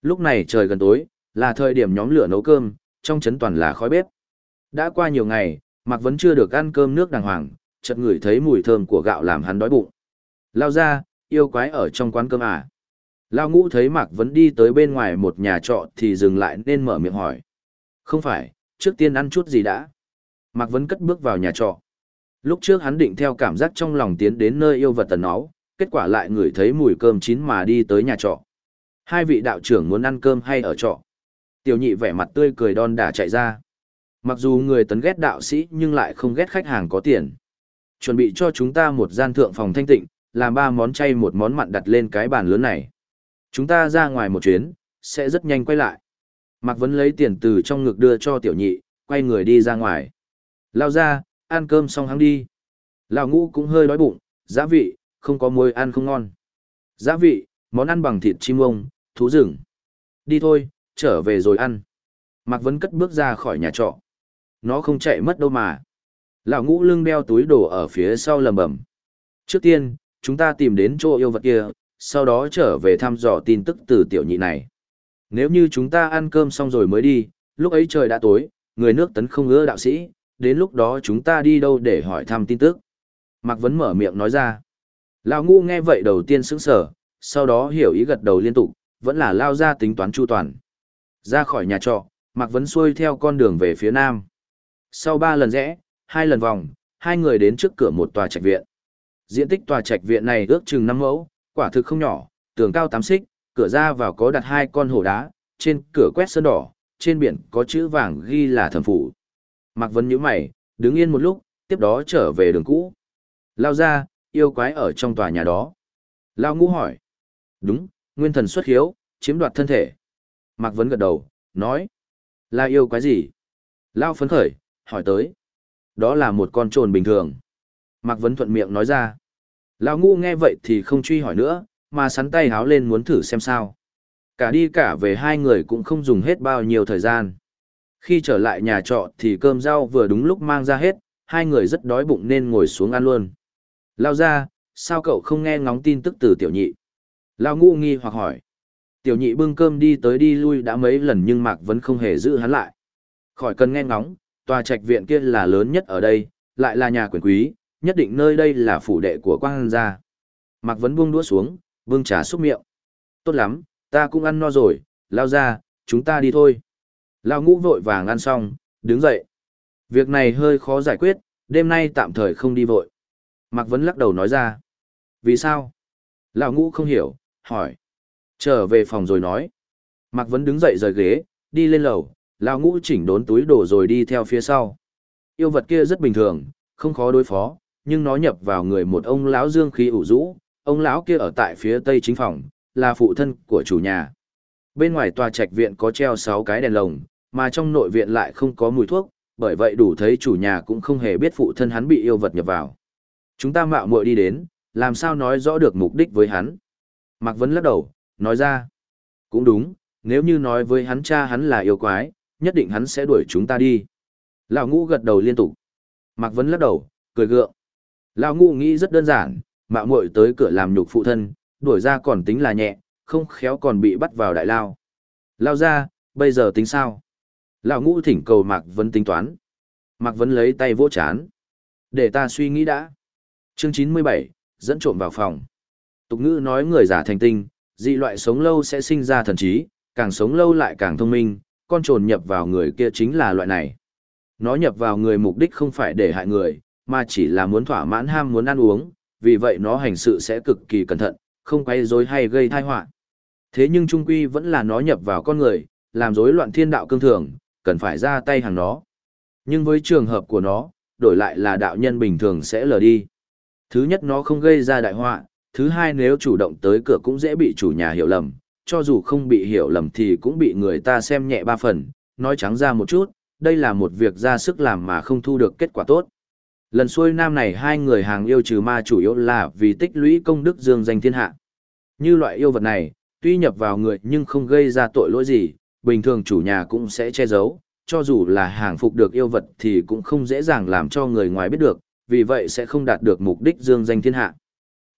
Lúc này trời gần tối, là thời điểm nhóm lửa nấu cơm, trong trấn toàn là khói bếp. Đã qua nhiều ngày, Mạc Vấn chưa được ăn cơm nước đàng hoàng, chợt ngửi thấy mùi thơm của gạo làm hắn đói bụng. Lao ra, yêu quái ở trong quán cơm à. Lao ngũ thấy Mạc Vấn đi tới bên ngoài một nhà trọ thì dừng lại nên mở miệng hỏi. Không phải, trước tiên ăn chút gì đã. Mạc Vấn cất bước vào nhà trọ. Lúc trước hắn định theo cảm giác trong lòng tiến đến nơi yêu vật tần áo, kết quả lại ngửi thấy mùi cơm chín mà đi tới nhà trọ. Hai vị đạo trưởng muốn ăn cơm hay ở trọ. Tiểu nhị vẻ mặt tươi cười đon đả chạy ra. Mặc dù người tấn ghét đạo sĩ nhưng lại không ghét khách hàng có tiền. Chuẩn bị cho chúng ta một gian thượng phòng thanh tịnh, làm ba món chay một món mặn đặt lên cái bàn lớn này. Chúng ta ra ngoài một chuyến, sẽ rất nhanh quay lại. Mạc Vấn lấy tiền từ trong ngực đưa cho tiểu nhị, quay người đi ra ngoài. Lao ra, ăn cơm xong hắn đi. Lão ngũ cũng hơi đói bụng, giá vị, không có muối ăn không ngon. Giá vị, món ăn bằng thịt chim ông, thú rừng. Đi thôi, trở về rồi ăn. Mạc Vấn cất bước ra khỏi nhà trọ. Nó không chạy mất đâu mà. Lão ngũ lưng đeo túi đồ ở phía sau lầm bầm. Trước tiên, chúng ta tìm đến chỗ yêu vật kia, sau đó trở về thăm dò tin tức từ tiểu nhị này. Nếu như chúng ta ăn cơm xong rồi mới đi, lúc ấy trời đã tối, người nước tấn không ưa đạo sĩ, đến lúc đó chúng ta đi đâu để hỏi thăm tin tức. Mạc Vấn mở miệng nói ra. Lão ngu nghe vậy đầu tiên sững sở, sau đó hiểu ý gật đầu liên tục, vẫn là lao ra tính toán chu toàn. Ra khỏi nhà trọ, Mạc Vấn xuôi theo con đường về phía nam. Sau ba lần rẽ, hai lần vòng, hai người đến trước cửa một tòa trạch viện. Diện tích tòa trạch viện này ước chừng năm mẫu, quả thực không nhỏ, tường cao tám xích, cửa ra vào có đặt hai con hổ đá, trên cửa quét sơn đỏ, trên biển có chữ vàng ghi là thẩm phủ. Mạc Vân nhíu mày, đứng yên một lúc, tiếp đó trở về đường cũ. Lao ra, yêu quái ở trong tòa nhà đó. Lao ngũ hỏi. Đúng, nguyên thần xuất hiếu, chiếm đoạt thân thể. Mạc Vân gật đầu, nói. Là yêu quái gì? Lao phấn khởi, hỏi tới. Đó là một con trồn bình thường. Mạc Vân thuận miệng nói ra. Lao ngũ nghe vậy thì không truy hỏi nữa, mà sắn tay háo lên muốn thử xem sao. Cả đi cả về hai người cũng không dùng hết bao nhiêu thời gian. Khi trở lại nhà trọ thì cơm rau vừa đúng lúc mang ra hết, hai người rất đói bụng nên ngồi xuống ăn luôn. Lao ra, sao cậu không nghe ngóng tin tức từ tiểu nhị? Lao ngu nghi hoặc hỏi. Tiểu nhị bưng cơm đi tới đi lui đã mấy lần nhưng Mạc vẫn không hề giữ hắn lại. Khỏi cần nghe ngóng, tòa trạch viện kia là lớn nhất ở đây, lại là nhà quyền quý, nhất định nơi đây là phủ đệ của quang gia. Mạc Vấn buông đũa xuống, bưng trà xúc miệng. Tốt lắm, ta cũng ăn no rồi, lao ra, chúng ta đi thôi. Lao ngũ vội vàng ăn xong, đứng dậy. Việc này hơi khó giải quyết, đêm nay tạm thời không đi vội. Mạc Vấn lắc đầu nói ra. Vì sao? Lão ngũ không hiểu, hỏi. Trở về phòng rồi nói. Mạc Vấn đứng dậy rời ghế, đi lên lầu, Lão ngũ chỉnh đốn túi đồ rồi đi theo phía sau. Yêu vật kia rất bình thường, không khó đối phó, nhưng nó nhập vào người một ông lão dương khí ủ rũ, ông lão kia ở tại phía tây chính phòng, là phụ thân của chủ nhà. Bên ngoài tòa trạch viện có treo 6 cái đèn lồng, mà trong nội viện lại không có mùi thuốc, bởi vậy đủ thấy chủ nhà cũng không hề biết phụ thân hắn bị yêu vật nhập vào. Chúng ta mạo muội đi đến, làm sao nói rõ được mục đích với hắn. Mạc Vấn lắc đầu, nói ra. Cũng đúng, nếu như nói với hắn cha hắn là yêu quái, nhất định hắn sẽ đuổi chúng ta đi. Lão ngũ gật đầu liên tục. Mạc Vấn lắc đầu, cười gượng. Lão ngũ nghĩ rất đơn giản, mạo muội tới cửa làm nhục phụ thân, đuổi ra còn tính là nhẹ, không khéo còn bị bắt vào đại lao. Lao ra, bây giờ tính sao? Lão ngũ thỉnh cầu Mạc Vấn tính toán. Mạc Vấn lấy tay vỗ chán. Để ta suy nghĩ đã. Chương 97, dẫn trộm vào phòng. Tục ngữ nói người giả thành tinh, dị loại sống lâu sẽ sinh ra thần trí, càng sống lâu lại càng thông minh, con trồn nhập vào người kia chính là loại này. Nó nhập vào người mục đích không phải để hại người, mà chỉ là muốn thỏa mãn ham muốn ăn uống, vì vậy nó hành sự sẽ cực kỳ cẩn thận, không quay rối hay gây tai họa. Thế nhưng trung quy vẫn là nó nhập vào con người, làm rối loạn thiên đạo cương thường, cần phải ra tay hàng nó. Nhưng với trường hợp của nó, đổi lại là đạo nhân bình thường sẽ lờ đi. Thứ nhất nó không gây ra đại họa, thứ hai nếu chủ động tới cửa cũng dễ bị chủ nhà hiểu lầm, cho dù không bị hiểu lầm thì cũng bị người ta xem nhẹ ba phần, nói trắng ra một chút, đây là một việc ra sức làm mà không thu được kết quả tốt. Lần xuôi nam này hai người hàng yêu trừ ma chủ yếu là vì tích lũy công đức dương danh thiên hạ. Như loại yêu vật này, tuy nhập vào người nhưng không gây ra tội lỗi gì, bình thường chủ nhà cũng sẽ che giấu, cho dù là hàng phục được yêu vật thì cũng không dễ dàng làm cho người ngoài biết được, vì vậy sẽ không đạt được mục đích dương danh thiên hạ.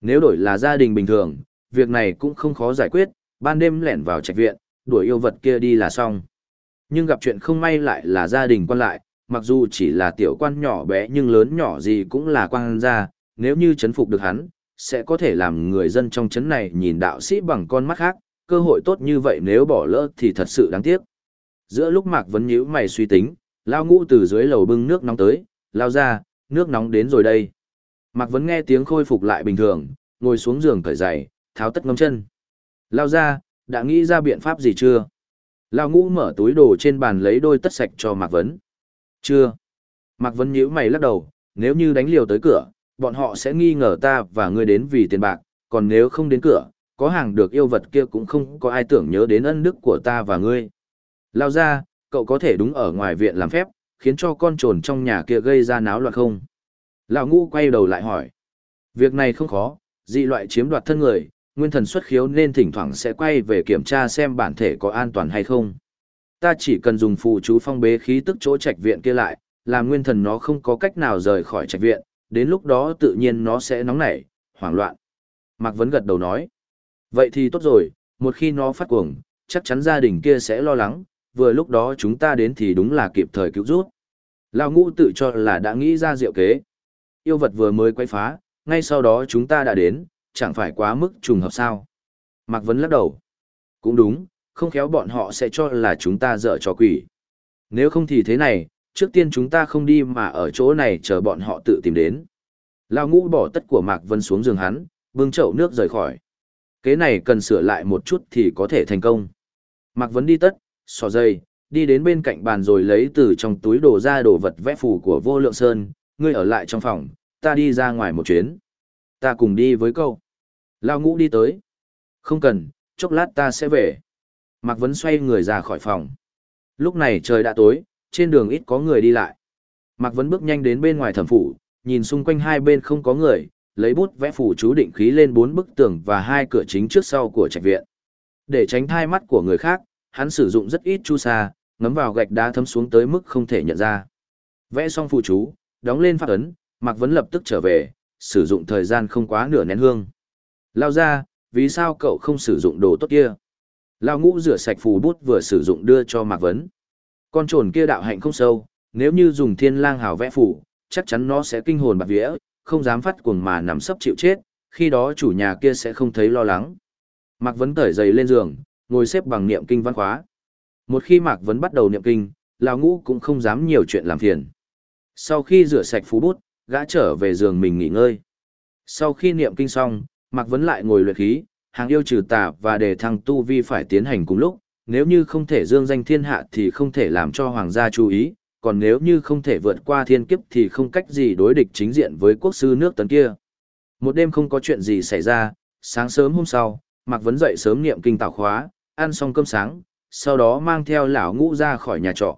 Nếu đổi là gia đình bình thường, việc này cũng không khó giải quyết, ban đêm lẻn vào trạch viện, đuổi yêu vật kia đi là xong. Nhưng gặp chuyện không may lại là gia đình quan lại, mặc dù chỉ là tiểu quan nhỏ bé nhưng lớn nhỏ gì cũng là quan gia, nếu như chấn phục được hắn, sẽ có thể làm người dân trong chấn này nhìn đạo sĩ bằng con mắt khác, cơ hội tốt như vậy nếu bỏ lỡ thì thật sự đáng tiếc. Giữa lúc Mạc Vấn nhíu mày suy tính, lao ngũ từ dưới lầu bưng nước nóng tới, lao ra, nước nóng đến rồi đây. Mạc Vấn nghe tiếng khôi phục lại bình thường, ngồi xuống giường cởi giày, tháo tất ngâm chân. Lao ra, đã nghĩ ra biện pháp gì chưa? Lao ngũ mở túi đồ trên bàn lấy đôi tất sạch cho Mạc Vấn. Chưa. Mạc Vân nhíu mày lắc đầu, nếu như đánh liều tới cửa, bọn họ sẽ nghi ngờ ta và ngươi đến vì tiền bạc, còn nếu không đến cửa, có hàng được yêu vật kia cũng không có ai tưởng nhớ đến ân đức của ta và ngươi. Lao ra, cậu có thể đúng ở ngoài viện làm phép, khiến cho con trồn trong nhà kia gây ra náo loạn không? Lão ngũ quay đầu lại hỏi. Việc này không khó, dị loại chiếm đoạt thân người, nguyên thần xuất khiếu nên thỉnh thoảng sẽ quay về kiểm tra xem bản thể có an toàn hay không. Ta chỉ cần dùng phù chú phong bế khí tức chỗ trạch viện kia lại, làm nguyên thần nó không có cách nào rời khỏi trạch viện, đến lúc đó tự nhiên nó sẽ nóng nảy, hoảng loạn. Mạc Vấn gật đầu nói. Vậy thì tốt rồi, một khi nó phát cuồng, chắc chắn gia đình kia sẽ lo lắng, vừa lúc đó chúng ta đến thì đúng là kịp thời cứu rút. Lão ngũ tự cho là đã nghĩ ra diệu kế. Yêu vật vừa mới quay phá, ngay sau đó chúng ta đã đến, chẳng phải quá mức trùng hợp sao. Mạc Vấn lắc đầu. Cũng đúng, không khéo bọn họ sẽ cho là chúng ta dở trò quỷ. Nếu không thì thế này, trước tiên chúng ta không đi mà ở chỗ này chờ bọn họ tự tìm đến. Lão ngũ bỏ tất của Mạc Vân xuống giường hắn, bưng chậu nước rời khỏi. Kế này cần sửa lại một chút thì có thể thành công. Mạc Vân đi tất, sò dây, đi đến bên cạnh bàn rồi lấy từ trong túi đồ ra đồ vật vẽ phù của vô lượng sơn, ngươi ở lại trong phòng, ta đi ra ngoài một chuyến. Ta cùng đi với câu. Lao ngũ đi tới. Không cần, chốc lát ta sẽ về. Mạc Vấn xoay người ra khỏi phòng. Lúc này trời đã tối, trên đường ít có người đi lại. Mạc Vấn bước nhanh đến bên ngoài thẩm phủ, nhìn xung quanh hai bên không có người, lấy bút vẽ phủ chú định khí lên bốn bức tường và hai cửa chính trước sau của trạch viện. Để tránh thai mắt của người khác, hắn sử dụng rất ít chu sa, ngấm vào gạch đá thấm xuống tới mức không thể nhận ra. Vẽ xong phù chú, đóng lên pháp ấn, Mạc Vấn lập tức trở về, sử dụng thời gian không quá nửa nén hương. Lao ra, vì sao cậu không sử dụng đồ tốt kia? Lao ngũ rửa sạch phù bút vừa sử dụng đưa cho Mạc Vấn. Con trồn kia đạo hạnh không sâu, nếu như dùng thiên lang hào vẽ phủ, chắc chắn nó sẽ kinh hồn bạc vía, không dám phát cuồng mà nằm sấp chịu chết, khi đó chủ nhà kia sẽ không thấy lo lắng. Mạc Vấn tởi giày lên giường, ngồi xếp bằng niệm kinh văn khóa. Một khi Mạc Vấn bắt đầu niệm kinh, Lão Ngũ cũng không dám nhiều chuyện làm phiền. Sau khi rửa sạch phú bút, gã trở về giường mình nghỉ ngơi. Sau khi niệm kinh xong, Mạc Vấn lại ngồi luyện khí, hàng yêu trừ tà và đề thăng tu vi phải tiến hành cùng lúc, nếu như không thể dương danh thiên hạ thì không thể làm cho hoàng gia chú ý, còn nếu như không thể vượt qua thiên kiếp thì không cách gì đối địch chính diện với quốc sư nước tấn kia. Một đêm không có chuyện gì xảy ra, sáng sớm hôm sau, Mạc Vấn dậy sớm niệm kinh tảo khóa, ăn xong cơm sáng, sau đó mang theo lão ngũ ra khỏi nhà trọ.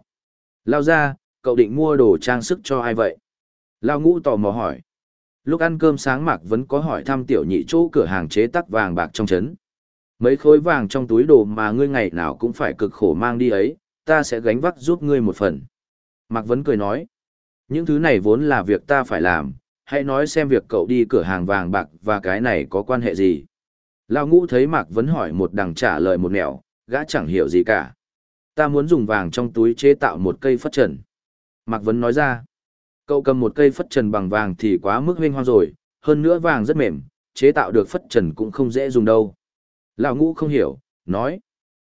Lao ra, cậu định mua đồ trang sức cho ai vậy? Lao ngũ tò mò hỏi. Lúc ăn cơm sáng Mạc vẫn có hỏi thăm tiểu nhị chỗ cửa hàng chế tắc vàng bạc trong trấn. Mấy khối vàng trong túi đồ mà ngươi ngày nào cũng phải cực khổ mang đi ấy, ta sẽ gánh vác giúp ngươi một phần. Mạc Vấn cười nói. Những thứ này vốn là việc ta phải làm, hãy nói xem việc cậu đi cửa hàng vàng bạc và cái này có quan hệ gì. Lao ngũ thấy Mạc Vấn hỏi một đằng trả lời một nẻo, gã chẳng hiểu gì cả. Ta muốn dùng vàng trong túi chế tạo một cây phất trần. Mạc Vấn nói ra, cậu cầm một cây phất trần bằng vàng thì quá mức huynh hoang rồi, hơn nữa vàng rất mềm, chế tạo được phất trần cũng không dễ dùng đâu. Lão ngũ không hiểu, nói,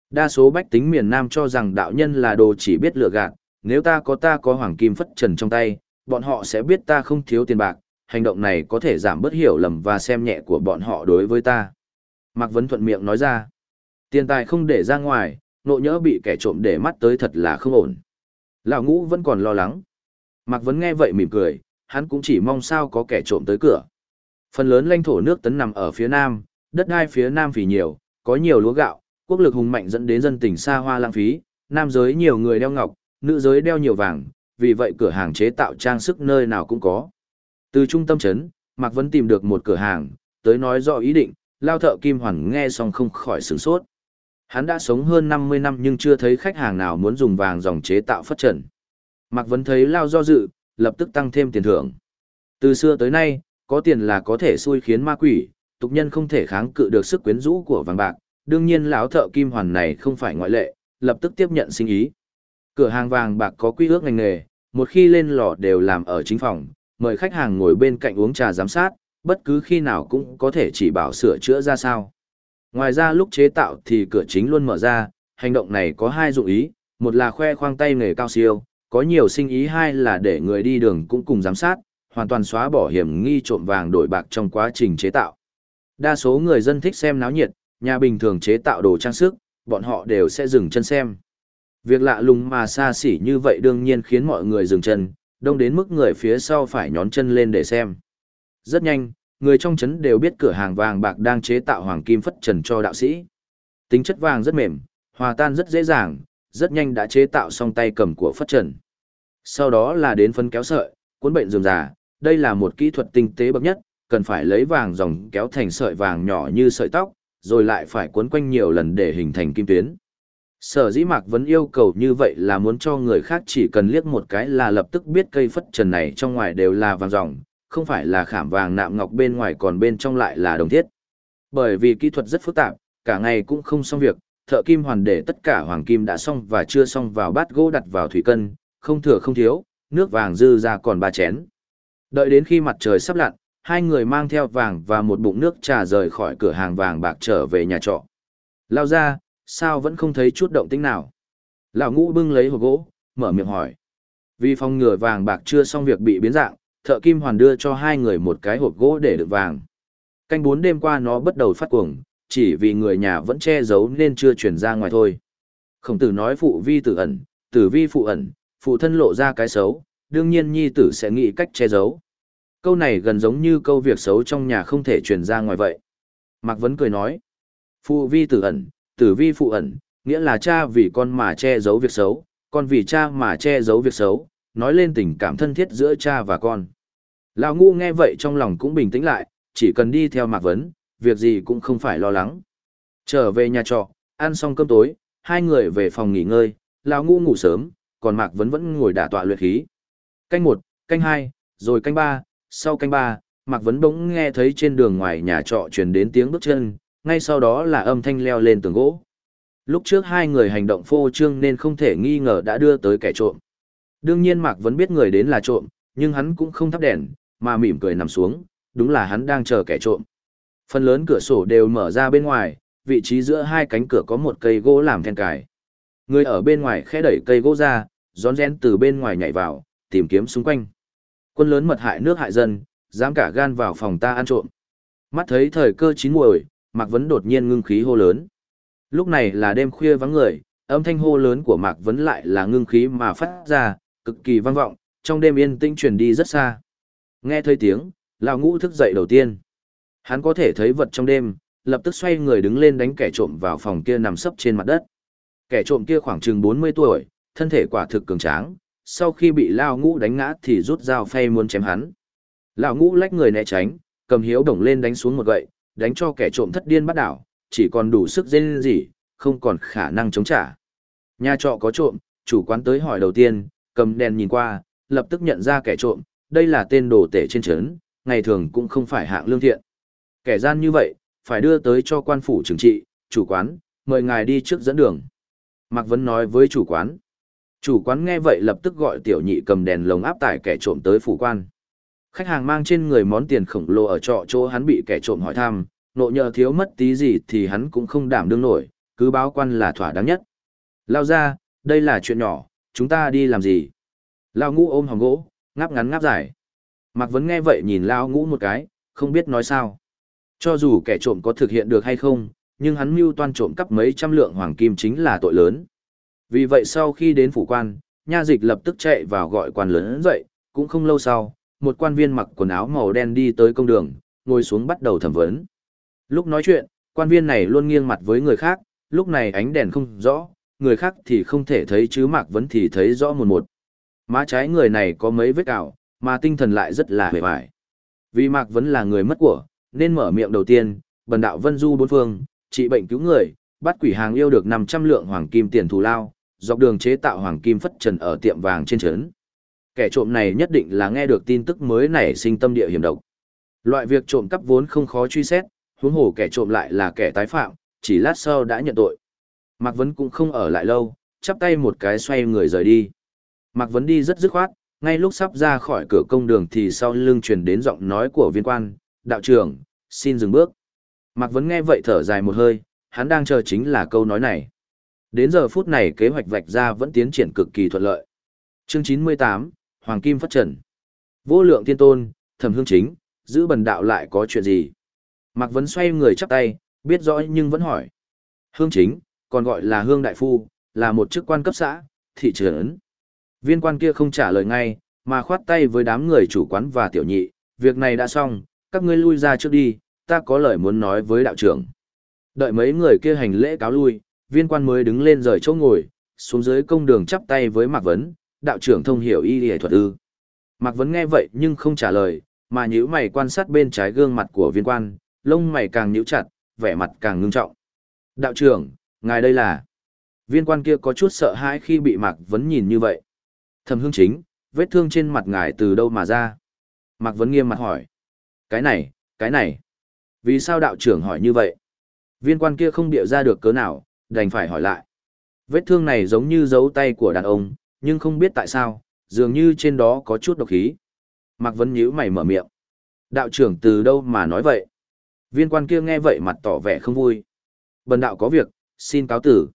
đa số bách tính miền Nam cho rằng đạo nhân là đồ chỉ biết lừa gạt, nếu ta có ta có hoàng kim phất trần trong tay, bọn họ sẽ biết ta không thiếu tiền bạc, hành động này có thể giảm bớt hiểu lầm và xem nhẹ của bọn họ đối với ta. Mạc Vấn thuận miệng nói ra, tiền tài không để ra ngoài, nộ nhỡ bị kẻ trộm để mắt tới thật là không ổn. Lão ngũ vẫn còn lo lắng. Mạc Vấn nghe vậy mỉm cười, hắn cũng chỉ mong sao có kẻ trộm tới cửa. Phần lớn lãnh thổ nước tấn nằm ở phía nam, đất đai phía nam vì nhiều, có nhiều lúa gạo, quốc lực hùng mạnh dẫn đến dân tình xa hoa lãng phí, nam giới nhiều người đeo ngọc, nữ giới đeo nhiều vàng, vì vậy cửa hàng chế tạo trang sức nơi nào cũng có. Từ trung tâm trấn, Mạc Vấn tìm được một cửa hàng, tới nói rõ ý định, lao thợ Kim Hoàn nghe xong không khỏi sửng sốt. Hắn đã sống hơn 50 năm nhưng chưa thấy khách hàng nào muốn dùng vàng dòng chế tạo phát trần. Mạc Vấn thấy lao do dự, lập tức tăng thêm tiền thưởng. Từ xưa tới nay, có tiền là có thể xui khiến ma quỷ, tục nhân không thể kháng cự được sức quyến rũ của vàng bạc. Đương nhiên lão thợ Kim Hoàn này không phải ngoại lệ, lập tức tiếp nhận sinh ý. Cửa hàng vàng bạc có quy ước ngành nghề, một khi lên lò đều làm ở chính phòng, mời khách hàng ngồi bên cạnh uống trà giám sát, bất cứ khi nào cũng có thể chỉ bảo sửa chữa ra sao. Ngoài ra lúc chế tạo thì cửa chính luôn mở ra, hành động này có hai dụng ý, một là khoe khoang tay nghề cao siêu, có nhiều sinh ý hay là để người đi đường cũng cùng giám sát, hoàn toàn xóa bỏ hiểm nghi trộm vàng đổi bạc trong quá trình chế tạo. Đa số người dân thích xem náo nhiệt, nhà bình thường chế tạo đồ trang sức, bọn họ đều sẽ dừng chân xem. Việc lạ lùng mà xa xỉ như vậy đương nhiên khiến mọi người dừng chân, đông đến mức người phía sau phải nhón chân lên để xem. Rất nhanh, người trong trấn đều biết cửa hàng vàng bạc đang chế tạo hoàng kim phất trần cho đạo sĩ. Tính chất vàng rất mềm, hòa tan rất dễ dàng, rất nhanh đã chế tạo xong tay cầm của phất trần. Sau đó là đến phân kéo sợi, cuốn bệnh dườm già, đây là một kỹ thuật tinh tế bậc nhất, cần phải lấy vàng dòng kéo thành sợi vàng nhỏ như sợi tóc, rồi lại phải cuốn quanh nhiều lần để hình thành kim tuyến. Sở dĩ Mạc vẫn yêu cầu như vậy là muốn cho người khác chỉ cần liếc một cái là lập tức biết cây phất trần này trong ngoài đều là vàng dòng, không phải là khảm vàng nạm ngọc bên ngoài còn bên trong lại là đồng thiết. Bởi vì kỹ thuật rất phức tạp, cả ngày cũng không xong việc, thợ kim hoàn để tất cả hoàng kim đã xong và chưa xong vào bát gỗ đặt vào thủy cân, không thừa không thiếu, nước vàng dư ra còn ba chén. Đợi đến khi mặt trời sắp lặn, hai người mang theo vàng và một bụng nước trà rời khỏi cửa hàng vàng bạc trở về nhà trọ. Lao ra, sao vẫn không thấy chút động tĩnh nào? Lão ngũ bưng lấy hộp gỗ, mở miệng hỏi. Vì phòng ngừa vàng bạc chưa xong việc bị biến dạng, thợ kim hoàn đưa cho hai người một cái hộp gỗ để đựng vàng. Canh bốn đêm qua nó bắt đầu phát cuồng, chỉ vì người nhà vẫn che giấu nên chưa chuyển ra ngoài thôi. Khổng tử nói phụ vi tử ẩn, tử vi phụ ẩn, phụ thân lộ ra cái xấu, đương nhiên nhi tử sẽ nghĩ cách che giấu. Câu này gần giống như câu việc xấu trong nhà không thể truyền ra ngoài vậy. Mạc Vấn cười nói, phụ vi tử ẩn, tử vi phụ ẩn, nghĩa là cha vì con mà che giấu việc xấu, con vì cha mà che giấu việc xấu, nói lên tình cảm thân thiết giữa cha và con. Lão ngu nghe vậy trong lòng cũng bình tĩnh lại, chỉ cần đi theo Mạc Vấn, việc gì cũng không phải lo lắng. Trở về nhà trọ, ăn xong cơm tối, hai người về phòng nghỉ ngơi, Lão ngu ngủ sớm, còn Mạc Vấn vẫn ngồi đả tọa luyện khí. Canh một, canh hai, rồi canh ba, sau canh ba, Mạc Vấn bỗng nghe thấy trên đường ngoài nhà trọ truyền đến tiếng bước chân, ngay sau đó là âm thanh leo lên tường gỗ. Lúc trước hai người hành động phô trương nên không thể nghi ngờ đã đưa tới kẻ trộm. Đương nhiên Mạc vẫn biết người đến là trộm, nhưng hắn cũng không thắp đèn, mà mỉm cười nằm xuống, đúng là hắn đang chờ kẻ trộm. Phần lớn cửa sổ đều mở ra bên ngoài, vị trí giữa hai cánh cửa có một cây gỗ làm then cài. Người ở bên ngoài khẽ đẩy cây gỗ ra, rón rén từ bên ngoài nhảy vào, tìm kiếm xung quanh. Quân lớn mật hại nước hại dân, dám cả gan vào phòng ta ăn trộm. Mắt thấy thời cơ chín muồi, Mạc Vấn đột nhiên ngưng khí hô lớn. Lúc này là đêm khuya vắng người, âm thanh hô lớn của Mạc Vấn lại là ngưng khí mà phát ra, cực kỳ vang vọng, trong đêm yên tĩnh truyền đi rất xa. Nghe thấy tiếng, lão ngũ thức dậy đầu tiên. Hắn có thể thấy vật trong đêm, lập tức xoay người đứng lên đánh kẻ trộm vào phòng kia nằm sấp trên mặt đất. Kẻ trộm kia khoảng chừng 40 tuổi, thân thể quả thực cường tráng, sau khi bị lão ngũ đánh ngã thì rút dao phay muốn chém hắn. Lão ngũ lách người né tránh, cầm hiếu đồng lên đánh xuống một gậy, đánh cho kẻ trộm thất điên bắt đảo, chỉ còn đủ sức dên gì, không còn khả năng chống trả. Nhà trọ có trộm, chủ quán tới hỏi đầu tiên, cầm đèn nhìn qua, lập tức nhận ra kẻ trộm, đây là tên đồ tể trên trấn, ngày thường cũng không phải hạng lương thiện. Kẻ gian như vậy, phải đưa tới cho quan phủ trừng trị, chủ quán, mời ngài đi trước dẫn đường. Mạc Vấn nói với chủ quán. Chủ quán nghe vậy lập tức gọi tiểu nhị cầm đèn lồng áp tải kẻ trộm tới phủ quan. Khách hàng mang trên người món tiền khổng lồ ở trọ chỗ hắn bị kẻ trộm hỏi thăm, nộ nhờ thiếu mất tí gì thì hắn cũng không đảm đương nổi, cứ báo quan là thỏa đáng nhất. Lao ra, đây là chuyện nhỏ, chúng ta đi làm gì? Lao ngũ ôm hòm gỗ, ngáp ngắn ngáp dài. Mạc Vấn nghe vậy nhìn Lao ngũ một cái, không biết nói sao. Cho dù kẻ trộm có thực hiện được hay không, nhưng hắn mưu toan trộm cắp mấy trăm lượng hoàng kim chính là tội lớn. Vì vậy sau khi đến phủ quan, nha dịch lập tức chạy vào gọi quan lớn dậy, cũng không lâu sau, một quan viên mặc quần áo màu đen đi tới công đường, ngồi xuống bắt đầu thẩm vấn. Lúc nói chuyện, quan viên này luôn nghiêng mặt với người khác, lúc này ánh đèn không rõ, người khác thì không thể thấy chứ Mạc Vấn thì thấy rõ một một. Má trái người này có mấy vết cào, mà tinh thần lại rất là hề vải. Vì Mạc Vấn là người mất của, nên mở miệng đầu tiên, bần đạo vân du bốn phương, trị bệnh cứu người, bắt quỷ hàng yêu được 500 lượng hoàng kim tiền thù lao, dọc đường chế tạo hoàng kim phất trần ở tiệm vàng trên trấn. Kẻ trộm này nhất định là nghe được tin tức mới nảy sinh tâm địa hiểm độc. Loại việc trộm cắp vốn không khó truy xét, huống hồ kẻ trộm lại là kẻ tái phạm, chỉ lát sau đã nhận tội. Mạc Vấn cũng không ở lại lâu, chắp tay một cái xoay người rời đi. Mạc Vấn đi rất dứt khoát, ngay lúc sắp ra khỏi cửa công đường thì sau lưng truyền đến giọng nói của viên quan, đạo trưởng, xin dừng bước. Mạc Vấn nghe vậy thở dài một hơi, hắn đang chờ chính là câu nói này. Đến giờ phút này kế hoạch vạch ra vẫn tiến triển cực kỳ thuận lợi. Chương 98, Hoàng Kim Phát Trần. Vô lượng tiên tôn, thẩm hương chính, giữ bần đạo lại có chuyện gì? Mạc Vấn xoay người chắp tay, biết rõ nhưng vẫn hỏi. Hương chính, còn gọi là hương đại phu, là một chức quan cấp xã, thị trưởng. Viên quan kia không trả lời ngay, mà khoát tay với đám người chủ quán và tiểu nhị, việc này đã xong, các ngươi lui ra trước đi, ta có lời muốn nói với đạo trưởng. Đợi mấy người kia hành lễ cáo lui, viên quan mới đứng lên rời chỗ ngồi, xuống dưới công đường chắp tay với Mạc Vấn, đạo trưởng thông hiểu y y thuật ư. Mạc Vấn nghe vậy nhưng không trả lời, mà nhíu mày quan sát bên trái gương mặt của viên quan, lông mày càng nhíu chặt, vẻ mặt càng ngưng trọng. Đạo trưởng, ngài đây là... Viên quan kia có chút sợ hãi khi bị Mạc Vấn nhìn như vậy. Thầm hương chính, vết thương trên mặt ngài từ đâu mà ra? Mạc Vấn nghiêm mặt hỏi. Cái này, cái này. Vì sao đạo trưởng hỏi như vậy? Viên quan kia không điệu ra được cớ nào, đành phải hỏi lại. Vết thương này giống như dấu tay của đàn ông, nhưng không biết tại sao, dường như trên đó có chút độc khí. Mạc Vấn nhíu mày mở miệng. Đạo trưởng từ đâu mà nói vậy? Viên quan kia nghe vậy mặt tỏ vẻ không vui. Bần đạo có việc, xin cáo tử.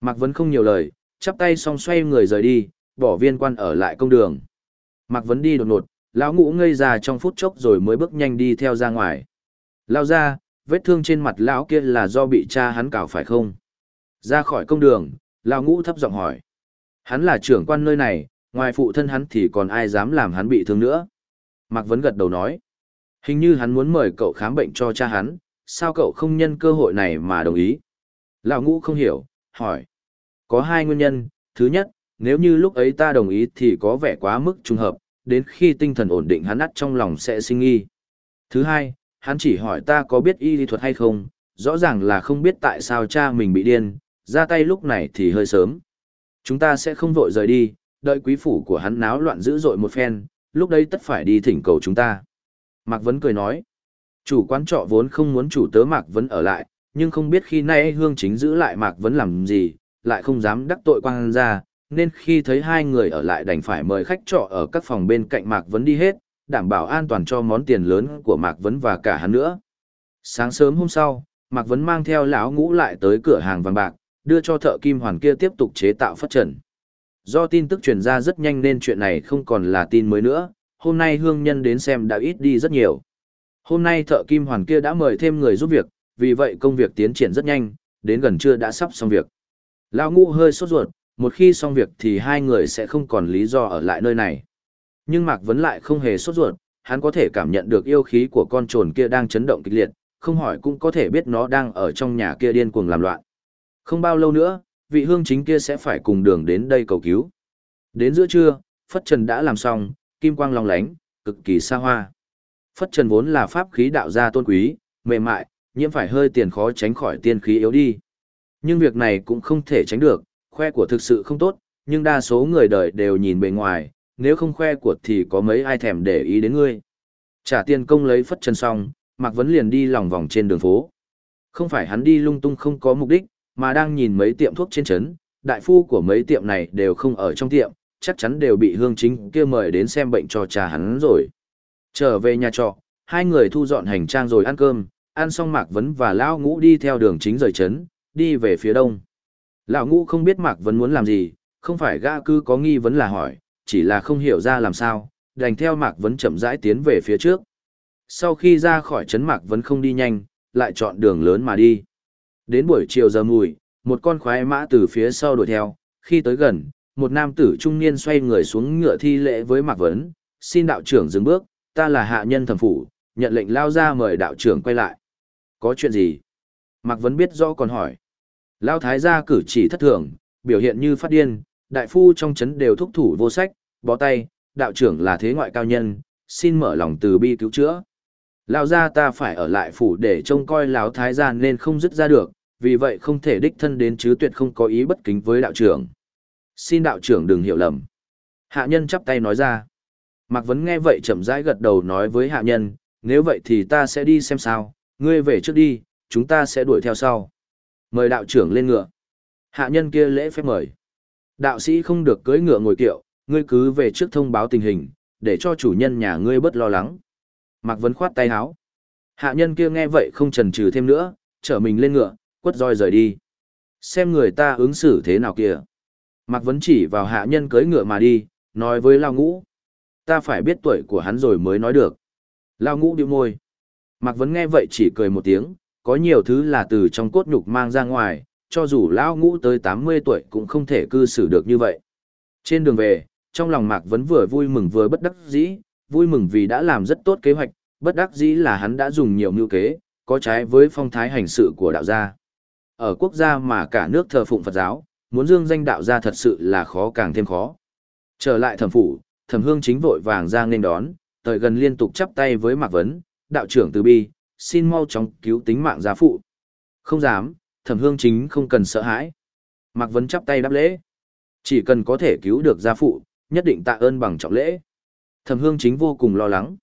Mạc Vấn không nhiều lời, chắp tay xong xoay người rời đi, bỏ viên quan ở lại công đường. Mạc Vấn đi đột ngột, lão ngũ ngây ra trong phút chốc rồi mới bước nhanh đi theo ra ngoài. Lao ra, vết thương trên mặt lão kia là do bị cha hắn cào phải không? Ra khỏi công đường, lão ngũ thấp giọng hỏi. Hắn là trưởng quan nơi này, ngoài phụ thân hắn thì còn ai dám làm hắn bị thương nữa. Mạc Vấn gật đầu nói. Hình như hắn muốn mời cậu khám bệnh cho cha hắn, sao cậu không nhân cơ hội này mà đồng ý? Lão ngũ không hiểu, hỏi. Có hai nguyên nhân, thứ nhất, nếu như lúc ấy ta đồng ý thì có vẻ quá mức trùng hợp, đến khi tinh thần ổn định hắn ắt trong lòng sẽ sinh nghi. Thứ hai, hắn chỉ hỏi ta có biết y lý thuật hay không, rõ ràng là không biết tại sao cha mình bị điên, ra tay lúc này thì hơi sớm. Chúng ta sẽ không vội rời đi, đợi quý phủ của hắn náo loạn dữ dội một phen, lúc đấy tất phải đi thỉnh cầu chúng ta. Mạc Vấn cười nói, chủ quán trọ vốn không muốn chủ tớ Mạc Vấn ở lại, nhưng không biết khi nay hương chính giữ lại Mạc Vấn làm gì, lại không dám đắc tội quang ra, nên khi thấy hai người ở lại đành phải mời khách trọ ở các phòng bên cạnh Mạc Vấn đi hết, đảm bảo an toàn cho món tiền lớn của Mạc Vấn và cả hắn nữa. Sáng sớm hôm sau, Mạc Vấn mang theo lão ngũ lại tới cửa hàng vàng bạc, đưa cho thợ kim hoàn kia tiếp tục chế tạo phất trần. Do tin tức truyền ra rất nhanh nên chuyện này không còn là tin mới nữa, hôm nay hương nhân đến xem đã ít đi rất nhiều. Hôm nay thợ kim hoàn kia đã mời thêm người giúp việc, vì vậy công việc tiến triển rất nhanh, đến gần trưa đã sắp xong việc. Lão ngũ hơi sốt ruột, một khi xong việc thì hai người sẽ không còn lý do ở lại nơi này. Nhưng Mạc Vấn lại không hề sốt ruột, hắn có thể cảm nhận được yêu khí của con trồn kia đang chấn động kịch liệt, không hỏi cũng có thể biết nó đang ở trong nhà kia điên cuồng làm loạn. Không bao lâu nữa, vị hương chính kia sẽ phải cùng đường đến đây cầu cứu. Đến giữa trưa, Phất Trần đã làm xong, kim quang long lánh, cực kỳ xa hoa. Phất Trần vốn là pháp khí đạo gia tôn quý, mềm mại, nhiễm phải hơi tiền khó tránh khỏi tiên khí yếu đi. Nhưng việc này cũng không thể tránh được, khoe của thực sự không tốt, nhưng đa số người đời đều nhìn bề ngoài, nếu không khoe của thì có mấy ai thèm để ý đến ngươi. Trả tiền công lấy phất chân xong, Mạc Vấn liền đi lòng vòng trên đường phố. Không phải hắn đi lung tung không có mục đích, mà đang nhìn mấy tiệm thuốc trên trấn, đại phu của mấy tiệm này đều không ở trong tiệm, chắc chắn đều bị hương chính kia mời đến xem bệnh cho trà hắn rồi. Trở về nhà trọ, hai người thu dọn hành trang rồi ăn cơm, ăn xong Mạc Vấn và Lão Ngũ đi theo đường chính rời trấn, đi về phía đông. Lão Ngũ không biết Mạc Vấn muốn làm gì, không phải gã cứ có nghi vấn là hỏi, chỉ là không hiểu ra làm sao, đành theo Mạc Vấn chậm rãi tiến về phía trước. Sau khi ra khỏi trấn Mạc Vấn không đi nhanh, lại chọn đường lớn mà đi. Đến buổi chiều giờ mùi, một con khoái mã từ phía sau đuổi theo, khi tới gần, một nam tử trung niên xoay người xuống ngựa thi lễ với Mạc Vấn, xin đạo trưởng dừng bước, ta là hạ nhân thẩm phủ, nhận lệnh lao ra mời đạo trưởng quay lại. Có chuyện gì? Mạc Vấn biết rõ còn hỏi. Lao thái gia cử chỉ thất thường, biểu hiện như phát điên, đại phu trong chấn đều thúc thủ vô sách, bó tay, đạo trưởng là thế ngoại cao nhân, xin mở lòng từ bi cứu chữa. Lão gia ta phải ở lại phủ để trông coi lão thái gia nên không dứt ra được, vì vậy không thể đích thân đến chứ tuyệt không có ý bất kính với đạo trưởng. Xin đạo trưởng đừng hiểu lầm. Hạ nhân chắp tay nói ra. Mạc Vấn nghe vậy chậm rãi gật đầu nói với hạ nhân, nếu vậy thì ta sẽ đi xem sao, ngươi về trước đi, chúng ta sẽ đuổi theo sau. Mời đạo trưởng lên ngựa. Hạ nhân kia lễ phép mời. Đạo sĩ không được cưỡi ngựa ngồi kiệu, ngươi cứ về trước thông báo tình hình, để cho chủ nhân nhà ngươi bớt lo lắng. Mạc Vấn khoát tay háo. Hạ nhân kia nghe vậy không chần chừ thêm nữa, trở mình lên ngựa, quất roi rời đi. Xem người ta ứng xử thế nào kìa. Mạc Vấn chỉ vào hạ nhân cưỡi ngựa mà đi, nói với Lao Ngũ. Ta phải biết tuổi của hắn rồi mới nói được. Lao Ngũ điệu môi. Mạc Vấn nghe vậy chỉ cười một tiếng, có nhiều thứ là từ trong cốt nhục mang ra ngoài, cho dù Lao Ngũ tới 80 tuổi cũng không thể cư xử được như vậy. Trên đường về, trong lòng Mạc Vấn vừa vui mừng vừa bất đắc dĩ, vui mừng vì đã làm rất tốt kế hoạch, bất đắc dĩ là hắn đã dùng nhiều mưu kế, có trái với phong thái hành sự của đạo gia. Ở quốc gia mà cả nước thờ phụng Phật giáo, muốn dương danh đạo gia thật sự là khó càng thêm khó. Trở lại thẩm phủ, thẩm hương chính vội vàng ra nên đón, thời gần liên tục chắp tay với Mạc Vấn, đạo trưởng từ bi, xin mau chóng cứu tính mạng gia phụ. Không dám, thẩm hương chính không cần sợ hãi. Mạc Vấn chắp tay đáp lễ. Chỉ cần có thể cứu được gia phụ, nhất định tạ ơn bằng trọng lễ. Thẩm hương chính vô cùng lo lắng.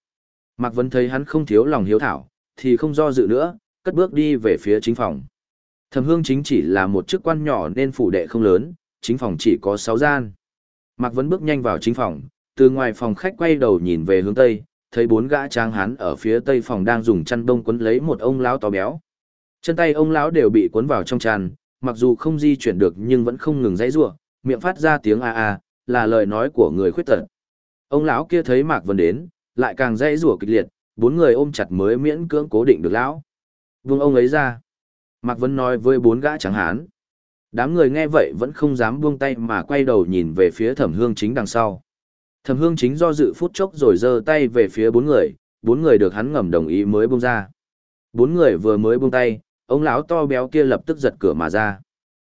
Mạc Vân thấy hắn không thiếu lòng hiếu thảo, thì không do dự nữa, cất bước đi về phía chính phòng. Thẩm hương chính chỉ là một chức quan nhỏ nên phủ đệ không lớn, chính phòng chỉ có 6 gian. Mạc Vân bước nhanh vào chính phòng, từ ngoài phòng khách quay đầu nhìn về hướng tây, thấy bốn gã tráng hán ở phía tây phòng đang dùng chăn đông quấn lấy một ông lão to béo. Chân tay ông lão đều bị cuốn vào trong chăn, mặc dù không di chuyển được nhưng vẫn không ngừng dãy rủa, miệng phát ra tiếng a a, là lời nói của người khuyết tật. Ông lão kia thấy Mạc Vân đến, lại càng dãy rủa kịch liệt, bốn người ôm chặt mới miễn cưỡng cố định được lão. Vương ông ấy ra. Mạc Vân nói với bốn gã trắng hán. Đám người nghe vậy vẫn không dám buông tay mà quay đầu nhìn về phía thẩm hương chính đằng sau. Thẩm hương chính do dự phút chốc rồi giơ tay về phía bốn người, bốn người được hắn ngầm đồng ý mới buông ra. Bốn người vừa mới buông tay, ông lão to béo kia lập tức giật cửa mà ra.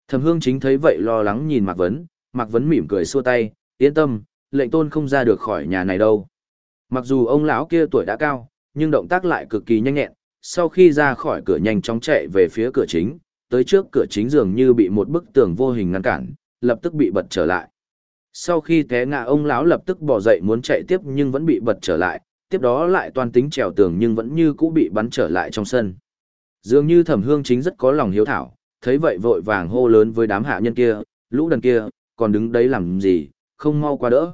Thẩm hương chính thấy vậy lo lắng nhìn Mạc Vấn, Mạc Vấn mỉm cười xua tay, yên tâm, lệnh tôn không ra được khỏi nhà này đâu. Mặc dù ông lão kia tuổi đã cao, nhưng động tác lại cực kỳ nhanh nhẹn, sau khi ra khỏi cửa nhanh chóng chạy về phía cửa chính, tới trước cửa chính dường như bị một bức tường vô hình ngăn cản, lập tức bị bật trở lại. Sau khi té ngã ông lão lập tức bỏ dậy muốn chạy tiếp nhưng vẫn bị bật trở lại, tiếp đó lại toàn tính trèo tường nhưng vẫn như cũ bị bắn trở lại trong sân. Dường như thẩm hương chính rất có lòng hiếu thảo, thấy vậy vội vàng hô lớn với đám hạ nhân kia, lũ đần kia, còn đứng đấy làm gì, không mau qua đỡ.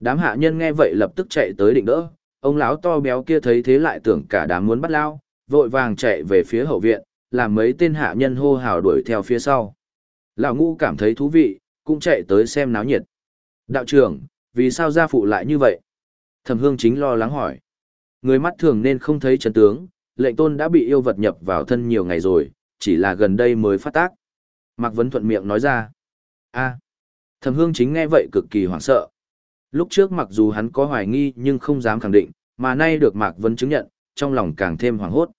Đám hạ nhân nghe vậy lập tức chạy tới định đỡ, ông lão to béo kia thấy thế lại tưởng cả đám muốn bắt lao, vội vàng chạy về phía hậu viện, làm mấy tên hạ nhân hô hào đuổi theo phía sau. Lão ngũ cảm thấy thú vị, cũng chạy tới xem náo nhiệt. Đạo trưởng, vì sao gia phụ lại như vậy? Thẩm hương chính lo lắng hỏi. Người mắt thường nên không thấy chân tướng, lệnh tôn đã bị yêu vật nhập vào thân nhiều ngày rồi, chỉ là gần đây mới phát tác. Mạc Vấn thuận miệng nói ra. a Thẩm hương chính nghe vậy cực kỳ hoảng sợ. Lúc trước mặc dù hắn có hoài nghi nhưng không dám khẳng định, mà nay được Mạc Vân chứng nhận, trong lòng càng thêm hoảng hốt.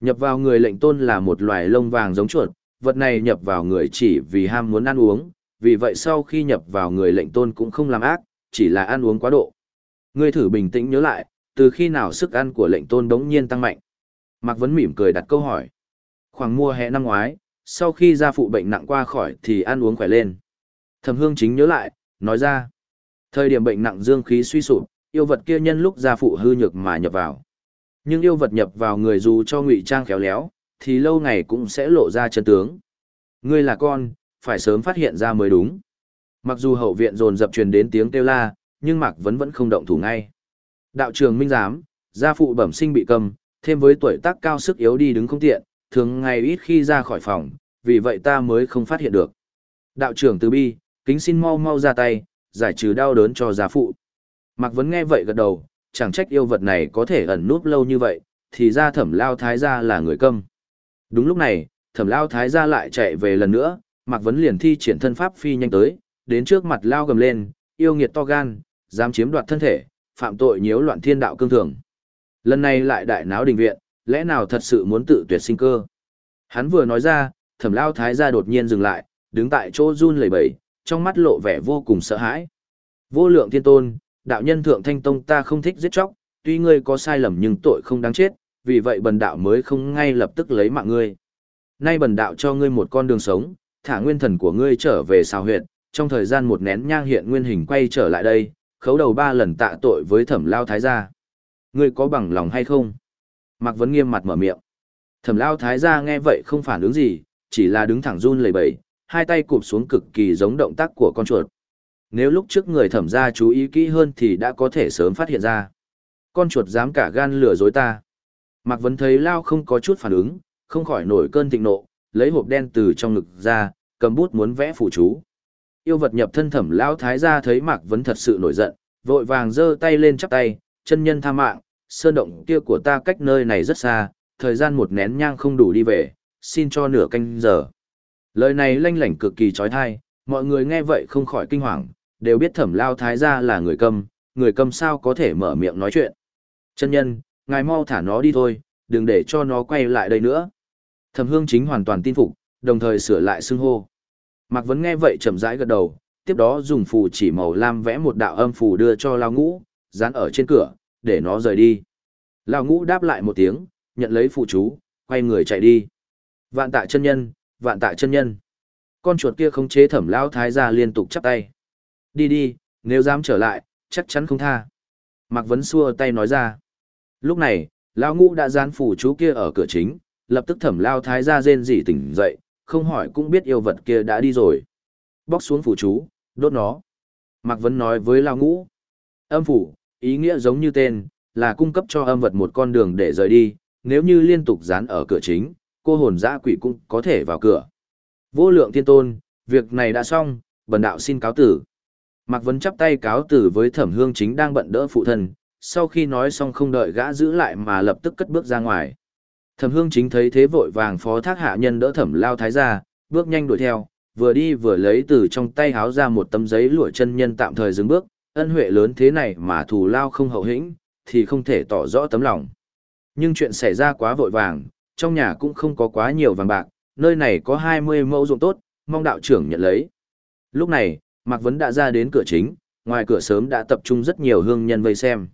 Nhập vào người lệnh tôn là một loài lông vàng giống chuột, vật này nhập vào người chỉ vì ham muốn ăn uống, vì vậy sau khi nhập vào người lệnh tôn cũng không làm ác, chỉ là ăn uống quá độ. Ngươi thử bình tĩnh nhớ lại, từ khi nào sức ăn của lệnh tôn đống nhiên tăng mạnh? Mạc Vấn mỉm cười đặt câu hỏi. Khoảng mùa hè năm ngoái, sau khi gia phụ bệnh nặng qua khỏi thì ăn uống khỏe lên. Thẩm Hương chính nhớ lại, nói ra. Thời điểm bệnh nặng dương khí suy sụp, yêu vật kia nhân lúc gia phụ hư nhược mà nhập vào. Nhưng yêu vật nhập vào người dù cho ngụy trang khéo léo, thì lâu ngày cũng sẽ lộ ra chân tướng. Ngươi là con, phải sớm phát hiện ra mới đúng. Mặc dù hậu viện dồn dập truyền đến tiếng kêu la, nhưng Mạc Vấn vẫn không động thủ ngay. Đạo trường minh giám, gia phụ bẩm sinh bị cầm, thêm với tuổi tác cao sức yếu đi đứng không tiện, thường ngày ít khi ra khỏi phòng, vì vậy ta mới không phát hiện được. Đạo trưởng từ bi, kính xin mau mau ra tay, giải trừ đau đớn cho gia phụ. Mạc Vấn nghe vậy gật đầu, chẳng trách yêu vật này có thể ẩn núp lâu như vậy, thì ra thẩm lao thái gia là người câm. Đúng lúc này, thẩm lao thái gia lại chạy về lần nữa, Mạc Vấn liền thi triển thân pháp phi nhanh tới, đến trước mặt lao gầm lên, yêu nghiệt to gan, dám chiếm đoạt thân thể, phạm tội nhiễu loạn thiên đạo cương thường. Lần này lại đại náo đình viện, lẽ nào thật sự muốn tự tuyệt sinh cơ? Hắn vừa nói ra, thẩm lao thái gia đột nhiên dừng lại, đứng tại chỗ run lẩy bẩy, trong mắt lộ vẻ vô cùng sợ hãi. Vô lượng thiên tôn, đạo nhân thượng thanh tông ta không thích giết chóc, tuy ngươi có sai lầm nhưng tội không đáng chết, vì vậy bần đạo mới không ngay lập tức lấy mạng ngươi. Nay bần đạo cho ngươi một con đường sống, thả nguyên thần của ngươi trở về xào huyệt, trong thời gian một nén nhang hiện nguyên hình quay trở lại đây, khấu đầu ba lần tạ tội với thẩm lao thái gia. Ngươi có bằng lòng hay không? Mạc Vấn nghiêm mặt mở miệng. Thẩm lao thái gia nghe vậy không phản ứng gì, chỉ là đứng thẳng run lẩy bẩy, hai tay cụp xuống cực kỳ giống động tác của con chuột. Nếu lúc trước người thẩm gia chú ý kỹ hơn thì đã có thể sớm phát hiện ra. Con chuột dám cả gan lừa dối ta. Mạc Vấn thấy Lao không có chút phản ứng, không khỏi nổi cơn thịnh nộ, lấy hộp đen từ trong ngực ra, cầm bút muốn vẽ phù chú. Yêu vật nhập thân thẩm Lão Thái gia thấy Mạc Vấn thật sự nổi giận, vội vàng giơ tay lên chắp tay, chân nhân tha mạng, sơn động kia của ta cách nơi này rất xa, thời gian một nén nhang không đủ đi về, xin cho nửa canh giờ. Lời này lanh lảnh cực kỳ trói thai, mọi người nghe vậy không khỏi kinh hoàng, đều biết thẩm lao thái gia là người câm, người câm sao có thể mở miệng nói chuyện. Chân nhân, ngài mau thả nó đi thôi, đừng để cho nó quay lại đây nữa. Thẩm hương chính hoàn toàn tin phục, đồng thời sửa lại xưng hô. Mạc Vấn nghe vậy chậm rãi gật đầu, tiếp đó dùng phù chỉ màu lam vẽ một đạo âm phù đưa cho lao ngũ, dán ở trên cửa, để nó rời đi. Lao ngũ đáp lại một tiếng, nhận lấy phù chú, quay người chạy đi. Vạn tạ chân nhân, vạn tạ chân nhân. Con chuột kia không chế thẩm lao thái gia liên tục chắp tay. Đi đi, nếu dám trở lại, chắc chắn không tha. Mạc Vấn xua tay nói ra. Lúc này, Lão Ngũ đã dán phủ chú kia ở cửa chính, lập tức thẩm Lao Thái gia rên rỉ tỉnh dậy, không hỏi cũng biết yêu vật kia đã đi rồi. Bóc xuống phủ chú, đốt nó. Mạc Vấn nói với Lao Ngũ. Âm phủ, ý nghĩa giống như tên, là cung cấp cho âm vật một con đường để rời đi, nếu như liên tục dán ở cửa chính, cô hồn dã quỷ cũng có thể vào cửa. Vô lượng thiên tôn, việc này đã xong, bần đạo xin cáo tử. Mạc Vấn chắp tay cáo tử với thẩm hương chính đang bận đỡ phụ thân, sau khi nói xong không đợi gã giữ lại mà lập tức cất bước ra ngoài. Thẩm hương chính thấy thế vội vàng phó thác hạ nhân đỡ thẩm lao thái ra, bước nhanh đuổi theo, vừa đi vừa lấy từ trong tay háo ra một tấm giấy lụa chân nhân tạm thời dừng bước, ân huệ lớn thế này mà thù lao không hậu hĩnh, thì không thể tỏ rõ tấm lòng. Nhưng chuyện xảy ra quá vội vàng, trong nhà cũng không có quá nhiều vàng bạc, nơi này có 20 mẫu ruộng tốt, mong đạo trưởng nhận lấy. Lúc này, Mạc Vấn đã ra đến cửa chính, ngoài cửa sớm đã tập trung rất nhiều hương nhân vây xem.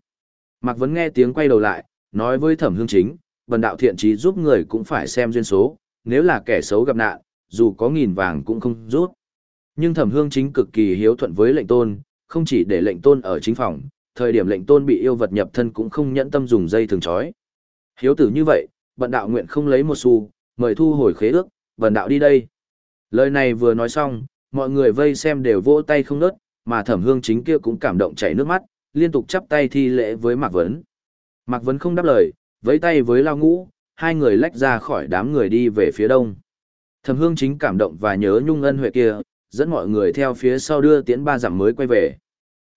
Mạc Vấn nghe tiếng quay đầu lại, nói với thẩm hương chính, bần đạo thiện trí giúp người cũng phải xem duyên số, nếu là kẻ xấu gặp nạn, dù có nghìn vàng cũng không rút. Nhưng thẩm hương chính cực kỳ hiếu thuận với lệnh tôn, không chỉ để lệnh tôn ở chính phòng, thời điểm lệnh tôn bị yêu vật nhập thân cũng không nhẫn tâm dùng dây thường trói, Hiếu tử như vậy, bần đạo nguyện không lấy một xu, mời thu hồi khế ước, bần đạo đi đây. Lời này vừa nói xong, mọi người vây xem đều vỗ tay không nớt, mà thẩm hương chính kia cũng cảm động chảy nước mắt, liên tục chắp tay thi lễ với Mạc Vấn. Mạc Vấn không đáp lời, vẫy tay với Lao Ngũ, hai người lách ra khỏi đám người đi về phía đông. Thẩm hương chính cảm động và nhớ nhung ân huệ kia, dẫn mọi người theo phía sau đưa tiễn ba dặm mới quay về.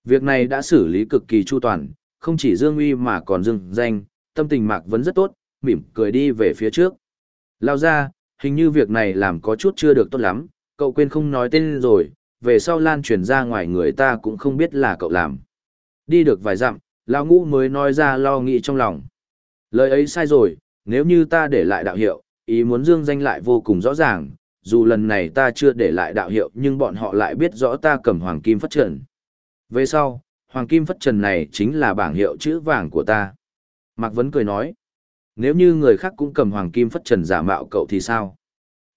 Việc này đã xử lý cực kỳ chu toàn, không chỉ Dương Uy mà còn Dương Danh, tâm tình Mạc Vấn rất tốt, mỉm cười đi về phía trước. Lao ra, hình như việc này làm có chút chưa được tốt lắm, cậu quên không nói tên rồi, về sau lan truyền ra ngoài người ta cũng không biết là cậu làm. Đi được vài dặm, lao ngũ mới nói ra lo nghĩ trong lòng. Lời ấy sai rồi, nếu như ta để lại đạo hiệu, ý muốn dương danh lại vô cùng rõ ràng, dù lần này ta chưa để lại đạo hiệu nhưng bọn họ lại biết rõ ta cầm hoàng kim phất trần. Về sau, hoàng kim phất trần này chính là bảng hiệu chữ vàng của ta. Mạc Vấn cười nói, nếu như người khác cũng cầm hoàng kim phất trần giả mạo cậu thì sao?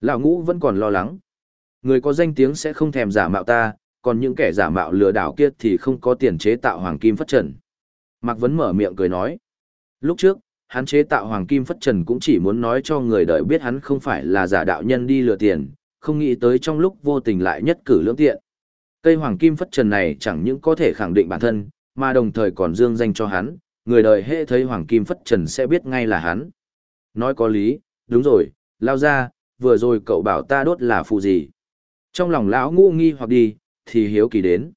Lão ngũ vẫn còn lo lắng. Người có danh tiếng sẽ không thèm giả mạo ta, còn những kẻ giả mạo lừa đảo kia thì không có tiền chế tạo hoàng kim phất trần. Mạc Vấn mở miệng cười nói. Lúc trước, hắn chế tạo hoàng kim phất trần cũng chỉ muốn nói cho người đời biết hắn không phải là giả đạo nhân đi lừa tiền, không nghĩ tới trong lúc vô tình lại nhất cử lưỡng tiện. Cây hoàng kim phất trần này chẳng những có thể khẳng định bản thân, mà đồng thời còn dương danh cho hắn, người đời hệ thấy hoàng kim phất trần sẽ biết ngay là hắn. Nói có lý, đúng rồi, lao ra, vừa rồi cậu bảo ta đốt là phù gì. Trong lòng lão ngu nghi hoặc đi, thì hiếu kỳ đến.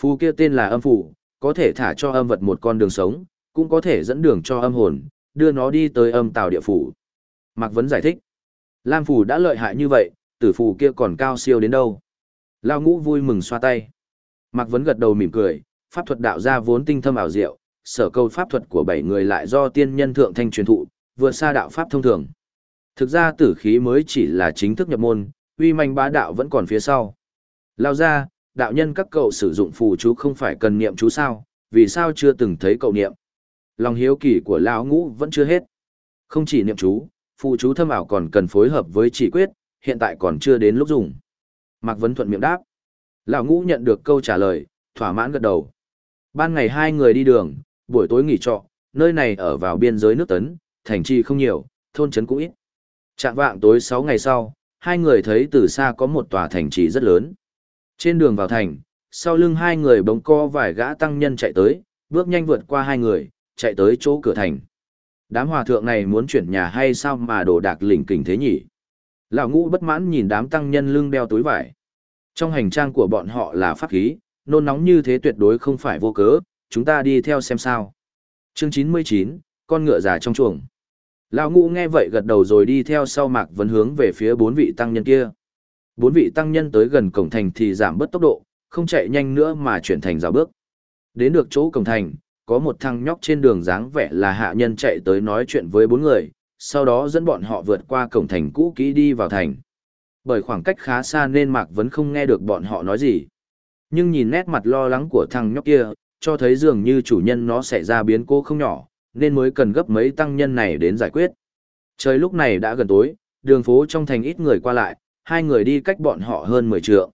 Phù kia tên là âm phù, có thể thả cho âm vật một con đường sống, cũng có thể dẫn đường cho âm hồn, đưa nó đi tới âm tào địa phủ. Mạc Vấn giải thích. Lam phù đã lợi hại như vậy, tử phù kia còn cao siêu đến đâu. Lao ngũ vui mừng xoa tay. Mạc Vấn gật đầu mỉm cười, pháp thuật đạo ra vốn tinh thâm ảo diệu, sở câu pháp thuật của bảy người lại do tiên nhân thượng thanh truyền thụ, vượt xa đạo pháp thông thường. Thực ra tử khí mới chỉ là chính thức nhập môn, uy manh bá đạo vẫn còn phía sau. Lao ra, đạo nhân các cậu sử dụng phù chú không phải cần niệm chú sao, vì sao chưa từng thấy cậu niệm. Lòng hiếu kỳ của lão ngũ vẫn chưa hết. Không chỉ niệm chú, phù chú thâm ảo còn cần phối hợp với chỉ quyết, hiện tại còn chưa đến lúc dùng. Mạc Vấn Thuận miệng đáp. Lão ngũ nhận được câu trả lời, thỏa mãn gật đầu. Ban ngày hai người đi đường, buổi tối nghỉ trọ, nơi này ở vào biên giới nước tấn, thành trì không nhiều, thôn trấn cũng ít. Trạng vạng tối 6 ngày sau, hai người thấy từ xa có một tòa thành trì rất lớn. Trên đường vào thành, sau lưng hai người bỗng co vài gã tăng nhân chạy tới, bước nhanh vượt qua hai người, chạy tới chỗ cửa thành. Đám hòa thượng này muốn chuyển nhà hay sao mà đồ đạc lỉnh kỉnh thế nhỉ? Lão ngũ bất mãn nhìn đám tăng nhân lưng đeo túi vải. Trong hành trang của bọn họ là pháp khí, nôn nóng như thế tuyệt đối không phải vô cớ, chúng ta đi theo xem sao. Chương 99, con ngựa già trong chuồng. Lão ngũ nghe vậy gật đầu rồi đi theo sau mạc vấn hướng về phía bốn vị tăng nhân kia. Bốn vị tăng nhân tới gần cổng thành thì giảm bớt tốc độ, không chạy nhanh nữa mà chuyển thành rào bước. Đến được chỗ cổng thành, có một thằng nhóc trên đường dáng vẻ là hạ nhân chạy tới nói chuyện với bốn người, sau đó dẫn bọn họ vượt qua cổng thành cũ kỹ đi vào thành. Bởi khoảng cách khá xa nên Mạc Vấn không nghe được bọn họ nói gì. Nhưng nhìn nét mặt lo lắng của thằng nhóc kia, cho thấy dường như chủ nhân nó sẽ ra biến cố không nhỏ, nên mới cần gấp mấy tăng nhân này đến giải quyết. Trời lúc này đã gần tối, đường phố trong thành ít người qua lại, hai người đi cách bọn họ hơn 10 trượng.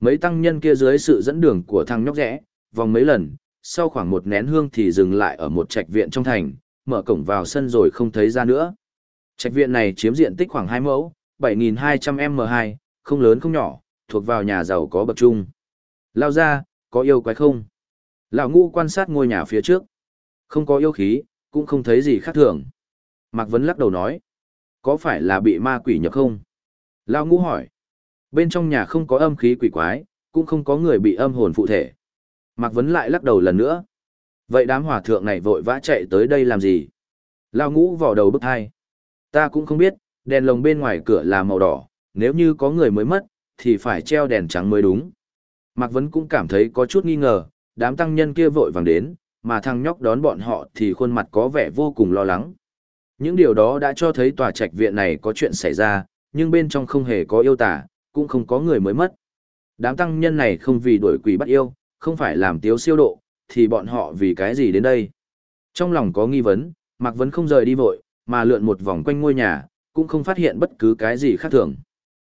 Mấy tăng nhân kia dưới sự dẫn đường của thằng nhóc rẽ, vòng mấy lần, sau khoảng một nén hương thì dừng lại ở một trạch viện trong thành, mở cổng vào sân rồi không thấy ra nữa. Trạch viện này chiếm diện tích khoảng 2 mẫu, 7.200m2, không lớn không nhỏ, thuộc vào nhà giàu có bậc trung. Lao ra, có yêu quái không? Lão ngũ quan sát ngôi nhà phía trước. Không có yêu khí, cũng không thấy gì khác thường. Mạc Vấn lắc đầu nói. Có phải là bị ma quỷ nhập không? Lão ngũ hỏi. Bên trong nhà không có âm khí quỷ quái, cũng không có người bị âm hồn phụ thể. Mạc Vấn lại lắc đầu lần nữa. Vậy đám hòa thượng này vội vã chạy tới đây làm gì? Lão ngũ vỏ đầu bức hai. Ta cũng không biết, đèn lồng bên ngoài cửa là màu đỏ, nếu như có người mới mất, thì phải treo đèn trắng mới đúng. Mạc Vấn cũng cảm thấy có chút nghi ngờ, đám tăng nhân kia vội vàng đến, mà thằng nhóc đón bọn họ thì khuôn mặt có vẻ vô cùng lo lắng. Những điều đó đã cho thấy tòa trạch viện này có chuyện xảy ra, nhưng bên trong không hề có yêu tả, cũng không có người mới mất. Đám tăng nhân này không vì đuổi quỷ bắt yêu, không phải làm tiếu siêu độ, thì bọn họ vì cái gì đến đây? Trong lòng có nghi vấn, Mạc Vấn không rời đi vội, mà lượn một vòng quanh ngôi nhà, cũng không phát hiện bất cứ cái gì khác thường.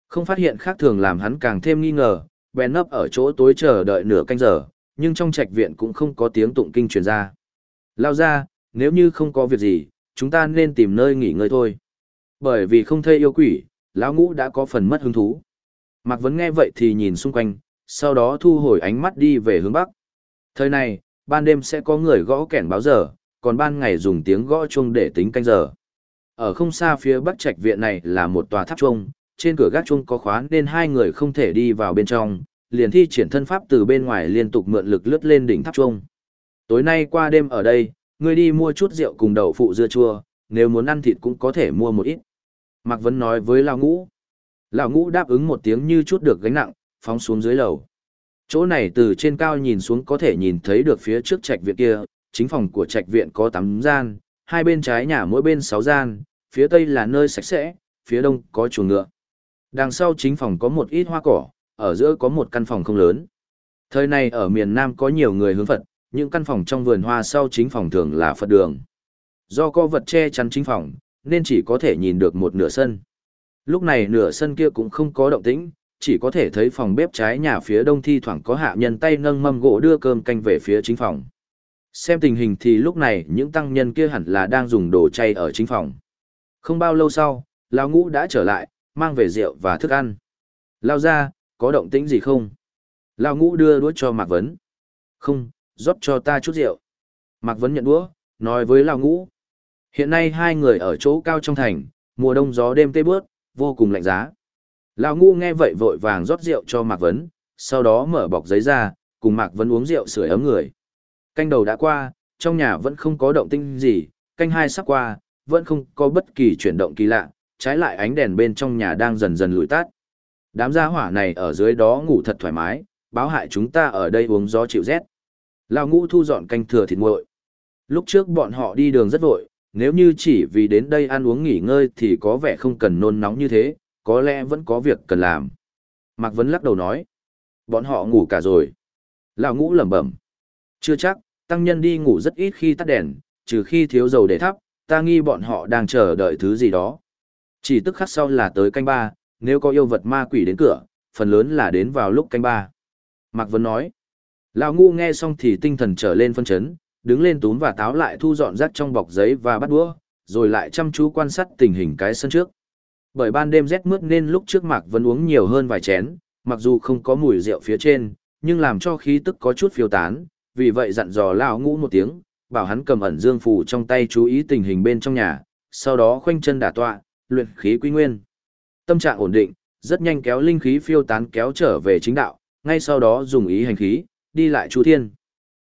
Không phát hiện khác thường làm hắn càng thêm nghi ngờ, bèn nấp ở chỗ tối chờ đợi nửa canh giờ, nhưng trong trạch viện cũng không có tiếng tụng kinh truyền ra. Lao ra, nếu như không có việc gì, chúng ta nên tìm nơi nghỉ ngơi thôi. Bởi vì không thê yêu quỷ, lão ngũ đã có phần mất hứng thú. Mạc Vấn nghe vậy thì nhìn xung quanh, sau đó thu hồi ánh mắt đi về hướng bắc. Thời này, ban đêm sẽ có người gõ kẻn báo giờ, còn ban ngày dùng tiếng gõ chuông để tính canh giờ. Ở không xa phía bắc trạch viện này là một tòa tháp chuông, trên cửa gác chuông có khóa nên hai người không thể đi vào bên trong, liền thi triển thân pháp từ bên ngoài liên tục mượn lực lướt lên đỉnh tháp chuông. Tối nay qua đêm ở đây, ngươi đi mua chút rượu cùng đậu phụ dưa chua, nếu muốn ăn thịt cũng có thể mua một ít. Mạc Vấn nói với Lão Ngũ. Lão Ngũ đáp ứng một tiếng như chút được gánh nặng, phóng xuống dưới lầu. Chỗ này từ trên cao nhìn xuống có thể nhìn thấy được phía trước trạch viện kia, chính phòng của trạch viện có 8 gian, hai bên trái nhà mỗi bên 6 gian, phía tây là nơi sạch sẽ, phía đông có chuồng ngựa. Đằng sau chính phòng có một ít hoa cỏ, ở giữa có một căn phòng không lớn. Thời này ở miền Nam có nhiều người hướng Phật, những căn phòng trong vườn hoa sau chính phòng thường là Phật đường. Do có vật che chắn chính phòng, nên chỉ có thể nhìn được một nửa sân. Lúc này nửa sân kia cũng không có động tĩnh, chỉ có thể thấy phòng bếp trái nhà phía đông thi thoảng có hạ nhân tay nâng mâm gỗ đưa cơm canh về phía chính phòng. Xem tình hình thì lúc này những tăng nhân kia hẳn là đang dùng đồ chay ở chính phòng. Không bao lâu sau, Lão Ngũ đã trở lại, mang về rượu và thức ăn. Lao ra, có động tĩnh gì không? Lão Ngũ đưa đũa cho Mạc Vấn. Không, rót cho ta chút rượu. Mạc Vấn nhận đũa, nói với Lão Ngũ. Hiện nay hai người ở chỗ cao trong thành, mùa đông gió đêm tê bớt, vô cùng lạnh giá. Lão Ngũ nghe vậy vội vàng rót rượu cho Mạc Vấn, sau đó mở bọc giấy ra, cùng Mạc Vấn uống rượu sưởi ấm người. Canh đầu đã qua, trong nhà vẫn không có động tinh gì, canh hai sắp qua, vẫn không có bất kỳ chuyển động kỳ lạ, trái lại ánh đèn bên trong nhà đang dần dần lùi tắt. Đám gia hỏa này ở dưới đó ngủ thật thoải mái, báo hại chúng ta ở đây uống gió chịu rét. Lão ngũ thu dọn canh thừa thịt nguội. Lúc trước bọn họ đi đường rất vội, nếu như chỉ vì đến đây ăn uống nghỉ ngơi thì có vẻ không cần nôn nóng như thế, có lẽ vẫn có việc cần làm. Mạc Vấn lắc đầu nói. Bọn họ ngủ cả rồi. Lão ngũ lẩm bẩm. Chưa chắc, tăng nhân đi ngủ rất ít khi tắt đèn, trừ khi thiếu dầu để thắp, ta nghi bọn họ đang chờ đợi thứ gì đó. Chỉ tức khắc sau là tới canh ba, nếu có yêu vật ma quỷ đến cửa, phần lớn là đến vào lúc canh ba. Mạc Vân nói. Lão ngu nghe xong thì tinh thần trở lên phân chấn, đứng lên túm và táo lại thu dọn rác trong bọc giấy và bắt đũa, rồi lại chăm chú quan sát tình hình cái sân trước. Bởi ban đêm rét mướt nên lúc trước Mạc Vân uống nhiều hơn vài chén, mặc dù không có mùi rượu phía trên, nhưng làm cho khí tức có chút phiêu tán, vì vậy dặn dò lão ngũ một tiếng, bảo hắn cầm ẩn dương phù trong tay chú ý tình hình bên trong nhà, sau đó khoanh chân đả tọa, luyện khí quy nguyên. Tâm trạng ổn định, rất nhanh kéo linh khí phiêu tán kéo trở về chính đạo, ngay sau đó dùng ý hành khí, đi lại chu thiên.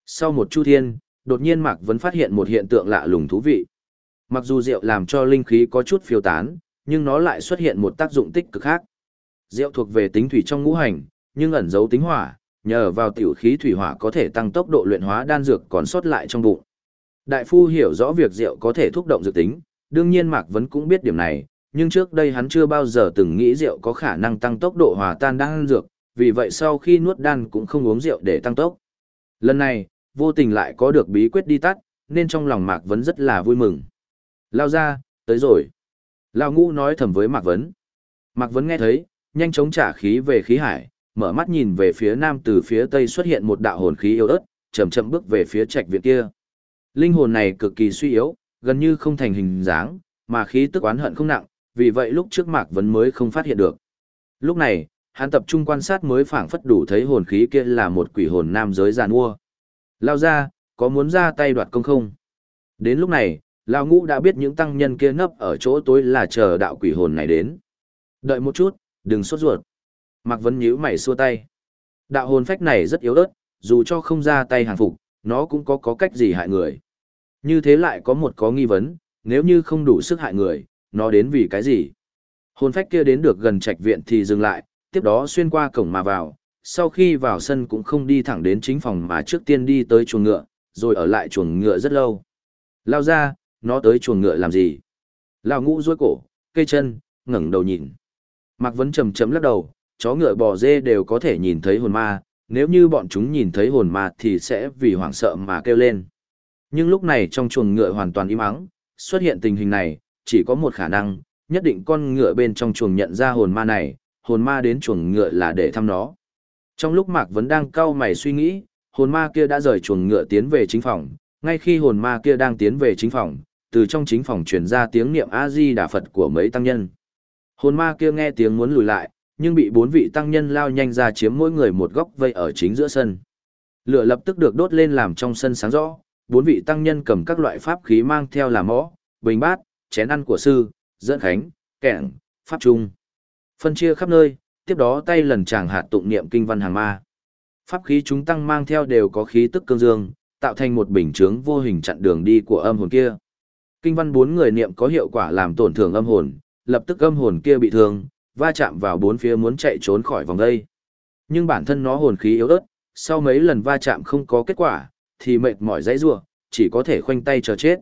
Sau một chu thiên, đột nhiên Mạc Vấn phát hiện một hiện tượng lạ lùng thú vị. Mặc dù rượu làm cho linh khí có chút phiêu tán, nhưng nó lại xuất hiện một tác dụng tích cực khác. Rượu thuộc về tính thủy trong ngũ hành, nhưng ẩn giấu tính hỏa, nhờ vào tiểu khí thủy hỏa có thể tăng tốc độ luyện hóa đan dược còn sót lại trong bụng. Đại phu hiểu rõ việc rượu có thể thúc động dược tính, đương nhiên Mạc Vấn cũng biết điểm này, nhưng trước đây hắn chưa bao giờ từng nghĩ rượu có khả năng tăng tốc độ hòa tan đan dược, vì vậy sau khi nuốt đan cũng không uống rượu để tăng tốc. Lần này, vô tình lại có được bí quyết đi tắt, nên trong lòng Mạc Vấn rất là vui mừng. Lao ra, tới rồi. Lao ngũ nói thầm với Mạc Vấn. Mạc Vấn nghe thấy, nhanh chóng trả khí về khí hải, mở mắt nhìn về phía nam từ phía tây xuất hiện một đạo hồn khí yếu ớt, chậm chậm bước về phía trạch viện kia. Linh hồn này cực kỳ suy yếu, gần như không thành hình dáng, mà khí tức oán hận không nặng, vì vậy lúc trước Mạc Vấn mới không phát hiện được. Lúc này, hắn tập trung quan sát mới phảng phất đủ thấy hồn khí kia là một quỷ hồn nam giới giàn mua. Lao ra, có muốn ra tay đoạt công không? Đến lúc này, Lao Ngũ đã biết những tăng nhân kia nấp ở chỗ tối là chờ đạo quỷ hồn này đến. Đợi một chút, đừng sốt ruột. Mạc Vấn nhíu mày xua tay. Đạo hồn phách này rất yếu ớt, dù cho không ra tay hàng phục, nó cũng có có cách gì hại người. Như thế lại có một có nghi vấn, nếu như không đủ sức hại người, nó đến vì cái gì? Hồn phách kia đến được gần trạch viện thì dừng lại, tiếp đó xuyên qua cổng mà vào, sau khi vào sân cũng không đi thẳng đến chính phòng mà trước tiên đi tới chuồng ngựa, rồi ở lại chuồng ngựa rất lâu. Lao ra, nó tới chuồng ngựa làm gì? Lao ngũ duỗi cổ, cây chân, ngẩng đầu nhìn. Mạc Vấn trầm chấm lắc đầu, chó ngựa bò dê đều có thể nhìn thấy hồn ma, nếu như bọn chúng nhìn thấy hồn ma thì sẽ vì hoảng sợ mà kêu lên. Nhưng lúc này trong chuồng ngựa hoàn toàn im ắng, xuất hiện tình hình này, chỉ có một khả năng, nhất định con ngựa bên trong chuồng nhận ra hồn ma này, hồn ma đến chuồng ngựa là để thăm nó. Trong lúc Mạc Vấn đang cau mày suy nghĩ, hồn ma kia đã rời chuồng ngựa tiến về chính phòng, ngay khi hồn ma kia đang tiến về chính phòng, từ trong chính phòng truyền ra tiếng niệm A-di Đà Phật của mấy tăng nhân. Hồn ma kia nghe tiếng muốn lùi lại, nhưng bị bốn vị tăng nhân lao nhanh ra chiếm mỗi người một góc vây ở chính giữa sân. Lửa lập tức được đốt lên làm trong sân sáng rõ, bốn vị tăng nhân cầm các loại pháp khí mang theo là mõ, bình bát, chén ăn của sư, dẫn khánh, kẻng, pháp trung. Phân chia khắp nơi, tiếp đó tay lần chàng hạt tụng niệm kinh văn hàng ma. Pháp khí chúng tăng mang theo đều có khí tức cương dương, tạo thành một bình chướng vô hình chặn đường đi của âm hồn kia. Kinh văn bốn người niệm có hiệu quả làm tổn thương âm hồn, lập tức âm hồn kia bị thương, va chạm vào bốn phía muốn chạy trốn khỏi vòng đây. Nhưng bản thân nó hồn khí yếu ớt, sau mấy lần va chạm không có kết quả, thì mệt mỏi dãy rủa, chỉ có thể khoanh tay chờ chết.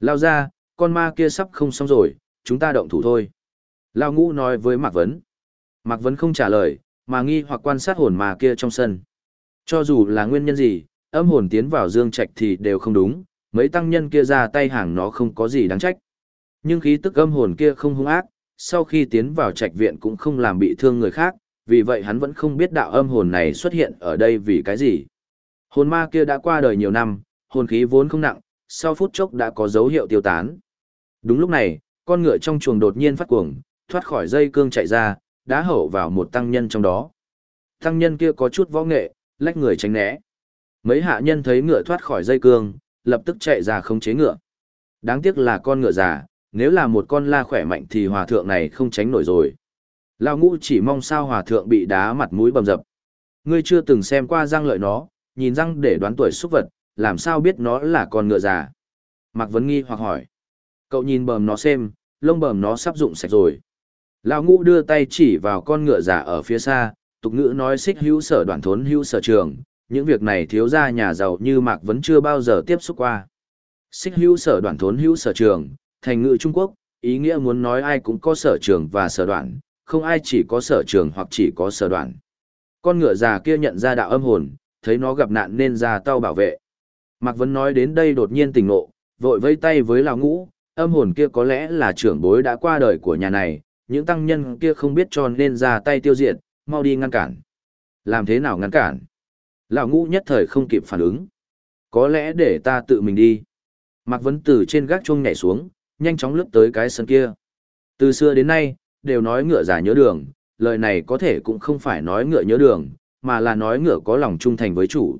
Lao ra, con ma kia sắp không xong rồi, chúng ta động thủ thôi. Lao ngũ nói với Mạc Vấn. Mạc Vấn không trả lời, mà nghi hoặc quan sát hồn ma kia trong sân. Cho dù là nguyên nhân gì, âm hồn tiến vào dương trạch thì đều không đúng, mấy tăng nhân kia ra tay hàng nó không có gì đáng trách. Nhưng khí tức âm hồn kia không hung ác, sau khi tiến vào trạch viện cũng không làm bị thương người khác, vì vậy hắn vẫn không biết đạo âm hồn này xuất hiện ở đây vì cái gì. Hồn ma kia đã qua đời nhiều năm, hồn khí vốn không nặng, sau phút chốc đã có dấu hiệu tiêu tán. Đúng lúc này, con ngựa trong chuồng đột nhiên phát cuồng, thoát khỏi dây cương chạy ra, đá hậu vào một tăng nhân trong đó. Tăng nhân kia có chút võ nghệ, lách người tránh né. Mấy hạ nhân thấy ngựa thoát khỏi dây cương, lập tức chạy ra khống chế ngựa. Đáng tiếc là con ngựa già, nếu là một con la khỏe mạnh thì hòa thượng này không tránh nổi rồi. Lao ngũ chỉ mong sao hòa thượng bị đá mặt mũi bầm dập. Ngươi chưa từng xem qua răng lợi nó, nhìn răng để đoán tuổi xúc vật, làm sao biết nó là con ngựa già. Mạc Vấn nghi hoặc hỏi. Cậu nhìn bờm nó xem, lông bờm nó sắp rụng sạch rồi. lão ngũ đưa tay chỉ vào con ngựa giả ở phía xa, tục ngữ nói xích hữu sở đoạn thốn hữu sở trường, những việc này thiếu ra nhà giàu như Mạc vẫn chưa bao giờ tiếp xúc qua. Xích hữu sở đoạn thốn hữu sở trường, thành ngữ Trung Quốc, ý nghĩa muốn nói ai cũng có sở trường và sở đoạn, không ai chỉ có sở trường hoặc chỉ có sở đoạn. Con ngựa già kia nhận ra đạo âm hồn, thấy nó gặp nạn nên ra tao bảo vệ. Mạc Vấn nói đến đây đột nhiên tỉnh ngộ, vội vây tay với lão Ngũ, âm hồn kia có lẽ là trưởng bối đã qua đời của nhà này, những tăng nhân kia không biết cho nên ra tay tiêu diệt, mau đi ngăn cản. Làm thế nào ngăn cản? Lão Ngũ nhất thời không kịp phản ứng. Có lẽ để ta tự mình đi. Mạc Vấn từ trên gác chuông nhảy xuống, nhanh chóng lướt tới cái sân kia. Từ xưa đến nay, đều nói ngựa giả nhớ đường, lời này có thể cũng không phải nói ngựa nhớ đường, mà là nói ngựa có lòng trung thành với chủ.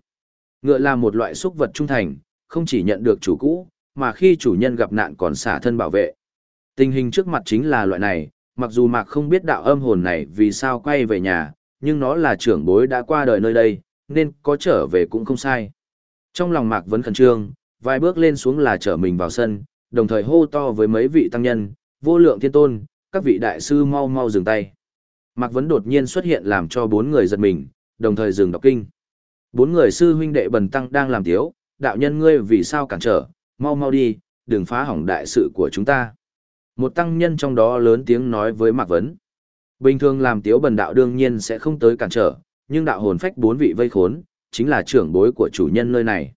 Ngựa là một loại xúc vật trung thành, không chỉ nhận được chủ cũ, mà khi chủ nhân gặp nạn còn xả thân bảo vệ. Tình hình trước mặt chính là loại này, mặc dù Mạc không biết đạo âm hồn này vì sao quay về nhà, nhưng nó là trưởng bối đã qua đời nơi đây, nên có trở về cũng không sai. Trong lòng Mạc vẫn khẩn trương, vài bước lên xuống là trở mình vào sân, đồng thời hô to với mấy vị tăng nhân, vô lượng thiên tôn, các vị đại sư mau mau dừng tay. Mạc Vấn đột nhiên xuất hiện làm cho bốn người giật mình, đồng thời dừng đọc kinh. Bốn người sư huynh đệ bần tăng đang làm tiếu, đạo nhân ngươi vì sao cản trở, mau mau đi, đừng phá hỏng đại sự của chúng ta. Một tăng nhân trong đó lớn tiếng nói với Mạc Vấn. Bình thường làm tiếu bần đạo đương nhiên sẽ không tới cản trở, nhưng đạo hồn phách bốn vị vây khốn, chính là trưởng bối của chủ nhân nơi này.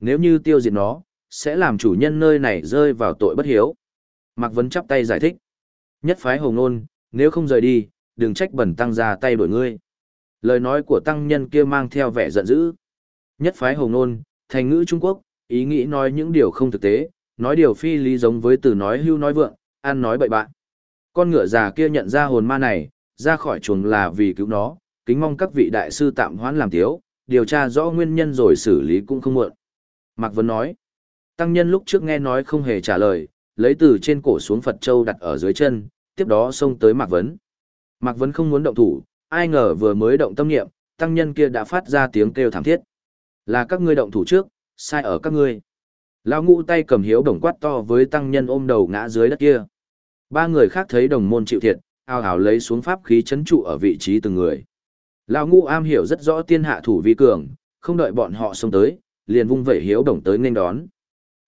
Nếu như tiêu diệt nó, sẽ làm chủ nhân nơi này rơi vào tội bất hiếu. Mạc Vấn chắp tay giải thích. Nhất phái hồng nôn, nếu không rời đi, đừng trách bẩn tăng ra tay đổi ngươi. Lời nói của tăng nhân kia mang theo vẻ giận dữ. Nhất phái hồng nôn, thành ngữ Trung Quốc, ý nghĩ nói những điều không thực tế, nói điều phi lý giống với từ nói hưu nói vượng, ăn nói bậy bạn. Con ngựa già kia nhận ra hồn ma này, ra khỏi chuồng là vì cứu nó, kính mong các vị đại sư tạm hoãn làm thiếu, điều tra rõ nguyên nhân rồi xử lý cũng không muộn. Mạc Vân nói, tăng nhân lúc trước nghe nói không hề trả lời, lấy từ trên cổ xuống Phật Châu đặt ở dưới chân, tiếp đó xông tới Mạc Vấn. Mạc Vấn không muốn động thủ, ai ngờ vừa mới động tâm niệm, tăng nhân kia đã phát ra tiếng kêu thảm thiết. Là các ngươi động thủ trước, sai ở các ngươi. Lão ngũ tay cầm hiếu đồng quát to với tăng nhân ôm đầu ngã dưới đất kia. Ba người khác thấy đồng môn chịu thiệt, ao ào lấy xuống pháp khí chấn trụ ở vị trí từng người. Lão ngũ am hiểu rất rõ tiên hạ thủ vi cường, không đợi bọn họ xông tới, liền vung vẩy hiếu đồng tới nên đón.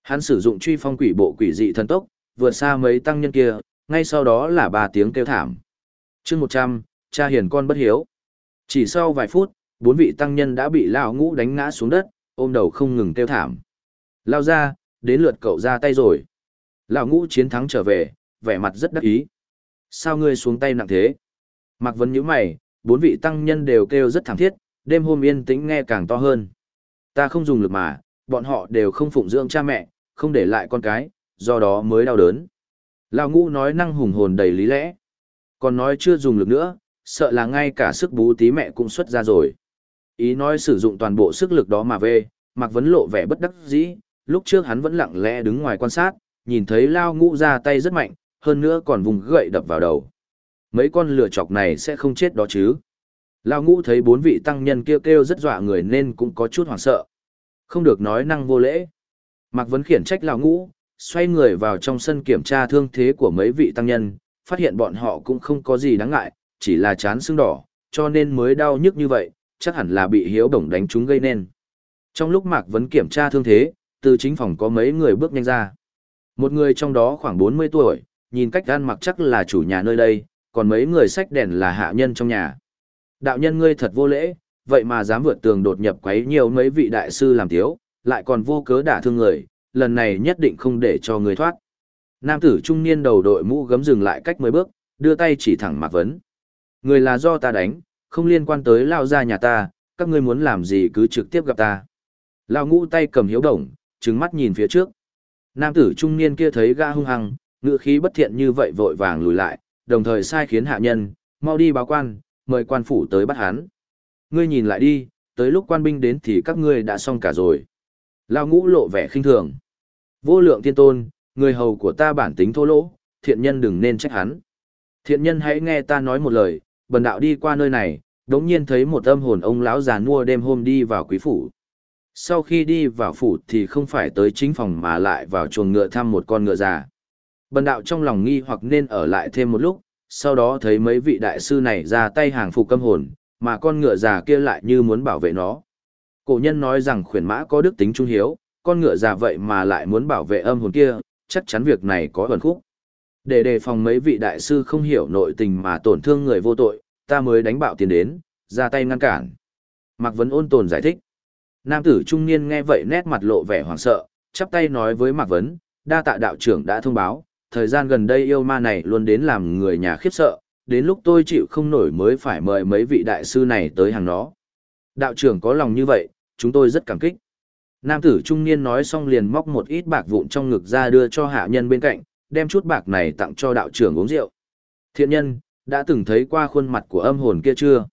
Hắn sử dụng truy phong quỷ bộ quỷ dị thần tốc, vượt xa mấy tăng nhân kia, ngay sau đó là ba tiếng kêu thảm. chương 100, cha hiền con bất hiếu. Chỉ sau vài phút, bốn vị tăng nhân đã bị lão ngũ đánh ngã xuống đất, ôm đầu không ngừng kêu thảm. Lao ra, đến lượt cậu ra tay rồi. Lão ngũ chiến thắng trở về, vẻ mặt rất đắc ý. Sao ngươi xuống tay nặng thế? Mạc Vân nhíu mày, bốn vị tăng nhân đều kêu rất thảm thiết, đêm hôm yên tĩnh nghe càng to hơn. Ta không dùng lực mà, bọn họ đều không phụng dưỡng cha mẹ, không để lại con cái, do đó mới đau đớn. Lão ngũ nói năng hùng hồn đầy lý lẽ. Còn nói chưa dùng lực nữa, sợ là ngay cả sức bú tí mẹ cũng xuất ra rồi. Ý nói sử dụng toàn bộ sức lực đó mà về, Mạc Vấn lộ vẻ bất đắc dĩ, lúc trước hắn vẫn lặng lẽ đứng ngoài quan sát, nhìn thấy Lao ngũ ra tay rất mạnh, hơn nữa còn vùng gậy đập vào đầu. Mấy con lửa chọc này sẽ không chết đó chứ. Lao ngũ thấy bốn vị tăng nhân kêu kêu rất dọa người nên cũng có chút hoảng sợ. Không được nói năng vô lễ. Mạc Vấn khiển trách Lao ngũ, xoay người vào trong sân kiểm tra thương thế của mấy vị tăng nhân, phát hiện bọn họ cũng không có gì đáng ngại, chỉ là chán sưng đỏ, cho nên mới đau nhức như vậy, chắc hẳn là bị hiếu đồng đánh trúng gây nên. Trong lúc Mạc Vấn kiểm tra thương thế, từ chính phòng có mấy người bước nhanh ra. Một người trong đó khoảng 40 tuổi, nhìn cách ăn mặc chắc là chủ nhà nơi đây, còn mấy người sách đèn là hạ nhân trong nhà. Đạo nhân ngươi thật vô lễ, vậy mà dám vượt tường đột nhập quấy nhiều mấy vị đại sư làm thiếu, lại còn vô cớ đả thương người, lần này nhất định không để cho người thoát. Nam tử trung niên đầu đội mũ gấm dừng lại cách mấy bước, đưa tay chỉ thẳng Mạc Vấn. Người là do ta đánh, không liên quan tới lao ra nhà ta, các ngươi muốn làm gì cứ trực tiếp gặp ta. Lao ngũ tay cầm hiếu đồng, trừng mắt nhìn phía trước. Nam tử trung niên kia thấy ga hung hăng, ngựa khí bất thiện như vậy vội vàng lùi lại, đồng thời sai khiến hạ nhân, mau đi báo quan, mời quan phủ tới bắt hắn. Ngươi nhìn lại đi, tới lúc quan binh đến thì các ngươi đã xong cả rồi. Lao ngũ lộ vẻ khinh thường. Vô lượng thiên tôn, người hầu của ta bản tính thô lỗ, thiện nhân đừng nên trách hắn. Thiện nhân hãy nghe ta nói một lời, bần đạo đi qua nơi này, đống nhiên thấy một âm hồn ông lão già nua đêm hôm đi vào quý phủ. Sau khi đi vào phủ thì không phải tới chính phòng mà lại vào chuồng ngựa thăm một con ngựa già. Bần đạo trong lòng nghi hoặc nên ở lại thêm một lúc, sau đó thấy mấy vị đại sư này ra tay hàng phục âm hồn, mà con ngựa già kia lại như muốn bảo vệ nó. Cổ nhân nói rằng khuyển mã có đức tính trung hiếu, con ngựa già vậy mà lại muốn bảo vệ âm hồn kia, chắc chắn việc này có ẩn khúc. Để đề phòng mấy vị đại sư không hiểu nội tình mà tổn thương người vô tội, ta mới đánh bạo tiền đến, ra tay ngăn cản. Mạc Vấn ôn tồn giải thích. Nam tử trung niên nghe vậy nét mặt lộ vẻ hoảng sợ, chắp tay nói với Mạc Vấn, đa tạ đạo trưởng đã thông báo, thời gian gần đây yêu ma này luôn đến làm người nhà khiếp sợ, đến lúc tôi chịu không nổi mới phải mời mấy vị đại sư này tới hàng nó. Đạo trưởng có lòng như vậy, chúng tôi rất cảm kích. Nam tử trung niên nói xong liền móc một ít bạc vụn trong ngực ra đưa cho hạ nhân bên cạnh, đem chút bạc này tặng cho đạo trưởng uống rượu. Thiện nhân, đã từng thấy qua khuôn mặt của âm hồn kia chưa?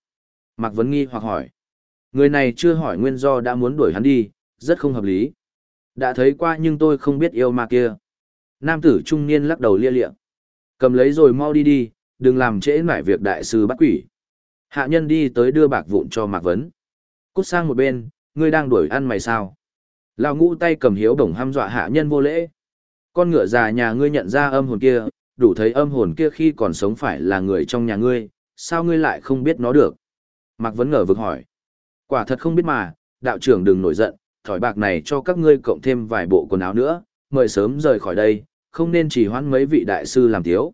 Mạc Vấn nghi hoặc hỏi. Người này chưa hỏi nguyên do đã muốn đuổi hắn đi, rất không hợp lý. Đã thấy qua nhưng tôi không biết yêu ma kia. Nam tử trung niên lắc đầu lia lịa. Cầm lấy rồi mau đi đi, đừng làm trễ nải việc đại sư bắt quỷ. Hạ nhân đi tới đưa bạc vụn cho Mạc Vấn. Cút sang một bên, ngươi đang đuổi ăn mày sao? Lão ngũ tay cầm hiếu đồng ham dọa hạ nhân vô lễ. Con ngựa già nhà ngươi nhận ra âm hồn kia, đủ thấy âm hồn kia khi còn sống phải là người trong nhà ngươi, sao ngươi lại không biết nó được? Mạc Vấn ngờ vực hỏi. Quả thật không biết mà, đạo trưởng đừng nổi giận, thỏi bạc này cho các ngươi cộng thêm vài bộ quần áo nữa, mời sớm rời khỏi đây, không nên chỉ hoãn mấy vị đại sư làm thiếu.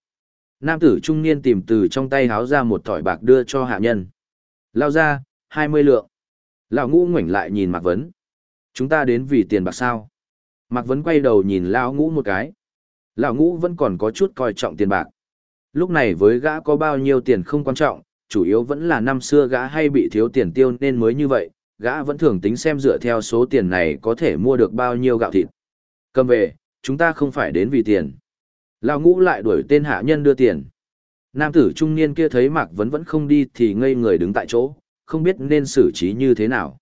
Nam tử trung niên tìm từ trong tay háo ra một thỏi bạc đưa cho hạ nhân. Lao ra, hai mươi lượng. Lão ngũ ngoảnh lại nhìn Mạc Vấn. Chúng ta đến vì tiền bạc sao? Mạc Vấn quay đầu nhìn Lão ngũ một cái. Lão ngũ vẫn còn có chút coi trọng tiền bạc. Lúc này với gã có bao nhiêu tiền không quan trọng, chủ yếu vẫn là năm xưa gã hay bị thiếu tiền tiêu nên mới như vậy, gã vẫn thường tính xem dựa theo số tiền này có thể mua được bao nhiêu gạo thịt. Cầm về, chúng ta không phải đến vì tiền. Lão ngũ lại đuổi tên hạ nhân đưa tiền. Nam tử trung niên kia thấy Mạc Vấn vẫn không đi thì ngây người đứng tại chỗ, không biết nên xử trí như thế nào.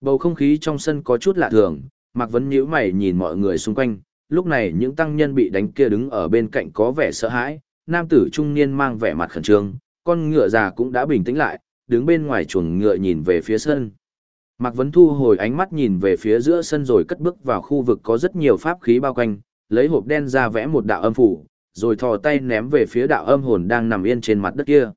Bầu không khí trong sân có chút lạ thường, Mạc Vấn nhíu mày nhìn mọi người xung quanh, lúc này những tăng nhân bị đánh kia đứng ở bên cạnh có vẻ sợ hãi, nam tử trung niên mang vẻ mặt khẩn trương, con ngựa già cũng đã bình tĩnh lại, đứng bên ngoài chuồng ngựa nhìn về phía sân. Mạc Vấn thu hồi ánh mắt nhìn về phía giữa sân rồi cất bước vào khu vực có rất nhiều pháp khí bao quanh, lấy hộp đen ra vẽ một đạo âm phủ, rồi thò tay ném về phía đạo âm hồn đang nằm yên trên mặt đất kia.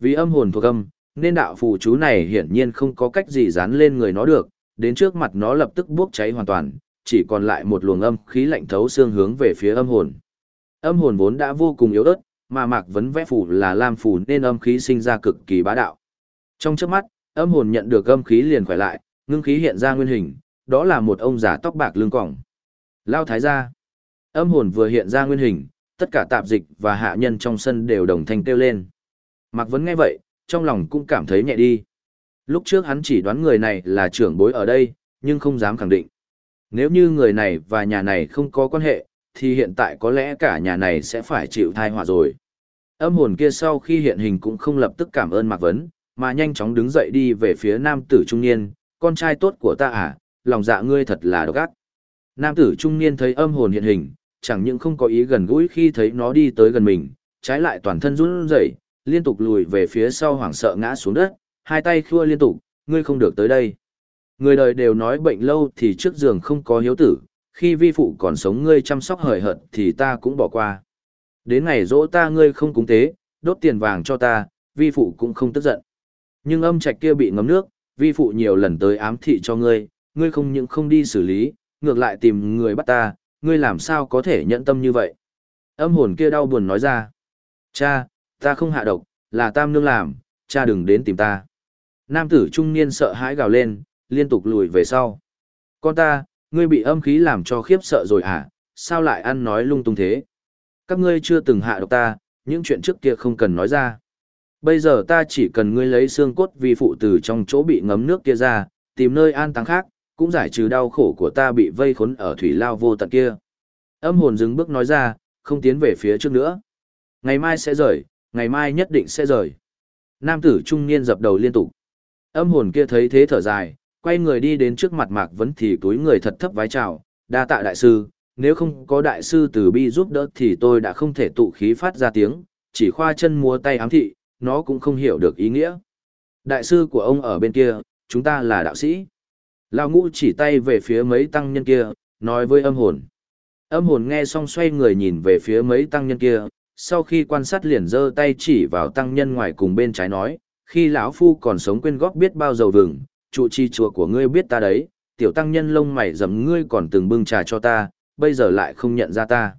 Vì âm hồn thuộc âm, nên đạo phù chú này hiển nhiên không có cách gì dán lên người nó được, đến trước mặt nó lập tức bốc cháy hoàn toàn, chỉ còn lại một luồng âm khí lạnh thấu xương hướng về phía âm hồn. Âm hồn vốn đã vô cùng yếu ớt, mà Mạc Vấn vẽ phù là lam phù nên âm khí sinh ra cực kỳ bá đạo. Trong chớp mắt, âm hồn nhận được âm khí liền khỏe lại, ngưng khí hiện ra nguyên hình, đó là một ông già tóc bạc lưng còng. Lao thái gia. Âm hồn vừa hiện ra nguyên hình, tất cả tạp dịch và hạ nhân trong sân đều đồng thanh kêu lên. Mạc Vấn nghe vậy, trong lòng cũng cảm thấy nhẹ đi. Lúc trước hắn chỉ đoán người này là trưởng bối ở đây, nhưng không dám khẳng định. Nếu như người này và nhà này không có quan hệ, thì hiện tại có lẽ cả nhà này sẽ phải chịu thai họa rồi. Âm hồn kia sau khi hiện hình cũng không lập tức cảm ơn Mạc Vấn, mà nhanh chóng đứng dậy đi về phía nam tử trung niên, con trai tốt của ta à, lòng dạ ngươi thật là độc ác. Nam tử trung niên thấy âm hồn hiện hình, chẳng những không có ý gần gũi khi thấy nó đi tới gần mình, trái lại toàn thân run rẩy, liên tục lùi về phía sau hoảng sợ ngã xuống đất, hai tay khua liên tục, ngươi không được tới đây. Người đời đều nói bệnh lâu thì trước giường không có hiếu tử, khi vi phụ còn sống ngươi chăm sóc hời hợt thì ta cũng bỏ qua. Đến ngày dỗ ta ngươi không cúng tế, đốt tiền vàng cho ta, vi phụ cũng không tức giận. Nhưng âm trạch kia bị ngấm nước, vi phụ nhiều lần tới ám thị cho ngươi, ngươi không những không đi xử lý, ngược lại tìm người bắt ta, ngươi làm sao có thể nhận tâm như vậy. Âm hồn kia đau buồn nói ra. Cha, ta không hạ độc, là tam nương làm, cha đừng đến tìm ta. Nam tử trung niên sợ hãi gào lên, liên tục lùi về sau. Con ta, ngươi bị âm khí làm cho khiếp sợ rồi à, sao lại ăn nói lung tung thế? Các ngươi chưa từng hạ độc ta, những chuyện trước kia không cần nói ra. Bây giờ ta chỉ cần ngươi lấy xương cốt vi phụ từ trong chỗ bị ngấm nước kia ra, tìm nơi an táng khác, cũng giải trừ đau khổ của ta bị vây khốn ở thủy lao vô tận kia. Âm hồn dừng bước nói ra, không tiến về phía trước nữa. Ngày mai sẽ rời, ngày mai nhất định sẽ rời. Nam tử trung niên dập đầu liên tục. Âm hồn kia thấy thế thở dài, quay người đi đến trước mặt Mạc Vấn thì túi người thật thấp vái chào, đa tạ đại sư, nếu không có đại sư từ bi giúp đỡ thì tôi đã không thể tụ khí phát ra tiếng, chỉ khoa chân múa tay ám thị, nó cũng không hiểu được ý nghĩa. Đại sư của ông ở bên kia, chúng ta là đạo sĩ. Lao ngũ chỉ tay về phía mấy tăng nhân kia, nói với âm hồn. Âm hồn nghe xong xoay người nhìn về phía mấy tăng nhân kia, sau khi quan sát liền giơ tay chỉ vào tăng nhân ngoài cùng bên trái nói, khi lão phu còn sống quên góp biết bao dầu vừng, trụ chi chùa của ngươi biết ta đấy, tiểu tăng nhân lông mày dầm ngươi còn từng bưng trà cho ta, bây giờ lại không nhận ra ta.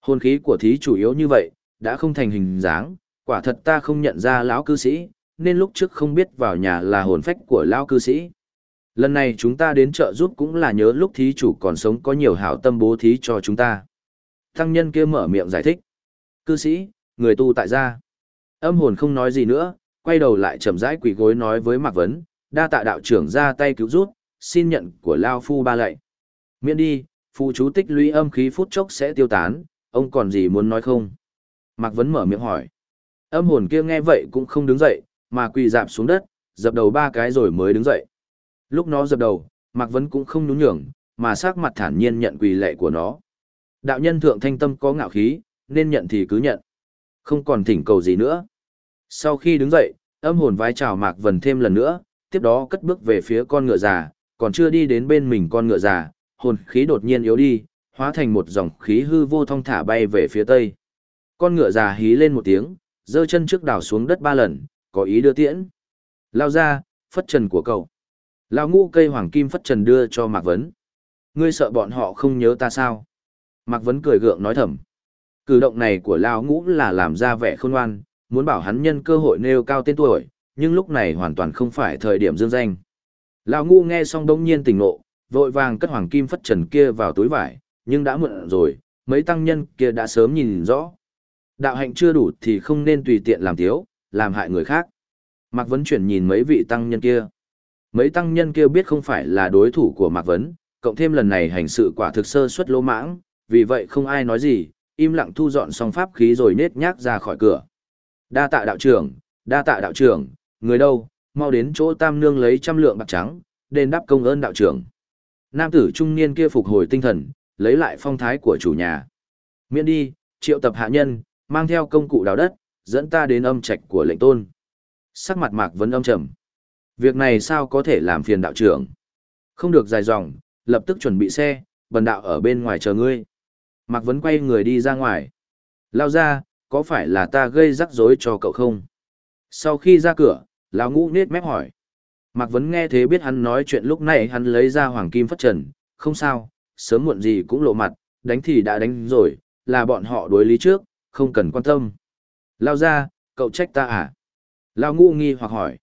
Hồn khí của thí chủ yếu như vậy, đã không thành hình dáng, quả thật ta không nhận ra lão cư sĩ, nên lúc trước không biết vào nhà là hồn phách của lão cư sĩ. Lần này chúng ta đến chợ giúp cũng là nhớ lúc thí chủ còn sống có nhiều hảo tâm bố thí cho chúng ta. Tăng nhân kia mở miệng giải thích. Cư sĩ, người tu tại gia. Âm hồn không nói gì nữa, quay đầu lại chậm rãi quỳ gối nói với Mạc Vấn, đa tạ đạo trưởng ra tay cứu rút, xin nhận của Lao Phu ba lạy. Miễn đi, phụ chú tích lũy âm khí phút chốc sẽ tiêu tán, ông còn gì muốn nói không? Mạc Vấn mở miệng hỏi. Âm hồn kia nghe vậy cũng không đứng dậy, mà quỳ dạp xuống đất, dập đầu ba cái rồi mới đứng dậy. Lúc nó dập đầu, Mạc Vấn cũng không nhún nhường, mà sắc mặt thản nhiên nhận quỳ lệ của nó. Đạo nhân thượng thanh tâm có ngạo khí, nên nhận thì cứ nhận. Không còn thỉnh cầu gì nữa. Sau khi đứng dậy, âm hồn vái chào Mạc Vân thêm lần nữa, tiếp đó cất bước về phía con ngựa già, còn chưa đi đến bên mình con ngựa già, hồn khí đột nhiên yếu đi, hóa thành một dòng khí hư vô thong thả bay về phía tây. Con ngựa già hí lên một tiếng, giơ chân trước đảo xuống đất ba lần, có ý đưa tiễn. Lao ra, phất trần của cậu. Lao ngũ cây hoàng kim phất trần đưa cho Mạc Vấn. Ngươi sợ bọn họ không nhớ ta sao? Mạc Vấn cười gượng nói thầm. Cử động này của Lao ngũ là làm ra vẻ khôn ngoan, muốn bảo hắn nhân cơ hội nêu cao tên tuổi, nhưng lúc này hoàn toàn không phải thời điểm dương danh. Lão ngu nghe xong đống nhiên tỉnh nộ, vội vàng cất hoàng kim phất trần kia vào túi vải, nhưng đã muộn rồi, mấy tăng nhân kia đã sớm nhìn rõ. Đạo hạnh chưa đủ thì không nên tùy tiện làm thiếu, làm hại người khác. Mạc Vấn chuyển nhìn mấy vị tăng nhân kia. Mấy tăng nhân kia biết không phải là đối thủ của Mạc Vấn, cộng thêm lần này hành sự quả thực sơ suất lỗ mãng, vì vậy không ai nói gì, im lặng thu dọn xong pháp khí rồi nết nhác ra khỏi cửa. Đa tạ đạo trưởng, đa tạ đạo trưởng, người đâu, mau đến chỗ tam nương lấy trăm lượng bạc trắng, đền đáp công ơn đạo trưởng. Nam tử trung niên kia phục hồi tinh thần, lấy lại phong thái của chủ nhà. Miễn đi, triệu tập hạ nhân, mang theo công cụ đào đất, dẫn ta đến âm trạch của lệnh tôn. Sắc mặt mạc vẫn âm trầm. Việc này sao có thể làm phiền đạo trưởng? Không được dài dòng, lập tức chuẩn bị xe, bần đạo ở bên ngoài chờ ngươi. Mạc Vấn quay người đi ra ngoài. Lao ra, có phải là ta gây rắc rối cho cậu không? Sau khi ra cửa, lão ngũ nết mép hỏi. Mạc Vấn nghe thế biết hắn nói chuyện lúc này hắn lấy ra hoàng kim phất trần, không sao, sớm muộn gì cũng lộ mặt, đánh thì đã đánh rồi, là bọn họ đối lý trước, không cần quan tâm. Lao ra, cậu trách ta à? Lao ngũ nghi hoặc hỏi.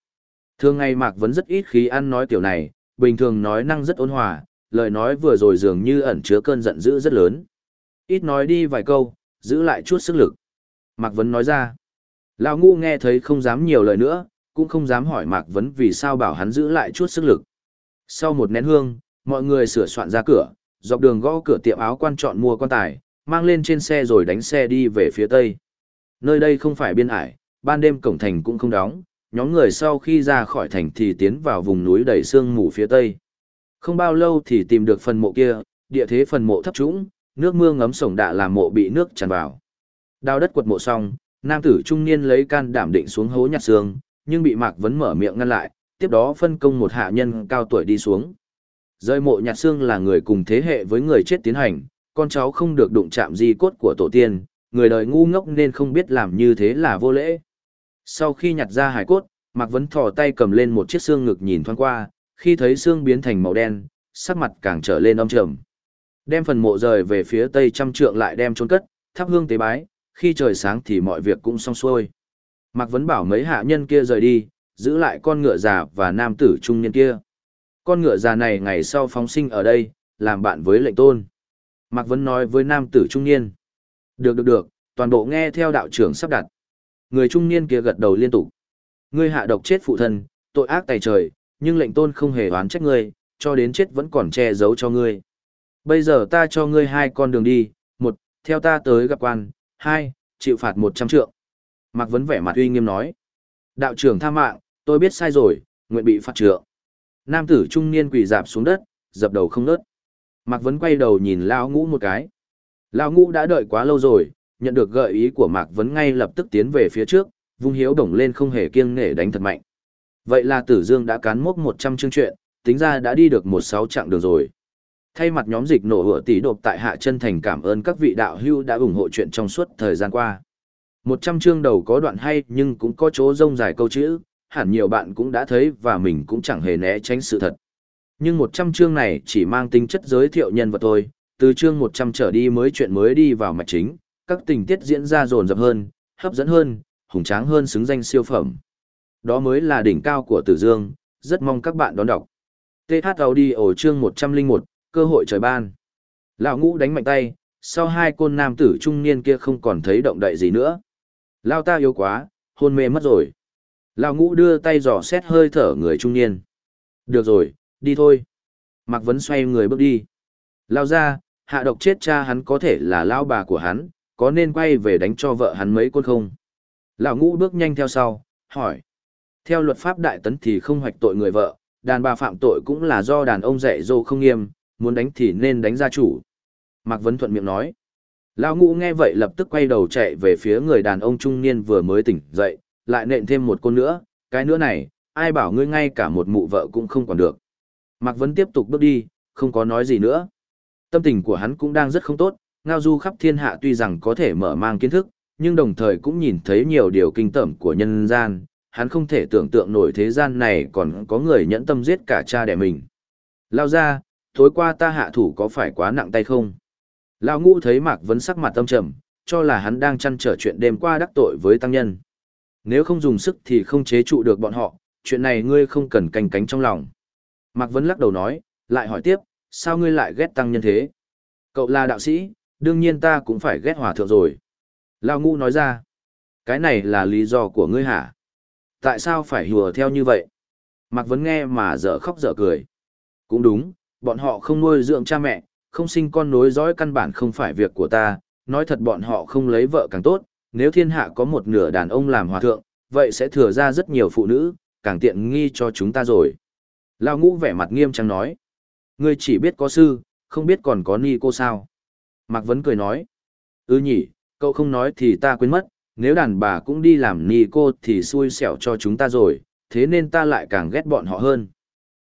Thường ngày Mạc Vấn rất ít khí ăn nói tiểu này, bình thường nói năng rất ôn hòa, lời nói vừa rồi dường như ẩn chứa cơn giận dữ rất lớn. Ít nói đi vài câu, giữ lại chút sức lực. Mạc Vấn nói ra. Lão ngu nghe thấy không dám nhiều lời nữa, cũng không dám hỏi Mạc Vấn vì sao bảo hắn giữ lại chút sức lực. Sau một nén hương, mọi người sửa soạn ra cửa, dọc đường gõ cửa tiệm áo quan chọn mua quan tài, mang lên trên xe rồi đánh xe đi về phía tây. Nơi đây không phải biên ải, ban đêm cổng thành cũng không đóng, nhóm người sau khi ra khỏi thành thì tiến vào vùng núi đầy sương mù phía tây. Không bao lâu thì tìm được phần mộ kia, địa thế phần mộ thấp trũng, nước mưa ngấm sổng đạ làm mộ bị nước tràn vào. Đào đất quật mộ xong, nam tử trung niên lấy can đảm định xuống hố nhặt xương, nhưng bị Mạc Vấn mở miệng ngăn lại, tiếp đó phân công một hạ nhân cao tuổi đi xuống. Rơi mộ nhặt xương là người cùng thế hệ với người chết tiến hành, con cháu không được đụng chạm di cốt của tổ tiên, người đời ngu ngốc nên không biết làm như thế là vô lễ. Sau khi nhặt ra hải cốt, Mạc Vấn thò tay cầm lên một chiếc xương ngực nhìn thoáng qua, khi thấy xương biến thành màu đen, sắc mặt càng trở lên âm trầm. Đem phần mộ rời về phía tây trăm trượng lại đem trôn cất, thắp hương tế bái, khi trời sáng thì mọi việc cũng xong xuôi. Mạc Vấn bảo mấy hạ nhân kia rời đi, giữ lại con ngựa già và nam tử trung niên kia. Con ngựa già này ngày sau phóng sinh ở đây, làm bạn với lệnh tôn. Mạc Vấn nói với nam tử trung niên. Được được được, toàn bộ nghe theo đạo trưởng sắp đặt. Người trung niên kia gật đầu liên tục. Ngươi hạ độc chết phụ thân, tội ác tày trời, nhưng lệnh tôn không hề oán trách ngươi, cho đến chết vẫn còn che giấu cho ngươi. Bây giờ ta cho ngươi hai con đường đi, một, theo ta tới gặp quan, hai, chịu phạt một trăm trượng. Mạc Vấn vẻ mặt uy nghiêm nói. Đạo trưởng tha mạng, tôi biết sai rồi, nguyện bị phạt trượng. Nam tử trung niên quỳ dạp xuống đất, dập đầu không nớt. Mạc Vấn quay đầu nhìn Lao Ngũ một cái. Lao Ngũ đã đợi quá lâu rồi, nhận được gợi ý của Mạc Vấn ngay lập tức tiến về phía trước, vung hiếu đổng lên không hề kiêng nể đánh thật mạnh. Vậy là Tử Dương đã cán mốc 100 chương chuyện, tính ra đã đi được một sáu chặng đường rồi. Thay mặt nhóm dịch nổ hựa tỷ đột tại hạ chân thành cảm ơn các vị đạo hưu đã ủng hộ chuyện trong suốt thời gian qua. 100 chương đầu có đoạn hay nhưng cũng có chỗ rông dài câu chữ, hẳn nhiều bạn cũng đã thấy và mình cũng chẳng hề né tránh sự thật. Nhưng 100 chương này chỉ mang tính chất giới thiệu nhân vật thôi, từ chương 100 trở đi mới chuyện mới đi vào mạch chính, các tình tiết diễn ra rồn rập hơn, hấp dẫn hơn, hùng tráng hơn xứng danh siêu phẩm. Đó mới là đỉnh cao của Tử Dương, rất mong các bạn đón đọc. TH Audio chương 101, cơ hội trời ban. Lão ngũ đánh mạnh tay, sau hai côn nam tử trung niên kia không còn thấy động đậy gì nữa. Lao ta yếu quá, hôn mê mất rồi. Lão ngũ đưa tay dò xét hơi thở người trung niên. Được rồi, đi thôi. Mạc Vấn xoay người bước đi. Lao ra, hạ độc chết cha hắn có thể là lao bà của hắn, có nên quay về đánh cho vợ hắn mấy côn không? Lão ngũ bước nhanh theo sau, hỏi. Theo luật pháp đại tấn thì không hoạch tội người vợ, đàn bà phạm tội cũng là do đàn ông dạy dỗ không nghiêm, muốn đánh thì nên đánh gia chủ. Mạc Vấn thuận miệng nói. Lão ngũ nghe vậy lập tức quay đầu chạy về phía người đàn ông trung niên vừa mới tỉnh dậy, lại nện thêm một con nữa, cái nữa này, ai bảo ngươi ngay cả một mụ vợ cũng không còn được. Mạc Vấn tiếp tục bước đi, không có nói gì nữa. Tâm tình của hắn cũng đang rất không tốt, ngao du khắp thiên hạ tuy rằng có thể mở mang kiến thức, nhưng đồng thời cũng nhìn thấy nhiều điều kinh tởm của nhân gian, hắn không thể tưởng tượng nổi thế gian này còn có người nhẫn tâm giết cả cha đẻ mình. Lao ra, tối qua ta hạ thủ có phải quá nặng tay không? Lão ngũ thấy Mạc Vấn sắc mặt tâm trầm, cho là hắn đang chăn trở chuyện đêm qua đắc tội với tăng nhân. Nếu không dùng sức thì không chế trụ được bọn họ, chuyện này ngươi không cần canh cánh trong lòng. Mạc Vấn lắc đầu nói, lại hỏi tiếp, sao ngươi lại ghét tăng nhân thế? Cậu là đạo sĩ, đương nhiên ta cũng phải ghét hòa thượng rồi. Lão ngũ nói ra, cái này là lý do của ngươi hả? Tại sao phải hùa theo như vậy? Mạc Vấn nghe mà dở khóc dở cười. Cũng đúng, bọn họ không nuôi dưỡng cha mẹ, không sinh con nối dõi căn bản không phải việc của ta, nói thật bọn họ không lấy vợ càng tốt, nếu thiên hạ có một nửa đàn ông làm hòa thượng, vậy sẽ thừa ra rất nhiều phụ nữ, càng tiện nghi cho chúng ta rồi. Lao ngũ vẻ mặt nghiêm trang nói. Ngươi chỉ biết có sư, không biết còn có ni cô sao. Mạc Vấn cười nói. Ừ nhỉ, cậu không nói thì ta quên mất, nếu đàn bà cũng đi làm ni cô thì xui xẻo cho chúng ta rồi, thế nên ta lại càng ghét bọn họ hơn.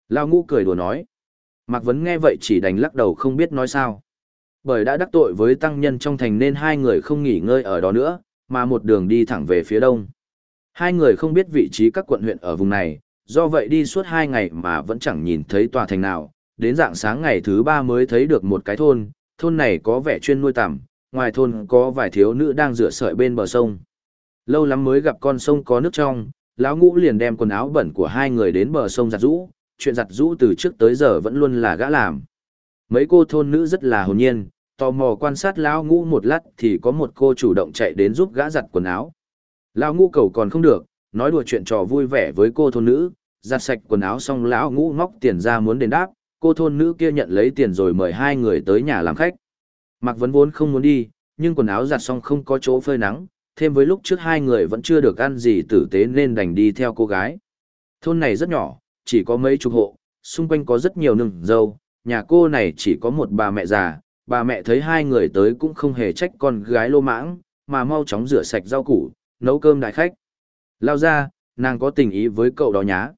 Lao ngũ cười đùa nói. Mạc Vấn nghe vậy chỉ đành lắc đầu không biết nói sao. Bởi đã đắc tội với tăng nhân trong thành nên hai người không nghỉ ngơi ở đó nữa, mà một đường đi thẳng về phía đông. Hai người không biết vị trí các quận huyện ở vùng này, do vậy đi suốt hai ngày mà vẫn chẳng nhìn thấy tòa thành nào, đến dạng sáng ngày thứ ba mới thấy được một cái thôn, thôn này có vẻ chuyên nuôi tằm, ngoài thôn có vài thiếu nữ đang rửa sợi bên bờ sông. Lâu lắm mới gặp con sông có nước trong, lão ngũ liền đem quần áo bẩn của hai người đến bờ sông giặt rũ, chuyện giặt rũ từ trước tới giờ vẫn luôn là gã làm. Mấy cô thôn nữ rất là hồn nhiên, tò mò quan sát lão ngũ một lát thì có một cô chủ động chạy đến giúp gã giặt quần áo. Lão ngũ cầu còn không được, nói đùa chuyện trò vui vẻ với cô thôn nữ, giặt sạch quần áo xong lão ngũ móc tiền ra muốn đền đáp, cô thôn nữ kia nhận lấy tiền rồi mời hai người tới nhà làm khách. Mạc Vấn vốn không muốn đi, nhưng quần áo giặt xong không có chỗ phơi nắng, thêm với lúc trước hai người vẫn chưa được ăn gì tử tế nên đành đi theo cô gái. Thôn này rất nhỏ, chỉ có mấy chục hộ, xung quanh có rất nhiều nương dâu, nhà cô này chỉ có một bà mẹ già, bà mẹ thấy hai người tới cũng không hề trách con gái lô mãng, mà mau chóng rửa sạch rau củ, nấu cơm đại khách. Lao ra, nàng có tình ý với cậu đó nhá.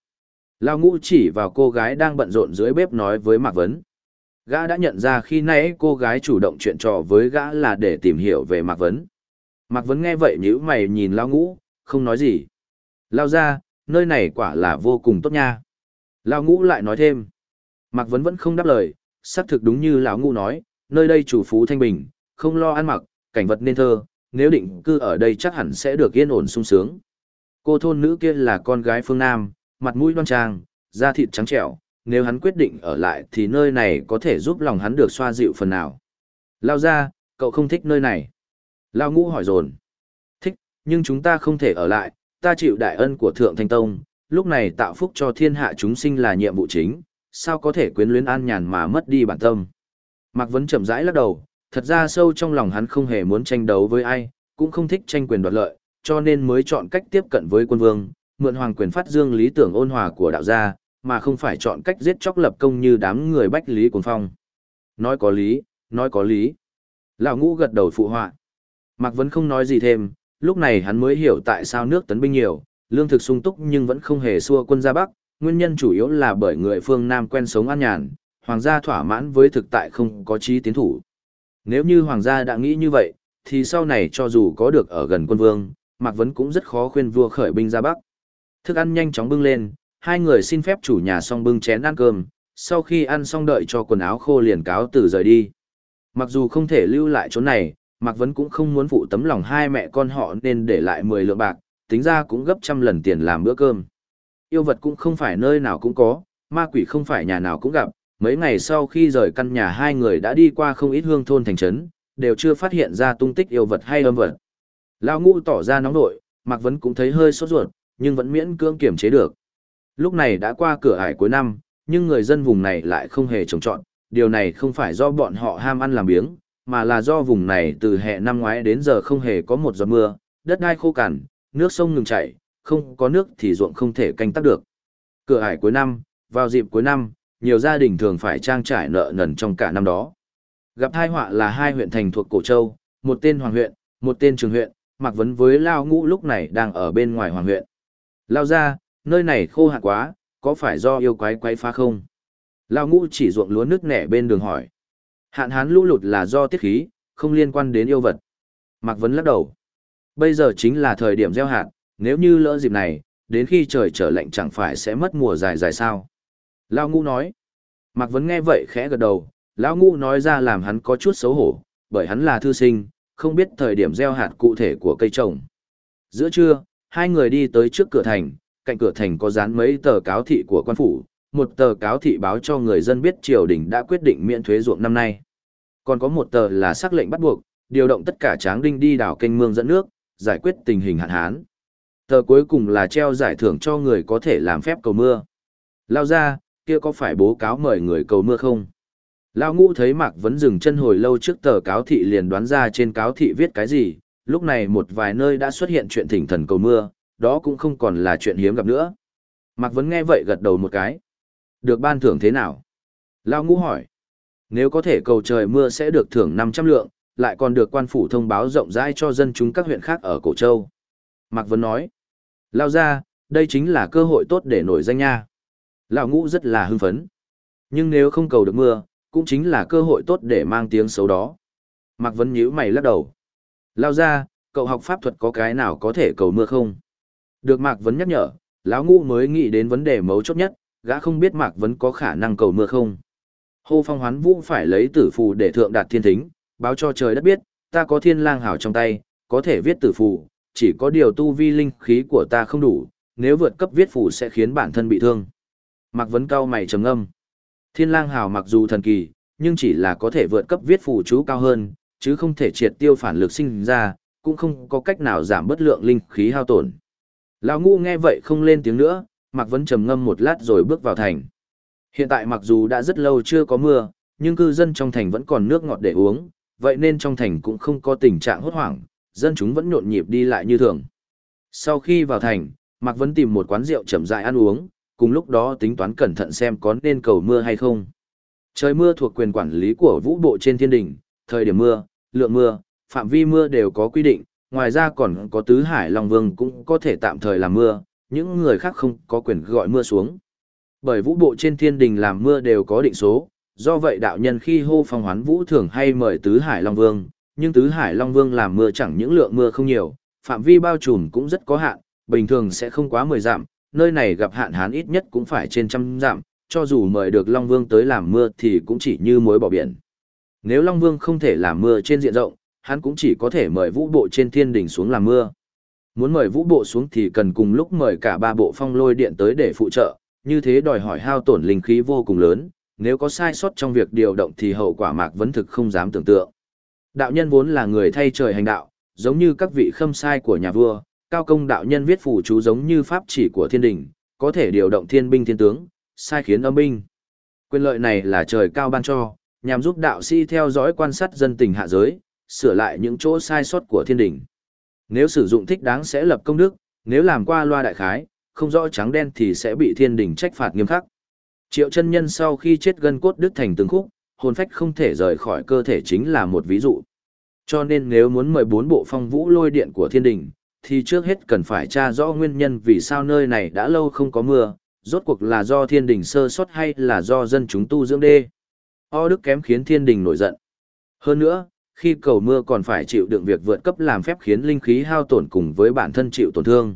Lao ngũ chỉ vào cô gái đang bận rộn dưới bếp nói với Mạc Vấn. Gã đã nhận ra khi nãy cô gái chủ động chuyện trò với gã là để tìm hiểu về Mạc Vấn. Mạc Vấn nghe vậy nhíu mày nhìn Lao ngũ, không nói gì. Lao ra, nơi này quả là vô cùng tốt nha. Lão ngũ lại nói thêm. Mạc Vấn vẫn không đáp lời, xác thực đúng như lão ngũ nói, nơi đây chủ phú thanh bình, không lo ăn mặc, cảnh vật nên thơ, nếu định cư ở đây chắc hẳn sẽ được yên ổn sung sướng. Cô thôn nữ kia là con gái phương Nam, mặt mũi đoan trang, da thịt trắng trẻo, nếu hắn quyết định ở lại thì nơi này có thể giúp lòng hắn được xoa dịu phần nào. Lao ra, cậu không thích nơi này. Lao ngũ hỏi dồn. Thích, nhưng chúng ta không thể ở lại, ta chịu đại ân của Thượng Thanh Tông, lúc này tạo phúc cho thiên hạ chúng sinh là nhiệm vụ chính, sao có thể quyến luyến an nhàn mà mất đi bản tâm. Mạc Vấn chậm rãi lắc đầu, thật ra sâu trong lòng hắn không hề muốn tranh đấu với ai, cũng không thích tranh quyền đoạt lợi, cho nên mới chọn cách tiếp cận với quân vương, mượn hoàng quyền phát dương lý tưởng ôn hòa của đạo gia, mà không phải chọn cách giết chóc lập công như đám người bách lý cuồng phong. Nói có lý, nói có lý. Lão ngũ gật đầu phụ họa. Mạc Vấn không nói gì thêm, lúc này hắn mới hiểu tại sao nước tấn binh nhiều, lương thực sung túc nhưng vẫn không hề xua quân ra Bắc, nguyên nhân chủ yếu là bởi người phương Nam quen sống an nhàn, hoàng gia thỏa mãn với thực tại không có chí tiến thủ. Nếu như hoàng gia đã nghĩ như vậy, thì sau này cho dù có được ở gần quân vương, Mạc Vấn cũng rất khó khuyên vua khởi binh ra Bắc. Thức ăn nhanh chóng bưng lên, hai người xin phép chủ nhà xong bưng chén ăn cơm, sau khi ăn xong đợi cho quần áo khô liền cáo từ rời đi. Mặc dù không thể lưu lại chỗ này, Mạc Vấn cũng không muốn phụ tấm lòng hai mẹ con họ nên để lại 10 lượng bạc, tính ra cũng gấp trăm lần tiền làm bữa cơm. Yêu vật cũng không phải nơi nào cũng có, ma quỷ không phải nhà nào cũng gặp, mấy ngày sau khi rời căn nhà hai người đã đi qua không ít hương thôn thành trấn, đều chưa phát hiện ra tung tích yêu vật hay âm vật. Lão ngũ tỏ ra nóng nội, Mạc Vấn cũng thấy hơi sốt ruột, nhưng vẫn miễn cưỡng kiểm chế được. Lúc này đã qua cửa ải cuối năm, nhưng người dân vùng này lại không hề trồng trọt, điều này không phải do bọn họ ham ăn làm biếng, mà là do vùng này từ hè năm ngoái đến giờ không hề có một giọt mưa, đất đai khô cằn, nước sông ngừng chảy, không có nước thì ruộng không thể canh tác được. Cửa ải cuối năm, vào dịp cuối năm, nhiều gia đình thường phải trang trải nợ nần trong cả năm đó. Gặp hai họa là hai huyện thành thuộc Cổ Châu, một tên Hoàng huyện, một tên Trường huyện, Mạc Vấn với Lao Ngũ lúc này đang ở bên ngoài Hoàng huyện. Lao ra, nơi này khô hạn quá, có phải do yêu quái quái phá không? Lao Ngũ chỉ ruộng lúa nước nẻ bên đường hỏi. Hạn hán lũ lụt là do tiết khí, không liên quan đến yêu vật. Mạc Vấn lắc đầu. Bây giờ chính là thời điểm gieo hạt, nếu như lỡ dịp này, đến khi trời trở lạnh chẳng phải sẽ mất mùa dài dài sao. Lao Ngũ nói. Mạc Vấn nghe vậy khẽ gật đầu, Lão Ngũ nói ra làm hắn có chút xấu hổ, bởi hắn là thư sinh, không biết thời điểm gieo hạt cụ thể của cây trồng. Giữa trưa, hai người đi tới trước cửa thành, cạnh cửa thành có dán mấy tờ cáo thị của quan phủ, một tờ cáo thị báo cho người dân biết triều đình đã quyết định miễn thuế ruộng năm nay. Còn có một tờ là xác lệnh bắt buộc, điều động tất cả tráng đinh đi đảo kênh mương dẫn nước, giải quyết tình hình hạn hán. Tờ cuối cùng là treo giải thưởng cho người có thể làm phép cầu mưa. Lao ra, kia có phải bố cáo mời người cầu mưa không? Lao ngũ thấy Mạc Vấn dừng chân hồi lâu trước tờ cáo thị liền đoán ra trên cáo thị viết cái gì, lúc này một vài nơi đã xuất hiện chuyện thỉnh thần cầu mưa, đó cũng không còn là chuyện hiếm gặp nữa. Mạc Vấn nghe vậy gật đầu một cái. Được ban thưởng thế nào? Lao ngũ hỏi. Nếu có thể cầu trời mưa sẽ được thưởng 500 lượng, lại còn được quan phủ thông báo rộng rãi cho dân chúng các huyện khác ở Cổ Châu. Mạc Vân nói. Lao ra, đây chính là cơ hội tốt để nổi danh nha. Lão ngũ rất là hưng phấn. Nhưng nếu không cầu được mưa, cũng chính là cơ hội tốt để mang tiếng xấu đó. Mạc Vân nhíu mày lắc đầu. Lao ra, cậu học pháp thuật có cái nào có thể cầu mưa không? Được Mạc Vân nhắc nhở, lão ngũ mới nghĩ đến vấn đề mấu chốt nhất, gã không biết Mạc Vân có khả năng cầu mưa không. Hô phong hoán vũ phải lấy tử phù để thượng đạt thiên thính, báo cho trời đất biết, ta có thiên lang hảo trong tay, có thể viết tử phù, chỉ có điều tu vi linh khí của ta không đủ, nếu vượt cấp viết phù sẽ khiến bản thân bị thương. Mạc Vấn cao mày trầm ngâm. Thiên lang hào mặc dù thần kỳ, nhưng chỉ là có thể vượt cấp viết phù chú cao hơn, chứ không thể triệt tiêu phản lực sinh ra, cũng không có cách nào giảm bất lượng linh khí hao tổn. Lão ngu nghe vậy không lên tiếng nữa, Mạc Vấn trầm ngâm một lát rồi bước vào thành. Hiện tại mặc dù đã rất lâu chưa có mưa, nhưng cư dân trong thành vẫn còn nước ngọt để uống, vậy nên trong thành cũng không có tình trạng hốt hoảng, dân chúng vẫn nhộn nhịp đi lại như thường. Sau khi vào thành, Mạc Vấn tìm một quán rượu chậm rãi ăn uống, cùng lúc đó tính toán cẩn thận xem có nên cầu mưa hay không. Trời mưa thuộc quyền quản lý của vũ bộ trên thiên đình, thời điểm mưa, lượng mưa, phạm vi mưa đều có quy định, ngoài ra còn có tứ hải long vương cũng có thể tạm thời làm mưa, những người khác không có quyền gọi mưa xuống. Bởi vũ bộ trên thiên đình làm mưa đều có định số, do vậy đạo nhân khi hô phong hoán vũ thường hay mời tứ hải long vương, nhưng tứ hải long vương làm mưa chẳng những lượng mưa không nhiều, phạm vi bao trùm cũng rất có hạn, bình thường sẽ không quá 10 dặm, nơi này gặp hạn hán ít nhất cũng phải trên trăm dặm, cho dù mời được Long Vương tới làm mưa thì cũng chỉ như mối bỏ biển. Nếu Long Vương không thể làm mưa trên diện rộng, hắn cũng chỉ có thể mời vũ bộ trên thiên đỉnh xuống làm mưa. Muốn mời vũ bộ xuống thì cần cùng lúc mời cả ba bộ phong lôi điện tới để phụ trợ, như thế đòi hỏi hao tổn linh khí vô cùng lớn, nếu có sai sót trong việc điều động thì hậu quả mạc vấn thực không dám tưởng tượng. Đạo nhân vốn là người thay trời hành đạo, giống như các vị khâm sai của nhà vua, cao công đạo nhân viết phù chú giống như pháp chỉ của thiên đình, có thể điều động thiên binh thiên tướng, sai khiến âm binh. Quyền lợi này là trời cao ban cho, nhằm giúp đạo sĩ theo dõi quan sát dân tình hạ giới, sửa lại những chỗ sai sót của thiên đình. Nếu sử dụng thích đáng sẽ lập công đức, nếu làm qua loa đại khái, không rõ trắng đen thì sẽ bị thiên đình trách phạt nghiêm khắc. Triệu chân nhân sau khi chết gân cốt đứt thành từng khúc, hồn phách không thể rời khỏi cơ thể chính là một ví dụ. Cho nên nếu muốn mời bốn bộ phong vũ lôi điện của thiên đình, thì trước hết cần phải tra rõ nguyên nhân vì sao nơi này đã lâu không có mưa, rốt cuộc là do thiên đình sơ sót hay là do dân chúng tu dưỡng đê. O đức kém khiến thiên đình nổi giận. Hơn nữa, khi cầu mưa còn phải chịu đựng việc vượt cấp làm phép khiến linh khí hao tổn cùng với bản thân chịu tổn thương.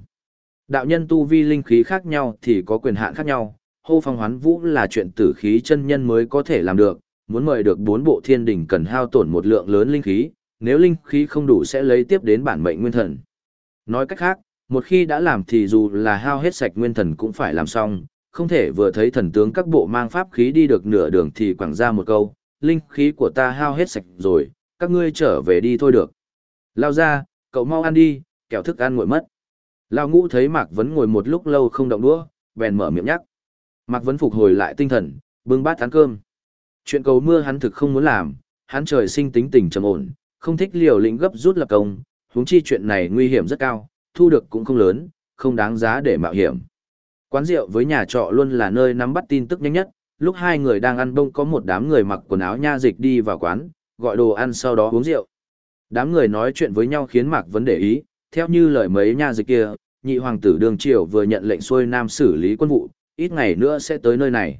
Đạo nhân tu vi linh khí khác nhau thì có quyền hạn khác nhau, hô phong hoán vũ là chuyện tử khí chân nhân mới có thể làm được, muốn mời được bốn bộ thiên đỉnh cần hao tổn một lượng lớn linh khí, nếu linh khí không đủ sẽ lấy tiếp đến bản mệnh nguyên thần. Nói cách khác, một khi đã làm thì dù là hao hết sạch nguyên thần cũng phải làm xong, không thể vừa thấy thần tướng các bộ mang pháp khí đi được nửa đường thì quẳng ra một câu, linh khí của ta hao hết sạch rồi, các ngươi trở về đi thôi được. Lao ra, cậu mau ăn đi, kẻo thức ăn nguội mất. Lao ngũ thấy Mạc Vấn ngồi một lúc lâu không động đũa, bèn mở miệng nhắc. Mạc Vấn phục hồi lại tinh thần, bưng bát ăn cơm. Chuyện cầu mưa hắn thực không muốn làm, hắn trời sinh tính tình trầm ổn, không thích liều lĩnh gấp rút lập công, huống chi chuyện này nguy hiểm rất cao, thu được cũng không lớn, không đáng giá để mạo hiểm. Quán rượu với nhà trọ luôn là nơi nắm bắt tin tức nhanh nhất, lúc hai người đang ăn bông có một đám người mặc quần áo nha dịch đi vào quán, gọi đồ ăn sau đó uống rượu. Đám người nói chuyện với nhau khiến Mạc Vấn để ý, theo như lời mấy nha dịch kia, nhị hoàng tử Đường Triều vừa nhận lệnh xuôi nam xử lý quân vụ, ít ngày nữa sẽ tới nơi này.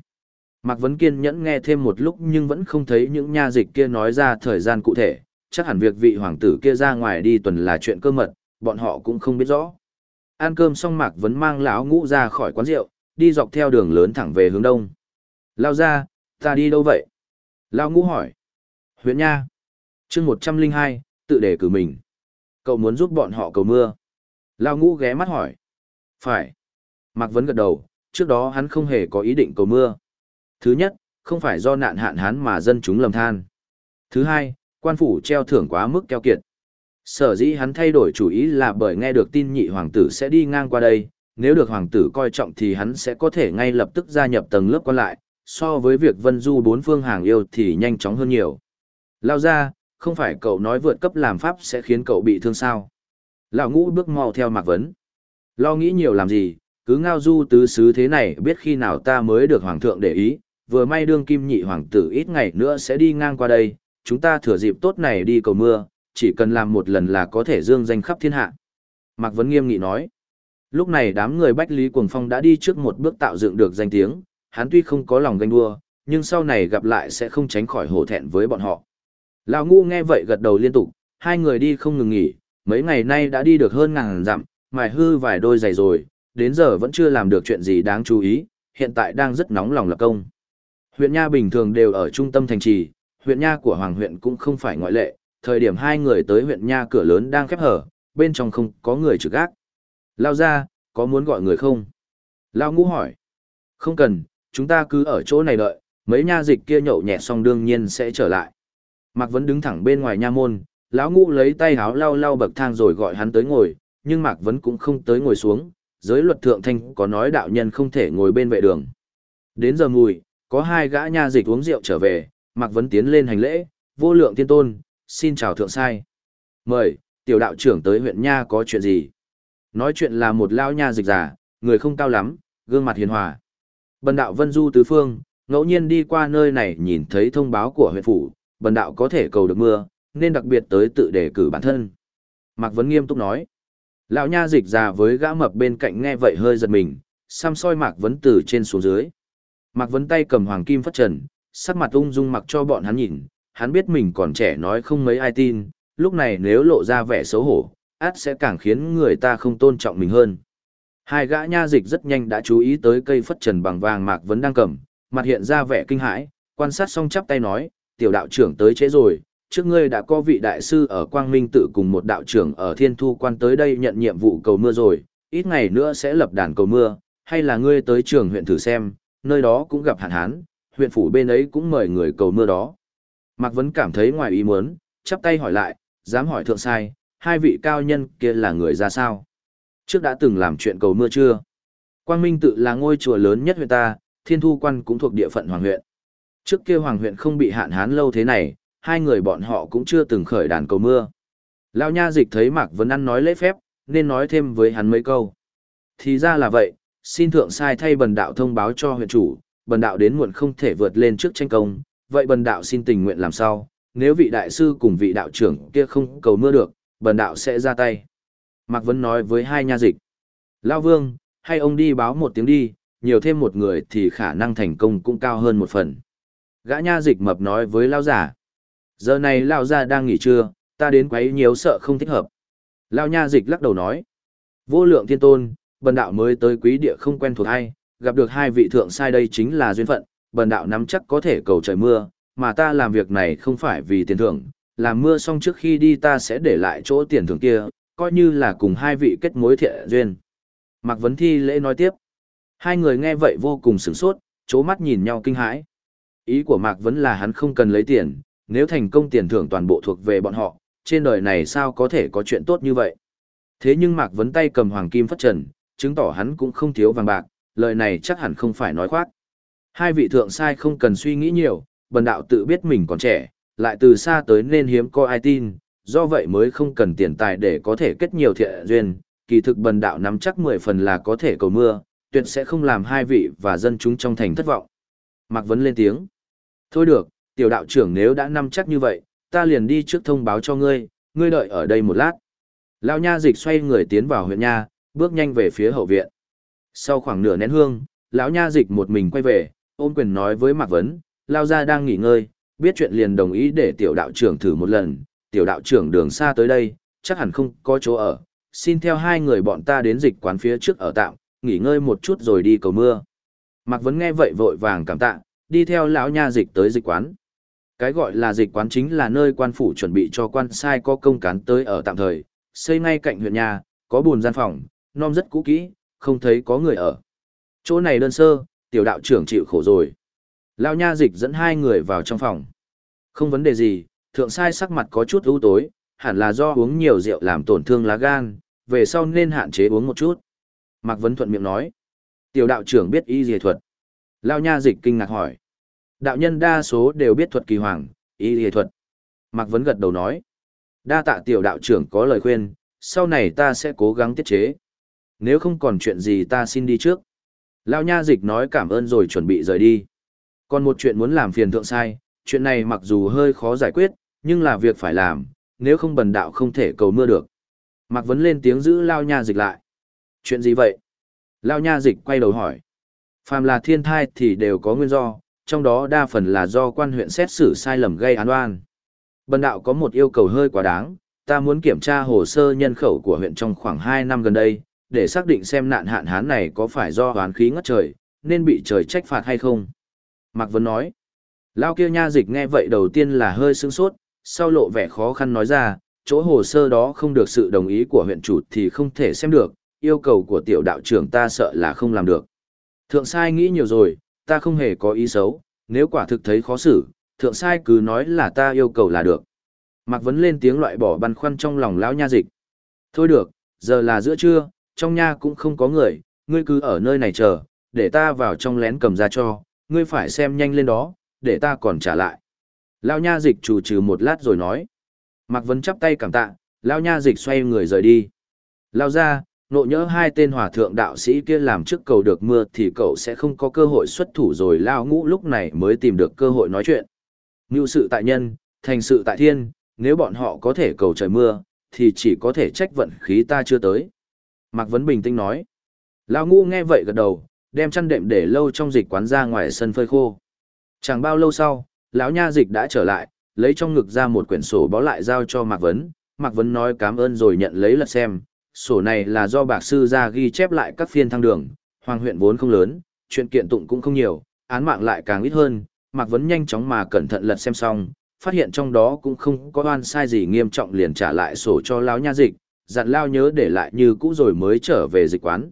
Mạc Vấn kiên nhẫn nghe thêm một lúc nhưng vẫn không thấy những nha dịch kia nói ra thời gian cụ thể, chắc hẳn việc vị hoàng tử kia ra ngoài đi tuần là chuyện cơ mật, bọn họ cũng không biết rõ. Ăn cơm xong Mạc Vấn mang lão ngũ ra khỏi quán rượu, đi dọc theo đường lớn thẳng về hướng đông. Lao ra, ta đi đâu vậy? Lao ngũ hỏi. Huyện Nha. chương 102, tự đề cử mình. Cậu muốn giúp bọn họ cầu mưa. Lao ngũ ghé mắt hỏi. Phải. Mạc Vấn gật đầu, trước đó hắn không hề có ý định cầu mưa. Thứ nhất, không phải do nạn hạn hán mà dân chúng lầm than. Thứ hai, quan phủ treo thưởng quá mức keo kiệt. Sở dĩ hắn thay đổi chủ ý là bởi nghe được tin nhị hoàng tử sẽ đi ngang qua đây, nếu được hoàng tử coi trọng thì hắn sẽ có thể ngay lập tức gia nhập tầng lớp quan lại, so với việc vân du bốn phương hàng yêu thì nhanh chóng hơn nhiều. Lao ra, không phải cậu nói vượt cấp làm pháp sẽ khiến cậu bị thương sao. Lão ngũ bước mau theo mạc vấn. Lo nghĩ nhiều làm gì, cứ ngao du tứ xứ thế này biết khi nào ta mới được hoàng thượng để ý, vừa may đương kim nhị hoàng tử ít ngày nữa sẽ đi ngang qua đây, chúng ta thừa dịp tốt này đi cầu mưa, chỉ cần làm một lần là có thể dương danh khắp thiên hạ. Mạc Vấn nghiêm nghị nói. Lúc này đám người Bách Lý Cuồng Phong đã đi trước một bước tạo dựng được danh tiếng, hắn tuy không có lòng ganh đua, nhưng sau này gặp lại sẽ không tránh khỏi hổ thẹn với bọn họ. Lão ngu nghe vậy gật đầu liên tục, hai người đi không ngừng nghỉ, mấy ngày nay đã đi được hơn ngàn dặm, mài hư vài đôi giày rồi, đến giờ vẫn chưa làm được chuyện gì đáng chú ý, hiện tại đang rất nóng lòng lập công. Huyện Nha bình thường đều ở trung tâm thành trì, huyện Nha của Hoàng huyện cũng không phải ngoại lệ, thời điểm hai người tới huyện Nha cửa lớn đang khép hở, bên trong không có người trực gác. Lao ra, có muốn gọi người không? Lao ngũ hỏi. Không cần, chúng ta cứ ở chỗ này đợi, mấy nha dịch kia nhậu nhẹt xong đương nhiên sẽ trở lại. Mạc Vấn đứng thẳng bên ngoài nha môn, lão ngũ lấy tay háo lau lau bậc thang rồi gọi hắn tới ngồi, nhưng Mạc Vấn cũng không tới ngồi xuống, giới luật thượng thanh có nói đạo nhân không thể ngồi bên vệ đường. Đến giờ mùi, có hai gã nha dịch uống rượu trở về, Mạc Vấn tiến lên hành lễ, vô lượng tiên tôn, xin chào thượng sai. Mời, tiểu đạo trưởng tới huyện nha có chuyện gì? Nói chuyện là một lao nha dịch giả, người không cao lắm, gương mặt hiền hòa. Bần đạo Vân Du Tứ Phương, ngẫu nhiên đi qua nơi này nhìn thấy thông báo của huyện phủ, bần đạo có thể cầu được mưa, nên đặc biệt tới tự đề cử bản thân. Mạc Vấn nghiêm túc nói. Lão nha dịch già với gã mập bên cạnh nghe vậy hơi giật mình, xăm soi Mạc Vấn từ trên xuống dưới. Mạc Vấn tay cầm hoàng kim phất trần, sắc mặt ung dung mặc cho bọn hắn nhìn, hắn biết mình còn trẻ nói không mấy ai tin, lúc này nếu lộ ra vẻ xấu hổ, át sẽ càng khiến người ta không tôn trọng mình hơn. Hai gã nha dịch rất nhanh đã chú ý tới cây phất trần bằng vàng Mạc Vấn đang cầm, mặt hiện ra vẻ kinh hãi, quan sát xong chắp tay nói, tiểu đạo trưởng tới trễ rồi, trước ngươi đã có vị đại sư ở Quang Minh tự cùng một đạo trưởng ở Thiên Thu quan tới đây nhận nhiệm vụ cầu mưa rồi, ít ngày nữa sẽ lập đàn cầu mưa, hay là ngươi tới trường huyện thử xem, nơi đó cũng gặp hạn hán, huyện phủ bên ấy cũng mời người cầu mưa đó. Mạc Vấn cảm thấy ngoài ý muốn, chắp tay hỏi lại, dám hỏi thượng sai, hai vị cao nhân kia là người ra sao? Trước đã từng làm chuyện cầu mưa chưa? Quang Minh tự là ngôi chùa lớn nhất huyện ta, Thiên Thu Quan cũng thuộc địa phận Hoàng huyện. Trước kia Hoàng huyện không bị hạn hán lâu thế này, hai người bọn họ cũng chưa từng khởi đàn cầu mưa. Lão nha dịch thấy Mạc Vấn ăn nói lễ phép, nên nói thêm với hắn mấy câu. Thì ra là vậy, xin thượng sai thay bần đạo thông báo cho huyện chủ, bần đạo đến muộn không thể vượt lên trước tranh công, vậy bần đạo xin tình nguyện làm sao, nếu vị đại sư cùng vị đạo trưởng kia không cầu mưa được, bần đạo sẽ ra tay. Mạc Vấn nói với hai nha dịch. Lao vương, hay ông đi báo một tiếng đi, nhiều thêm một người thì khả năng thành công cũng cao hơn một phần. Gã nha dịch mập nói với Lao giả. Giờ này Lao gia đang nghỉ trưa, ta đến quấy nhiều sợ không thích hợp. Lao nha dịch lắc đầu nói. Vô lượng thiên tôn, bần đạo mới tới quý địa không quen thuộc hay, gặp được hai vị thượng sai đây chính là duyên phận, bần đạo nắm chắc có thể cầu trời mưa, mà ta làm việc này không phải vì tiền thưởng, làm mưa xong trước khi đi ta sẽ để lại chỗ tiền thưởng kia, coi như là cùng hai vị kết mối thiện duyên. Mạc Vấn Thi lễ nói tiếp. Hai người nghe vậy vô cùng sửng sốt, chố mắt nhìn nhau kinh hãi. Ý của Mạc Vấn là hắn không cần lấy tiền, nếu thành công tiền thưởng toàn bộ thuộc về bọn họ, trên đời này sao có thể có chuyện tốt như vậy. Thế nhưng Mạc Vấn tay cầm hoàng kim phất trần, chứng tỏ hắn cũng không thiếu vàng bạc, lời này chắc hẳn không phải nói khoác. Hai vị thượng sai không cần suy nghĩ nhiều, bần đạo tự biết mình còn trẻ, lại từ xa tới nên hiếm có ai tin, do vậy mới không cần tiền tài để có thể kết nhiều thiện duyên, kỳ thực bần đạo nắm chắc 10 phần là có thể cầu mưa, tuyệt sẽ không làm hai vị và dân chúng trong thành thất vọng. Mạc Vấn lên tiếng. Thôi được, tiểu đạo trưởng nếu đã nắm chắc như vậy, ta liền đi trước thông báo cho ngươi, ngươi đợi ở đây một lát. Lão nha dịch xoay người tiến vào huyện nha, bước nhanh về phía hậu viện. Sau khoảng nửa nén hương, lão nha dịch một mình quay về, ôm quyền nói với Mạc Vấn, lao ra đang nghỉ ngơi, biết chuyện liền đồng ý để tiểu đạo trưởng thử một lần, tiểu đạo trưởng đường xa tới đây, chắc hẳn không có chỗ ở, xin theo hai người bọn ta đến dịch quán phía trước ở tạm, nghỉ ngơi một chút rồi đi cầu mưa. Mạc Vấn nghe vậy vội vàng cảm tạ, đi theo lão nha dịch tới dịch quán. Cái gọi là dịch quán chính là nơi quan phủ chuẩn bị cho quan sai có công cán tới ở tạm thời, xây ngay cạnh huyện nhà, có buồn gian phòng, non rất cũ kỹ, không thấy có người ở. Chỗ này đơn sơ, tiểu đạo trưởng chịu khổ rồi. Lão nha dịch dẫn hai người vào trong phòng. Không vấn đề gì, thượng sai sắc mặt có chút ưu tối, hẳn là do uống nhiều rượu làm tổn thương lá gan, về sau nên hạn chế uống một chút. Mạc Vấn thuận miệng nói. Tiểu đạo trưởng biết y dề thuật. Lão nha dịch kinh ngạc hỏi. Đạo nhân đa số đều biết thuật kỳ hoàng, y y thuật. Mạc Vấn gật đầu nói. Đa tạ tiểu đạo trưởng có lời khuyên, sau này ta sẽ cố gắng tiết chế. Nếu không còn chuyện gì ta xin đi trước. Lão nha dịch nói cảm ơn rồi chuẩn bị rời đi. Còn một chuyện muốn làm phiền thượng sai, chuyện này mặc dù hơi khó giải quyết, nhưng là việc phải làm, nếu không bần đạo không thể cầu mưa được. Mạc Vấn lên tiếng giữ Lao Nha Dịch lại. Chuyện gì vậy? Lao Nha Dịch quay đầu hỏi. Phàm là thiên thai thì đều có nguyên do, trong đó đa phần là do quan huyện xét xử sai lầm gây án oan. Bần đạo có một yêu cầu hơi quá đáng, ta muốn kiểm tra hồ sơ nhân khẩu của huyện trong khoảng 2 năm gần đây, để xác định xem nạn hạn hán này có phải do hoán khí ngất trời, nên bị trời trách phạt hay không. Mạc Vân nói, Lao kia nha dịch nghe vậy đầu tiên là hơi sướng sốt, sau lộ vẻ khó khăn nói ra, chỗ hồ sơ đó không được sự đồng ý của huyện chủ thì không thể xem được, yêu cầu của tiểu đạo trưởng ta sợ là không làm được. Thượng sai nghĩ nhiều rồi, ta không hề có ý xấu, nếu quả thực thấy khó xử, thượng sai cứ nói là ta yêu cầu là được. Mạc Vấn lên tiếng loại bỏ băn khoăn trong lòng lão nha dịch. Thôi được, giờ là giữa trưa, trong nha cũng không có người, ngươi cứ ở nơi này chờ, để ta vào trong lén cầm ra cho, ngươi phải xem nhanh lên đó, để ta còn trả lại. Lão nha dịch chủ trừ một lát rồi nói. Mạc Vấn chắp tay cảm tạ, Lão nha dịch xoay người rời đi. Lao ra, nộ nhớ hai tên hòa thượng đạo sĩ kia làm trước cầu được mưa thì cậu sẽ không có cơ hội xuất thủ rồi Lao ngũ lúc này mới tìm được cơ hội nói chuyện. Ngưu sự tại nhân, thành sự tại thiên, nếu bọn họ có thể cầu trời mưa, thì chỉ có thể trách vận khí ta chưa tới. Mạc Vấn bình tĩnh nói. Lao ngũ nghe vậy gật đầu, đem chăn đệm để lâu trong dịch quán ra ngoài sân phơi khô. Chẳng bao lâu sau, lão nha dịch đã trở lại, lấy trong ngực ra một quyển sổ bó lại giao cho Mạc Vấn. Mạc Vấn nói cảm ơn rồi nhận lấy lật xem, sổ này là do bạc sư ra ghi chép lại các phiên thăng đường, hoàng huyện vốn không lớn, chuyện kiện tụng cũng không nhiều, án mạng lại càng ít hơn, Mạc Vấn nhanh chóng mà cẩn thận lật xem xong, phát hiện trong đó cũng không có oan sai gì nghiêm trọng liền trả lại sổ cho lão nha dịch, dặn lao nhớ để lại như cũ rồi mới trở về dịch quán.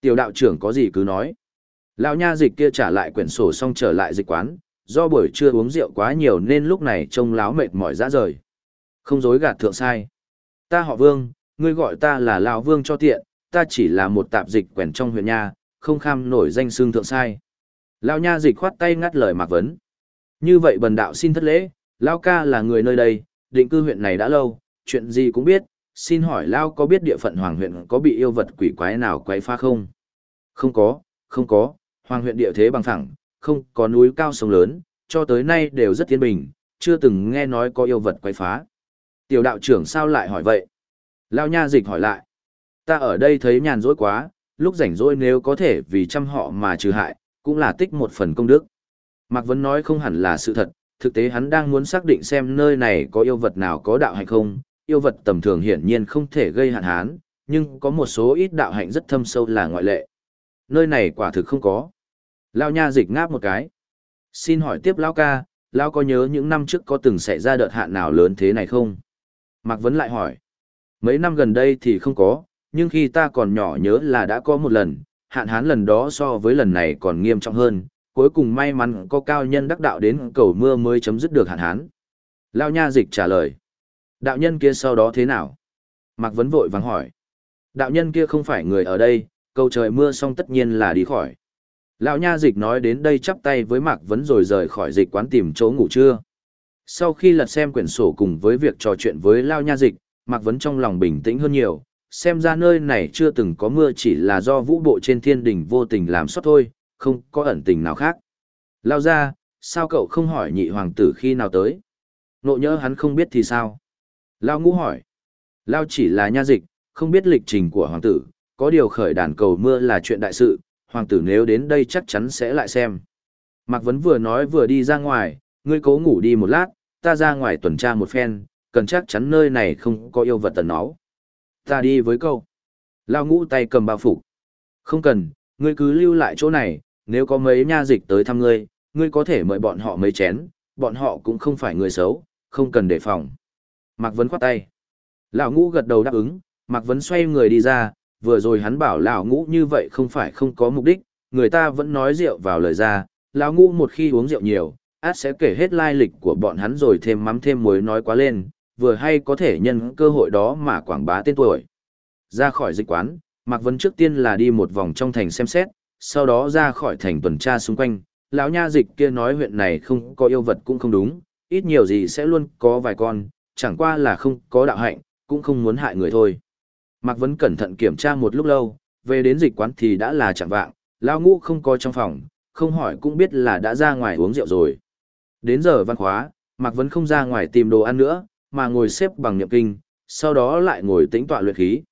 Tiểu đạo trưởng có gì cứ nói. Lão nha dịch kia trả lại quyển sổ xong trở lại dịch quán, do buổi trưa uống rượu quá nhiều nên lúc này trông láo mệt mỏi ra rời. Không dối gạt thượng sai. Ta họ Vương, ngươi gọi ta là lão Vương cho tiện, ta chỉ là một tạp dịch quèn trong huyện nha, không kham nổi danh xương thượng sai. Lão nha dịch khoát tay ngắt lời Mạc Vấn. Như vậy bần đạo xin thất lễ, Lão ca là người nơi đây, định cư huyện này đã lâu, chuyện gì cũng biết, xin hỏi Lão có biết địa phận Hoàng huyện có bị yêu vật quỷ quái nào quấy phá không? Không có, không có, Hoàng huyện địa thế bằng phẳng, không có núi cao sông lớn, cho tới nay đều rất yên bình, chưa từng nghe nói có yêu vật quấy phá. Tiểu đạo trưởng sao lại hỏi vậy? Lão nha dịch hỏi lại. Ta ở đây thấy nhàn rỗi quá, lúc rảnh rỗi nếu có thể vì chăm họ mà trừ hại, cũng là tích một phần công đức. Mạc Vấn nói không hẳn là sự thật, thực tế hắn đang muốn xác định xem nơi này có yêu vật nào có đạo hạnh không, yêu vật tầm thường hiển nhiên không thể gây hạn hán, nhưng có một số ít đạo hạnh rất thâm sâu là ngoại lệ. Nơi này quả thực không có. Lao nha dịch ngáp một cái. Xin hỏi tiếp Lao ca, Lao có nhớ những năm trước có từng xảy ra đợt hạn nào lớn thế này không? Mạc Vấn lại hỏi. Mấy năm gần đây thì không có, nhưng khi ta còn nhỏ nhớ là đã có một lần, hạn hán lần đó so với lần này còn nghiêm trọng hơn, cuối cùng may mắn có cao nhân đắc đạo đến cầu mưa mới chấm dứt được hạn hán. Lao nha dịch trả lời. Đạo nhân kia sau đó thế nào? Mạc Vấn vội vàng hỏi. Đạo nhân kia không phải người ở đây, cầu trời mưa xong tất nhiên là đi khỏi. Lão nha dịch nói đến đây chắp tay với Mạc Vấn rồi rời khỏi dịch quán tìm chỗ ngủ trưa. Sau khi lật xem quyển sổ cùng với việc trò chuyện với Lao nha dịch, Mạc Vấn trong lòng bình tĩnh hơn nhiều, xem ra nơi này chưa từng có mưa chỉ là do vũ bộ trên thiên đình vô tình làm sót thôi, không có ẩn tình nào khác. Lao ra, sao cậu không hỏi nhị hoàng tử khi nào tới? Nộ nhớ hắn không biết thì sao? Lao ngũ hỏi. Lao chỉ là nha dịch, không biết lịch trình của hoàng tử, có điều khởi đàn cầu mưa là chuyện đại sự, hoàng tử nếu đến đây chắc chắn sẽ lại xem. Mạc Vấn vừa nói vừa đi ra ngoài, ngươi cố ngủ đi một lát, ta ra ngoài tuần tra một phen, cần chắc chắn nơi này không có yêu vật tần áo ta đi với câu. Lao ngũ tay cầm bao phục. Không cần, ngươi cứ lưu lại chỗ này, nếu có mấy nha dịch tới thăm ngươi, ngươi có thể mời bọn họ mấy chén, bọn họ cũng không phải người xấu, không cần đề phòng. Mạc Vấn khoát tay. Lão ngũ gật đầu đáp ứng, Mạc Vấn xoay người đi ra, vừa rồi hắn bảo lão ngũ như vậy không phải không có mục đích, người ta vẫn nói rượu vào lời ra, lão ngũ một khi uống rượu nhiều, át sẽ kể hết lai lịch của bọn hắn rồi thêm mắm thêm muối nói quá lên, vừa hay có thể nhân cơ hội đó mà quảng bá tên tuổi. Ra khỏi dịch quán, Mạc Vân trước tiên là đi một vòng trong thành xem xét, sau đó ra khỏi thành tuần tra xung quanh, lão nha dịch kia nói huyện này không có yêu vật cũng không đúng, ít nhiều gì sẽ luôn có vài con, chẳng qua là không có đạo hạnh, cũng không muốn hại người thôi. Mạc Vân cẩn thận kiểm tra một lúc lâu, về đến dịch quán thì đã là chẳng vạng, lão ngũ không có trong phòng, không hỏi cũng biết là đã ra ngoài uống rượu rồi. Đến giờ văn khóa, Mạc Vân không ra ngoài tìm đồ ăn nữa, mà ngồi xếp bằng niệm kinh, sau đó lại ngồi tĩnh tọa luyện khí.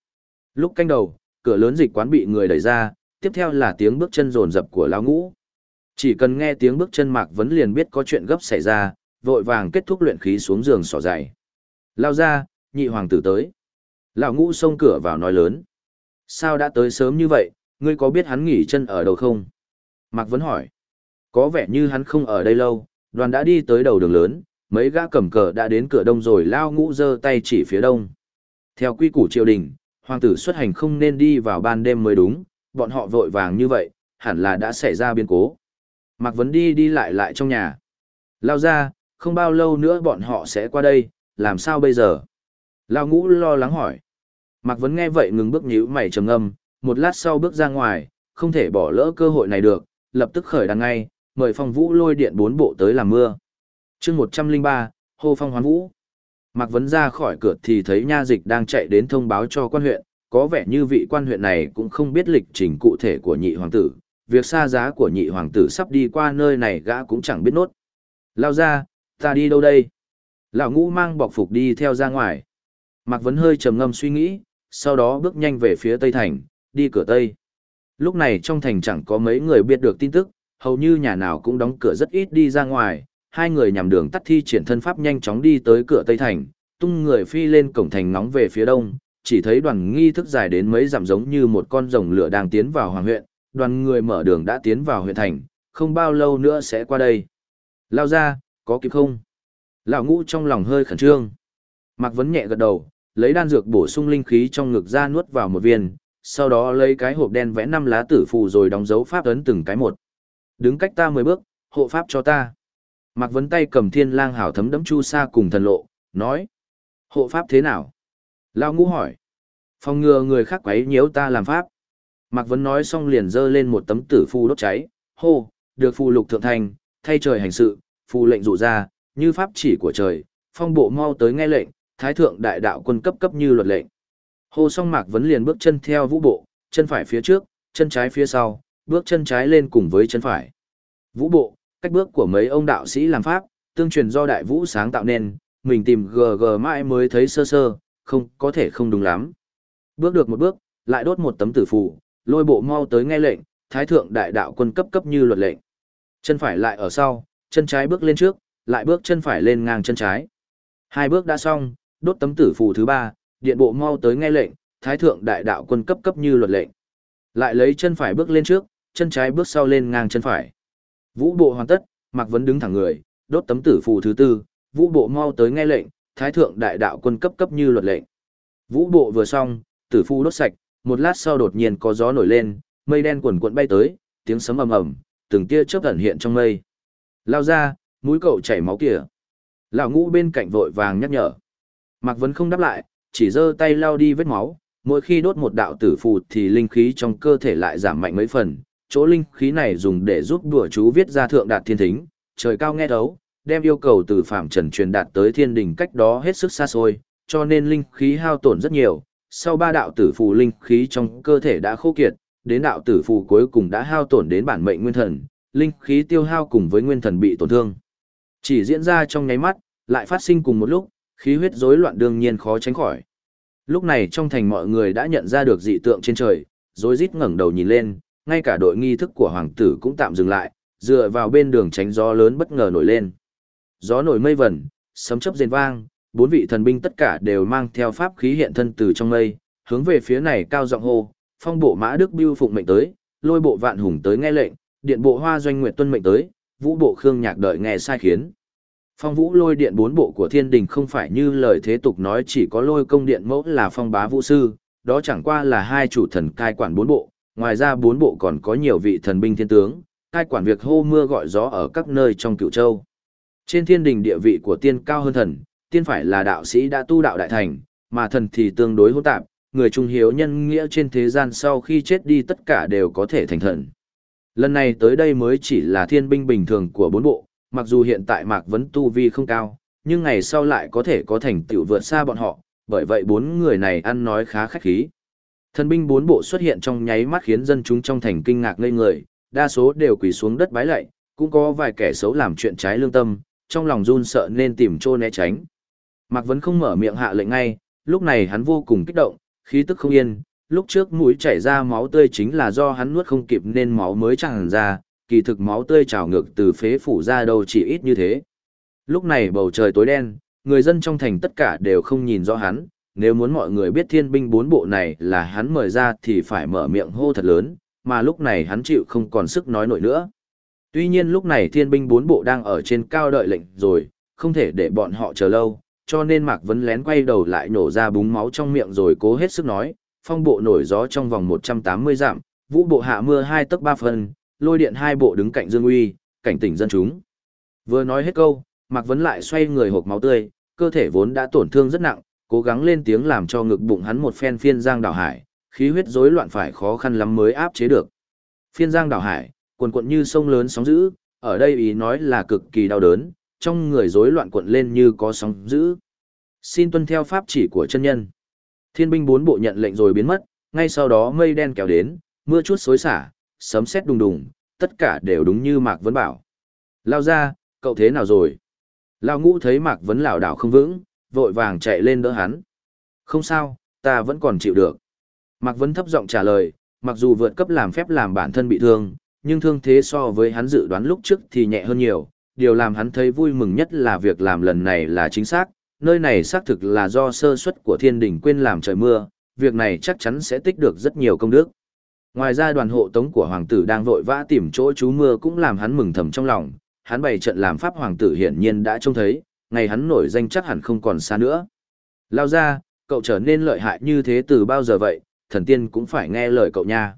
Lúc canh đầu, cửa lớn dịch quán bị người đẩy ra, tiếp theo là tiếng bước chân rồn rập của lão ngũ. Chỉ cần nghe tiếng bước chân Mạc Vấn liền biết có chuyện gấp xảy ra, vội vàng kết thúc luyện khí xuống giường sỏ dày. Lao ra, nhị hoàng tử tới. Lão ngũ xông cửa vào nói lớn. Sao đã tới sớm như vậy, ngươi có biết hắn nghỉ chân ở đâu không? Mạc Vấn hỏi. Có vẻ như hắn không ở đây lâu, đoàn đã đi tới đầu đường lớn, mấy gã cầm cờ đã đến cửa đông rồi lao ngũ giơ tay chỉ phía đông. Theo quy củ triều đình, hoàng tử xuất hành không nên đi vào ban đêm mới đúng, bọn họ vội vàng như vậy, hẳn là đã xảy ra biến cố. Mạc Vấn đi đi lại lại trong nhà. Lao ra, không bao lâu nữa bọn họ sẽ qua đây, làm sao bây giờ? Lao ngũ lo lắng hỏi. Mạc Vấn nghe vậy ngừng bước nhíu mày trầm ngâm, một lát sau bước ra ngoài, không thể bỏ lỡ cơ hội này được, lập tức khởi đăng ngay, mời phong vũ lôi điện bốn bộ tới làm mưa chương một trăm linh ba, hô phong hoán vũ. Mạc vấn ra khỏi cửa thì thấy nha dịch đang chạy đến thông báo cho quan huyện, có vẻ như vị quan huyện này cũng không biết lịch trình cụ thể của nhị hoàng tử. Việc xa giá của nhị hoàng tử sắp đi qua nơi này gã cũng chẳng biết nốt. Lao ra, ta đi đâu đây? Lão ngũ mang bọc phục đi theo ra ngoài. Mạc vấn hơi trầm ngâm suy nghĩ, sau đó bước nhanh về phía tây thành, đi cửa tây. Lúc này trong thành chẳng có mấy người biết được tin tức, hầu như nhà nào cũng đóng cửa rất ít đi ra ngoài hai người nhằm đường tắt thi triển thân pháp nhanh chóng đi tới cửa Tây Thành, tung người phi lên cổng thành nóng về phía đông, chỉ thấy đoàn nghi thức dài đến mấy dặm giống như một con rồng lửa đang tiến vào hoàng huyện, đoàn người mở đường đã tiến vào huyện thành, không bao lâu nữa sẽ qua đây. Lao ra, có kịp không? Lão ngũ trong lòng hơi khẩn trương. Mạc Vấn nhẹ gật đầu, lấy đan dược bổ sung linh khí trong ngực ra nuốt vào một viên, sau đó lấy cái hộp đen vẽ năm lá tử phù rồi đóng dấu pháp ấn từng cái một. Đứng cách ta 10 bước, hộ pháp cho ta. Mạc Vấn tay cầm thiên lang hảo thấm đấm chu sa cùng thần lộ, nói. Hộ pháp thế nào? Lao ngũ hỏi. Phòng ngừa người khác quấy nhiễu ta làm pháp. Mạc Vấn nói xong liền dơ lên một tấm tử phù đốt cháy, hô, được phù lục thượng thành, thay trời hành sự, phù lệnh dụ ra, như pháp chỉ của trời, phong bộ mau tới nghe lệnh, thái thượng đại đạo quân cấp cấp như luật lệnh. Hô xong Mạc Vấn liền bước chân theo vũ bộ, chân phải phía trước, chân trái phía sau, bước chân trái lên cùng với chân phải. Vũ bộ, cách bước của mấy ông đạo sĩ làm pháp, tương truyền do đại vũ sáng tạo nên, mình tìm gg mãi mới thấy sơ sơ, không có thể không đúng lắm. Bước được một bước, lại đốt một tấm tử phù, lôi bộ mau tới nghe lệnh, thái thượng đại đạo quân cấp cấp như luật lệnh. Chân phải lại ở sau, chân trái bước lên trước, lại bước chân phải lên ngang chân trái. Hai bước đã xong, đốt tấm tử phù thứ ba, điện bộ mau tới nghe lệnh, thái thượng đại đạo quân cấp cấp như luật lệnh. Lại lấy chân phải bước lên trước, chân trái bước sau lên ngang chân phải. Vũ bộ hoàn tất, Mạc Vấn đứng thẳng người, đốt tấm tử phù thứ tư, vũ bộ mau tới nghe lệnh, thái thượng đại đạo quân cấp cấp như luật lệnh. Vũ bộ vừa xong, tử phù đốt sạch, một lát sau đột nhiên có gió nổi lên, mây đen quần cuộn bay tới, tiếng sấm ầm ầm, từng tia chớp ẩn hiện trong mây. Lao ra, mũi cậu chảy máu kìa. Lão ngũ bên cạnh vội vàng nhắc nhở. Mạc Vấn không đáp lại, chỉ giơ tay lao đi vết máu, mỗi khi đốt một đạo tử phù thì linh khí trong cơ thể lại giảm mạnh mấy phần, chỗ linh khí này dùng để giúp đùa chú viết ra thượng đạt thiên thính, trời cao nghe thấu, đem yêu cầu từ phạm trần truyền đạt tới thiên đình cách đó hết sức xa xôi, cho nên linh khí hao tổn rất nhiều. Sau ba đạo tử phù linh khí trong cơ thể đã khô kiệt, đến đạo tử phù cuối cùng đã hao tổn đến bản mệnh nguyên thần, linh khí tiêu hao cùng với nguyên thần bị tổn thương. Chỉ diễn ra trong nháy mắt, lại phát sinh cùng một lúc, khí huyết rối loạn đương nhiên khó tránh khỏi. Lúc này trong thành mọi người đã nhận ra được dị tượng trên trời, rối rít ngẩng đầu nhìn lên, ngay cả đội nghi thức của hoàng tử cũng tạm dừng lại, dựa vào bên đường tránh gió lớn bất ngờ nổi lên. Gió nổi mây vẩn, sấm chớp rền vang, bốn vị thần binh tất cả đều mang theo pháp khí hiện thân từ trong mây, hướng về phía này cao giọng hô, phong bộ mã đức biêu phụng mệnh tới, lôi bộ vạn hùng tới nghe lệnh, điện bộ hoa doanh nguyệt tuân mệnh tới, vũ bộ khương nhạc đợi nghe sai khiến. Phong vũ lôi điện bốn bộ của thiên đình không phải như lời thế tục nói chỉ có lôi công điện mẫu là phong bá vũ sư, đó chẳng qua là hai chủ thần cai quản bốn bộ, ngoài ra bốn bộ còn có nhiều vị thần binh thiên tướng, hai quản việc hô mưa gọi gió ở các nơi trong cựu châu. Trên thiên đình địa vị của tiên cao hơn thần, tiên phải là đạo sĩ đã tu đạo đại thành, mà thần thì tương đối hỗn tạp, người trung hiếu nhân nghĩa trên thế gian sau khi chết đi tất cả đều có thể thành thần. Lần này tới đây mới chỉ là thiên binh bình thường của bốn bộ, mặc dù hiện tại Mạc Vấn tu vi không cao, nhưng ngày sau lại có thể có thành tựu vượt xa bọn họ, bởi vậy bốn người này ăn nói khá khách khí. Thần binh bốn bộ xuất hiện trong nháy mắt khiến dân chúng trong thành kinh ngạc ngây người, đa số đều quỳ xuống đất bái lạy, cũng có vài kẻ xấu làm chuyện trái lương tâm, trong lòng run sợ nên tìm chỗ né tránh. Mạc Vấn không mở miệng hạ lệnh ngay, lúc này hắn vô cùng kích động, khí tức không yên, lúc trước mũi chảy ra máu tươi chính là do hắn nuốt không kịp nên máu mới tràn ra, kỳ thực máu tươi trào ngược từ phế phủ ra đâu chỉ ít như thế. Lúc này bầu trời tối đen, người dân trong thành tất cả đều không nhìn rõ hắn, nếu muốn mọi người biết thiên binh bốn bộ này là hắn mời ra thì phải mở miệng hô thật lớn, mà lúc này hắn chịu không còn sức nói nổi nữa. Tuy nhiên lúc này thiên binh bốn bộ đang ở trên cao đợi lệnh rồi, không thể để bọn họ chờ lâu, cho nên Mạc Vấn lén quay đầu lại nổ ra búng máu trong miệng rồi cố hết sức nói, phong bộ nổi gió trong vòng 180 dặm, vũ bộ hạ mưa hai tấc ba phần, lôi điện hai bộ đứng cạnh Dương Uy, cảnh tỉnh dân chúng. Vừa nói hết câu, Mạc Vấn lại xoay người hộp máu tươi, cơ thể vốn đã tổn thương rất nặng, cố gắng lên tiếng làm cho ngực bụng hắn một phen phiên giang đảo hải, khí huyết rối loạn phải khó khăn lắm mới áp chế được. Phiên giang đảo hải, cuồn cuộn như sông lớn sóng dữ, ở đây ý nói là cực kỳ đau đớn, trong người rối loạn cuộn lên như có sóng dữ. Xin tuân theo pháp chỉ của chân nhân. Thiên binh bốn bộ nhận lệnh rồi biến mất, ngay sau đó mây đen kéo đến, mưa chút xối xả, sấm sét đùng đùng, tất cả đều đúng như Mạc Vấn bảo. Lao ra, cậu thế nào rồi? Lao ngũ thấy Mạc Vấn lảo đảo không vững, vội vàng chạy lên đỡ hắn. Không sao, ta vẫn còn chịu được. Mạc Vấn thấp giọng trả lời, mặc dù vượt cấp làm phép làm bản thân bị thương, nhưng thương thế so với hắn dự đoán lúc trước thì nhẹ hơn nhiều. Điều làm hắn thấy vui mừng nhất là việc làm lần này là chính xác, nơi này xác thực là do sơ suất của thiên đình quên làm trời mưa, việc này chắc chắn sẽ tích được rất nhiều công đức. Ngoài ra đoàn hộ tống của hoàng tử đang vội vã tìm chỗ trú mưa cũng làm hắn mừng thầm trong lòng, hắn bày trận làm pháp hoàng tử hiển nhiên đã trông thấy, ngày hắn nổi danh chắc hẳn không còn xa nữa. Lao ra, cậu trở nên lợi hại như thế từ bao giờ vậy, thần tiên cũng phải nghe lời cậu nha.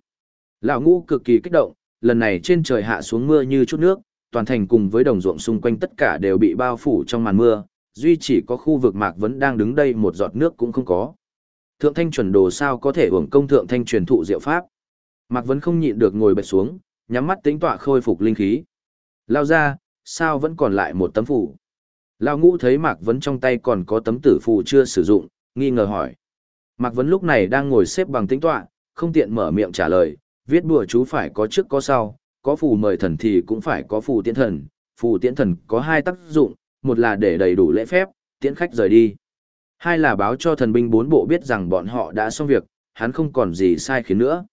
Lão ngũ cực kỳ kích động, lần này trên trời hạ xuống mưa như chút nước, toàn thành cùng với đồng ruộng xung quanh tất cả đều bị bao phủ trong màn mưa, duy chỉ có khu vực mạc vẫn đang đứng đây một giọt nước cũng không có. Thượng thanh chuẩn đồ sao có thể hưởng công thượng thanh truyền thụ diệu pháp. Mạc vẫn không nhịn được ngồi bệt xuống, nhắm mắt tính tọa khôi phục linh khí. Lao ra, sao vẫn còn lại một tấm phủ. Lão ngũ thấy Mạc Vấn trong tay còn có tấm tử phù chưa sử dụng, nghi ngờ hỏi. Mạc Vấn lúc này đang ngồi xếp bằng tính tọa, không tiện mở miệng trả lời, viết bùa chú phải có trước có sau, có phù mời thần thì cũng phải có phù tiễn thần. Phù tiễn thần có hai tác dụng, một là để đầy đủ lễ phép, tiễn khách rời đi. Hai là báo cho thần binh bốn bộ biết rằng bọn họ đã xong việc, hắn không còn gì sai khiến nữa.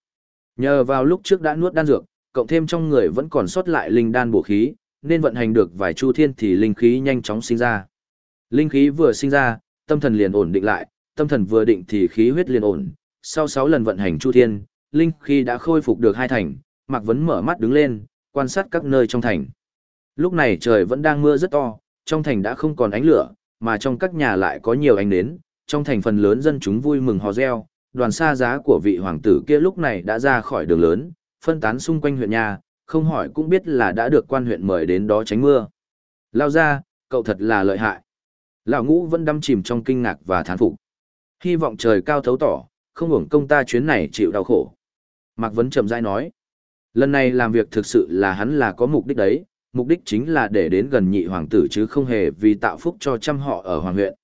Nhờ vào lúc trước đã nuốt đan dược, cộng thêm trong người vẫn còn sót lại linh đan bổ khí, nên vận hành được vài chu thiên thì linh khí nhanh chóng sinh ra. Linh khí vừa sinh ra, tâm thần liền ổn định lại, tâm thần vừa định thì khí huyết liền ổn. Sau 6 lần vận hành chu thiên, linh khí đã khôi phục được hai thành, Mạc Vấn mở mắt đứng lên, quan sát các nơi trong thành. Lúc này trời vẫn đang mưa rất to, trong thành đã không còn ánh lửa, mà trong các nhà lại có nhiều ánh nến, trong thành phần lớn dân chúng vui mừng hò reo, đoàn xa giá của vị hoàng tử kia lúc này đã ra khỏi đường lớn, phân tán xung quanh huyện nhà, không hỏi cũng biết là đã được quan huyện mời đến đó tránh mưa. Lao ra, cậu thật là lợi hại. Lão ngũ vẫn đắm chìm trong kinh ngạc và thán phục. Hy vọng trời cao thấu tỏ, không hưởng công ta chuyến này chịu đau khổ. Mạc Vấn chậm rãi nói. Lần này làm việc thực sự là hắn là có mục đích đấy, mục đích chính là để đến gần nhị hoàng tử chứ không hề vì tạo phúc cho trăm họ ở hoàng huyện.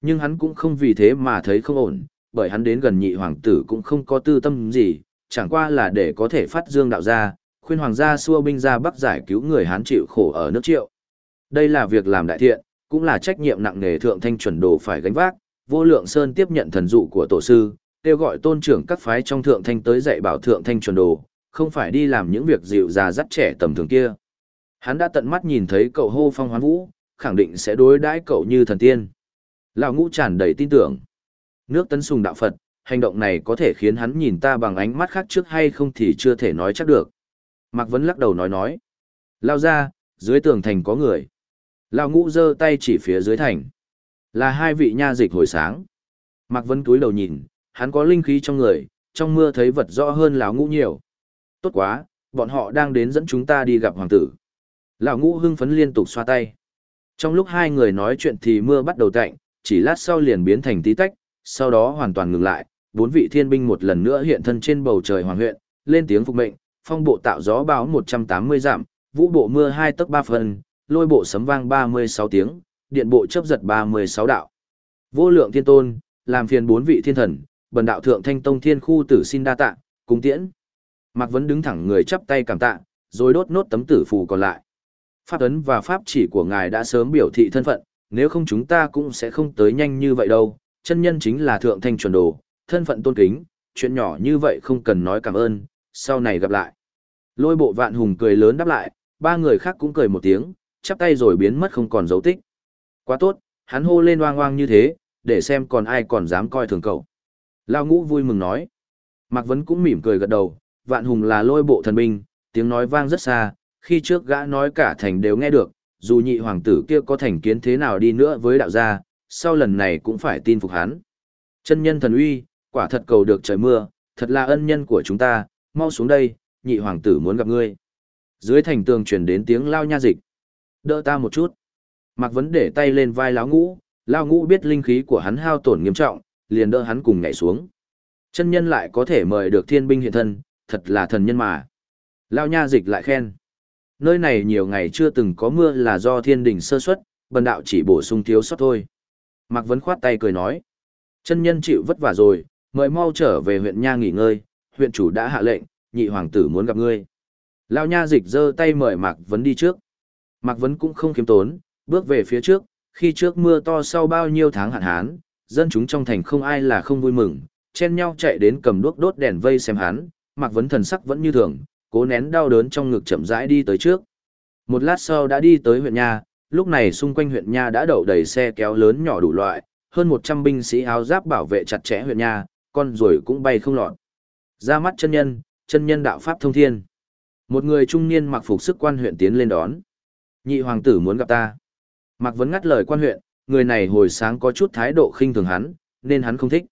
Nhưng hắn cũng không vì thế mà thấy không ổn, bởi hắn đến gần nhị hoàng tử cũng không có tư tâm gì, chẳng qua là để có thể phát dương đạo ra, khuyên hoàng gia xua binh ra bắc giải cứu người hán chịu khổ ở nước triệu. Đây là việc làm đại thiện, cũng là trách nhiệm nặng nề thượng thanh chuẩn đồ phải gánh vác, vô lượng sơn tiếp nhận thần dụ của tổ sư, kêu gọi tôn trưởng các phái trong thượng thanh tới dạy bảo thượng thanh chuẩn đồ, không phải đi làm những việc dịu già dắt trẻ tầm thường kia. Hắn đã tận mắt nhìn thấy cậu hô phong hoán vũ, khẳng định sẽ đối đãi cậu như thần tiên. Lão ngũ tràn đầy tin tưởng. Nước tấn sùng đạo Phật, hành động này có thể khiến hắn nhìn ta bằng ánh mắt khác trước hay không thì chưa thể nói chắc được. Mạc Vấn lắc đầu nói nói. Lao ra, dưới tường thành có người. Lao ngũ giơ tay chỉ phía dưới thành. Là hai vị nha dịch hồi sáng. Mạc Vấn túi đầu nhìn, hắn có linh khí trong người, trong mưa thấy vật rõ hơn lão ngũ nhiều. Tốt quá, bọn họ đang đến dẫn chúng ta đi gặp hoàng tử. Lão ngũ hưng phấn liên tục xoa tay. Trong lúc hai người nói chuyện thì mưa bắt đầu tạnh, chỉ lát sau liền biến thành tí tách, sau đó hoàn toàn ngừng lại, bốn vị thiên binh một lần nữa hiện thân trên bầu trời hoàng huyện, lên tiếng phục mệnh, phong bộ tạo gió báo 180 giảm, vũ bộ mưa hai tấc ba phần, lôi bộ sấm vang 36 tiếng, điện bộ chấp giật 36 đạo. Vô lượng thiên tôn, làm phiền bốn vị thiên thần, bần đạo thượng thanh tông thiên khu tử xin đa tạ, cung tiễn. Mạc Vấn đứng thẳng người chắp tay cảm tạ, rồi đốt nốt tấm tử phù còn lại. Pháp ấn và pháp chỉ của ngài đã sớm biểu thị thân phận, nếu không chúng ta cũng sẽ không tới nhanh như vậy đâu. Chân nhân chính là thượng thanh chuẩn đồ, thân phận tôn kính, chuyện nhỏ như vậy không cần nói cảm ơn, sau này gặp lại. Lôi bộ vạn hùng cười lớn đáp lại, ba người khác cũng cười một tiếng, chắp tay rồi biến mất không còn dấu tích. Quá tốt, hắn hô lên oang oang như thế, để xem còn ai còn dám coi thường cậu. Lao ngũ vui mừng nói. Mạc Vấn cũng mỉm cười gật đầu, vạn hùng là lôi bộ thần binh, tiếng nói vang rất xa, khi trước gã nói cả thành đều nghe được, dù nhị hoàng tử kia có thành kiến thế nào đi nữa với đạo gia, sau lần này cũng phải tin phục hắn. Chân nhân thần uy, quả thật cầu được trời mưa, thật là ân nhân của chúng ta, mau xuống đây, nhị hoàng tử muốn gặp ngươi. Dưới thành tường truyền đến tiếng lao nha dịch. Đỡ ta một chút. Mạc Vấn để tay lên vai lão ngũ, lao ngũ biết linh khí của hắn hao tổn nghiêm trọng, liền đỡ hắn cùng nhảy xuống. Chân nhân lại có thể mời được thiên binh hiện thân, thật là thần nhân mà. Lao nha dịch lại khen. Nơi này nhiều ngày chưa từng có mưa là do thiên đình sơ suất, bần đạo chỉ bổ sung thiếu sót thôi. Mạc Vấn khoát tay cười nói. Chân nhân chịu vất vả rồi, mời mau trở về huyện nha nghỉ ngơi, huyện chủ đã hạ lệnh, nhị hoàng tử muốn gặp ngươi. Lao nha dịch giơ tay mời Mạc Vấn đi trước. Mạc Vấn cũng không khiêm tốn, bước về phía trước, khi trước mưa to sau bao nhiêu tháng hạn hán, dân chúng trong thành không ai là không vui mừng, chen nhau chạy đến cầm đuốc đốt đèn vây xem hắn, Mạc Vấn thần sắc vẫn như thường, cố nén đau đớn trong ngực chậm rãi đi tới trước. Một lát sau đã đi tới huyện nha, lúc này xung quanh huyện nha đã đậu đầy xe kéo lớn nhỏ đủ loại, hơn 100 binh sĩ áo giáp bảo vệ chặt chẽ huyện nha, con rồi cũng bay không lọt. Ra mắt chân nhân, chân nhân đạo pháp thông thiên. Một người trung niên mặc phục sức quan huyện tiến lên đón. Nhị hoàng tử muốn gặp ta. Mạc Vấn ngắt lời quan huyện, người này hồi sáng có chút thái độ khinh thường hắn, nên hắn không thích.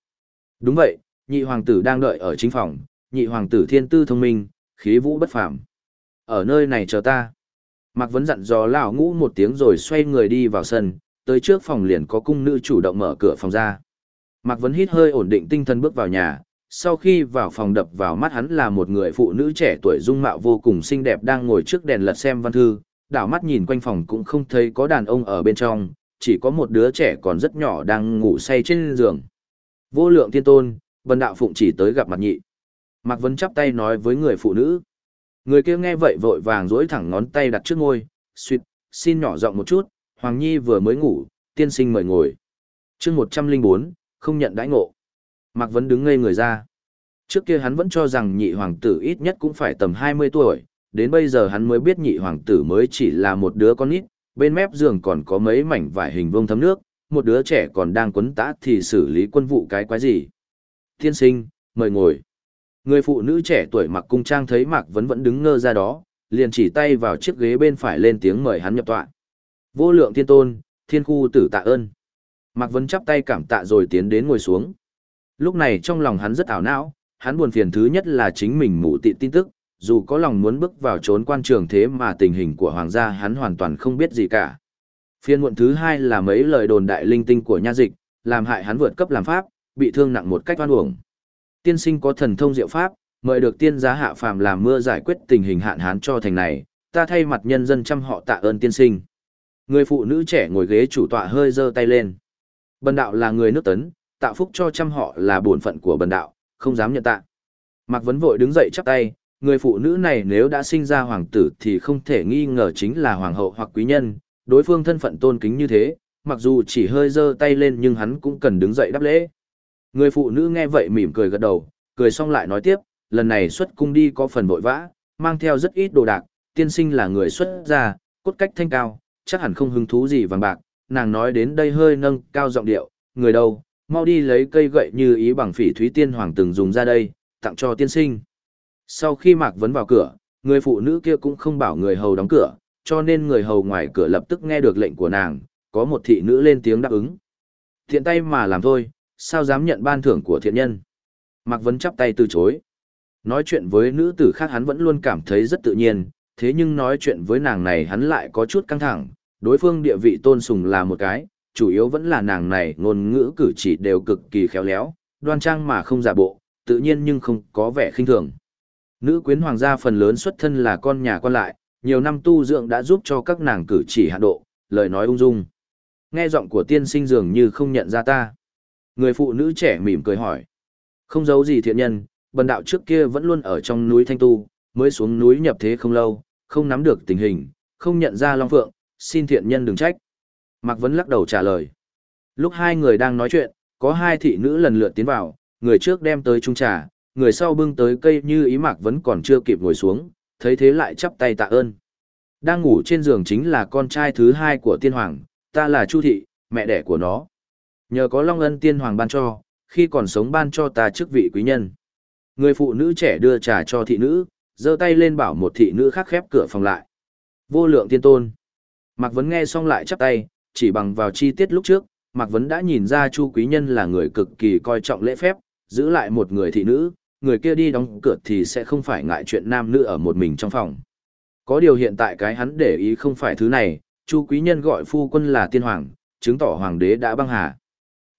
Đúng vậy, nhị hoàng tử đang đợi ở chính phòng, nhị hoàng tử thiên tư thông minh, khí vũ bất phàm. Ở nơi này chờ ta. Mạc Vấn dặn dò lão ngũ một tiếng rồi xoay người đi vào sân, tới trước phòng liền có cung nữ chủ động mở cửa phòng ra. Mạc Vấn hít hơi ổn định tinh thần bước vào nhà, sau khi vào phòng đập vào mắt hắn là một người phụ nữ trẻ tuổi dung mạo vô cùng xinh đẹp đang ngồi trước đèn lật xem văn thư, đảo mắt nhìn quanh phòng cũng không thấy có đàn ông ở bên trong, chỉ có một đứa trẻ còn rất nhỏ đang ngủ say trên giường. Vô lượng thiên tôn, Vân đạo phụng chỉ tới gặp mặt nhị. Mạc Vấn chắp tay nói với người phụ nữ. Người kia nghe vậy vội vàng dỗi thẳng ngón tay đặt trước ngôi, suýt, xin nhỏ giọng một chút, Hoàng Nhi vừa mới ngủ, tiên sinh mời ngồi. chương 104, không nhận đãi ngộ. Mạc Vấn đứng ngây người ra. Trước kia hắn vẫn cho rằng nhị hoàng tử ít nhất cũng phải tầm 20 tuổi, đến bây giờ hắn mới biết nhị hoàng tử mới chỉ là một đứa con nít, bên mép giường còn có mấy mảnh vải hình vuông thấm nước, một đứa trẻ còn đang quấn tã thì xử lý quân vụ cái quái gì. Thiên sinh, mời ngồi. Người phụ nữ trẻ tuổi mặc cung trang thấy Mạc Vấn vẫn đứng ngơ ra đó, liền chỉ tay vào chiếc ghế bên phải lên tiếng mời hắn nhập tọa. Vô lượng thiên tôn, thiên khu tử tạ ơn. Mạc Vấn chắp tay cảm tạ rồi tiến đến ngồi xuống. Lúc này trong lòng hắn rất ảo não, hắn buồn phiền thứ nhất là chính mình mụ tị tin tức, dù có lòng muốn bước vào trốn quan trường thế mà tình hình của hoàng gia hắn hoàn toàn không biết gì cả. Phiên muộn thứ hai là mấy lời đồn đại linh tinh của nha dịch, làm hại hắn vượt cấp làm pháp, bị thương nặng một cách oan uổng. Tiên sinh có thần thông diệu pháp, mời được tiên giá hạ phàm làm mưa giải quyết tình hình hạn hán cho thành này, ta thay mặt nhân dân chăm họ tạ ơn tiên sinh. Người phụ nữ trẻ ngồi ghế chủ tọa hơi giơ tay lên. Bần đạo là người nước tấn, tạo phúc cho trăm họ là bổn phận của bần đạo, không dám nhận tạ. Mạc Vấn vội đứng dậy chắp tay, người phụ nữ này nếu đã sinh ra hoàng tử thì không thể nghi ngờ chính là hoàng hậu hoặc quý nhân, đối phương thân phận tôn kính như thế, mặc dù chỉ hơi giơ tay lên nhưng hắn cũng cần đứng dậy đáp lễ. Người phụ nữ nghe vậy mỉm cười gật đầu, cười xong lại nói tiếp, lần này xuất cung đi có phần vội vã, mang theo rất ít đồ đạc, tiên sinh là người xuất gia, cốt cách thanh cao, chắc hẳn không hứng thú gì vàng bạc, nàng nói đến đây hơi nâng cao giọng điệu, người đâu, mau đi lấy cây gậy như ý bằng phỉ thúy tiên hoàng từng dùng ra đây, tặng cho tiên sinh. Sau khi Mạc Vấn vào cửa, người phụ nữ kia cũng không bảo người hầu đóng cửa, cho nên người hầu ngoài cửa lập tức nghe được lệnh của nàng, có một thị nữ lên tiếng đáp ứng. Thiện tay mà làm thôi, sao dám nhận ban thưởng của thiện nhân. Mạc Vấn chắp tay từ chối. Nói chuyện với nữ tử khác hắn vẫn luôn cảm thấy rất tự nhiên, thế nhưng nói chuyện với nàng này hắn lại có chút căng thẳng, đối phương địa vị tôn sùng là một cái, chủ yếu vẫn là nàng này ngôn ngữ cử chỉ đều cực kỳ khéo léo, đoan trang mà không giả bộ, tự nhiên nhưng không có vẻ khinh thường. Nữ quyến hoàng gia phần lớn xuất thân là con nhà quan lại, nhiều năm tu dưỡng đã giúp cho các nàng cử chỉ hạ độ, lời nói ung dung. Nghe giọng của tiên sinh dường như không nhận ra ta. Người phụ nữ trẻ mỉm cười hỏi. Không giấu gì thiện nhân, bần đạo trước kia vẫn luôn ở trong núi Thanh Tu, mới xuống núi nhập thế không lâu, không nắm được tình hình, không nhận ra Long Phượng, xin thiện nhân đừng trách. Mạc Vấn lắc đầu trả lời. Lúc hai người đang nói chuyện, có hai thị nữ lần lượt tiến vào, người trước đem tới trung trà, người sau bưng tới cây như ý Mạc Vấn còn chưa kịp ngồi xuống, thấy thế lại chắp tay tạ ơn. Đang ngủ trên giường chính là con trai thứ hai của tiên hoàng, ta là Chu Thị, mẹ đẻ của nó. Nhờ có Long Ân tiên hoàng ban cho, khi còn sống ban cho ta chức vị quý nhân. Người phụ nữ trẻ đưa trà cho thị nữ, giơ tay lên bảo một thị nữ khác khép cửa phòng lại. Vô lượng tiên tôn. Mạc Vấn nghe xong lại chắp tay, chỉ bằng vào chi tiết lúc trước, Mạc Vấn đã nhìn ra Chu Quý Nhân là người cực kỳ coi trọng lễ phép, giữ lại một người thị nữ, người kia đi đóng cửa thì sẽ không phải ngại chuyện nam nữ ở một mình trong phòng. Có điều hiện tại cái hắn để ý không phải thứ này, Chu Quý Nhân gọi phu quân là tiên hoàng, chứng tỏ hoàng đế đã băng hà.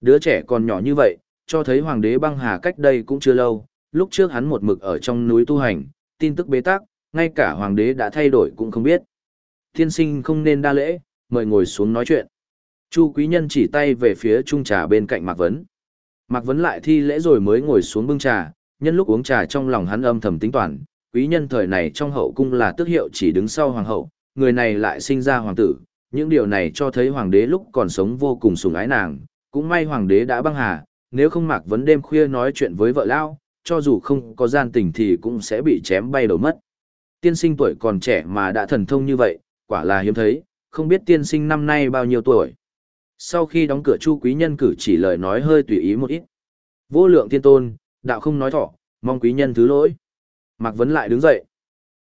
Đứa trẻ còn nhỏ như vậy, cho thấy hoàng đế băng hà cách đây cũng chưa lâu, lúc trước hắn một mực ở trong núi tu hành, tin tức bế tắc, ngay cả hoàng đế đã thay đổi cũng không biết. Thiên sinh không nên đa lễ, mời ngồi xuống nói chuyện. Chu quý nhân chỉ tay về phía trung trà bên cạnh Mạc Vấn. Mạc Vấn lại thi lễ rồi mới ngồi xuống bưng trà, nhân lúc uống trà trong lòng hắn âm thầm tính toán, quý nhân thời này trong hậu cung là tước hiệu chỉ đứng sau hoàng hậu, người này lại sinh ra hoàng tử, những điều này cho thấy hoàng đế lúc còn sống vô cùng sủng ái nàng, cũng may hoàng đế đã băng hà, nếu không Mạc Vấn đêm khuya nói chuyện với vợ lao, cho dù không có gian tình thì cũng sẽ bị chém bay đầu mất. Tiên sinh tuổi còn trẻ mà đã thần thông như vậy, quả là hiếm thấy, không biết tiên sinh năm nay bao nhiêu tuổi. Sau khi đóng cửa Chu Quý Nhân cử chỉ lời nói hơi tùy ý một ít. Vô lượng thiên tôn, đạo không nói thọ, mong quý nhân thứ lỗi. Mạc Vấn lại đứng dậy.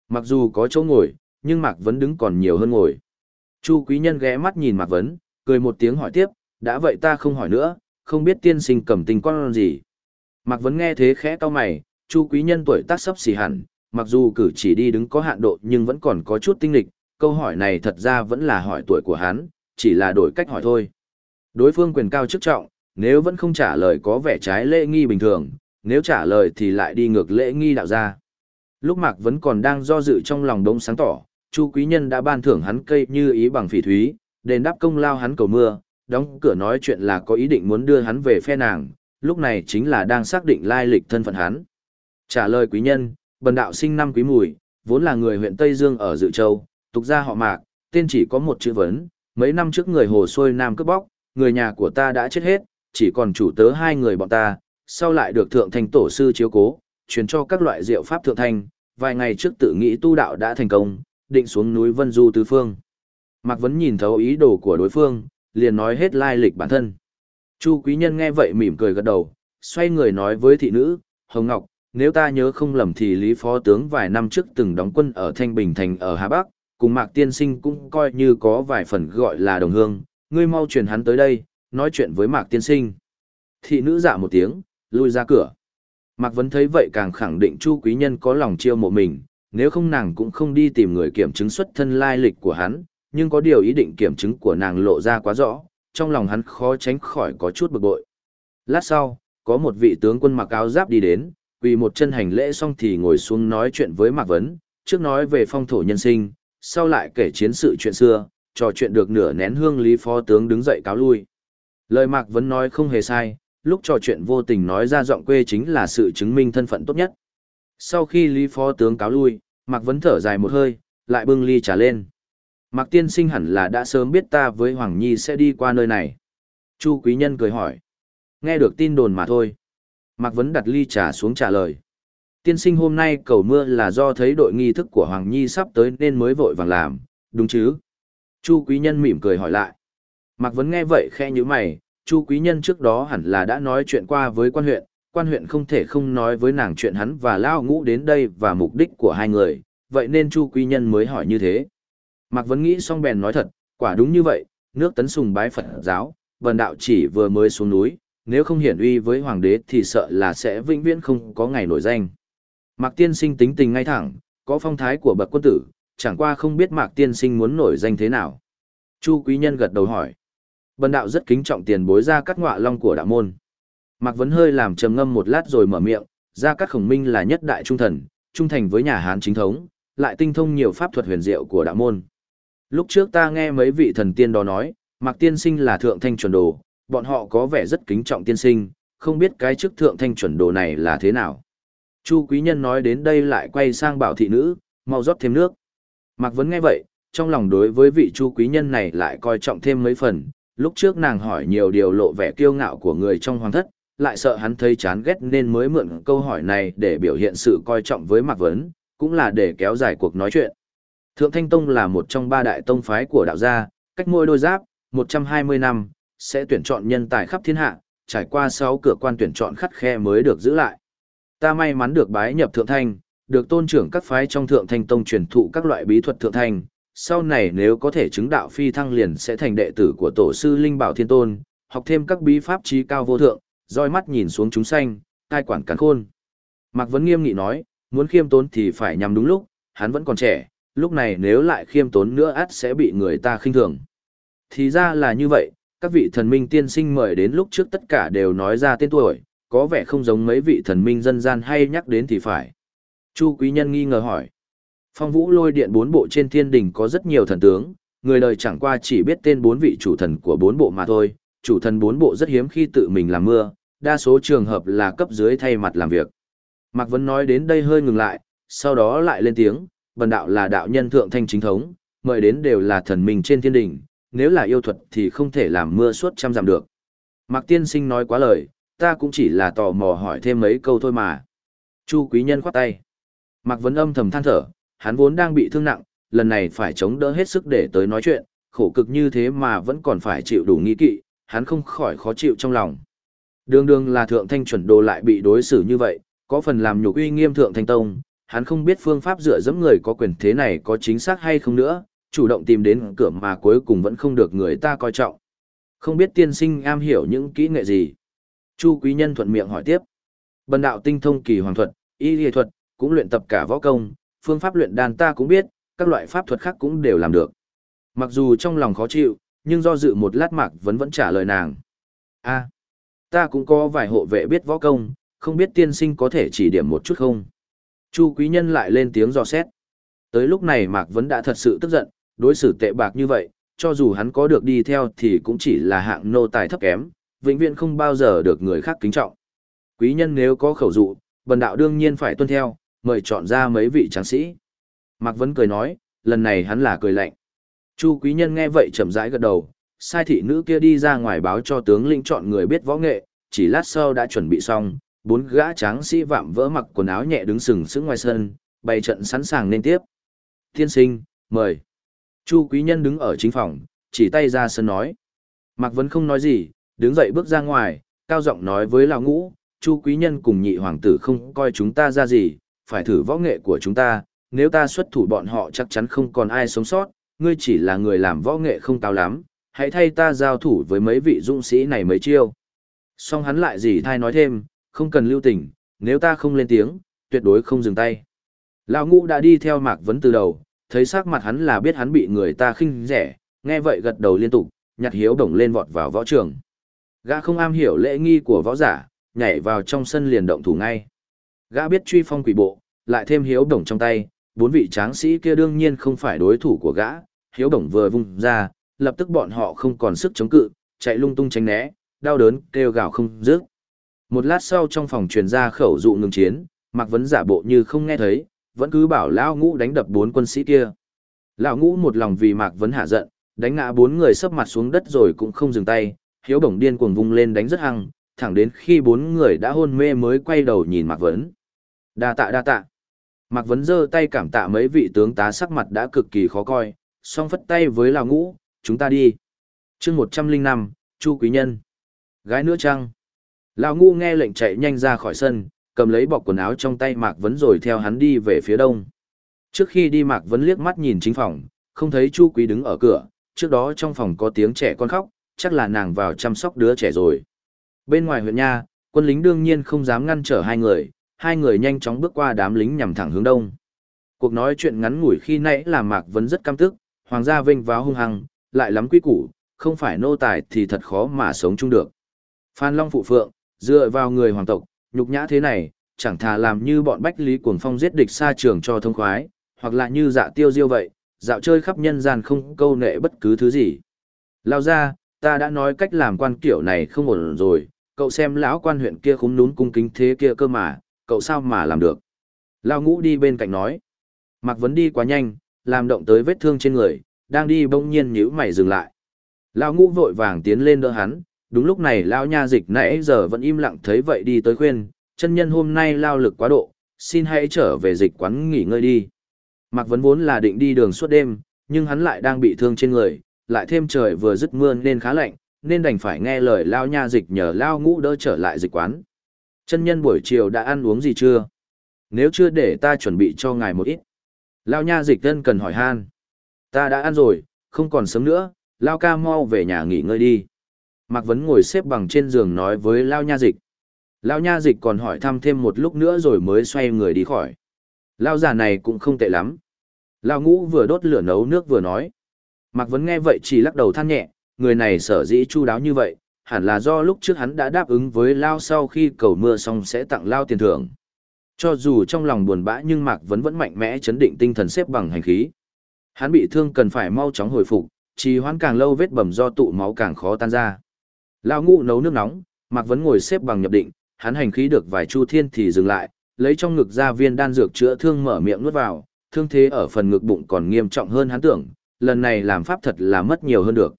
Mặc dù có chỗ ngồi, nhưng Mạc Vấn đứng còn nhiều hơn ngồi. Chu quý nhân ghé mắt nhìn Mạc Vấn, cười một tiếng hỏi tiếp, đã vậy ta không hỏi nữa, không biết tiên sinh cầm tình con gì. Mạc Vấn nghe thế khẽ cau mày, Chu quý nhân tuổi tác sắp xỉ hẳn, mặc dù cử chỉ đi đứng có hạn độ nhưng vẫn còn có chút tinh lịch, câu hỏi này thật ra vẫn là hỏi tuổi của hắn, chỉ là đổi cách hỏi thôi. Đối phương quyền cao chức trọng, nếu vẫn không trả lời có vẻ trái lễ nghi bình thường, nếu trả lời thì lại đi ngược lễ nghi đạo ra. Lúc Mạc vẫn còn đang do dự trong lòng đống sáng tỏ, Chu Quý Nhân đã ban thưởng hắn cây như ý bằng phỉ thúy, đền đáp công lao hắn cầu mưa, đóng cửa nói chuyện là có ý định muốn đưa hắn về phe nàng, lúc này chính là đang xác định lai lịch thân phận hắn. Trả lời quý nhân, bần đạo sinh năm quý mùi, vốn là người huyện Tây Dương ở Dự Châu, tục ra họ Mạc, tên chỉ có một chữ vấn, mấy năm trước người hồ xuôi nam cướp bóc, người nhà của ta đã chết hết, chỉ còn chủ tớ hai người bọn ta, sau lại được thượng thành tổ sư chiếu cố, truyền cho các loại diệu pháp thượng thành. vài ngày trước tự nghĩ tu đạo đã thành công, định xuống núi Vân Du tứ phương. Mạc Vấn nhìn thấu ý đồ của đối phương, liền nói hết lai lịch bản thân. Chu quý nhân nghe vậy mỉm cười gật đầu, xoay người nói với thị nữ, Hồng Ngọc, nếu ta nhớ không lầm thì Lý Phó Tướng vài năm trước từng đóng quân ở Thanh Bình Thành ở Hà Bắc, cùng Mạc Tiên Sinh cũng coi như có vài phần gọi là đồng hương, ngươi mau truyền hắn tới đây, nói chuyện với Mạc Tiên Sinh. Thị nữ dạ một tiếng, lui ra cửa. Mạc Vấn thấy vậy càng khẳng định Chu Quý Nhân có lòng chiêu mộ mình, nếu không nàng cũng không đi tìm người kiểm chứng xuất thân lai lịch của hắn, nhưng có điều ý định kiểm chứng của nàng lộ ra quá rõ, trong lòng hắn khó tránh khỏi có chút bực bội. Lát sau, có một vị tướng quân mặc áo giáp đi đến, quỳ một chân hành lễ xong thì ngồi xuống nói chuyện với Mạc Vấn, trước nói về phong thổ nhân sinh, sau lại kể chiến sự chuyện xưa, trò chuyện được nửa nén hương lý phó tướng đứng dậy cáo lui. Lời Mạc Vấn nói không hề sai, lúc trò chuyện vô tình nói ra giọng quê chính là sự chứng minh thân phận tốt nhất. Sau khi lý phó tướng cáo lui, Mạc Vấn thở dài một hơi, lại bưng ly trà lên. Mạc Tiên Sinh hẳn là đã sớm biết ta với Hoàng Nhi sẽ đi qua nơi này. Chu Quý Nhân cười hỏi. Nghe được tin đồn mà thôi. Mạc Vấn đặt ly trà xuống trả lời. Tiên sinh hôm nay cầu mưa là do thấy đội nghi thức của Hoàng Nhi sắp tới nên mới vội vàng làm, đúng chứ? Chu Quý Nhân mỉm cười hỏi lại. Mạc Vấn nghe vậy khe như mày, Chu Quý Nhân trước đó hẳn là đã nói chuyện qua với quan huyện, quan huyện không thể không nói với nàng chuyện hắn và Lao Ngũ đến đây và mục đích của hai người, vậy nên Chu Quý Nhân mới hỏi như thế. Mạc Vấn nghĩ xong bèn nói thật, quả đúng như vậy, nước tấn sùng bái Phật giáo, vần đạo chỉ vừa mới xuống núi, nếu không hiển uy với hoàng đế thì sợ là sẽ vĩnh viễn không có ngày nổi danh. Mạc Tiên Sinh tính tình ngay thẳng, có phong thái của bậc quân tử, chẳng qua không biết Mạc Tiên Sinh muốn nổi danh thế nào. Chu Quý Nhân gật đầu hỏi. Bần đạo rất kính trọng tiền bối ra cắt ngọa long của đạo môn. Mạc Vấn hơi làm trầm ngâm một lát rồi mở miệng, ra cắt khổng minh là nhất đại trung thần, trung thành với nhà Hán chính thống, lại tinh thông nhiều pháp thuật huyền diệu của đạo môn. Lúc trước ta nghe mấy vị thần tiên đó nói, Mạc Tiên Sinh là thượng thanh chuẩn đồ, bọn họ có vẻ rất kính trọng tiên sinh, không biết cái chức thượng thanh chuẩn đồ này là thế nào. Chu quý nhân nói đến đây lại quay sang bảo thị nữ, mau rót thêm nước. Mạc Vấn nghe vậy, trong lòng đối với vị chu quý nhân này lại coi trọng thêm mấy phần, lúc trước nàng hỏi nhiều điều lộ vẻ kiêu ngạo của người trong hoàng thất, lại sợ hắn thấy chán ghét nên mới mượn câu hỏi này để biểu hiện sự coi trọng với Mạc Vấn, cũng là để kéo dài cuộc nói chuyện. Thượng Thanh Tông là một trong ba đại tông phái của đạo gia, cách mỗi đôi giáp, 120 năm, sẽ tuyển chọn nhân tài khắp thiên hạ, trải qua 6 cửa quan tuyển chọn khắt khe mới được giữ lại. Ta may mắn được bái nhập Thượng Thanh, được tôn trưởng các phái trong Thượng Thanh Tông truyền thụ các loại bí thuật Thượng Thanh, sau này nếu có thể chứng đạo phi thăng liền sẽ thành đệ tử của tổ sư Linh Bảo Thiên Tôn, học thêm các bí pháp trí cao vô thượng, roi mắt nhìn xuống chúng sanh, tai quản cắn khôn. Mạc Vấn nghiêm nghị nói, muốn khiêm tốn thì phải nhằm đúng lúc, hắn vẫn còn trẻ, lúc này nếu lại khiêm tốn nữa át sẽ bị người ta khinh thường. Thì ra là như vậy, các vị thần minh tiên sinh mời đến lúc trước tất cả đều nói ra tên tuổi, có vẻ không giống mấy vị thần minh dân gian hay nhắc đến thì phải. Chu quý nhân nghi ngờ hỏi. Phong vũ lôi điện bốn bộ trên thiên đình có rất nhiều thần tướng, người đời chẳng qua chỉ biết tên bốn vị chủ thần của bốn bộ mà thôi, chủ thần bốn bộ rất hiếm khi tự mình làm mưa, đa số trường hợp là cấp dưới thay mặt làm việc. Mạc Vấn nói đến đây hơi ngừng lại, sau đó lại lên tiếng, bần đạo là đạo nhân thượng thanh chính thống, mời đến đều là thần minh trên thiên đình, nếu là yêu thuật thì không thể làm mưa suốt trăm giảm được. Mạc tiên sinh nói quá lời, ta cũng chỉ là tò mò hỏi thêm mấy câu thôi mà. Chu quý nhân khoát tay. Mạc vấn âm thầm than thở, hắn vốn đang bị thương nặng, lần này phải chống đỡ hết sức để tới nói chuyện, khổ cực như thế mà vẫn còn phải chịu đủ nghi kỵ, hắn không khỏi khó chịu trong lòng. Đường đường là thượng thanh chuẩn đồ lại bị đối xử như vậy, có phần làm nhục uy nghiêm thượng thanh tông, hắn không biết phương pháp dựa dẫm người có quyền thế này có chính xác hay không nữa, chủ động tìm đến cửa mà cuối cùng vẫn không được người ta coi trọng. Không biết tiên sinh am hiểu những kỹ nghệ gì. Chu quý nhân thuận miệng hỏi tiếp. Bần đạo tinh thông kỳ hoàng thuật, y y thuật, cũng luyện tập cả võ công, phương pháp luyện đàn ta cũng biết, các loại pháp thuật khác cũng đều làm được. Mặc dù trong lòng khó chịu, nhưng do dự một lát mạc vẫn vẫn trả lời nàng. a ta cũng có vài hộ vệ biết võ công, không biết tiên sinh có thể chỉ điểm một chút không? Chu quý nhân lại lên tiếng dò xét. Tới lúc này Mạc Vấn đã thật sự tức giận, đối xử tệ bạc như vậy, cho dù hắn có được đi theo thì cũng chỉ là hạng nô tài thấp kém, vĩnh viễn không bao giờ được người khác kính trọng. Quý nhân nếu có khẩu dụ, bần đạo đương nhiên phải tuân theo, mời chọn ra mấy vị tráng sĩ. Mạc Vấn cười nói, lần này hắn là cười lạnh. Chu quý nhân nghe vậy chậm rãi gật đầu, sai thị nữ kia đi ra ngoài báo cho tướng lĩnh chọn người biết võ nghệ, chỉ lát sau đã chuẩn bị xong, bốn gã tráng sĩ vạm vỡ mặc quần áo nhẹ đứng sừng sững ngoài sân, bày trận sẵn sàng nên tiếp. Thiên sinh, mời. Chu quý nhân đứng ở chính phòng, chỉ tay ra sân nói. Mạc Vấn không nói gì, đứng dậy bước ra ngoài, cao giọng nói với lão ngũ, Chu quý nhân cùng nhị hoàng tử không coi chúng ta ra gì, phải thử võ nghệ của chúng ta, nếu ta xuất thủ bọn họ chắc chắn không còn ai sống sót, ngươi chỉ là người làm võ nghệ không cao lắm, hãy thay ta giao thủ với mấy vị dũng sĩ này mấy chiêu. Xong hắn lại gì thay nói thêm, không cần lưu tình, nếu ta không lên tiếng, tuyệt đối không dừng tay. Lão ngũ đã đi theo Mạc Vấn từ đầu, thấy sắc mặt hắn là biết hắn bị người ta khinh rẻ, nghe vậy gật đầu liên tục, nhặt hiếu đồng lên vọt vào võ trường. Gã không am hiểu lễ nghi của võ giả, nhảy vào trong sân liền động thủ ngay. Gã biết truy phong quỷ bộ, lại thêm hiếu đồng trong tay, bốn vị tráng sĩ kia đương nhiên không phải đối thủ của gã, hiếu đồng vừa vung ra, lập tức bọn họ không còn sức chống cự, chạy lung tung tránh né, đau đớn kêu gào không dứt. Một lát sau trong phòng truyền ra khẩu dụ ngừng chiến, Mạc Vấn giả bộ như không nghe thấy, vẫn cứ bảo lão ngũ đánh đập bốn quân sĩ kia. Lão ngũ một lòng vì Mạc Vấn hạ giận, đánh ngã bốn người sấp mặt xuống đất rồi cũng không dừng tay, hiếu bổng điên cuồng vung lên đánh rất hăng, thẳng đến khi bốn người đã hôn mê mới quay đầu nhìn Mạc Vấn. Đa tạ đa tạ. Mạc Vấn giơ tay cảm tạ mấy vị tướng tá sắc mặt đã cực kỳ khó coi, song phất tay với lão ngũ, chúng ta đi. chương một trăm linh năm Chu Quý Nhân. Gái nữa chăng? Lão ngũ nghe lệnh chạy nhanh ra khỏi sân, cầm lấy bọc quần áo trong tay Mạc Vấn rồi theo hắn đi về phía đông. Trước khi đi Mạc Vấn liếc mắt nhìn chính phòng, không thấy Chu Quý đứng ở cửa, trước đó trong phòng có tiếng trẻ con khóc, chắc là nàng vào chăm sóc đứa trẻ rồi. Bên ngoài huyện nha, quân lính đương nhiên không dám ngăn trở hai người, hai người nhanh chóng bước qua đám lính nhằm thẳng hướng đông. Cuộc nói chuyện ngắn ngủi khi nãy là Mạc Vấn rất căm tức, hoàng gia vênh váo hung hăng, lại lắm quy củ, không phải nô tài thì thật khó mà sống chung được. Phan Long phụ phượng, dựa vào người hoàng tộc, nhục nhã thế này, chẳng thà làm như bọn Bách Lý Cuồng Phong giết địch xa trường cho thông khoái, hoặc là như dạ tiêu diêu vậy, dạo chơi khắp nhân gian không câu nệ bất cứ thứ gì. Lao ra, ta đã nói cách làm quan kiểu này không ổn rồi, cậu xem lão quan huyện kia khúng núm cung kính thế kia cơ mà, cậu sao mà làm được. Lao ngũ đi bên cạnh nói. Mặc vấn đi quá nhanh, làm động tới vết thương trên người, đang đi bỗng nhiên nhíu mày dừng lại. Lao ngũ vội vàng tiến lên đỡ hắn, đúng lúc này Lao nha dịch nãy giờ vẫn im lặng thấy vậy đi tới khuyên, chân nhân hôm nay lao lực quá độ, xin hãy trở về dịch quán nghỉ ngơi đi. Mạc Vấn vốn là định đi đường suốt đêm, nhưng hắn lại đang bị thương trên người, lại thêm trời vừa dứt mưa nên khá lạnh, nên đành phải nghe lời lao nha dịch nhờ lao ngũ đỡ trở lại dịch quán. Chân nhân buổi chiều đã ăn uống gì chưa? Nếu chưa để ta chuẩn bị cho ngài một ít. Lao nha dịch thân cần hỏi han. Ta đã ăn rồi, không còn sớm nữa, lao ca mau về nhà nghỉ ngơi đi. Mạc Vấn ngồi xếp bằng trên giường nói với lao nha dịch. Lao nha dịch còn hỏi thăm thêm một lúc nữa rồi mới xoay người đi khỏi. Lao già này cũng không tệ lắm. Lao ngũ vừa đốt lửa nấu nước vừa nói. Mạc Vấn nghe vậy chỉ lắc đầu than nhẹ, người này sở dĩ chu đáo như vậy, hẳn là do lúc trước hắn đã đáp ứng với Lao sau khi cầu mưa xong sẽ tặng Lao tiền thưởng. Cho dù trong lòng buồn bã nhưng Mạc Vấn vẫn mạnh mẽ chấn định tinh thần xếp bằng hành khí. Hắn bị thương cần phải mau chóng hồi phục, trì hoãn càng lâu vết bầm do tụ máu càng khó tan ra. Lao Ngụ nấu nước nóng, Mạc Vấn ngồi xếp bằng nhập định, hắn hành khí được vài chu thiên thì dừng lại, lấy trong ngực ra viên đan dược chữa thương mở miệng nuốt vào, thương thế ở phần ngực bụng còn nghiêm trọng hơn hắn tưởng, lần này làm pháp thật là mất nhiều hơn được.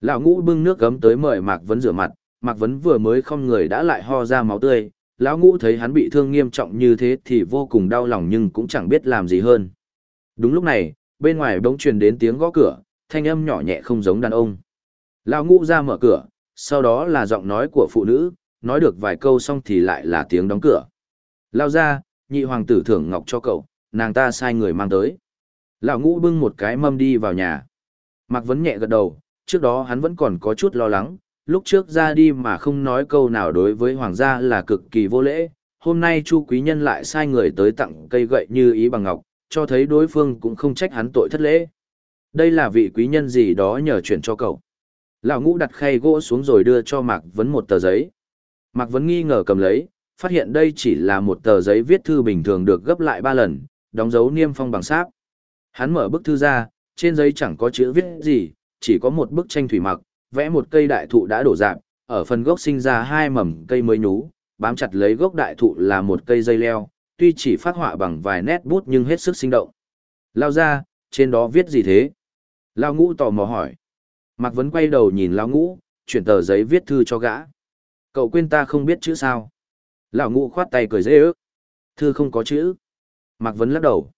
Lão ngũ bưng nước gấm tới mời Mạc Vấn rửa mặt, Mạc Vấn vừa mới không người đã lại ho ra máu tươi, lão ngũ thấy hắn bị thương nghiêm trọng như thế thì vô cùng đau lòng nhưng cũng chẳng biết làm gì hơn. Đúng lúc này, bên ngoài bỗng truyền đến tiếng gõ cửa, thanh âm nhỏ nhẹ không giống đàn ông. Lão ngũ ra mở cửa, sau đó là giọng nói của phụ nữ, nói được vài câu xong thì lại là tiếng đóng cửa. Lao ra, nhị hoàng tử thưởng ngọc cho cậu, nàng ta sai người mang tới. Lão ngũ bưng một cái mâm đi vào nhà. Mạc Vấn nhẹ gật đầu, trước đó hắn vẫn còn có chút lo lắng, lúc trước ra đi mà không nói câu nào đối với hoàng gia là cực kỳ vô lễ. Hôm nay Chu Quý Nhân lại sai người tới tặng cây gậy như ý bằng ngọc, cho thấy đối phương cũng không trách hắn tội thất lễ. Đây là vị quý nhân gì đó nhờ chuyển cho cậu. Lão ngũ đặt khay gỗ xuống rồi đưa cho Mạc Vấn một tờ giấy. Mạc Vấn nghi ngờ cầm lấy, phát hiện đây chỉ là một tờ giấy viết thư bình thường được gấp lại ba lần, đóng dấu niêm phong bằng sáp. Hắn mở bức thư ra, trên giấy chẳng có chữ viết gì, chỉ có một bức tranh thủy mặc, vẽ một cây đại thụ đã đổ rạp, ở phần gốc sinh ra hai mầm cây mới nhú, bám chặt lấy gốc đại thụ là một cây dây leo, tuy chỉ phát họa bằng vài nét bút nhưng hết sức sinh động. Lao ra, trên đó viết gì thế? Lao ngũ tò mò hỏi. Mạc Vấn quay đầu nhìn Lao ngũ, chuyển tờ giấy viết thư cho gã. Cậu quên ta không biết chữ sao? Lão ngũ khoát tay cười dễ ước. Thư không có chữ. Mạc Vấn lắc đầu.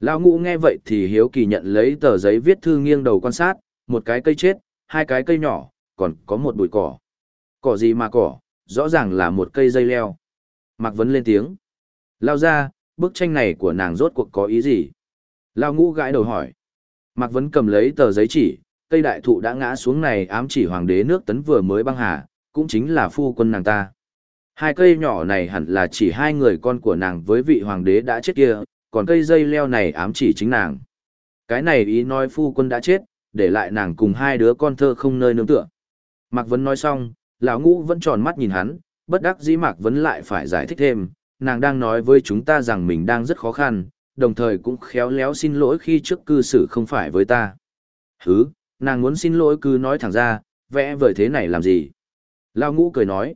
Lão ngũ nghe vậy thì hiếu kỳ nhận lấy tờ giấy viết thư nghiêng đầu quan sát, một cái cây chết, hai cái cây nhỏ, còn có một bụi cỏ. Cỏ gì mà cỏ, rõ ràng là một cây dây leo. Mạc Vấn lên tiếng. Lao ra, bức tranh này của nàng rốt cuộc có ý gì? Lao ngũ gãi đầu hỏi. Mạc Vấn cầm lấy tờ giấy chỉ, cây đại thụ đã ngã xuống này ám chỉ hoàng đế nước tấn vừa mới băng hà, cũng chính là phu quân nàng ta. Hai cây nhỏ này hẳn là chỉ hai người con của nàng với vị hoàng đế đã chết kia, còn cây dây leo này ám chỉ chính nàng. Cái này ý nói phu quân đã chết, để lại nàng cùng hai đứa con thơ không nơi nương tựa. Mạc Vấn nói xong, lão ngũ vẫn tròn mắt nhìn hắn, bất đắc dĩ Mạc Vấn lại phải giải thích thêm, nàng đang nói với chúng ta rằng mình đang rất khó khăn, đồng thời cũng khéo léo xin lỗi khi trước cư xử không phải với ta. Hứ, nàng muốn xin lỗi cứ nói thẳng ra, vẽ vời thế này làm gì? Lão ngũ cười nói,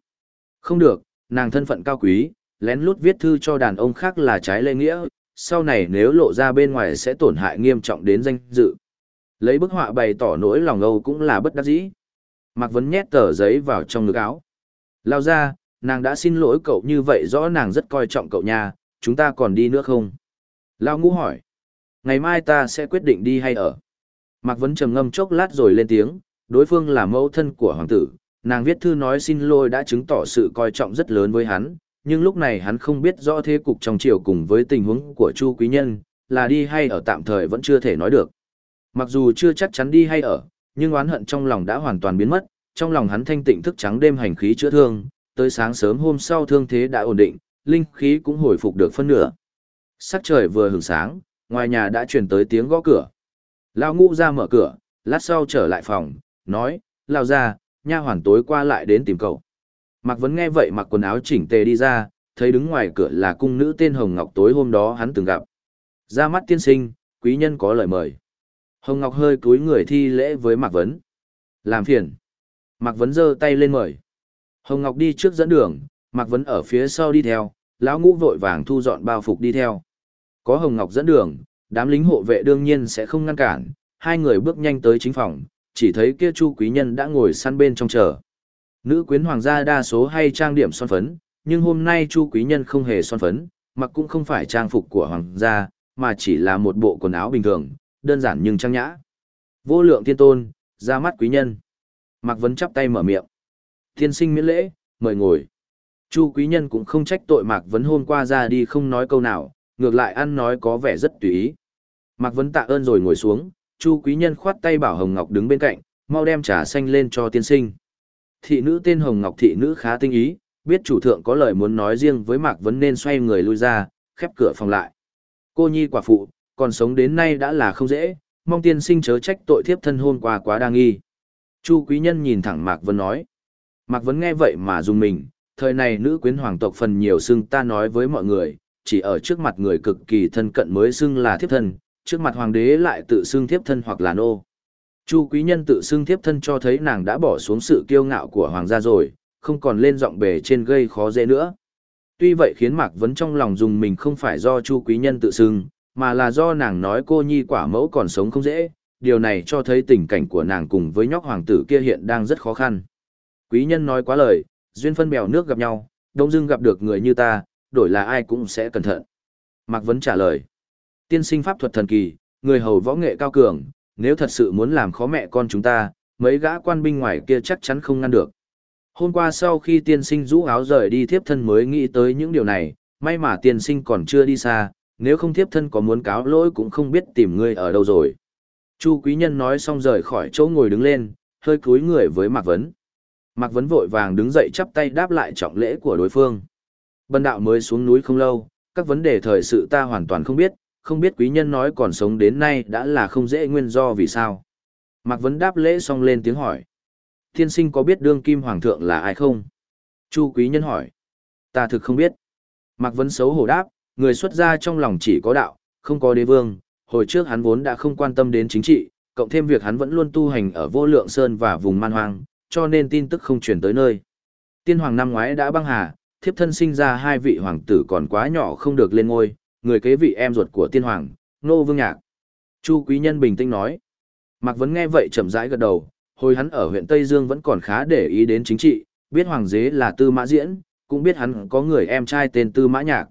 không được, nàng thân phận cao quý, lén lút viết thư cho đàn ông khác là trái lệ nghĩa, sau này nếu lộ ra bên ngoài sẽ tổn hại nghiêm trọng đến danh dự. Lấy bức họa bày tỏ nỗi lòng âu cũng là bất đắc dĩ. Mạc Vấn nhét tờ giấy vào trong ngực áo. Lao ra, nàng đã xin lỗi cậu như vậy rõ nàng rất coi trọng cậu nha, chúng ta còn đi nữa không? Lao ngũ hỏi. Ngày mai ta sẽ quyết định đi hay ở. Mạc Vấn trầm ngâm chốc lát rồi lên tiếng, đối phương là mẫu thân của hoàng tử, nàng viết thư nói xin lỗi đã chứng tỏ sự coi trọng rất lớn với hắn, nhưng lúc này hắn không biết rõ thế cục trong triều cùng với tình huống của Chu Quý Nhân, là đi hay ở tạm thời vẫn chưa thể nói được. Mặc dù chưa chắc chắn đi hay ở, nhưng oán hận trong lòng đã hoàn toàn biến mất, trong lòng hắn thanh tịnh thức trắng đêm hành khí chữa thương, tới sáng sớm hôm sau thương thế đã ổn định, linh khí cũng hồi phục được phân nửa. Sắc trời vừa hưởng sáng, ngoài nhà đã truyền tới tiếng gõ cửa. Lao ngũ ra mở cửa, lát sau trở lại phòng, nói, Lao ra, nha hoàn tối qua lại đến tìm cậu. Mạc Vấn nghe vậy mặc quần áo chỉnh tề đi ra, thấy đứng ngoài cửa là cung nữ tên Hồng Ngọc tối hôm đó hắn từng gặp. Ra mắt tiên sinh, quý nhân có lời mời. Hồng Ngọc hơi cúi người thi lễ với Mạc Vấn. Làm phiền. Mạc Vấn giơ tay lên mời. Hồng Ngọc đi trước dẫn đường, Mạc Vấn ở phía sau đi theo, lão ngũ vội vàng thu dọn bao phục đi theo. Có Hồng Ngọc dẫn đường, đám lính hộ vệ đương nhiên sẽ không ngăn cản, hai người bước nhanh tới chính phòng, chỉ thấy kia Chu quý nhân đã ngồi săn bên trong chờ. Nữ quyến hoàng gia đa số hay trang điểm son phấn, nhưng hôm nay Chu quý nhân không hề son phấn, mặc cũng không phải trang phục của hoàng gia, mà chỉ là một bộ quần áo bình thường, đơn giản nhưng trang nhã. Vô lượng thiên tôn, ra mắt quý nhân. Mạc Vấn chắp tay mở miệng. Thiên sinh miễn lễ, mời ngồi. Chu quý nhân cũng không trách tội Mạc Vấn hôm qua ra đi không nói câu nào, ngược lại ăn nói có vẻ rất tùy ý. Mạc Vấn tạ ơn rồi ngồi xuống, Chu quý nhân khoát tay bảo Hồng Ngọc đứng bên cạnh, mau đem trà xanh lên cho tiên sinh. Thị nữ tên Hồng Ngọc thị nữ khá tinh ý, biết chủ thượng có lời muốn nói riêng với Mạc Vấn nên xoay người lui ra, khép cửa phòng lại. Cô nhi quả phụ, còn sống đến nay đã là không dễ, mong tiên sinh chớ trách tội thiếp thân hôn qua quá đa nghi. Chu quý nhân nhìn thẳng Mạc Vấn nói. Mạc Vấn nghe vậy mà dùng mình, thời này nữ quyến hoàng tộc phần nhiều xưng ta nói với mọi người, chỉ ở trước mặt người cực kỳ thân cận mới xưng là thiếp thân, trước mặt hoàng đế lại tự xưng thiếp thân hoặc là nô. Chu quý nhân tự xưng thiếp thân cho thấy nàng đã bỏ xuống sự kiêu ngạo của hoàng gia rồi, không còn lên giọng bề trên gây khó dễ nữa. Tuy vậy khiến Mạc Vấn trong lòng dùng mình không phải do Chu quý nhân tự xưng, mà là do nàng nói cô nhi quả mẫu còn sống không dễ, điều này cho thấy tình cảnh của nàng cùng với nhóc hoàng tử kia hiện đang rất khó khăn. Quý nhân nói quá lời, duyên phân bèo nước gặp nhau, đông dưng gặp được người như ta, đổi là ai cũng sẽ cẩn thận. Mạc Vấn trả lời, tiên sinh pháp thuật thần kỳ, người hầu võ nghệ cao cường, nếu thật sự muốn làm khó mẹ con chúng ta, mấy gã quan binh ngoài kia chắc chắn không ngăn được. Hôm qua sau khi tiên sinh rũ áo rời đi thiếp thân mới nghĩ tới những điều này, may mà tiên sinh còn chưa đi xa, nếu không thiếp thân có muốn cáo lỗi cũng không biết tìm ngươi ở đâu rồi. Chu quý nhân nói xong rời khỏi chỗ ngồi đứng lên, hơi cúi người với Mạc Vấn. Mạc Vấn vội vàng đứng dậy chắp tay đáp lại trọng lễ của đối phương. Bần đạo mới xuống núi không lâu, các vấn đề thời sự ta hoàn toàn không biết, không biết quý nhân nói còn sống đến nay đã là không dễ nguyên do vì sao. Mạc Vấn đáp lễ xong lên tiếng hỏi. Thiên sinh có biết đương kim hoàng thượng là ai không? Chu quý nhân hỏi. Ta thực không biết. Mạc Vấn xấu hổ đáp, người xuất gia trong lòng chỉ có đạo, không có đế vương. Hồi trước hắn vốn đã không quan tâm đến chính trị, cộng thêm việc hắn vẫn luôn tu hành ở vô lượng sơn và vùng man hoang, cho nên tin tức không truyền tới nơi. Tiên hoàng năm ngoái đã băng hà, thiếp thân sinh ra hai vị hoàng tử còn quá nhỏ không được lên ngôi, người kế vị em ruột của tiên hoàng, nô vương nhạc. Chu quý nhân bình tĩnh nói. Mạc Vấn nghe vậy chậm rãi gật đầu, hồi hắn ở huyện Tây Dương vẫn còn khá để ý đến chính trị, biết hoàng đế là tư mã diễn, cũng biết hắn có người em trai tên tư mã nhạc.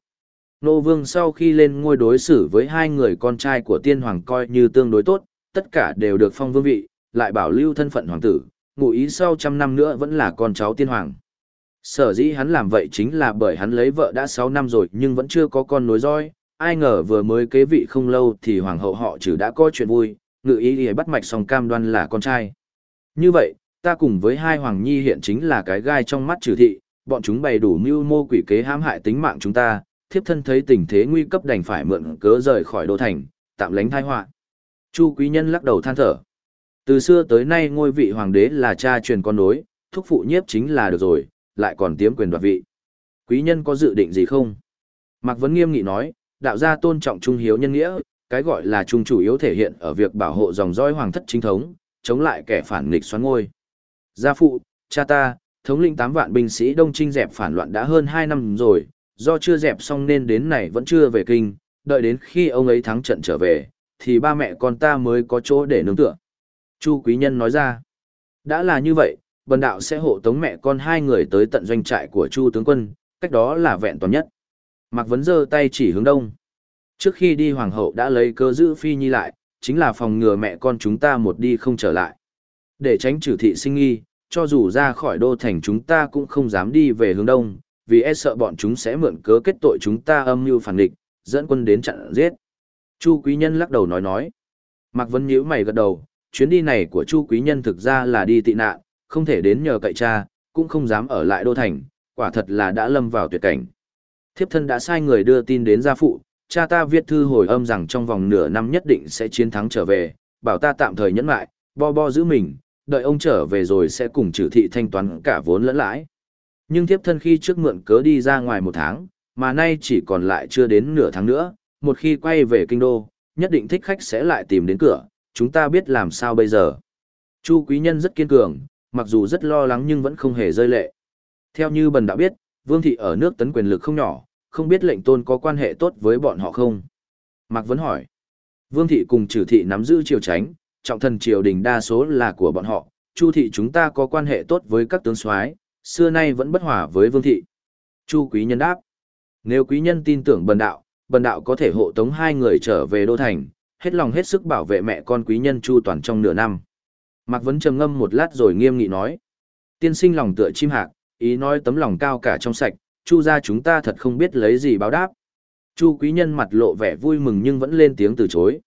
Nô vương sau khi lên ngôi đối xử với hai người con trai của tiên hoàng coi như tương đối tốt, tất cả đều được phong vương vị, lại bảo lưu thân phận hoàng tử, ngụ ý sau trăm năm nữa vẫn là con cháu tiên hoàng. Sở dĩ hắn làm vậy chính là bởi hắn lấy vợ đã 6 năm rồi nhưng vẫn chưa có con nối roi, ai ngờ vừa mới kế vị không lâu thì hoàng hậu họ trừ đã có chuyện vui, ngự ý thì bắt mạch song cam đoan là con trai. Như vậy, ta cùng với hai hoàng nhi hiện chính là cái gai trong mắt trừ thị, bọn chúng bày đủ mưu mô quỷ kế hãm hại tính mạng chúng ta, thiếp thân thấy tình thế nguy cấp đành phải mượn cớ rời khỏi đô thành, tạm lánh thai họa. Chu quý nhân lắc đầu than thở. Từ xưa tới nay ngôi vị hoàng đế là cha truyền con nối, thúc phụ nhiếp chính là được rồi, lại còn tiếm quyền đoạt vị. Quý nhân có dự định gì không? Mạc Vấn nghiêm nghị nói, đạo gia tôn trọng trung hiếu nhân nghĩa, cái gọi là trung chủ yếu thể hiện ở việc bảo hộ dòng dõi hoàng thất chính thống, chống lại kẻ phản nghịch xoắn ngôi. Gia phụ, cha ta, thống lĩnh 8 vạn binh sĩ đông trinh dẹp phản loạn đã hơn 2 năm rồi, do chưa dẹp xong nên đến này vẫn chưa về kinh, đợi đến khi ông ấy thắng trận trở về, thì ba mẹ con ta mới có chỗ để nương tựa. Chu Quý Nhân nói ra, đã là như vậy, bần đạo sẽ hộ tống mẹ con hai người tới tận doanh trại của Chu tướng quân, cách đó là vẹn toàn nhất. Mạc Vấn giơ tay chỉ hướng đông. Trước khi đi hoàng hậu đã lấy cơ giữ phi nhi lại, chính là phòng ngừa mẹ con chúng ta một đi không trở lại. Để tránh trừ thị sinh nghi, cho dù ra khỏi đô thành chúng ta cũng không dám đi về hướng đông, vì e sợ bọn chúng sẽ mượn cớ kết tội chúng ta âm mưu phản địch, dẫn quân đến chặn giết. Chu Quý Nhân lắc đầu nói nói. Mạc Vân nhíu mày gật đầu, chuyến đi này của Chu Quý Nhân thực ra là đi tị nạn, không thể đến nhờ cậy cha, cũng không dám ở lại đô thành, quả thật là đã lâm vào tuyệt cảnh. Thiếp thân đã sai người đưa tin đến gia phụ, cha ta viết thư hồi âm rằng trong vòng nửa năm nhất định sẽ chiến thắng trở về, bảo ta tạm thời nhẫn lại, bo bo giữ mình, đợi ông trở về rồi sẽ cùng trừ thị thanh toán cả vốn lẫn lãi. Nhưng thiếp thân khi trước mượn cớ đi ra ngoài một tháng, mà nay chỉ còn lại chưa đến nửa tháng nữa, một khi quay về kinh đô, nhất định thích khách sẽ lại tìm đến cửa, chúng ta biết làm sao bây giờ. Chu quý nhân rất kiên cường, mặc dù rất lo lắng nhưng vẫn không hề rơi lệ. Theo như bần đã biết, vương thị ở nước tấn quyền lực không nhỏ, không biết lệnh tôn có quan hệ tốt với bọn họ không? Mạc Vấn hỏi. Vương thị cùng trừ thị nắm giữ triều tránh, trọng thần triều đình đa số là của bọn họ, Chu thị chúng ta có quan hệ tốt với các tướng soái, xưa nay vẫn bất hòa với Vương thị. Chu quý nhân đáp. Nếu quý nhân tin tưởng bần đạo, bần đạo có thể hộ tống hai người trở về đô thành, hết lòng hết sức bảo vệ mẹ con quý nhân Chu toàn trong nửa năm. Mạc Vấn trầm ngâm một lát rồi nghiêm nghị nói. Tiên sinh lòng tựa chim hạc, ý nói tấm lòng cao cả trong sạch, Chu ra chúng ta thật không biết lấy gì báo đáp. Chu quý nhân mặt lộ vẻ vui mừng nhưng vẫn lên tiếng từ chối.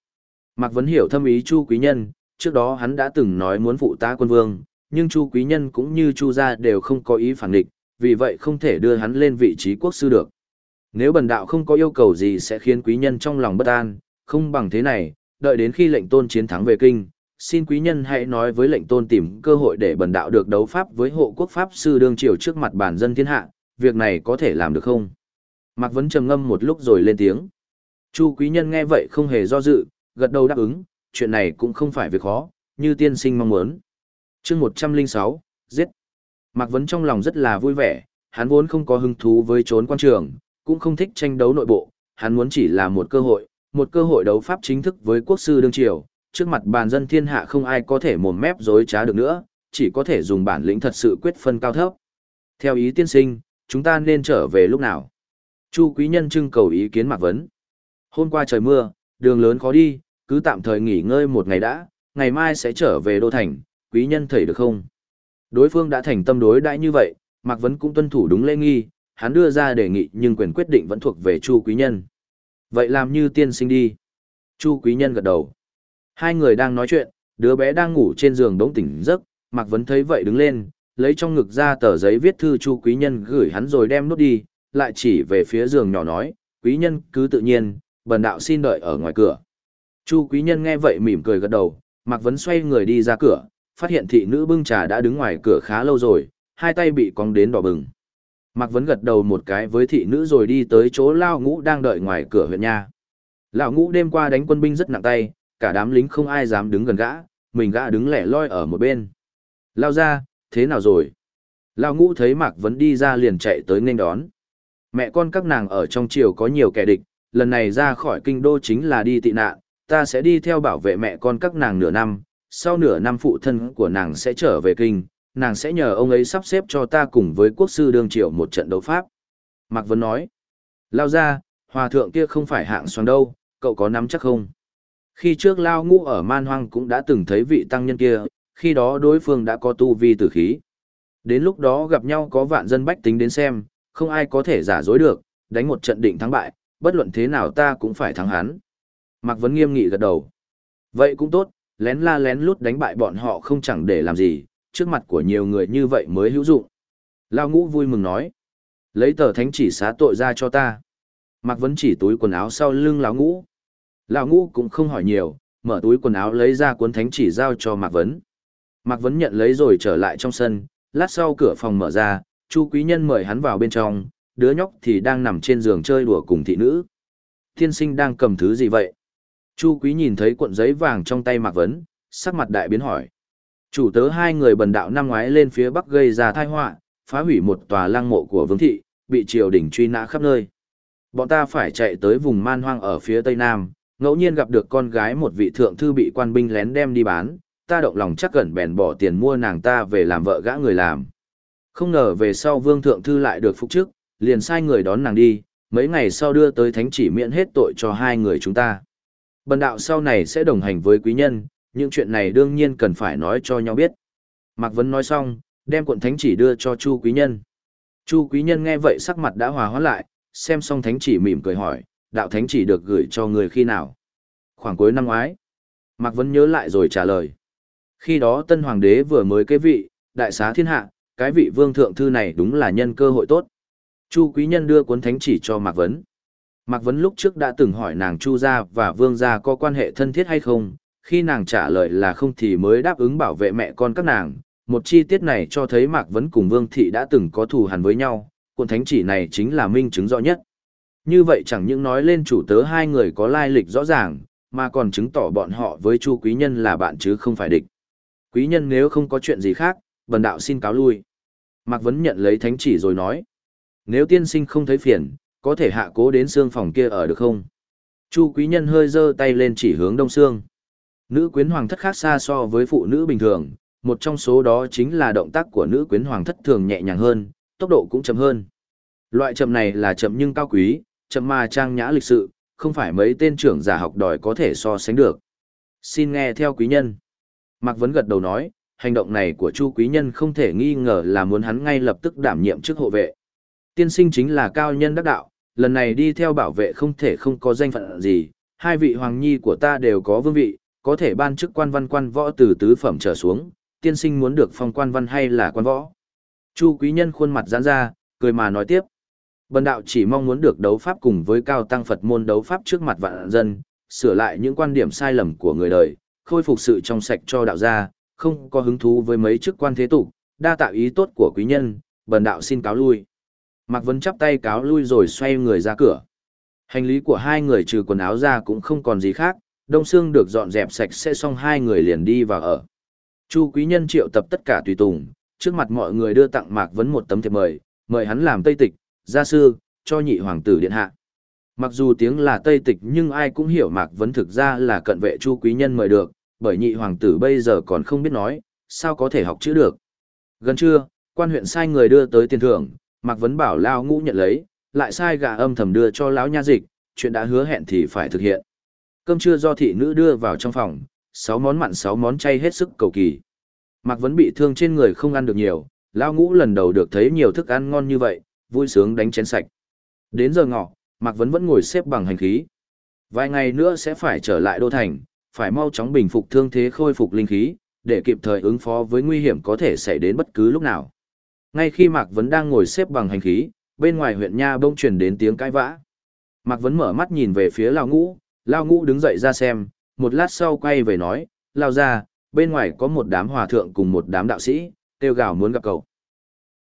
Mạc Vấn hiểu thâm ý Chu quý nhân, trước đó hắn đã từng nói muốn phụ tá quân vương, nhưng Chu quý nhân cũng như Chu gia đều không có ý phản địch, vì vậy không thể đưa hắn lên vị trí quốc sư được. Nếu bần đạo không có yêu cầu gì sẽ khiến quý nhân trong lòng bất an, không bằng thế này, đợi đến khi lệnh tôn chiến thắng về kinh, xin quý nhân hãy nói với lệnh tôn tìm cơ hội để bần đạo được đấu pháp với hộ quốc pháp sư đương triều trước mặt bản dân thiên hạ, việc này có thể làm được không? Mạc Vấn trầm ngâm một lúc rồi lên tiếng. Chu quý nhân nghe vậy không hề do dự, gật đầu đáp ứng, chuyện này cũng không phải việc khó, như tiên sinh mong muốn. chương 106, giết. Mạc Vấn trong lòng rất là vui vẻ, hắn vốn không có hứng thú với trốn quan trường, cũng không thích tranh đấu nội bộ, hắn muốn chỉ là một cơ hội, một cơ hội đấu pháp chính thức với quốc sư đương triều, trước mặt bàn dân thiên hạ không ai có thể mồm mép dối trá được nữa, chỉ có thể dùng bản lĩnh thật sự quyết phân cao thấp. Theo ý tiên sinh, chúng ta nên trở về lúc nào? Chu quý nhân trưng cầu ý kiến Mạc Vấn. Hôm qua trời mưa, đường lớn khó đi, cứ tạm thời nghỉ ngơi một ngày đã, ngày mai sẽ trở về Đô Thành, quý nhân thầy được không? Đối phương đã thành tâm đối đãi như vậy, Mạc Vấn cũng tuân thủ đúng lễ nghi, hắn đưa ra đề nghị nhưng quyền quyết định vẫn thuộc về Chu Quý Nhân. Vậy làm như tiên sinh đi. Chu Quý Nhân gật đầu. Hai người đang nói chuyện, đứa bé đang ngủ trên giường đống tỉnh giấc, Mạc Vấn thấy vậy đứng lên, lấy trong ngực ra tờ giấy viết thư Chu Quý Nhân gửi hắn rồi đem nút đi, lại chỉ về phía giường nhỏ nói, Quý Nhân cứ tự nhiên, bần đạo xin đợi ở ngoài cửa. Chu Quý Nhân nghe vậy mỉm cười gật đầu, Mạc Vấn xoay người đi ra cửa, phát hiện thị nữ bưng trà đã đứng ngoài cửa khá lâu rồi, hai tay bị cong đến đỏ bừng. Mạc Vấn gật đầu một cái với thị nữ rồi đi tới chỗ Lao Ngũ đang đợi ngoài cửa huyện nha. Lão Ngũ đêm qua đánh quân binh rất nặng tay, cả đám lính không ai dám đứng gần gã, mình gã đứng lẻ loi ở một bên. Lao ra, thế nào rồi? Lao Ngũ thấy Mạc Vấn đi ra liền chạy tới nên đón. Mẹ con các nàng ở trong triều có nhiều kẻ địch, lần này ra khỏi kinh đô chính là đi tị nạn, ta sẽ đi theo bảo vệ mẹ con các nàng nửa năm, sau nửa năm phụ thân của nàng sẽ trở về kinh, nàng sẽ nhờ ông ấy sắp xếp cho ta cùng với quốc sư đương triều một trận đấu pháp. Mạc Vấn nói, lao ra, hòa thượng kia không phải hạng xoắn đâu, cậu có nắm chắc không? Khi trước lao ngũ ở man hoang cũng đã từng thấy vị tăng nhân kia, khi đó đối phương đã có tu vi tử khí. Đến lúc đó gặp nhau có vạn dân bách tính đến xem, không ai có thể giả dối được, đánh một trận định thắng bại, bất luận thế nào ta cũng phải thắng hắn. Mạc Vấn nghiêm nghị gật đầu. Vậy cũng tốt, lén la lén lút đánh bại bọn họ không chẳng để làm gì, trước mặt của nhiều người như vậy mới hữu dụng. Lao ngũ vui mừng nói. Lấy tờ thánh chỉ xá tội ra cho ta. Mạc Vấn chỉ túi quần áo sau lưng Lão ngũ. Lão ngũ cũng không hỏi nhiều, mở túi quần áo lấy ra cuốn thánh chỉ giao cho Mạc Vấn. Mạc Vấn nhận lấy rồi trở lại trong sân, lát sau cửa phòng mở ra, Chu Quý Nhân mời hắn vào bên trong, đứa nhóc thì đang nằm trên giường chơi đùa cùng thị nữ. Thiên sinh đang cầm thứ gì vậy? Chu Quý nhìn thấy cuộn giấy vàng trong tay Mạc Vấn, sắc mặt đại biến hỏi. Chủ tớ hai người bần đạo năm ngoái lên phía bắc gây ra tai họa, phá hủy một tòa lăng mộ của vương thị, bị triều đình truy nã khắp nơi. Bọn ta phải chạy tới vùng man hoang ở phía tây nam, ngẫu nhiên gặp được con gái một vị thượng thư bị quan binh lén đem đi bán, ta động lòng chắc gần bèn bỏ tiền mua nàng ta về làm vợ gã người làm. Không ngờ về sau vương thượng thư lại được phục chức, liền sai người đón nàng đi, mấy ngày sau đưa tới thánh chỉ miễn hết tội cho hai người chúng ta. Bần đạo sau này sẽ đồng hành với quý nhân, những chuyện này đương nhiên cần phải nói cho nhau biết. Mạc Vấn nói xong, đem cuộn thánh chỉ đưa cho Chu quý nhân. Chu quý nhân nghe vậy sắc mặt đã hòa hóa lại, xem xong thánh chỉ mỉm cười hỏi, đạo thánh chỉ được gửi cho người khi nào? Khoảng cuối năm ngoái. Mạc Vấn nhớ lại rồi trả lời. Khi đó tân hoàng đế vừa mới kế vị, đại xá thiên hạ, cái vị vương thượng thư này đúng là nhân cơ hội tốt. Chu quý nhân đưa cuốn thánh chỉ cho Mạc Vấn. Mạc Vấn lúc trước đã từng hỏi nàng Chu gia và Vương gia có quan hệ thân thiết hay không, khi nàng trả lời là không thì mới đáp ứng bảo vệ mẹ con các nàng. Một chi tiết này cho thấy Mạc Vấn cùng Vương thị đã từng có thù hằn với nhau, Cuốn thánh chỉ này chính là minh chứng rõ nhất. Như vậy chẳng những nói lên chủ tớ hai người có lai lịch rõ ràng, mà còn chứng tỏ bọn họ với Chu quý nhân là bạn chứ không phải địch. Quý nhân nếu không có chuyện gì khác, bần đạo xin cáo lui. Mạc Vấn nhận lấy thánh chỉ rồi nói. Nếu tiên sinh không thấy phiền, có thể hạ cố đến xương phòng kia ở được không? Chu quý nhân hơi giơ tay lên chỉ hướng đông xương. Nữ quyến hoàng thất khác xa so với phụ nữ bình thường, một trong số đó chính là động tác của nữ quyến hoàng thất thường nhẹ nhàng hơn, tốc độ cũng chậm hơn. Loại chậm này là chậm nhưng cao quý, chậm mà trang nhã lịch sự, không phải mấy tên trưởng giả học đòi có thể so sánh được. Xin nghe theo quý nhân. Mạc Vấn gật đầu nói, hành động này của Chu quý nhân không thể nghi ngờ là muốn hắn ngay lập tức đảm nhiệm chức hộ vệ. Tiên sinh chính là cao nhân đắc đạo, lần này đi theo bảo vệ không thể không có danh phận gì, hai vị hoàng nhi của ta đều có vương vị, có thể ban chức quan văn quan võ từ tứ phẩm trở xuống, tiên sinh muốn được phong quan văn hay là quan võ. Chu quý nhân khuôn mặt giãn ra, cười mà nói tiếp. Bần đạo chỉ mong muốn được đấu pháp cùng với cao tăng Phật môn đấu pháp trước mặt vạn dân, sửa lại những quan điểm sai lầm của người đời, khôi phục sự trong sạch cho đạo gia, không có hứng thú với mấy chức quan thế tục, đa tạo ý tốt của quý nhân, bần đạo xin cáo lui. Mạc Vân chắp tay cáo lui rồi xoay người ra cửa. Hành lý của hai người trừ quần áo ra cũng không còn gì khác, đông xương được dọn dẹp sạch sẽ xong hai người liền đi vào ở. Chu quý nhân triệu tập tất cả tùy tùng, trước mặt mọi người đưa tặng Mạc Vân một tấm thiệp mời, mời hắn làm Tây Tịch, gia sư, cho nhị hoàng tử điện hạ. Mặc dù tiếng là Tây Tịch nhưng ai cũng hiểu Mạc Vấn thực ra là cận vệ Chu quý nhân mời được, bởi nhị hoàng tử bây giờ còn không biết nói, sao có thể học chữ được. Gần trưa, quan huyện sai người đưa tới tiền thưởng, Mạc Vấn bảo Lao Ngũ nhận lấy, lại sai gà âm thầm đưa cho lão nha dịch, chuyện đã hứa hẹn thì phải thực hiện. Cơm trưa do thị nữ đưa vào trong phòng, sáu món mặn sáu món chay hết sức cầu kỳ. Mạc Vấn bị thương trên người không ăn được nhiều, Lao Ngũ lần đầu được thấy nhiều thức ăn ngon như vậy, vui sướng đánh chén sạch. Đến giờ ngọ, Mạc Vấn vẫn ngồi xếp bằng hành khí. Vài ngày nữa sẽ phải trở lại đô thành, phải mau chóng bình phục thương thế khôi phục linh khí, để kịp thời ứng phó với nguy hiểm có thể xảy đến bất cứ lúc nào. Ngay khi Mạc Vấn đang ngồi xếp bằng hành khí, bên ngoài huyện Nha bỗng truyền đến tiếng cãi vã. Mạc Vấn mở mắt nhìn về phía Lao Ngũ, Lao Ngũ đứng dậy ra xem, một lát sau quay về nói, Lao ra, bên ngoài có một đám hòa thượng cùng một đám đạo sĩ, kêu gào muốn gặp cậu.